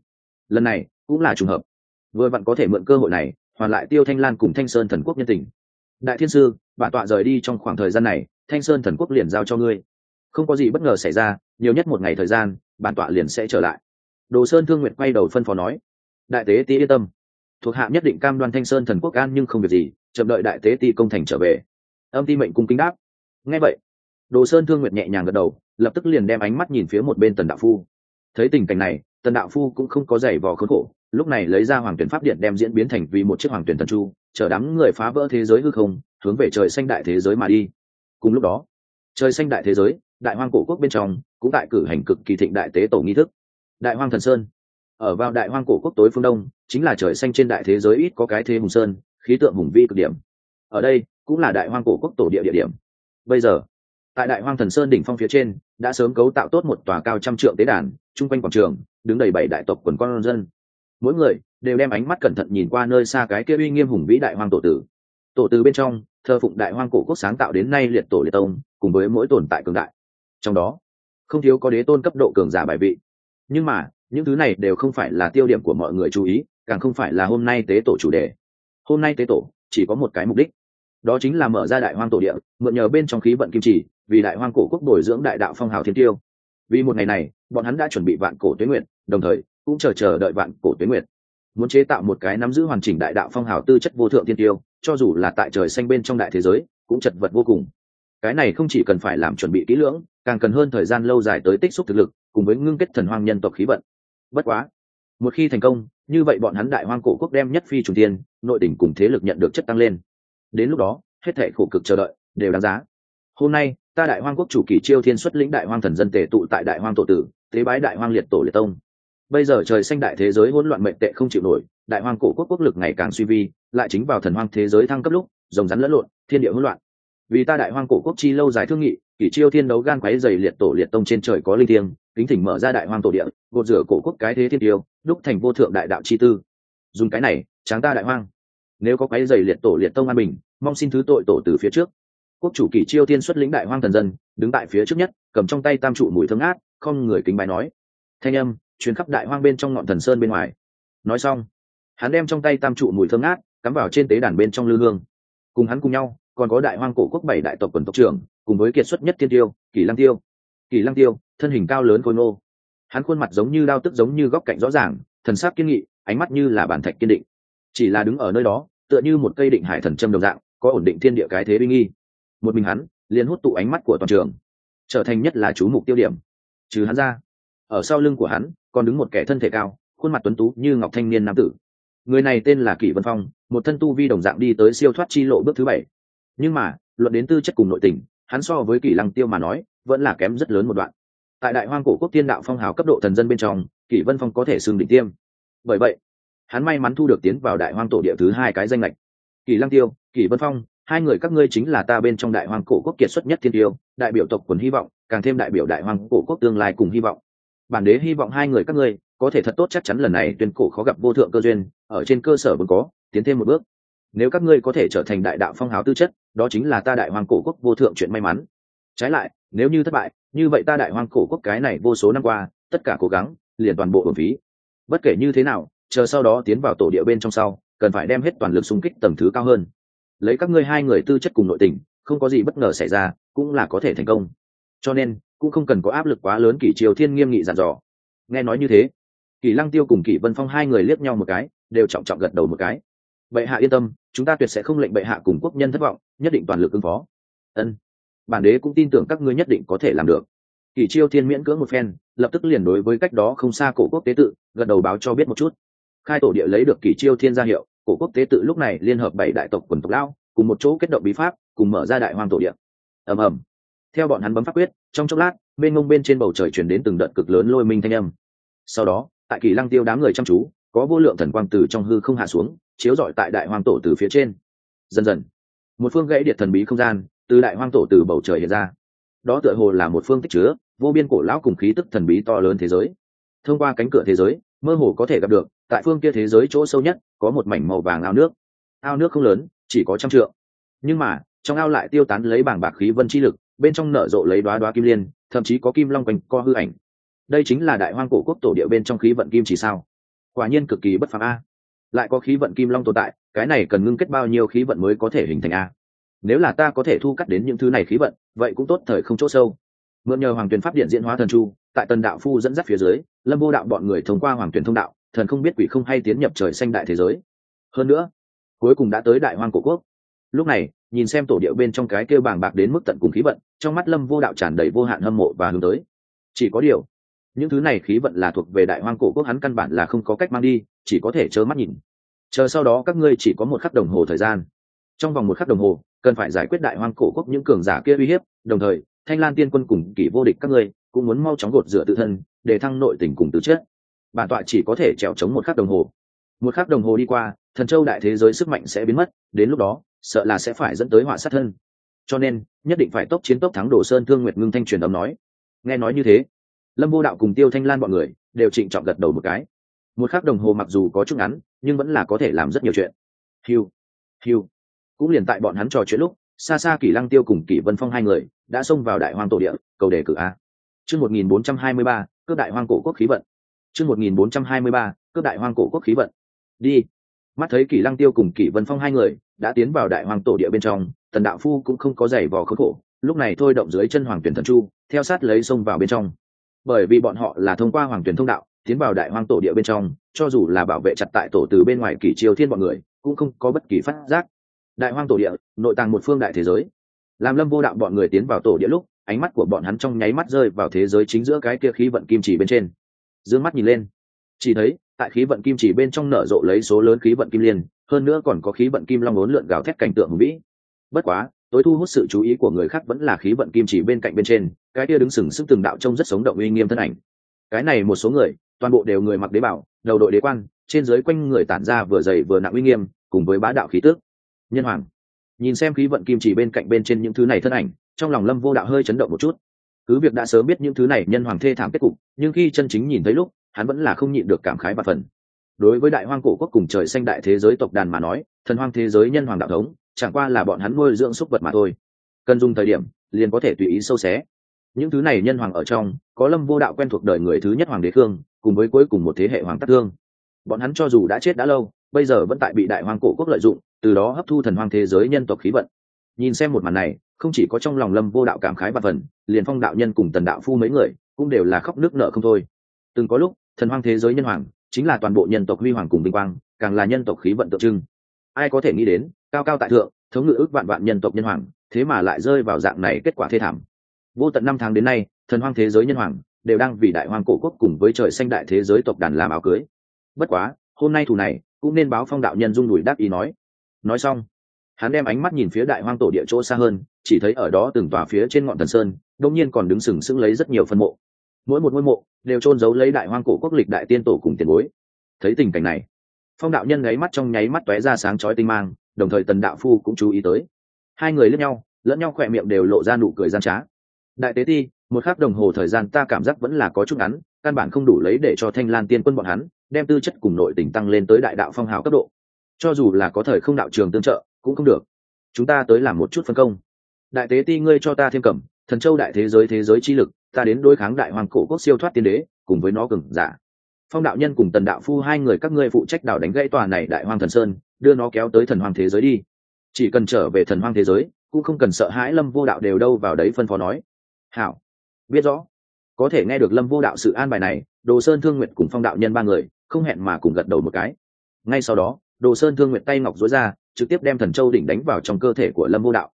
Lần này, cũng là trùng hợp. Vừa vặn có thể mượn cơ hội này, hoàn lại tiêu thanh lan cùng thanh sơn thần quốc nhân tình. Đại thiên sư, bản tọa rời đi trong khoảng thời gian này, thanh sơn thần quốc liền giao cho ngươi. Không có gì bất ngờ xảy ra, nhiều nhất một ngày thời gian, bản tọa liền sẽ trở lại. Đồ sơn thương nguyện quay đầu phân phó nói, đại tế tý yên tâm. Thuộc hạ nhất định cam đoan thanh sơn thần quốc an nhưng không việc gì chậm đợi đại tế ti công thành trở về. Âm ti mệnh cung kính đáp. Ngay vậy, đồ sơn thương nguyệt nhẹ nhàng gật đầu, lập tức liền đem ánh mắt nhìn phía một bên tần đạo phu. Thấy tình cảnh này, tần đạo phu cũng không có giày vò khốn khổ, lúc này lấy ra hoàng tuyển pháp điện đem diễn biến thành vì một chiếc hoàng tuyển thần chu, chở đám người phá vỡ thế giới hư không, hướng về trời xanh đại thế giới mà đi. Cùng lúc đó, trời xanh đại thế giới, đại hoang cổ quốc bên trong, cũng tại cử hành cực kỳ thịnh đại tế tổ nghi thức. Đại hoang thần sơn. Ở vào đại hoang cổ quốc tối phương đông, chính là trời xanh trên đại thế giới ít có cái thế hùng sơn khí tượng hùng vi cực điểm. Ở đây, cũng là đại hoang cổ quốc tổ địa địa điểm. Bây giờ, tại đại hoang thần sơn đỉnh phong phía trên, đã sớm cấu tạo tốt một tòa cao trăm trượng tế đàn, chung quanh quảng trường, đứng đầy bảy đại tộc quần con dân. Mỗi người đều đem ánh mắt cẩn thận nhìn qua nơi xa cái kia uy nghiêm hùng vĩ đại hoang tổ tử. Tổ tử bên trong, thờ phụng đại hoang cổ quốc sáng tạo đến nay liệt tổ liệt tông, cùng với mỗi tồn tại cường đại. Trong đó, không thiếu có đế tôn cấp độ cường giả bài vị. Nhưng mà, những thứ này đều không phải là tiêu điểm của mọi người chú ý, càng không phải là hôm nay tế tổ chủ đề hôm nay tế tổ chỉ có một cái mục đích, đó chính là mở ra đại hoang tổ địa, mượn nhờ bên trong khí vận kim chỉ vì đại hoang cổ quốc bồi dưỡng đại đạo phong hào thiên tiêu. Vì một ngày này, bọn hắn đã chuẩn bị vạn cổ tuế nguyện đồng thời cũng chờ chờ đợi vạn cổ tuế nguyện muốn chế tạo một cái nắm giữ hoàn chỉnh đại đạo phong hào tư chất vô thượng thiên tiêu, cho dù là tại trời xanh bên trong đại thế giới, cũng chật vật vô cùng. Cái này không chỉ cần phải làm chuẩn bị kỹ lưỡng, càng cần hơn thời gian lâu dài tới tích xúc thực lực, cùng với ngưng kết thần hoang nhân tộc khí vận. Bất quá một khi thành công, như vậy bọn hắn đại hoang cổ quốc đem nhất phi trùng tiên nội đỉnh cùng thế lực nhận được chất tăng lên. Đến lúc đó, hết thể khổ cực chờ đợi, đều đáng giá. Hôm nay, ta đại hoang quốc chủ kỳ chiêu thiên xuất lĩnh đại hoang thần dân tề tụ tại đại hoang tổ tử, tế bái đại hoang liệt tổ liệt tông. Bây giờ trời xanh đại thế giới hỗn loạn mệnh tệ không chịu nổi, đại hoang cổ quốc quốc lực ngày càng suy vi, lại chính vào thần hoang thế giới thăng cấp lúc, rồng rắn lẫn lộn, thiên địa hỗn loạn vì ta đại hoang cổ quốc chi lâu dài thương nghị, kỷ chiêu thiên đấu gan quáy dày liệt tổ liệt tông trên trời có linh thiêng, kính thỉnh mở ra đại hoang tổ địa, gột rửa cổ quốc cái thế thiên tiêu, đúc thành vô thượng đại đạo chi tư. Dùng cái này, tráng ta đại hoang. Nếu có quáy dày liệt tổ liệt tông an bình, mong xin thứ tội tổ từ phía trước. Quốc chủ kỷ chiêu thiên xuất lĩnh đại hoang thần dân, đứng tại phía trước nhất, cầm trong tay tam trụ mùi thương át không người kính bài nói. Thanh âm chuyến khắp đại hoang bên trong ngọn thần sơn bên ngoài. Nói xong, hắn đem trong tay tam trụ mùi thơm ngát cắm vào trên tế đàn bên trong lư hương. Cùng hắn cùng nhau còn có đại hoang cổ quốc bảy đại tộc quần tộc trưởng, cùng với kiệt xuất nhất thiên tiêu, kỳ lăng tiêu. Kỳ lăng tiêu, thân hình cao lớn khôi nô hắn khuôn mặt giống như đao tức giống như góc cạnh rõ ràng, thần sắc kiên nghị, ánh mắt như là bản thạch kiên định. Chỉ là đứng ở nơi đó, tựa như một cây định hải thần châm đồng dạng, có ổn định thiên địa cái thế binh nghi. Một mình hắn, liền hút tụ ánh mắt của toàn trường, trở thành nhất là chú mục tiêu điểm. Trừ hắn ra, ở sau lưng của hắn, còn đứng một kẻ thân thể cao, khuôn mặt tuấn tú như ngọc thanh niên nam tử. Người này tên là kỷ vân phong, một thân tu vi đồng dạng đi tới siêu thoát chi lộ bước thứ bảy nhưng mà, luận đến tư chất cùng nội tình, hắn so với kỷ lăng tiêu mà nói, vẫn là kém rất lớn một đoạn. Tại đại hoang cổ quốc tiên đạo phong hào cấp độ thần dân bên trong, kỷ vân phong có thể xưng đỉnh tiêm. Bởi vậy, hắn may mắn thu được tiến vào đại hoang tổ địa thứ hai cái danh lệch kỷ lăng tiêu, kỷ vân phong, hai người các ngươi chính là ta bên trong đại hoang cổ quốc kiệt xuất nhất thiên tiêu, đại biểu tộc quần hy vọng, càng thêm đại biểu đại hoang cổ quốc tương lai cùng hy vọng. Bản đế hy vọng hai người các ngươi, có thể thật tốt chắc chắn lần này tuyên cổ khó gặp vô thượng cơ duyên, ở trên cơ sở vốn có, tiến thêm một bước nếu các ngươi có thể trở thành đại đạo phong hào tư chất, đó chính là ta đại hoàng cổ quốc vô thượng chuyện may mắn. Trái lại, nếu như thất bại, như vậy ta đại hoàng cổ quốc cái này vô số năm qua, tất cả cố gắng, liền toàn bộ hưởng phí. Bất kể như thế nào, chờ sau đó tiến vào tổ địa bên trong sau, cần phải đem hết toàn lực xung kích tầm thứ cao hơn. Lấy các ngươi hai người tư chất cùng nội tình, không có gì bất ngờ xảy ra, cũng là có thể thành công. Cho nên, cũng không cần có áp lực quá lớn kỷ triều thiên nghiêm nghị dặn dò. Nghe nói như thế, kỷ lăng tiêu cùng kỷ vân phong hai người liếc nhau một cái, đều trọng trọng gật đầu một cái bệ hạ yên tâm, chúng ta tuyệt sẽ không lệnh bệ hạ cùng quốc nhân thất vọng, nhất định toàn lực ứng phó. Ân, bản đế cũng tin tưởng các ngươi nhất định có thể làm được. Kỷ chiêu thiên miễn cưỡng một phen, lập tức liền đối với cách đó không xa cổ quốc tế tự, gật đầu báo cho biết một chút. Khai tổ địa lấy được kỷ chiêu thiên gia hiệu, cổ quốc tế tự lúc này liên hợp bảy đại tộc quần tộc lao, cùng một chỗ kết động bí pháp, cùng mở ra đại hoang tổ địa. Ầm ầm. Theo bọn hắn bấm pháp quyết, trong chốc lát bên ngông bên trên bầu trời chuyển đến từng đợt cực lớn lôi minh thanh âm. Sau đó, tại kỳ lăng tiêu đám người chăm chú có vô lượng thần quang từ trong hư không hạ xuống, chiếu rọi tại đại hoang tổ từ phía trên. Dần dần, một phương gãy điện thần bí không gian từ đại hoang tổ từ bầu trời hiện ra. Đó tựa hồ là một phương tích chứa vô biên cổ lão cùng khí tức thần bí to lớn thế giới. Thông qua cánh cửa thế giới, mơ hồ có thể gặp được, tại phương kia thế giới chỗ sâu nhất, có một mảnh màu vàng ao nước. Ao nước không lớn, chỉ có trăm trượng. Nhưng mà, trong ao lại tiêu tán lấy bảng bạc khí vân chi lực, bên trong nở rộ lấy đoá đoá kim liên, thậm chí có kim long quanh co hư ảnh. Đây chính là đại hoang cổ quốc tổ địa bên trong khí vận kim chỉ sao quả nhiên cực kỳ bất phàm a. Lại có khí vận kim long tồn tại, cái này cần ngưng kết bao nhiêu khí vận mới có thể hình thành a? Nếu là ta có thể thu cắt đến những thứ này khí vận, vậy cũng tốt thời không chỗ sâu. Mượn nhờ hoàng tuyển pháp điện diễn hóa thần chu, tại tần đạo phu dẫn dắt phía dưới, lâm vô đạo bọn người thông qua hoàng tuyển thông đạo, thần không biết quỷ không hay tiến nhập trời xanh đại thế giới. Hơn nữa, cuối cùng đã tới đại hoang cổ quốc. Lúc này, nhìn xem tổ điệu bên trong cái kêu bàng bạc đến mức tận cùng khí vận, trong mắt lâm vô đạo tràn đầy vô hạn hâm mộ và hướng tới. Chỉ có điều những thứ này khí vận là thuộc về đại hoang cổ quốc, hắn căn bản là không có cách mang đi, chỉ có thể trơ mắt nhìn. Chờ sau đó các ngươi chỉ có một khắc đồng hồ thời gian. Trong vòng một khắc đồng hồ, cần phải giải quyết đại hoang cổ quốc những cường giả kia uy hiếp, đồng thời, thanh lan tiên quân cùng kỷ vô địch các ngươi cũng muốn mau chóng gột rửa tự thân, để thăng nội tình cùng từ chết bản tọa chỉ có thể trèo chống một khắc đồng hồ. Một khắc đồng hồ đi qua, thần châu đại thế giới sức mạnh sẽ biến mất, đến lúc đó, sợ là sẽ phải dẫn tới họa sát thân. Cho nên, nhất định phải tốc chiến tốc thắng đồ sơn thương nguyệt ngưng thanh truyền âm nói. Nghe nói như thế lâm vô đạo cùng tiêu thanh lan bọn người đều trịnh trọng gật đầu một cái. Một khắc đồng hồ mặc dù có chút ngắn, nhưng vẫn là có thể làm rất nhiều chuyện. Hiu hiu cũng liền tại bọn hắn trò chuyện lúc xa xa kỷ lăng tiêu cùng kỷ vân phong hai người đã xông vào đại hoang tổ địa, cầu đề cử a. Chương một nghìn bốn trăm hai mươi ba, cướp đại hoang cổ quốc khí vận. Chương một nghìn bốn trăm hai mươi ba, cướp đại hoang cổ quốc khí vận. Đi. Mắt thấy kỷ lăng tiêu cùng kỷ vân phong hai người đã tiến vào đại hoang tổ địa bên trong, tần đạo phu cũng không có giày vò khốn khổ, lúc này thôi động dưới chân hoàng tuyển thần chu, theo sát lấy xông vào bên trong bởi vì bọn họ là thông qua hoàng tuyển thông đạo, tiến vào đại hoang tổ địa bên trong, cho dù là bảo vệ chặt tại tổ từ bên ngoài kỷ triều thiên bọn người, cũng không có bất kỳ phát giác. Đại hoang tổ địa, nội tàng một phương đại thế giới. Làm lâm vô đạo bọn người tiến vào tổ địa lúc, ánh mắt của bọn hắn trong nháy mắt rơi vào thế giới chính giữa cái kia khí vận kim chỉ bên trên. D ư ơ n g mắt nhìn lên. Chỉ thấy, tại khí vận kim chỉ bên trong nở rộ lấy số lớn khí vận kim liên, hơn nữa còn có khí vận kim long ốn lượn gào thét cảnh tượng hùng vĩ. Bất quá tối thu hút sự chú ý của người khác vẫn là khí vận kim chỉ bên cạnh bên trên, cái kia đứng sừng sững từng đạo trông rất sống động uy nghiêm thân ảnh. Cái này một số người, toàn bộ đều người mặc đế bảo, đầu đội đế quan, trên dưới quanh người tản ra vừa dày vừa nặng uy nghiêm, cùng với bá đạo khí tước nhân hoàng. Nhìn xem khí vận kim chỉ bên cạnh bên trên những thứ này thân ảnh, trong lòng lâm vô đạo hơi chấn động một chút. Cứ việc đã sớm biết những thứ này, nhân hoàng thê thảm kết cục, nhưng khi chân chính nhìn thấy lúc, hắn vẫn là không nhịn được cảm khái và phần. Đối với đại hoang cổ quốc cùng trời xanh đại thế giới tộc đàn mà nói, thần hoang thế giới nhân hoàng đạo thống chẳng qua là bọn hắn nuôi dưỡng súc vật mà thôi. Cần dùng thời điểm, liền có thể tùy ý sâu xé. Những thứ này nhân hoàng ở trong, có lâm vô đạo quen thuộc đời người thứ nhất hoàng đế khương, cùng với cuối cùng một thế hệ hoàng tắc thương. Bọn hắn cho dù đã chết đã lâu, bây giờ vẫn tại bị đại hoàng cổ quốc lợi dụng, từ đó hấp thu thần hoang thế giới nhân tộc khí vận. Nhìn xem một màn này, không chỉ có trong lòng lâm vô đạo cảm khái và phần, liền phong đạo nhân cùng tần đạo phu mấy người, cũng đều là khóc nước nợ không thôi. Từng có lúc, thần hoang thế giới nhân hoàng, chính là toàn bộ nhân tộc huy hoàng cùng vinh quang, càng là nhân tộc khí vận tượng trưng ai có thể nghĩ đến, cao cao tại thượng, thống ngự ước vạn vạn nhân tộc nhân hoàng, thế mà lại rơi vào dạng này kết quả thê thảm. Vô tận năm tháng đến nay, thần hoang thế giới nhân hoàng đều đang vì đại hoàng cổ quốc cùng với trời xanh đại thế giới tộc đàn làm áo cưới. Bất quá, hôm nay thù này cũng nên báo phong đạo nhân dung đùi đáp ý nói. Nói xong, hắn đem ánh mắt nhìn phía đại hoang tổ địa chỗ xa hơn, chỉ thấy ở đó từng tòa phía trên ngọn thần sơn, đông nhiên còn đứng sừng sững lấy rất nhiều phân mộ. Mỗi một ngôi mộ đều trôn giấu lấy đại hoang cổ quốc lịch đại tiên tổ cùng tiền bối. Thấy tình cảnh này phong đạo nhân gáy mắt trong nháy mắt tóe ra sáng chói tinh mang, đồng thời tần đạo phu cũng chú ý tới. Hai người lẫn nhau lẫn nhau khỏe miệng đều lộ ra nụ cười gian trá. Đại tế ti, một khắc đồng hồ thời gian ta cảm giác vẫn là có chút ngắn, căn bản không đủ lấy để cho thanh lan tiên quân bọn hắn đem tư chất cùng nội tình tăng lên tới đại đạo phong hào cấp độ. Cho dù là có thời không đạo trường tương trợ, cũng không được. Chúng ta tới làm một chút phân công. Đại tế ti ngươi cho ta thêm cẩm thần châu đại thế giới thế giới chi lực, ta đến đối kháng đại hoàng cổ quốc siêu thoát tiên đế, cùng với nó cừng giả phong đạo nhân cùng tần đạo phu hai người các ngươi phụ trách đảo đánh gãy tòa này đại hoang thần sơn, đưa nó kéo tới thần hoang thế giới đi. Chỉ cần trở về thần hoang thế giới, cũng không cần sợ hãi lâm vô đạo đều đâu vào đấy phân phó nói. Hảo. Biết rõ. Có thể nghe được lâm vô đạo sự an bài này, đồ sơn thương nguyện cùng phong đạo nhân ba người, không hẹn mà cùng gật đầu một cái. Ngay sau đó, đồ sơn thương nguyện tay ngọc dối ra, trực tiếp đem thần châu đỉnh đánh vào trong cơ thể của lâm vô đạo.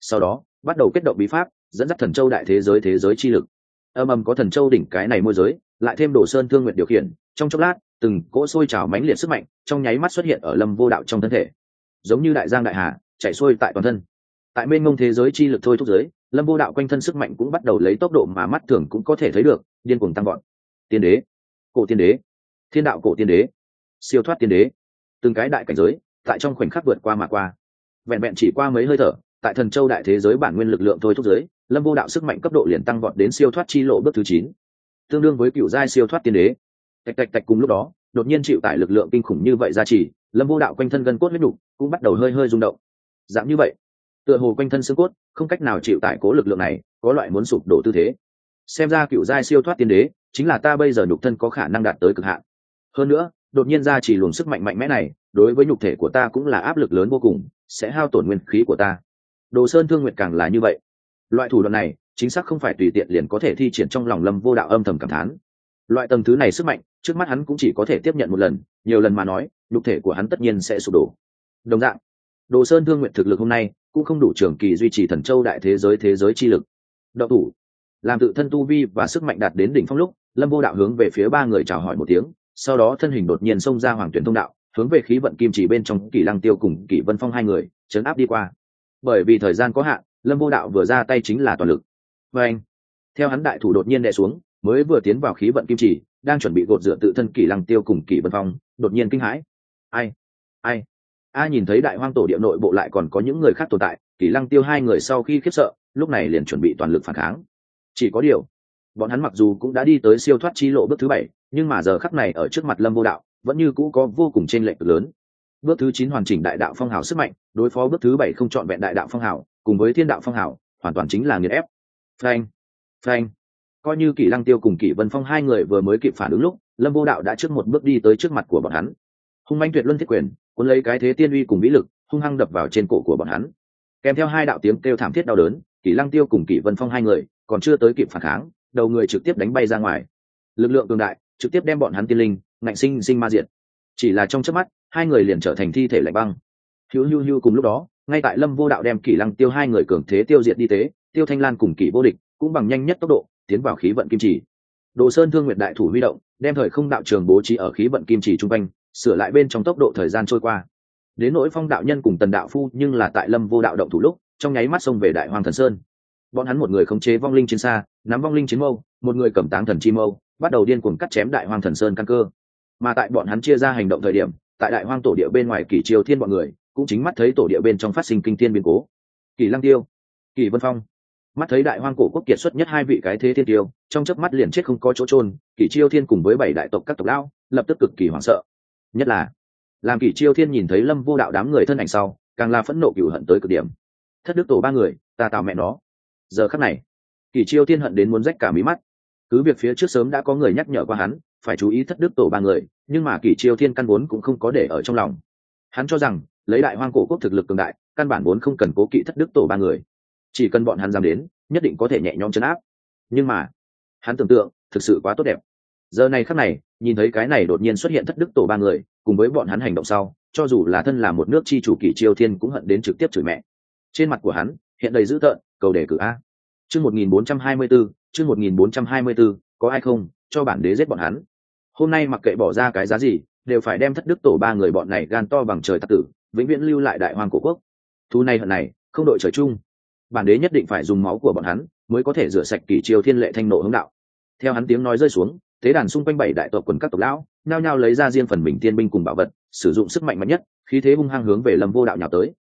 Sau đó, bắt đầu kết động bí pháp, dẫn dắt thần châu đại thế giới thế giới chi lực. Âm âm có thần châu đỉnh cái này môi giới lại thêm đồ sơn thương nguyện điều khiển, trong chốc lát, từng cỗ sôi trào mãnh liệt sức mạnh trong nháy mắt xuất hiện ở lâm vô đạo trong thân thể. Giống như đại giang đại hà, chạy xuôi tại toàn thân. Tại mênh mông thế giới chi lực thôi thúc giới, lâm vô đạo quanh thân sức mạnh cũng bắt đầu lấy tốc độ mà mắt thường cũng có thể thấy được, điên cuồng tăng gọn tiên đế, cổ tiên đế, thiên đạo cổ tiên đế, siêu thoát tiên đế. Từng cái đại cảnh giới, tại trong khoảnh khắc vượt qua mà qua. Vẹn vẹn chỉ qua mấy hơi thở, tại thần châu đại thế giới bản nguyên lực lượng thôi thúc giới, lâm vô đạo sức mạnh cấp độ liền tăng vọt đến siêu thoát chi lộ bước thứ chín tương đương với cựu giai siêu thoát tiên đế. Tạch tạch tạch cùng lúc đó, đột nhiên chịu tải lực lượng kinh khủng như vậy ra chỉ, lâm vô đạo quanh thân gân cốt huyết đục cũng bắt đầu hơi hơi rung động. Dạng như vậy, tựa hồ quanh thân xương cốt không cách nào chịu tải cố lực lượng này, có loại muốn sụp đổ tư thế. Xem ra cựu giai siêu thoát tiên đế chính là ta bây giờ nhục thân có khả năng đạt tới cực hạn. Hơn nữa, đột nhiên ra chỉ luồng sức mạnh mạnh mẽ này, đối với nhục thể của ta cũng là áp lực lớn vô cùng, sẽ hao tổn nguyên khí của ta. Đồ sơn thương nguyện càng là như vậy. Loại thủ đoạn này chính xác không phải tùy tiện liền có thể thi triển trong lòng lâm vô đạo âm thầm cảm thán. Loại tầng thứ này sức mạnh, trước mắt hắn cũng chỉ có thể tiếp nhận một lần, nhiều lần mà nói, nhục thể của hắn tất nhiên sẽ sụp đổ. Đồng dạng, đồ sơn thương nguyện thực lực hôm nay cũng không đủ trường kỳ duy trì thần châu đại thế giới thế giới chi lực. Đậu thủ, làm tự thân tu vi và sức mạnh đạt đến đỉnh phong lúc, lâm vô đạo hướng về phía ba người chào hỏi một tiếng, sau đó thân hình đột nhiên xông ra hoàng tuyển thông đạo, hướng về khí vận kim chỉ bên trong kỷ lăng tiêu cùng kỷ vân phong hai người chấn áp đi qua. Bởi vì thời gian có hạn, lâm vô đạo vừa ra tay chính là toàn lực và anh, theo hắn đại thủ đột nhiên đè xuống, mới vừa tiến vào khí vận kim chỉ, đang chuẩn bị gột rửa tự thân kỷ lăng tiêu cùng kỷ vân phong, đột nhiên kinh hãi. Ai ai? A nhìn thấy đại hoang tổ địa nội bộ lại còn có những người khác tồn tại, kỷ lăng tiêu hai người sau khi khiếp sợ, lúc này liền chuẩn bị toàn lực phản kháng. Chỉ có điều, bọn hắn mặc dù cũng đã đi tới siêu thoát chi lộ bước thứ bảy, nhưng mà giờ khắc này ở trước mặt lâm vô đạo, vẫn như cũ có vô cùng t r ê n lệch lớn. Bước thứ chín hoàn chỉnh đại đạo phong hào sức mạnh, đối phó bước thứ bảy không c h ọ n vẹn đại đạo phong hào, cùng với thiên đạo phong hào, hoàn toàn chính là nghiền ép phanh. Phanh. Coi như kỷ lăng tiêu cùng kỷ vân phong hai người vừa mới kịp phản ứng lúc, lâm vô đạo đã trước một bước đi tới trước mặt của bọn hắn. Hung manh tuyệt luân thiết quyền, cuốn lấy cái thế tiên uy cùng vĩ lực, hung hăng đập vào trên cổ của bọn hắn. Kèm theo hai đạo tiếng kêu thảm thiết đau đớn, kỷ lăng tiêu cùng kỷ vân phong hai người còn chưa tới kịp phản kháng, đầu người trực tiếp đánh bay ra ngoài. Lực lượng cường đại trực tiếp đem bọn hắn tiên linh, ngạnh sinh sinh ma diệt. Chỉ là trong chớp mắt, hai người liền trở thành thi thể lạnh băng. Hữu hữu hữu cùng lúc đó, ngay tại lâm vô đạo đem kỷ lăng tiêu hai người cường thế tiêu diệt đi tế tiêu thanh lan cùng kỷ vô địch cũng bằng nhanh nhất tốc độ tiến vào khí vận kim chỉ. Đồ sơn thương nguyệt đại thủ huy động, đem thời không đạo trường bố trí ở khí vận kim chỉ trung quanh, sửa lại bên trong tốc độ thời gian trôi qua. Đến nỗi phong đạo nhân cùng tần đạo phu, nhưng là tại lâm vô đạo động thủ lúc, trong nháy mắt xông về đại hoàng thần sơn. Bọn hắn một người khống chế vong linh chiến xa, nắm vong linh chiến mâu, một người cầm táng thần chi mâu, bắt đầu điên cuồng cắt chém đại hoàng thần sơn căn cơ. Mà tại bọn hắn chia ra hành động thời điểm, tại đại hoang tổ địa bên ngoài kỷ triều thiên bọn người, cũng chính mắt thấy tổ địa bên trong phát sinh kinh thiên biến cố. Kỷ lăng tiêu, kỷ vân phong mắt thấy đại hoang cổ quốc kiệt xuất nhất hai vị cái thế thiên tiêu, trong chớp mắt liền chết không có chỗ trôn kỷ chiêu thiên cùng với bảy đại tộc các tộc lão, lập tức cực kỳ hoảng sợ. Nhất là, làm kỷ chiêu thiên nhìn thấy lâm vô đạo đám người thân ảnh sau, càng là phẫn nộ cựu hận tới cực điểm. Thất đức tổ ba người, ta tào mẹ nó. Giờ khắc này, kỷ chiêu thiên hận đến muốn rách cả mí mắt. Cứ việc phía trước sớm đã có người nhắc nhở qua hắn, phải chú ý thất đức tổ ba người, nhưng mà kỷ chiêu thiên căn vốn cũng không có để ở trong lòng. Hắn cho rằng, lấy đại hoang cổ quốc thực lực cường đại, căn bản vốn không cần cố kỵ thất đức tổ ba người chỉ cần bọn hắn dám đến, nhất định có thể nhẹ nhõm chấn áp. Nhưng mà, hắn tưởng tượng, thực sự quá tốt đẹp. Giờ này khắc này, nhìn thấy cái này đột nhiên xuất hiện thất đức tổ ba người, cùng với bọn hắn hành động sau, cho dù là thân là một nước chi chủ kỷ chiêu thiên cũng hận đến trực tiếp chửi mẹ. Trên mặt của hắn, hiện đầy dữ tợn, cầu đề cử a. Chương một nghìn bốn trăm hai mươi bốn chương một nghìn bốn trăm hai mươi bốn có ai không, cho bản đế giết bọn hắn. Hôm nay mặc kệ bỏ ra cái giá gì, đều phải đem thất đức tổ ba người bọn này gan to bằng trời tặc tử, vĩnh viễn lưu lại đại hoàng cổ quốc. Thu này hận này, không đội trời chung bản đế nhất định phải dùng máu của bọn hắn mới có thể rửa sạch kỷ triều thiên lệ thanh nộ hướng đạo. Theo hắn tiếng nói rơi xuống, tế đàn xung quanh bảy đại tộc quần các tộc lão nhao nhao lấy ra riêng phần mình tiên binh cùng bảo vật, sử dụng sức mạnh mạnh nhất, khí thế hung hăng hướng về lâm vô đạo nhào tới.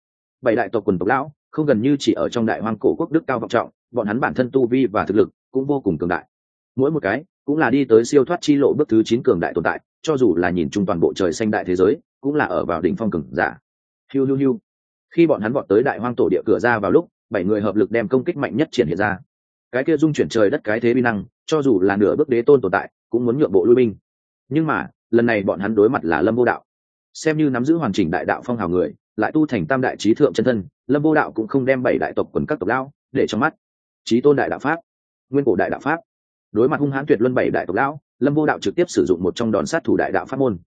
Bảy đại tộc quần tộc lão không gần như chỉ ở trong đại hoang cổ quốc đức cao vọng trọng, bọn hắn bản thân tu vi và thực lực cũng vô cùng cường đại. Mỗi một cái cũng là đi tới siêu thoát chi lộ bước thứ chín cường đại tồn tại, cho dù là nhìn chung toàn bộ trời xanh đại thế giới, cũng là ở vào đỉnh phong cường giả. Hiu hiu hiu. Khi bọn hắn vọt tới đại hoang tổ địa cửa ra vào lúc bảy người hợp lực đem công kích mạnh nhất triển hiện ra. Cái kia dung chuyển trời đất cái thế bi năng, cho dù là nửa bước đế tôn tồn tại, cũng muốn nhượng bộ lui binh. Nhưng mà, lần này bọn hắn đối mặt là lâm vô đạo. Xem như nắm giữ hoàn chỉnh đại đạo phong hào người, lại tu thành tam đại trí thượng chân thân, lâm vô đạo cũng không đem bảy đại tộc quần các tộc lao để trong mắt. Trí tôn đại đạo pháp, nguyên cổ đại đạo pháp. Đối mặt hung hãn tuyệt luân bảy đại tộc lão, lâm vô đạo trực tiếp sử dụng một trong đòn sát thủ đại đạo pháp môn.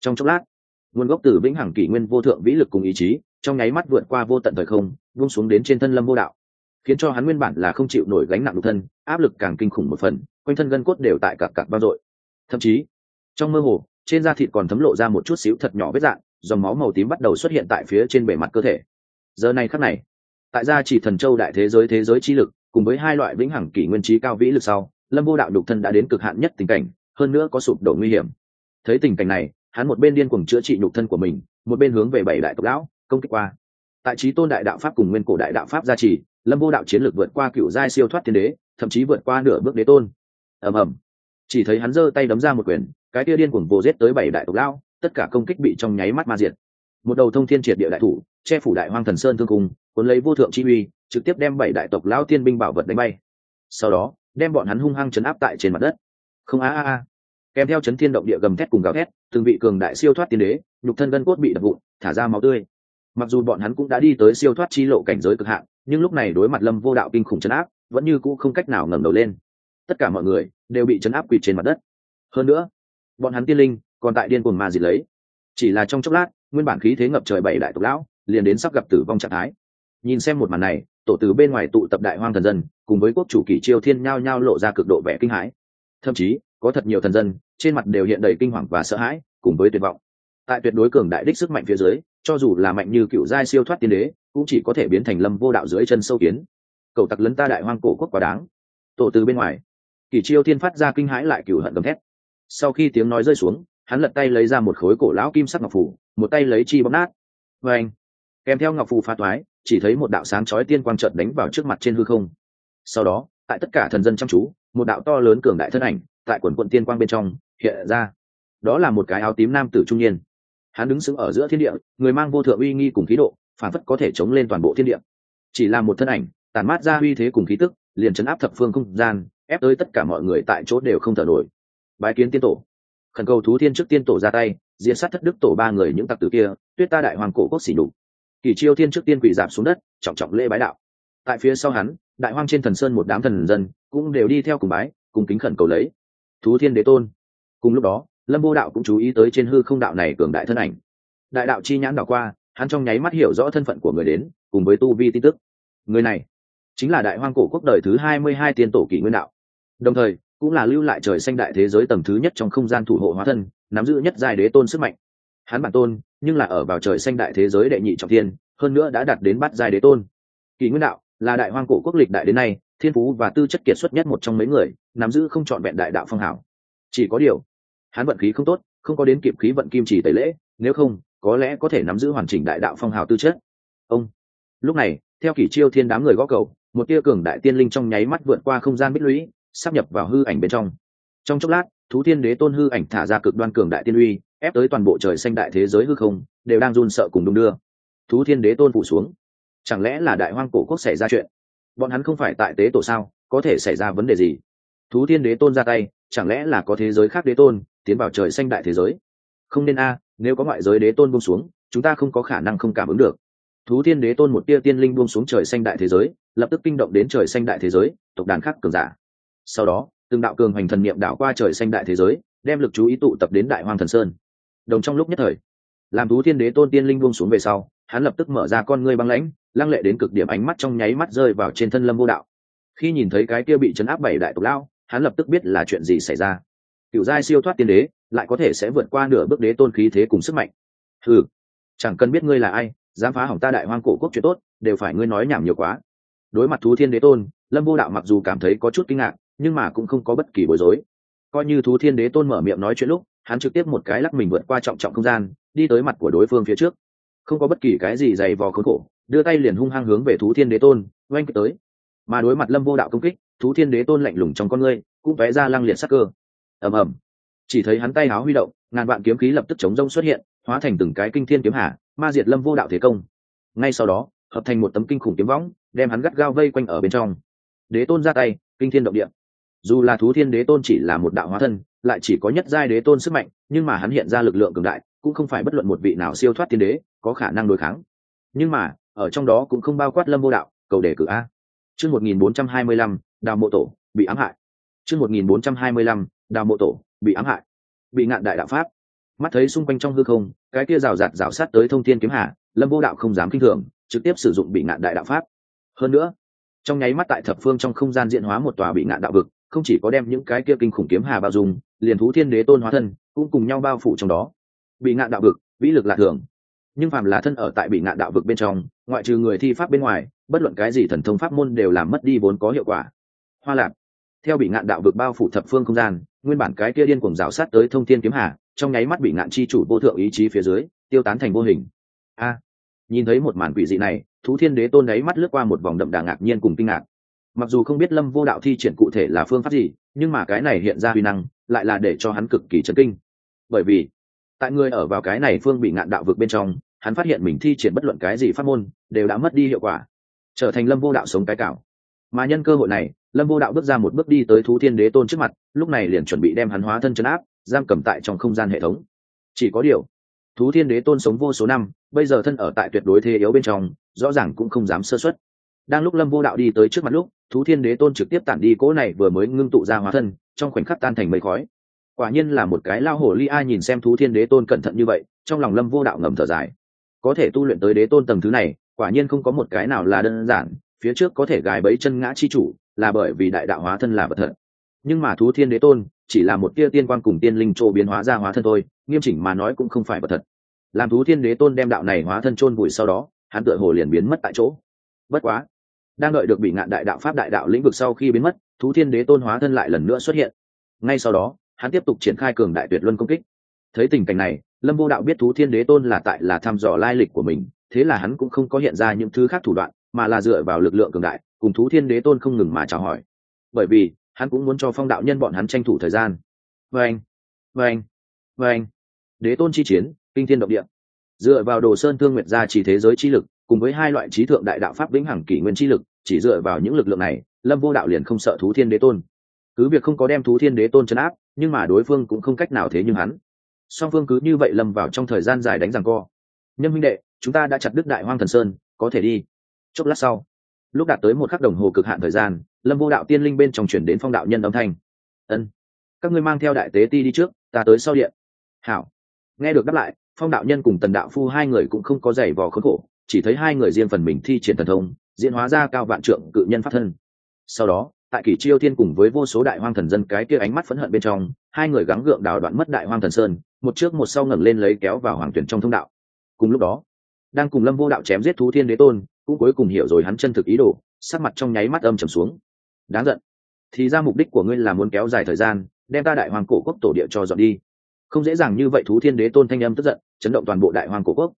Trong chốc lát, nguồn gốc từ vĩnh hằng kỷ nguyên vô thượng vĩ lực cùng ý chí, trong nháy mắt vượt qua vô tận thời không vung xuống đến trên thân lâm vô đạo, khiến cho hắn nguyên bản là không chịu nổi gánh nặng độc thân, áp lực càng kinh khủng một phần, quanh thân gân cốt đều tại cặp cặp vang dội. Thậm chí, trong mơ hồ, trên da thịt còn thấm lộ ra một chút xíu thật nhỏ vết dạng, dòng máu màu tím bắt đầu xuất hiện tại phía trên bề mặt cơ thể. Giờ này khắc này, tại gia chỉ thần châu đại thế giới thế giới chi lực, cùng với hai loại vĩnh hằng kỷ nguyên trí cao vĩ lực sau, lâm vô đạo đục thân đã đến cực hạn nhất tình cảnh, hơn nữa có sụp đổ nguy hiểm. Thấy tình cảnh này, hắn một bên điên cuồng chữa trị nhục thân của mình, một bên hướng về bảy đại tộc lão, công kích qua tại trí tôn đại đạo pháp cùng nguyên cổ đại đạo pháp gia trì lâm vô đạo chiến lược vượt qua cựu giai siêu thoát thiên đế thậm chí vượt qua nửa bước đế tôn. Ầm ầm. Chỉ thấy hắn giơ tay đấm ra một quyền cái tia điên cuồng vô giết tới bảy đại tộc lao, tất cả công kích bị trong nháy mắt ma diệt. Một đầu thông thiên triệt địa đại thủ che phủ đại hoang thần sơn thương cung cuốn lấy vô thượng chi uy trực tiếp đem bảy đại tộc lao tiên binh bảo vật đánh bay. Sau đó đem bọn hắn hung hăng chấn áp tại trên mặt đất. Không a a a. Kèm theo chấn thiên động địa gầm thét cùng gào thét từng vị cường đại siêu thoát tiên đế nhục thân gân cốt bị đập vụn thả ra máu tươi mặc dù bọn hắn cũng đã đi tới siêu thoát chi lộ cảnh giới cực hạn, nhưng lúc này đối mặt lâm vô đạo kinh khủng chấn áp, vẫn như cũ không cách nào ngẩng đầu lên. Tất cả mọi người đều bị chấn áp quỳ trên mặt đất. Hơn nữa, bọn hắn tiên linh còn tại điên cuồng ma gì lấy. Chỉ là trong chốc lát, nguyên bản khí thế ngập trời bảy đại tộc lão liền đến sắp gặp tử vong trạng thái. Nhìn xem một màn này, tổ từ bên ngoài tụ tập đại hoang thần dân, cùng với quốc chủ kỷ chiêu thiên nhao nhao lộ ra cực độ vẻ kinh hãi. Thậm chí, có thật nhiều thần dân, trên mặt đều hiện đầy kinh hoàng và sợ hãi, cùng với tuyệt vọng. Tại tuyệt đối cường đại đích sức mạnh phía dưới cho dù là mạnh như cựu giai siêu thoát tiên đế, cũng chỉ có thể biến thành lâm vô đạo dưới chân sâu kiến. Cầu tặc lấn ta đại hoang cổ quốc quá đáng. Tổ từ bên ngoài. Kỷ chiêu thiên phát ra kinh hãi lại cựu hận gầm thét. Sau khi tiếng nói rơi xuống, hắn lật tay lấy ra một khối cổ lão kim sắc ngọc phủ, một tay lấy chi bóp nát. Và anh kèm theo ngọc phù phá toái, chỉ thấy một đạo sáng chói tiên quang trợt đánh vào trước mặt trên hư không. Sau đó, tại tất cả thần dân chăm chú, một đạo to lớn cường đại thân ảnh, tại quần quận tiên quang bên trong, hiện ra. Đó là một cái áo tím nam tử trung niên hắn đứng sững ở giữa thiên địa, người mang vô thượng uy nghi cùng khí độ, phản phất có thể chống lên toàn bộ thiên địa. Chỉ là một thân ảnh tàn mát ra uy thế cùng khí tức, liền chấn áp thập phương không gian, ép tới tất cả mọi người tại chỗ đều không thở nổi. Bái kiến tiên tổ. Khẩn cầu thú thiên trước tiên tổ ra tay diễn sát thất đức tổ ba người những tặc tử kia, tuyết ta đại hoàng cổ quốc xỉ đục kỳ chiêu thiên trước tiên quỳ giảm xuống đất, trọng trọng lễ bái đạo. Tại phía sau hắn, đại hoang trên thần sơn một đám thần dân, cũng đều đi theo cùng bái, cùng kính khẩn cầu lấy. Thú thiên đế tôn. Cùng lúc đó lâm vô đạo cũng chú ý tới trên hư không đạo này cường đại thân ảnh. Đại đạo chi nhãn đảo qua, hắn trong nháy mắt hiểu rõ thân phận của người đến, cùng với tu vi tin tức. Người này chính là đại hoang cổ quốc đời thứ hai mươi hai tiên tổ kỷ nguyên đạo. Đồng thời, cũng là lưu lại trời xanh đại thế giới tầng thứ nhất trong không gian thủ hộ hóa thân, nắm giữ nhất giai đế tôn sức mạnh. Hắn bản tôn, nhưng là ở vào trời xanh đại thế giới đệ nhị trọng thiên, hơn nữa đã đạt đến bắt giai đế tôn. Kỷ nguyên đạo là đại hoang cổ quốc lịch đại đến nay, thiên phú và tư chất kiệt xuất nhất một trong mấy người, nắm giữ không chọn vẹn đại đạo phong hảo chỉ có điều hắn vận khí không tốt, không có đến kịp khí vận kim chỉ tẩy lễ, nếu không, có lẽ có thể nắm giữ hoàn chỉnh đại đạo phong hào tư chất. Ông. Lúc này, theo kỷ chiêu thiên đám người gõ cầu, một tia cường đại tiên linh trong nháy mắt vượt qua không gian bích lũy, sắp nhập vào hư ảnh bên trong. Trong chốc lát, thú thiên đế tôn hư ảnh thả ra cực đoan cường đại tiên uy, ép tới toàn bộ trời xanh đại thế giới hư không, đều đang run sợ cùng đung đưa. Thú thiên đế tôn phủ xuống. Chẳng lẽ là đại hoang cổ quốc xảy ra chuyện? Bọn hắn không phải tại tế tổ sao? Có thể xảy ra vấn đề gì? Thú thiên đế tôn ra tay, chẳng lẽ là có thế giới khác đế tôn tiến vào trời xanh đại thế giới. Không nên a, nếu có ngoại giới đế tôn buông xuống, chúng ta không có khả năng không cảm ứng được. Thú thiên đế tôn một tia tiên linh buông xuống trời xanh đại thế giới, lập tức kinh động đến trời xanh đại thế giới, tộc đàn khác cường giả. Sau đó, từng đạo cường hoành thần niệm đảo qua trời xanh đại thế giới, đem lực chú ý tụ tập đến đại hoang thần sơn. Đồng trong lúc nhất thời, làm thú thiên đế tôn tiên linh buông xuống về sau, hắn lập tức mở ra con ngươi băng lãnh, lăng lệ đến cực điểm ánh mắt trong nháy mắt rơi vào trên thân lâm vô đạo. Khi nhìn thấy cái kia bị chấn áp bảy đại tộc lao, hắn lập tức biết là chuyện gì xảy ra cựu giai siêu thoát tiên đế, lại có thể sẽ vượt qua nửa bước đế tôn khí thế cùng sức mạnh. Ừ chẳng cần biết ngươi là ai, dám phá hỏng ta đại hoang cổ quốc chuyện tốt, đều phải ngươi nói nhảm nhiều quá. Đối mặt thú thiên đế tôn, lâm vô đạo mặc dù cảm thấy có chút kinh ngạc, nhưng mà cũng không có bất kỳ bối rối. Coi như thú thiên đế tôn mở miệng nói chuyện lúc, hắn trực tiếp một cái lắc mình vượt qua trọng trọng không gian, đi tới mặt của đối phương phía trước. Không có bất kỳ cái gì dày vò khốn khổ, đưa tay liền hung hăng hướng về thú thiên đế tôn, oanh tới. Mà đối mặt lâm vô đạo công kích, thú thiên đế tôn lạnh lùng trong con ngươi, cũng vẽ ra lăng liệt sắc cơ ầm ầm. Chỉ thấy hắn tay háo huy động, ngàn vạn kiếm khí lập tức chống rông xuất hiện, hóa thành từng cái kinh thiên kiếm hạ ma diệt lâm vô đạo thế công. Ngay sau đó, hợp thành một tấm kinh khủng kiếm võng, đem hắn gắt gao vây quanh ở bên trong. Đế tôn ra tay, kinh thiên động địa. Dù là thú thiên đế tôn chỉ là một đạo hóa thân, lại chỉ có nhất giai đế tôn sức mạnh, nhưng mà hắn hiện ra lực lượng cường đại, cũng không phải bất luận một vị nào siêu thoát thiên đế, có khả năng đối kháng. Nhưng mà, ở trong đó cũng không bao quát lâm vô đạo, cầu đề cử a. Chương một nghìn bốn trăm hai mươi lăm, đào mộ tổ, bị ám hại. Chương một nghìn bốn trăm hai mươi lăm đào mộ tổ bị ám hại bị ngạn đại đạo pháp. Mắt thấy xung quanh trong hư không cái kia rào rạt rào sát tới thông thiên kiếm hà, lâm vô đạo không dám kinh thường trực tiếp sử dụng bị ngạn đại đạo pháp. Hơn nữa trong nháy mắt tại thập phương trong không gian diễn hóa một tòa bị ngạn đạo vực không chỉ có đem những cái kia kinh khủng kiếm hà bao dung liền thú thiên đế tôn hóa thân cũng cùng nhau bao phủ trong đó. Bị ngạn đạo vực vĩ lực lạ thường. Nhưng phàm là thân ở tại bị ngạn đạo vực bên trong ngoại trừ người thi pháp bên ngoài bất luận cái gì thần thông pháp môn đều làm mất đi vốn có hiệu quả. Hoa lạc theo bị ngạn đạo vực bao phủ thập phương không gian nguyên bản cái kia điên cuồng rào sát tới thông thiên kiếm hà, trong nháy mắt bị ngạn chi chủ vô thượng ý chí phía dưới, tiêu tán thành vô hình. A! Nhìn thấy một màn quỷ dị này, thú thiên đế tôn ấy mắt lướt qua một vòng đậm đà ngạc nhiên cùng kinh ngạc. Mặc dù không biết lâm vô đạo thi triển cụ thể là phương pháp gì, nhưng mà cái này hiện ra huy năng, lại là để cho hắn cực kỳ chấn kinh. Bởi vì, tại người ở vào cái này phương bị ngạn đạo vực bên trong, hắn phát hiện mình thi triển bất luận cái gì phát môn, đều đã mất đi hiệu quả, trở thành lâm vô đạo sống cái cảo. Mà nhân cơ hội này lâm vô đạo bước ra một bước đi tới thú thiên đế tôn trước mặt, lúc này liền chuẩn bị đem hắn hóa thân chấn áp, giam cầm tại trong không gian hệ thống. Chỉ có điều, thú thiên đế tôn sống vô số năm, bây giờ thân ở tại tuyệt đối thế yếu bên trong, rõ ràng cũng không dám sơ xuất đang lúc lâm vô đạo đi tới trước mặt lúc, thú thiên đế tôn trực tiếp tản đi cỗ này vừa mới ngưng tụ ra hóa thân, trong khoảnh khắc tan thành mây khói. Quả nhiên là một cái lao hổ ly ai nhìn xem thú thiên đế tôn cẩn thận như vậy, trong lòng lâm vô đạo ngầm thở dài. Có thể tu luyện tới đế tôn tầng thứ này, quả nhiên không có một cái nào là đơn giản phía trước có thể gài bẫy chân ngã chi chủ, là bởi vì đại đạo hóa thân là vật thật. Nhưng mà thú thiên đế tôn, chỉ là một tia tiên quan cùng tiên linh chỗ biến hóa ra hóa thân thôi, nghiêm chỉnh mà nói cũng không phải vật thật. Làm thú thiên đế tôn đem đạo này hóa thân chôn vùi sau đó, hắn tựa hồ liền biến mất tại chỗ. Bất quá, đang đợi được bị ngạn đại đạo pháp đại đạo lĩnh vực sau khi biến mất, thú thiên đế tôn hóa thân lại lần nữa xuất hiện. Ngay sau đó, hắn tiếp tục triển khai cường đại tuyệt luân công kích. Thấy tình cảnh này, lâm vô đạo biết thú thiên đế tôn là tại là thăm dò lai lịch của mình, thế là hắn cũng không có hiện ra những thứ khác thủ đoạn mà là dựa vào lực lượng cường đại, cùng thú thiên đế tôn không ngừng mà chào hỏi. Bởi vì, hắn cũng muốn cho phong đạo nhân bọn hắn tranh thủ thời gian. Vâng vâng vâng. Đế tôn chi chiến, kinh thiên động địa. Dựa vào đồ sơn thương nguyện gia chỉ thế giới chi lực, cùng với hai loại trí thượng đại đạo pháp vĩnh hằng kỷ nguyên chi lực, chỉ dựa vào những lực lượng này, lâm vô đạo liền không sợ thú thiên đế tôn. Cứ việc không có đem thú thiên đế tôn chấn áp, nhưng mà đối phương cũng không cách nào thế nhưng hắn. Song phương cứ như vậy lâm vào trong thời gian dài đánh rằng co. Nhân minh đệ, chúng ta đã chặt đứt đại hoang thần sơn, có thể đi chốc lát sau, lúc đạt tới một khắc đồng hồ cực hạn thời gian, lâm vô đạo tiên linh bên trong chuyển đến phong đạo nhân âm thanh. Ân, các ngươi mang theo đại tế ti đi trước, ta tới sau điện. Hảo. Nghe được đáp lại, phong đạo nhân cùng tần đạo phu hai người cũng không có giày vò khốn khổ, chỉ thấy hai người riêng phần mình thi triển thần thông, diễn hóa ra cao vạn trượng cự nhân pháp thân. Sau đó, tại kỷ chiêu thiên cùng với vô số đại hoang thần dân cái kia ánh mắt phẫn hận bên trong, hai người gắng gượng đào đoạn mất đại hoang thần sơn, một trước một sau ngẩng lên lấy kéo vào hoàng tuyển trong thông đạo. Cùng lúc đó, đang cùng lâm vô đạo chém giết thú thiên đế tôn cũng cuối cùng hiểu rồi hắn chân thực ý đồ, sắc mặt trong nháy mắt âm trầm xuống. Đáng giận. Thì ra mục đích của ngươi là muốn kéo dài thời gian, đem ta đại hoàng cổ quốc tổ địa cho dọn đi. Không dễ dàng như vậy thú thiên đế tôn thanh âm tức giận, chấn động toàn bộ đại hoàng cổ quốc.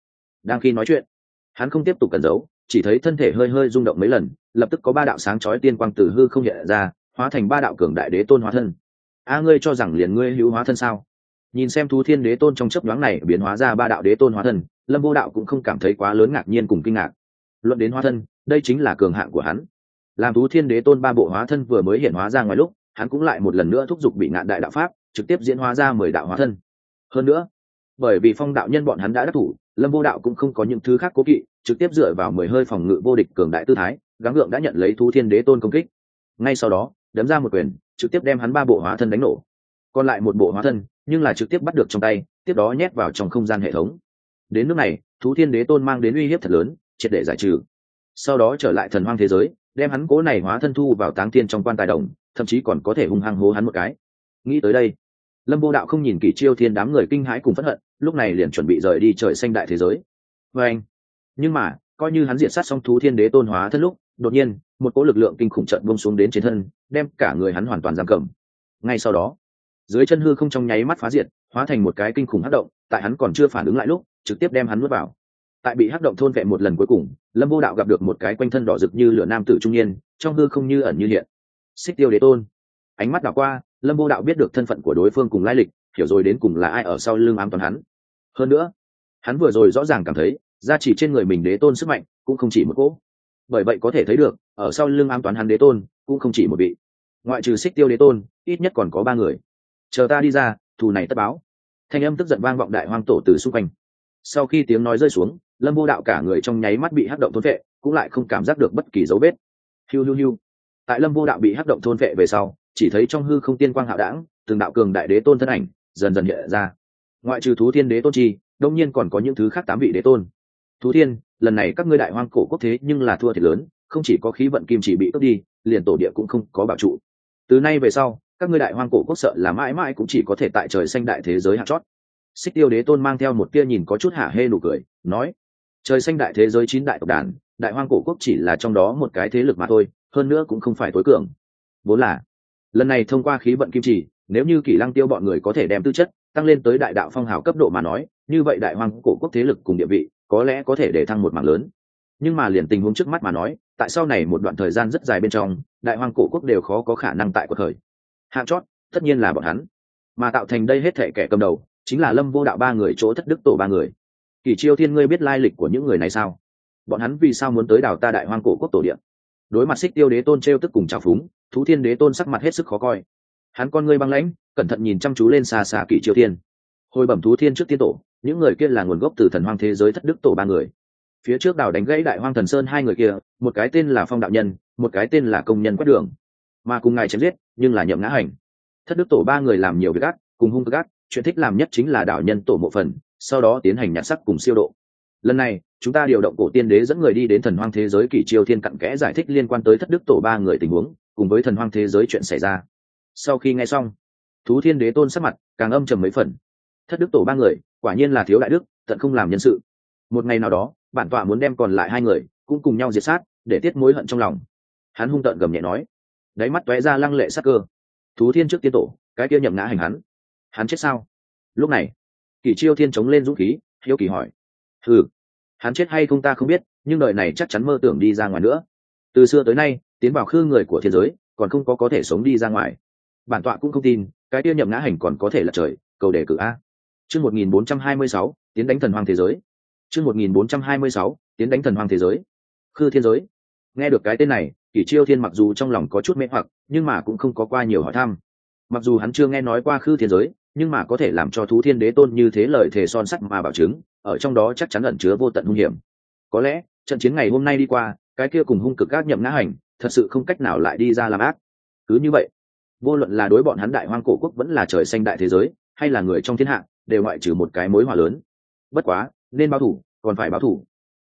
Đang khi nói chuyện, hắn không tiếp tục cẩn giấu, chỉ thấy thân thể hơi hơi rung động mấy lần, lập tức có ba đạo sáng chói tiên quang từ hư không hiện ra, hóa thành ba đạo cường đại đế tôn hóa thân. A, ngươi cho rằng liền ngươi hữu hóa thân sao? Nhìn xem thú thiên đế tôn trong chấp đoán này biến hóa ra ba đạo đế tôn hóa thân, lâm vô đạo cũng không cảm thấy quá lớn ngạc nhiên cùng kinh ngạc luận đến hóa thân, đây chính là cường hạng của hắn. Làm thú thiên đế tôn ba bộ hóa thân vừa mới hiện hóa ra ngoài lúc, hắn cũng lại một lần nữa thúc giục bị ngạn đại đạo pháp, trực tiếp diễn hóa ra mười đạo hóa thân. Hơn nữa, bởi vì phong đạo nhân bọn hắn đã đắc thủ, lâm vô đạo cũng không có những thứ khác cố kỵ, trực tiếp dựa vào mười hơi phòng ngự vô địch cường đại tư thái, gắng gượng đã nhận lấy thú thiên đế tôn công kích. Ngay sau đó, đấm ra một quyền, trực tiếp đem hắn ba bộ hóa thân đánh nổ. Còn lại một bộ hóa thân, nhưng là trực tiếp bắt được trong tay, tiếp đó nhét vào trong không gian hệ thống. Đến nước này, thú thiên đế tôn mang đến uy hiếp thật lớn triệt để giải trừ. Sau đó trở lại thần hoang thế giới, đem hắn cố này hóa thân thu vào táng thiên trong quan tài đồng, thậm chí còn có thể hung hăng hố hắn một cái. Nghĩ tới đây, lâm vô đạo không nhìn kỷ chiêu thiên đám người kinh hãi cùng phẫn hận, lúc này liền chuẩn bị rời đi trời xanh đại thế giới. Vê anh, nhưng mà, coi như hắn diệt sát xong thú thiên đế tôn hóa thân lúc, đột nhiên, một cỗ lực lượng kinh khủng trận bông xuống đến trên thân, đem cả người hắn hoàn toàn giam cầm. Ngay sau đó, dưới chân hư không trong nháy mắt phá diệt, hóa thành một cái kinh khủng hắc động, tại hắn còn chưa phản ứng lại lúc, trực tiếp đem hắn nuốt vào tại bị hắc động thôn vẹn một lần cuối cùng, lâm vô đạo gặp được một cái quanh thân đỏ rực như lửa nam tử trung niên, trong hư không như ẩn như hiện. Xích tiêu đế tôn. Ánh mắt đảo qua, lâm vô đạo biết được thân phận của đối phương cùng lai lịch, hiểu rồi đến cùng là ai ở sau lưng ám toàn hắn. Hơn nữa, hắn vừa rồi rõ ràng cảm thấy, gia chỉ trên người mình đế tôn sức mạnh cũng không chỉ một cỗ. Bởi vậy có thể thấy được, ở sau lưng ám toán hắn đế tôn cũng không chỉ một vị. Ngoại trừ xích tiêu đế tôn, ít nhất còn có ba người. Chờ ta đi ra, thù này tất báo. Thanh âm tức giận vang vọng đại hoang tổ từ xung quanh. Sau khi tiếng nói rơi xuống lâm vô đạo cả người trong nháy mắt bị hắc động thôn vệ, cũng lại không cảm giác được bất kỳ dấu vết. Hiu hiu hiu. Tại lâm vô đạo bị hắc động thôn vệ về sau, chỉ thấy trong hư không tiên quang hạo đảng từng đạo cường đại đế tôn thân ảnh dần dần hiện ra. Ngoại trừ thú thiên đế tôn chi, đông nhiên còn có những thứ khác tám vị đế tôn. Thú thiên, lần này các ngươi đại hoang cổ quốc thế nhưng là thua thiệt lớn, không chỉ có khí vận kim chỉ bị cướp đi, liền tổ địa cũng không có bảo trụ. Từ nay về sau, các ngươi đại hoang cổ quốc sợ là mãi mãi cũng chỉ có thể tại trời xanh đại thế giới hạt chót. Xích tiêu đế tôn mang theo một tia nhìn có chút hả hê nụ cười, nói trời xanh đại thế giới chín đại tộc đàn, đại hoang cổ quốc chỉ là trong đó một cái thế lực mà thôi, hơn nữa cũng không phải tối cường. Vốn là, lần này thông qua khí vận kim chỉ, nếu như kỷ lăng tiêu bọn người có thể đem tư chất tăng lên tới đại đạo phong hào cấp độ mà nói, như vậy đại hoang cổ quốc thế lực cùng địa vị có lẽ có thể để thăng một mảng lớn. Nhưng mà liền tình huống trước mắt mà nói, tại sau này một đoạn thời gian rất dài bên trong, đại hoang cổ quốc đều khó có khả năng tại cuộc thời hạng chót, tất nhiên là bọn hắn. Mà tạo thành đây hết thể kẻ cầm đầu, chính là lâm vô đạo ba người, chỗ thất đức tổ ba người kỳ chiêu thiên ngươi biết lai lịch của những người này sao? Bọn hắn vì sao muốn tới đảo ta đại hoang cổ quốc tổ điện đối mặt xích tiêu đế tôn t r e o tức cùng trào phúng, thú thiên đế tôn sắc mặt hết sức khó coi. Hắn con ngươi băng lãnh, cẩn thận nhìn chăm chú lên xa xa kỳ chiêu thiên. Hồi bẩm thú thiên trước tiên tổ, những người kia là nguồn gốc từ thần hoang thế giới thất đức tổ ba người. Phía trước đảo đánh gãy đại hoang thần sơn hai người kia, một cái tên là phong đạo nhân, một cái tên là công nhân quét đường. Mà cùng ngài chém giết, nhưng là nhậm ngã hành. Thất đức tổ ba người làm nhiều việc gắt cùng hung gắt chuyện thích làm nhất chính là đạo nhân tổ mộ phần sau đó tiến hành nhặt sắc cùng siêu độ. Lần này, chúng ta điều động cổ tiên đế dẫn người đi đến thần hoang thế giới kỷ triều thiên cặn kẽ giải thích liên quan tới thất đức tổ ba người tình huống, cùng với thần hoang thế giới chuyện xảy ra. Sau khi nghe xong, thú thiên đế tôn sắc mặt càng âm trầm mấy phần. Thất đức tổ ba người, quả nhiên là thiếu đại đức, tận không làm nhân sự. Một ngày nào đó, bản tọa muốn đem còn lại hai người, cũng cùng nhau diệt sát, để tiết mối hận trong lòng. Hắn hung tợn gầm nhẹ nói. Đáy mắt tóe ra lăng lệ sắc cơ. Thú thiên trước tiên tổ, cái kia nhậm ngã hành hắn. Hắn chết sao? Lúc này kỷ chiêu thiên chống lên dũng khí, hiếu kỳ hỏi. Ừ hắn chết hay không ta không biết, nhưng đời này chắc chắn mơ tưởng đi ra ngoài nữa. Từ xưa tới nay, tiến vào khư người của thiên giới, còn không có có thể sống đi ra ngoài. Bản tọa cũng không tin, cái kia nhậm ngã hành còn có thể là trời, cầu đề cử a. Chương một nghìn bốn trăm hai mươi sáu, tiến đánh thần hoàng thế giới. Chương một nghìn bốn trăm hai mươi sáu, tiến đánh thần hoàng thế giới. Khư thiên giới. Nghe được cái tên này, kỷ chiêu thiên mặc dù trong lòng có chút mê hoặc, nhưng mà cũng không có qua nhiều hỏi thăm. Mặc dù hắn chưa nghe nói qua khư thiên giới nhưng mà có thể làm cho thú thiên đế tôn như thế lời thề son sắt mà bảo chứng, ở trong đó chắc chắn ẩn chứa vô tận hung hiểm. Có lẽ, trận chiến ngày hôm nay đi qua, cái kia cùng hung cực các nhậm ngã hành, thật sự không cách nào lại đi ra làm ác. Cứ như vậy, vô luận là đối bọn hắn đại hoang cổ quốc vẫn là trời xanh đại thế giới, hay là người trong thiên hạ, đều ngoại trừ một cái mối hòa lớn. Bất quá, nên báo thủ, còn phải báo thủ.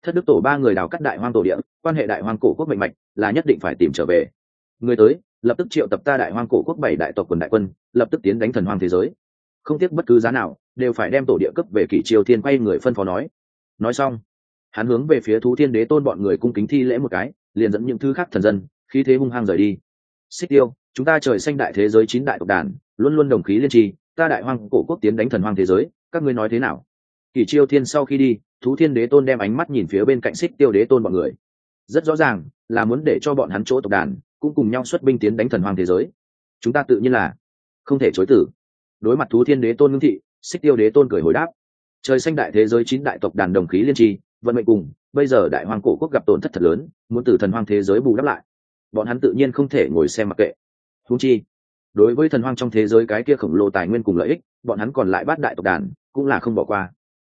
Thất đức tổ ba người đào cắt đại hoang tổ địa, quan hệ đại hoang cổ quốc mạnh mạch, là nhất định phải tìm trở về. Người tới, lập tức triệu tập ta đại hoang cổ quốc bảy đại tộc quần đại quân, lập tức tiến đánh thần hoang thế giới không tiếc bất cứ giá nào, đều phải đem tổ địa cấp về kỷ triều thiên quay người phân phó nói. Nói xong, hắn hướng về phía thú thiên đế tôn bọn người cung kính thi lễ một cái, liền dẫn những thứ khác thần dân khi thế hung hăng rời đi. Xích tiêu, chúng ta trời xanh đại thế giới chín đại tộc đàn, luôn luôn đồng khí liên tri, ta đại hoang cổ quốc tiến đánh thần hoang thế giới, các ngươi nói thế nào? Kỷ chiêu thiên sau khi đi, thú thiên đế tôn đem ánh mắt nhìn phía bên cạnh xích tiêu đế tôn bọn người. Rất rõ ràng, là muốn để cho bọn hắn chỗ tộc đàn, cũng cùng nhau xuất binh tiến đánh thần hoang thế giới. Chúng ta tự nhiên là không thể chối tử đối mặt thú thiên đế tôn ngưng thị, xích tiêu đế tôn cười hồi đáp. Trời xanh đại thế giới chín đại tộc đàn đồng khí liên tri, vận mệnh cùng, bây giờ đại hoàng cổ quốc gặp tổn thất thật lớn, muốn từ thần hoang thế giới bù đắp lại. Bọn hắn tự nhiên không thể ngồi xem mặc kệ. Húng chi, đối với thần hoang trong thế giới cái kia khổng lồ tài nguyên cùng lợi ích, bọn hắn còn lại bát đại tộc đàn, cũng là không bỏ qua.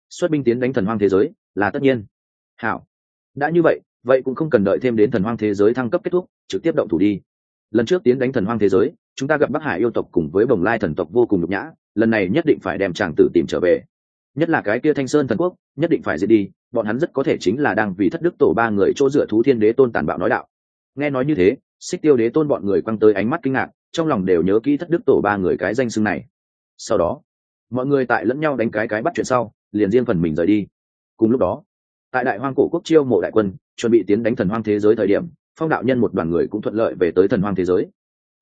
Xuất binh tiến đánh thần hoang thế giới, là tất nhiên. Hảo. Đã như vậy vậy cũng không cần đợi thêm đến thần hoang thế giới thăng cấp kết thúc, trực tiếp động thủ đi. Lần trước tiến đánh thần hoang thế giới chúng ta gặp bắc hải yêu tộc cùng với bồng lai thần tộc vô cùng nhục nhã, lần này nhất định phải đem chàng tử tìm trở về. Nhất là cái kia thanh sơn thần quốc, nhất định phải diệt đi, bọn hắn rất có thể chính là đang vì thất đức tổ ba người chỗ dựa thú thiên đế tôn tàn bạo nói đạo. Nghe nói như thế, xích tiêu đế tôn bọn người quăng tới ánh mắt kinh ngạc, trong lòng đều nhớ kỹ thất đức tổ ba người cái danh xưng này. Sau đó, mọi người tại lẫn nhau đánh cái cái bắt chuyện sau, liền riêng phần mình rời đi. Cùng lúc đó, tại đại hoang cổ quốc chiêu mộ đại quân, chuẩn bị tiến đánh thần hoang thế giới thời điểm, phong đạo nhân một đoàn người cũng thuận lợi về tới thần hoang thế giới.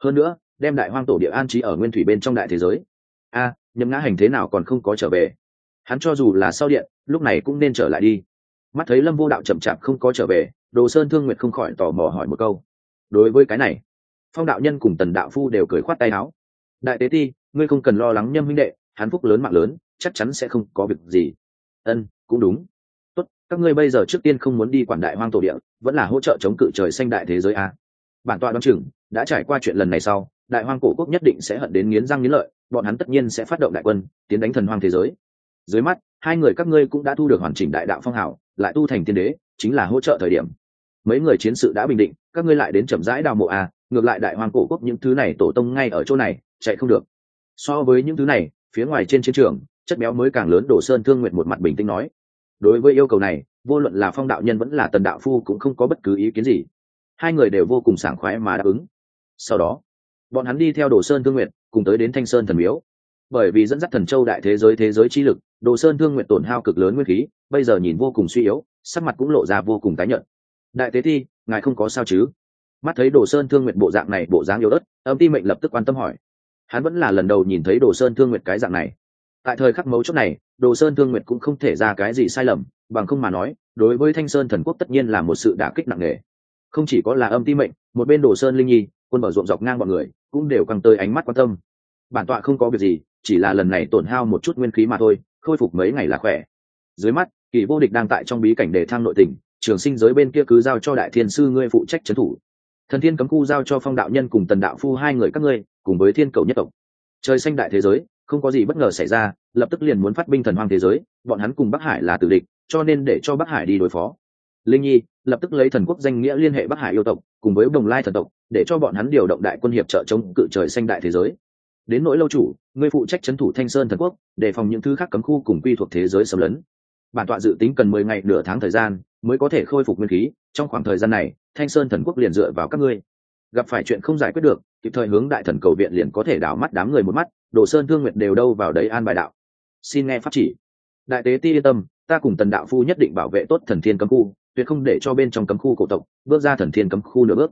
Hơn nữa đem đại hoang tổ địa an trí ở nguyên thủy bên trong đại thế giới. A à, nhấm ngã hành thế nào còn không có trở về? Hắn cho dù là sau điện lúc này cũng nên trở lại đi. Mắt thấy lâm vô đạo chậm chạp không có trở về đồ sơn thương nguyệt không khỏi tò mò hỏi một câu. Đối với cái này phong đạo nhân cùng tần đạo phu đều cười khoát tay áo. Đại tế ti ngươi không cần lo lắng nhâm huynh đệ hắn phúc lớn mạng lớn chắc chắn sẽ không có việc gì. Ân cũng đúng. Tốt các ngươi bây giờ trước tiên không muốn đi quản đại hoang tổ địa vẫn là hỗ trợ chống cự trời xanh đại thế giới a. Bản tọa đoán chừng đã trải qua chuyện lần này sau đại hoang cổ quốc nhất định sẽ hận đến nghiến răng nghiến lợi, bọn hắn tất nhiên sẽ phát động đại quân, tiến đánh thần hoang thế giới. Dưới mắt, hai người các ngươi cũng đã thu được hoàn chỉnh đại đạo phong hào, lại tu thành tiên đế, chính là hỗ trợ thời điểm. Mấy người chiến sự đã bình định, các ngươi lại đến chậm rãi đào mộ à? ngược lại đại hoàng cổ quốc những thứ này tổ tông ngay ở chỗ này, chạy không được. So với những thứ này, phía ngoài trên chiến trường, chất béo mới càng lớn đổ sơn thương nguyện một mặt bình tĩnh nói. Đối với yêu cầu này, vô luận là phong đạo nhân vẫn là tần đạo phu cũng không có bất cứ ý kiến gì. Hai người đều vô cùng sảng khoái mà đáp ứng. Sau đó bọn hắn đi theo đồ sơn thương nguyện, cùng tới đến thanh sơn thần miếu. Bởi vì dẫn dắt thần châu đại thế giới thế giới chi lực, đồ sơn thương nguyện tổn hao cực lớn nguyên khí, bây giờ nhìn vô cùng suy yếu, sắc mặt cũng lộ ra vô cùng tái nhợt. Đại tế thi, ngài không có sao chứ? Mắt thấy đồ sơn thương nguyện bộ dạng này bộ dáng yếu ớt, âm ti mệnh lập tức quan tâm hỏi. Hắn vẫn là lần đầu nhìn thấy đồ sơn thương nguyện cái dạng này. Tại thời khắc mấu chốt này, đồ sơn thương nguyện cũng không thể ra cái gì sai lầm, bằng không mà nói, đối với thanh sơn thần quốc tất nhiên là một sự đả kích nặng nề. Không chỉ có là âm ti mệnh, một bên đồ sơn linh nhi quân mở ruộng dọc ngang bọn người, cũng đều căng tới ánh mắt quan tâm. Bản tọa không có việc gì, chỉ là lần này tổn hao một chút nguyên khí mà thôi, khôi phục mấy ngày là khỏe. Dưới mắt, kỳ vô địch đang tại trong bí cảnh đề thang nội tình, trường sinh giới bên kia cứ giao cho đại thiên sư ngươi phụ trách trấn thủ. Thần thiên cấm khu giao cho phong đạo nhân cùng tần đạo phu hai người các ngươi, cùng với thiên cầu nhất tộc. Trời xanh đại thế giới, không có gì bất ngờ xảy ra, lập tức liền muốn phát binh thần hoang thế giới, bọn hắn cùng bắc hải là tử địch, cho nên để cho bắc hải đi đối phó. Linh nhi, lập tức lấy thần quốc danh nghĩa liên hệ bắc hải yêu tộc, cùng với đồng lai thần tộc để cho bọn hắn điều động đại quân hiệp trợ chống cự trời xanh đại thế giới. Đến nỗi lâu chủ ngươi phụ trách trấn thủ thanh sơn thần quốc, đề phòng những thứ khác cấm khu cùng quy thuộc thế giới xâm lấn. Bản tọa dự tính cần mười ngày nửa tháng thời gian mới có thể khôi phục nguyên khí, trong khoảng thời gian này, thanh sơn thần quốc liền dựa vào các ngươi. Gặp phải chuyện không giải quyết được, kịp thời hướng đại thần cầu viện liền có thể đảo mắt đám người một mắt, đồ sơn thương nguyệt đều đâu vào đấy an bài đạo. Xin nghe pháp chỉ. Đại tế ti yên tâm, ta cùng tần đạo phu nhất định bảo vệ tốt thần thiên cấm khu, tuyệt không để cho bên trong cấm khu cổ tộc bước ra thần thiên cấm khu nửa bước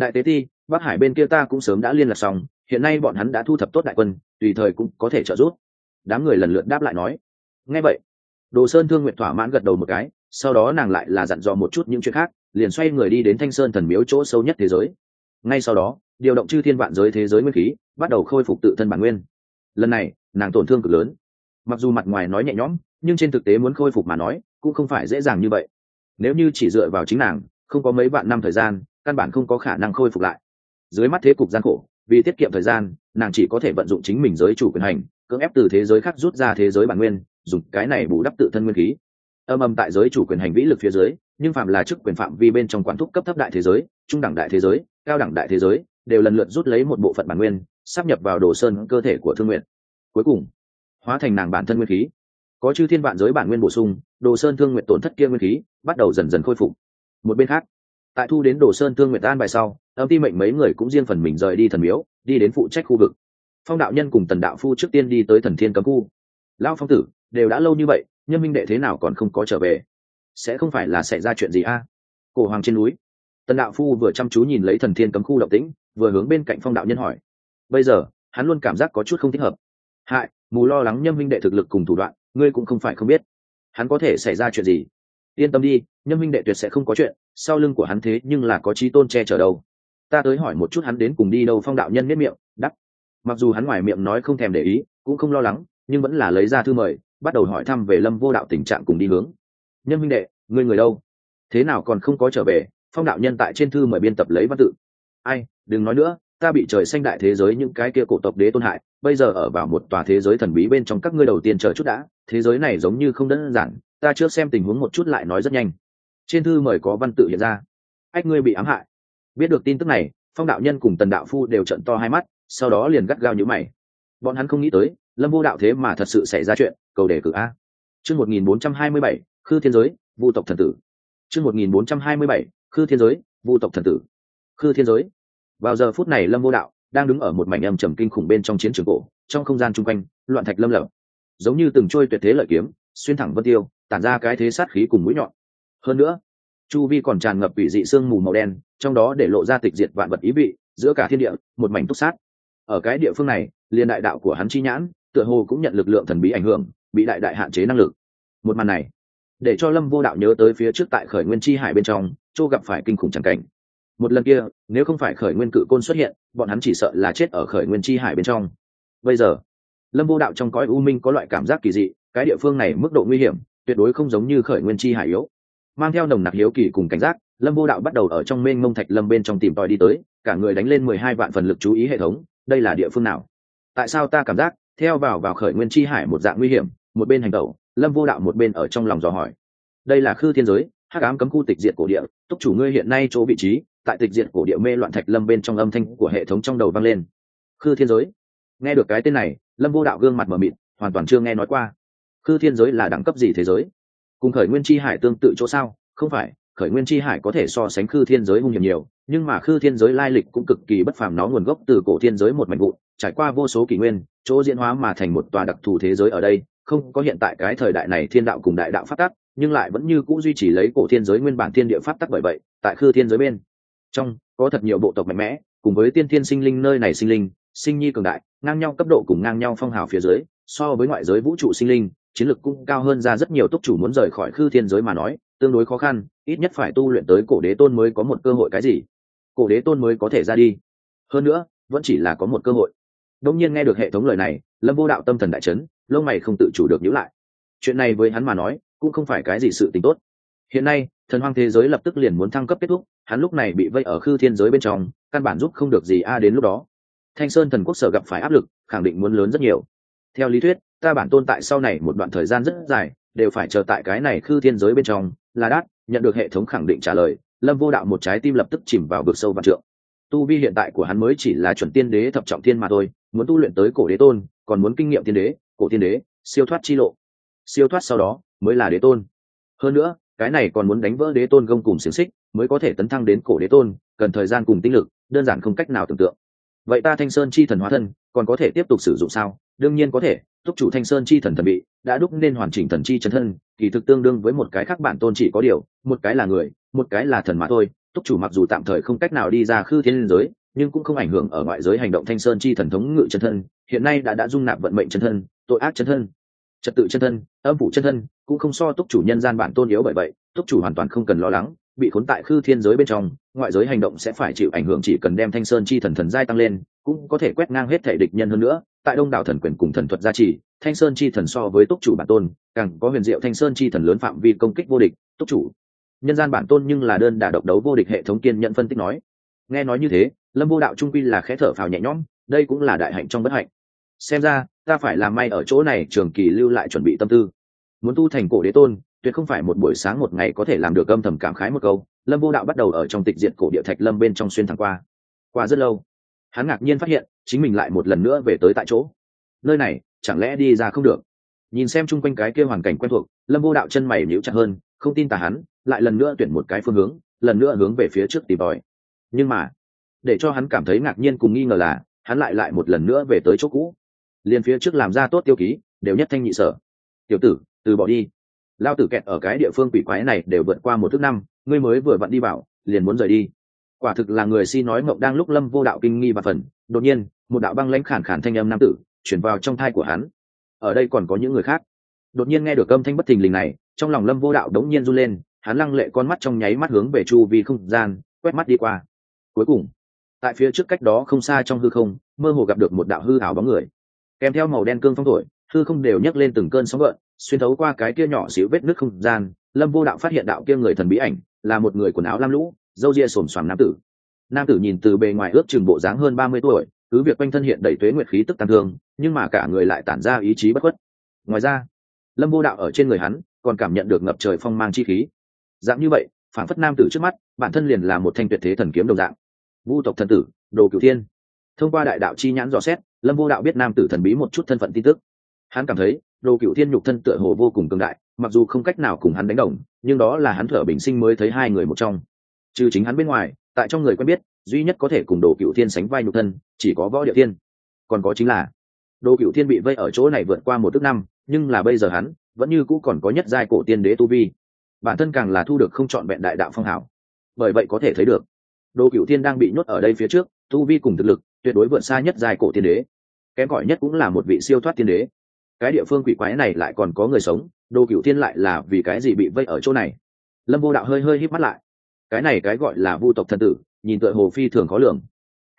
đại tế ti, bắc hải bên kia ta cũng sớm đã liên lạc xong, hiện nay bọn hắn đã thu thập tốt đại quân, tùy thời cũng có thể trợ giúp. Đám người lần lượt đáp lại nói. Nghe vậy, đồ sơn thương nguyện thỏa mãn gật đầu một cái, sau đó nàng lại là dặn dò một chút những chuyện khác, liền xoay người đi đến thanh sơn thần miếu chỗ sâu nhất thế giới. Ngay sau đó, điều động chư thiên vạn giới thế giới nguyên khí, bắt đầu khôi phục tự thân bản nguyên. Lần này, nàng tổn thương cực lớn. Mặc dù mặt ngoài nói nhẹ nhõm, nhưng trên thực tế muốn khôi phục mà nói, cũng không phải dễ dàng như vậy. Nếu như chỉ dựa vào chính nàng, không có mấy vạn năm thời gian căn bản không có khả năng khôi phục lại. Dưới mắt thế cục gian khổ, vì tiết kiệm thời gian, nàng chỉ có thể vận dụng chính mình giới chủ quyền hành, cưỡng ép từ thế giới khác rút ra thế giới bản nguyên, dùng cái này bù đắp tự thân nguyên khí. Âm âm tại giới chủ quyền hành vĩ lực phía dưới, nhưng phạm là chức quyền phạm vi bên trong quản thúc cấp thấp đại thế giới, trung đẳng đại thế giới, cao đẳng đại thế giới, đều lần lượt rút lấy một bộ phận bản nguyên sắp nhập vào đồ sơn cơ thể của thương nguyện cuối cùng, hóa thành nàng bản thân nguyên khí. Có chư thiên vạn giới bản nguyên bổ sung, đồ sơn thương nguyện tổn thất kia nguyên khí, bắt đầu dần dần khôi phục. Một bên khác tại thu đến đồ sơn thương nguyện an bài sau, âm ti mệnh mấy người cũng riêng phần mình rời đi thần miếu, đi đến phụ trách khu vực. Phong đạo nhân cùng tần đạo phu trước tiên đi tới thần thiên cấm khu. Lao phong tử, đều đã lâu như vậy, nhân minh đệ thế nào còn không có trở về? Sẽ không phải là xảy ra chuyện gì a? Cổ hoàng trên núi. Tần đạo phu vừa chăm chú nhìn lấy thần thiên cấm khu động tĩnh, vừa hướng bên cạnh phong đạo nhân hỏi. Bây giờ, hắn luôn cảm giác có chút không thích hợp. Hại, mù lo lắng nhâm minh đệ thực lực cùng thủ đoạn, ngươi cũng không phải không biết. Hắn có thể xảy ra chuyện gì? Yên tâm đi nhâm minh đệ tuyệt sẽ không có chuyện, sau lưng của hắn thế nhưng là có trí tôn che chở đâu. Ta tới hỏi một chút hắn đến cùng đi đâu, phong đạo nhân miết miệng đắp mặc dù hắn ngoài miệng nói không thèm để ý, cũng không lo lắng, nhưng vẫn là lấy ra thư mời, bắt đầu hỏi thăm về lâm vô đạo tình trạng cùng đi hướng. Nhân minh đệ người người đâu? Thế nào còn không có trở về? Phong đạo nhân tại trên thư mời biên tập lấy văn tự. Ai, đừng nói nữa, ta bị trời xanh đại thế giới những cái kia cổ tộc đế tôn hại, bây giờ ở vào một tòa thế giới thần bí bên trong các ngươi đầu tiên chờ chút đã, thế giới này giống như không đơn giản, ta trước xem tình huống một chút lại nói rất nhanh trên thư mời có văn tự hiện ra. Ách, ngươi bị ám hại. Biết được tin tức này, phong đạo nhân cùng tần đạo phu đều trận to hai mắt, sau đó liền gắt gao nhữ mày. Bọn hắn không nghĩ tới, lâm vô đạo thế mà thật sự xảy ra chuyện, cầu đề cử a. Chương một nghìn bốn trăm hai mươi bảy, khư thiên giới, vu tộc thần tử. Chương một nghìn bốn trăm hai mươi bảy, khư thiên giới, vu tộc thần tử. Khư thiên giới. Vào giờ phút này lâm vô đạo đang đứng ở một mảnh âm trầm kinh khủng bên trong chiến trường cổ, trong không gian chung quanh, loạn thạch lâm lở. Giống như từng trôi tuyệt thế lợi kiếm, xuyên thẳng vân tiêu, tản ra cái thế sát khí cùng mũi nhọn hơn nữa, chu vi còn tràn ngập quỷ dị sương mù màu đen, trong đó để lộ ra tịch diệt vạn vật ý vị, giữa cả thiên địa, một mảnh túc sát. Ở cái địa phương này liên đại đạo của hắn chi nhãn, tựa hồ cũng nhận lực lượng thần bí ảnh hưởng, bị đại đại hạn chế năng lực. Một màn này, để cho lâm vô đạo nhớ tới phía trước tại khởi nguyên chi hải bên trong châu gặp phải kinh khủng chẳng cảnh. Một lần kia, nếu không phải khởi nguyên cự côn xuất hiện, bọn hắn chỉ sợ là chết ở khởi nguyên chi hải bên trong. Bây giờ, lâm vô đạo trong cõi u minh có loại cảm giác kỳ dị, cái địa phương này mức độ nguy hiểm, tuyệt đối không giống như khởi nguyên chi hải yếu mang theo nồng nặc hiếu kỳ cùng cảnh giác, lâm vô đạo bắt đầu ở trong mênh mông thạch lâm bên trong tìm tòi đi tới, cả người đánh lên mười hai vạn phần lực chú ý hệ thống, đây là địa phương nào? Tại sao ta cảm giác, theo vào vào khởi nguyên chi hải một dạng nguy hiểm, một bên hành tẩu, lâm vô đạo một bên ở trong lòng dò hỏi. Đây là khư thiên giới, hắc ám cấm khu tịch diệt cổ địa, túc chủ ngươi hiện nay chỗ vị trí, tại tịch diệt cổ địa mê loạn thạch lâm bên trong âm thanh của hệ thống trong đầu vang lên. Khư thiên giới. Nghe được cái tên này, lâm vô đạo gương mặt mờ mịt, hoàn toàn chưa nghe nói qua. Khư thiên giới là đẳng cấp gì thế giới? Cùng khởi nguyên chi hải tương tự chỗ sao? Không phải, khởi nguyên chi hải có thể so sánh khư thiên giới hung hiểm nhiều, nhưng mà khư thiên giới lai lịch cũng cực kỳ bất phàm, nó nguồn gốc từ cổ thiên giới một mảnh vụn, trải qua vô số kỷ nguyên, chỗ diễn hóa mà thành một tòa đặc thù thế giới ở đây. Không có hiện tại cái thời đại này thiên đạo cùng đại đạo phát tắc, nhưng lại vẫn như cũ duy trì lấy cổ thiên giới nguyên bản thiên địa pháp tắc bởi vậy, tại khư thiên giới bên trong, có thật nhiều bộ tộc mạnh mẽ, cùng với tiên thiên sinh linh nơi này sinh linh, sinh nhi cường đại, ngang nhau cấp độ cùng ngang nhau phong hào phía dưới, so với ngoại giới vũ trụ sinh linh chiến lực cũng cao hơn ra rất nhiều túc chủ muốn rời khỏi khư thiên giới mà nói, tương đối khó khăn, ít nhất phải tu luyện tới cổ đế tôn mới có một cơ hội cái gì. Cổ đế tôn mới có thể ra đi. Hơn nữa, vẫn chỉ là có một cơ hội. Đông nhiên nghe được hệ thống lời này, lâm vô đạo tâm thần đại chấn, lông mày không tự chủ được nhữ lại. Chuyện này với hắn mà nói, cũng không phải cái gì sự tình tốt. Hiện nay, thần hoang thế giới lập tức liền muốn thăng cấp kết thúc, hắn lúc này bị vây ở khư thiên giới bên trong, căn bản giúp không được gì a đến lúc đó. Thanh sơn thần quốc sở gặp phải áp lực, khẳng định muốn lớn rất nhiều. Theo lý thuyết ta bản tôn tại sau này một đoạn thời gian rất dài, đều phải chờ tại cái này khư thiên giới bên trong, là đát, nhận được hệ thống khẳng định trả lời, lâm vô đạo một trái tim lập tức chìm vào vực sâu vạn trượng. Tu vi hiện tại của hắn mới chỉ là chuẩn tiên đế thập trọng thiên mà thôi, muốn tu luyện tới cổ đế tôn, còn muốn kinh nghiệm tiên đế, cổ tiên đế, siêu thoát chi lộ. Siêu thoát sau đó, mới là đế tôn. Hơn nữa, cái này còn muốn đánh vỡ đế tôn gông cùng xiềng xích, mới có thể tấn thăng đến cổ đế tôn, cần thời gian cùng tinh lực, đơn giản không cách nào tưởng tượng. Vậy ta thanh sơn chi thần hóa thân, còn có thể tiếp tục sử dụng sao? Đương nhiên có thể túc chủ thanh sơn chi thần thần bị đã đúc nên hoàn chỉnh thần chi chân thân, kỳ thực tương đương với một cái khác bản tôn chỉ có điều, một cái là người, một cái là thần mà thôi. Túc chủ mặc dù tạm thời không cách nào đi ra khư thiên giới, nhưng cũng không ảnh hưởng ở ngoại giới hành động thanh sơn chi thần thống ngự chân thân, hiện nay đã đã dung nạp vận mệnh chân thân, tội ác chân thân, trật tự chân thân, âm phủ chân thân, cũng không so túc chủ nhân gian bản tôn yếu bởi vậy túc chủ hoàn toàn không cần lo lắng bị khốn tại khư thiên giới bên trong, ngoại giới hành động sẽ phải chịu ảnh hưởng chỉ cần đem thanh sơn chi thần thần giai tăng lên, cũng có thể quét ngang hết thể địch nhân hơn nữa. Tại đông đảo thần quyền cùng thần thuật gia trì, thanh sơn chi thần so với túc chủ bản tôn, càng có huyền diệu thanh sơn chi thần lớn phạm vi công kích vô địch, túc chủ. Nhân gian bản tôn nhưng là đơn đả độc đấu vô địch hệ thống kiên nhận phân tích nói. Nghe nói như thế, lâm vô đạo trung quy là khẽ thở phào nhẹ nhõm, đây cũng là đại hạnh trong bất hạnh. Xem ra, ta phải làm may ở chỗ này, trường kỳ lưu lại chuẩn bị tâm tư. Muốn tu thành cổ đế tôn tuyệt không phải một buổi sáng một ngày có thể làm được âm thầm cảm khái một câu, lâm vô đạo bắt đầu ở trong tịch diện cổ địa thạch lâm bên trong xuyên thẳng qua. Qua rất lâu, hắn ngạc nhiên phát hiện, chính mình lại một lần nữa về tới tại chỗ. Nơi này, chẳng lẽ đi ra không được? Nhìn xem chung quanh cái kia hoàn cảnh quen thuộc, lâm vô đạo chân mày nhíu chặt hơn, không tin tà hắn, lại lần nữa tuyển một cái phương hướng, lần nữa hướng về phía trước tìm tòi nhưng mà, để cho hắn cảm thấy ngạc nhiên cùng nghi ngờ là, hắn lại lại một lần nữa về tới chỗ cũ. Liền phía trước làm ra tốt tiêu ký, đều nhất thanh nhị sở. Tiểu tử, từ bỏ đi lao tử kẹt ở cái địa phương quỷ quái này đều vượt qua một thước năm ngươi mới vừa vặn đi vào, liền muốn rời đi. Quả thực là người si nói mộng đang lúc lâm vô đạo kinh nghi và phần đột nhiên một đạo băng lãnh khản khản thanh âm nam tử chuyển vào trong thai của hắn. Ở đây còn có những người khác. Đột nhiên nghe được âm thanh bất thình lình này trong lòng lâm vô đạo đống nhiên run lên hắn lăng lệ con mắt trong nháy mắt hướng về chu vi không gian quét mắt đi qua. Cuối cùng tại phía trước cách đó không xa trong hư không mơ hồ gặp được một đạo hư ảo bóng người. Kèm theo màu đen cương phong thổi hư không đều nhấc lên từng cơn sóng gợn xuyên thấu qua cái kia nhỏ xíu vết nước không gian, lâm vô đạo phát hiện đạo kia người thần bí ảnh là một người quần áo lam lũ, râu ria xồm xoàm nam tử. Nam tử nhìn từ bề ngoài ước chừng bộ dáng hơn ba mươi tuổi, cứ việc quanh thân hiện đầy tuế nguyệt khí tức tàn thương, nhưng mà cả người lại tản ra ý chí bất khuất. Ngoài ra, lâm vô đạo ở trên người hắn còn cảm nhận được ngập trời phong mang chi khí. Dạng như vậy phản phất nam tử trước mắt, bản thân liền là một thanh tuyệt thế thần kiếm đồng dạng. Vu tộc thần tử, đồ cửu thiên. Thông qua đại đạo chi nhãn dò xét, lâm vô đạo biết nam tử thần bí một chút thân phận tin tức. Hắn cảm thấy đồ cựu thiên nhục thân tựa hồ vô cùng cường đại, mặc dù không cách nào cùng hắn đánh đồng, nhưng đó là hắn thở bình sinh mới thấy hai người một trong. Trừ chính hắn bên ngoài, tại trong người quen biết, duy nhất có thể cùng đồ cựu thiên sánh vai nhục thân, chỉ có võ địa thiên. Còn có chính là, đồ cựu thiên bị vây ở chỗ này vượt qua một tức năm, nhưng là bây giờ hắn, vẫn như cũ còn có nhất giai cổ tiên đế tu vi. Bản thân càng là thu được không chọn vẹn đại đạo phong hảo bởi vậy có thể thấy được, đồ cựu thiên đang bị nhốt ở đây phía trước, tu vi cùng thực lực, tuyệt đối vượt xa nhất giai cổ tiên đế. Kém cỏi nhất cũng là một vị siêu thoát tiên đế cái địa phương quỷ quái này lại còn có người sống đồ cựu thiên lại là vì cái gì bị vây ở chỗ này? Lâm vô đạo hơi hơi hít mắt lại. Cái này cái gọi là vu tộc thần tử, nhìn tựa hồ phi thường khó lường.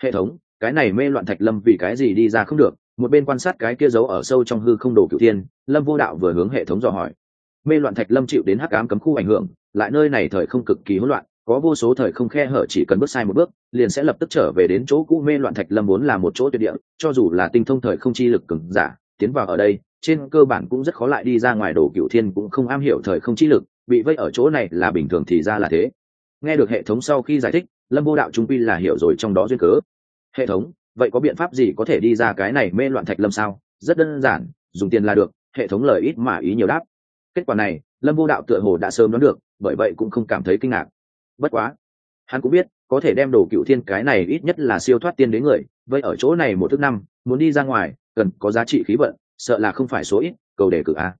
Hệ thống, cái này mê loạn thạch lâm vì cái gì đi ra không được, một bên quan sát cái kia giấu ở sâu trong hư không đồ cựu thiên, lâm vô đạo vừa hướng hệ thống dò hỏi. Mê loạn thạch lâm chịu đến hắc ám cấm khu ảnh hưởng, lại nơi này thời không cực kỳ hỗn loạn, có vô số thời không khe hở chỉ cần bước sai một bước, liền sẽ lập tức trở về đến chỗ cũ. Mê loạn thạch lâm vốn là một chỗ tuyệt địa, cho dù là tinh thông thời không chi lực cứng giả, tiến vào ở đây trên cơ bản cũng rất khó lại đi ra ngoài đồ cựu thiên cũng không am hiểu thời không chi lực, bị vây ở chỗ này là bình thường thì ra là thế. Nghe được hệ thống sau khi giải thích, lâm vô đạo trung pi là hiểu rồi trong đó duyên cớ. Hệ thống, vậy có biện pháp gì có thể đi ra cái này mê loạn thạch lâm sao? Rất đơn giản, dùng tiền là được, hệ thống lời ít mà ý nhiều đáp. Kết quả này, lâm vô đạo tựa hồ đã sớm đoán được, bởi vậy cũng không cảm thấy kinh ngạc. Bất quá, hắn cũng biết, có thể đem đồ cựu thiên cái này ít nhất là siêu thoát tiên đến người vậy ở chỗ này một thức năm, muốn đi ra ngoài, cần có giá trị khí vận sợ là không phải số ít cầu đề cử a.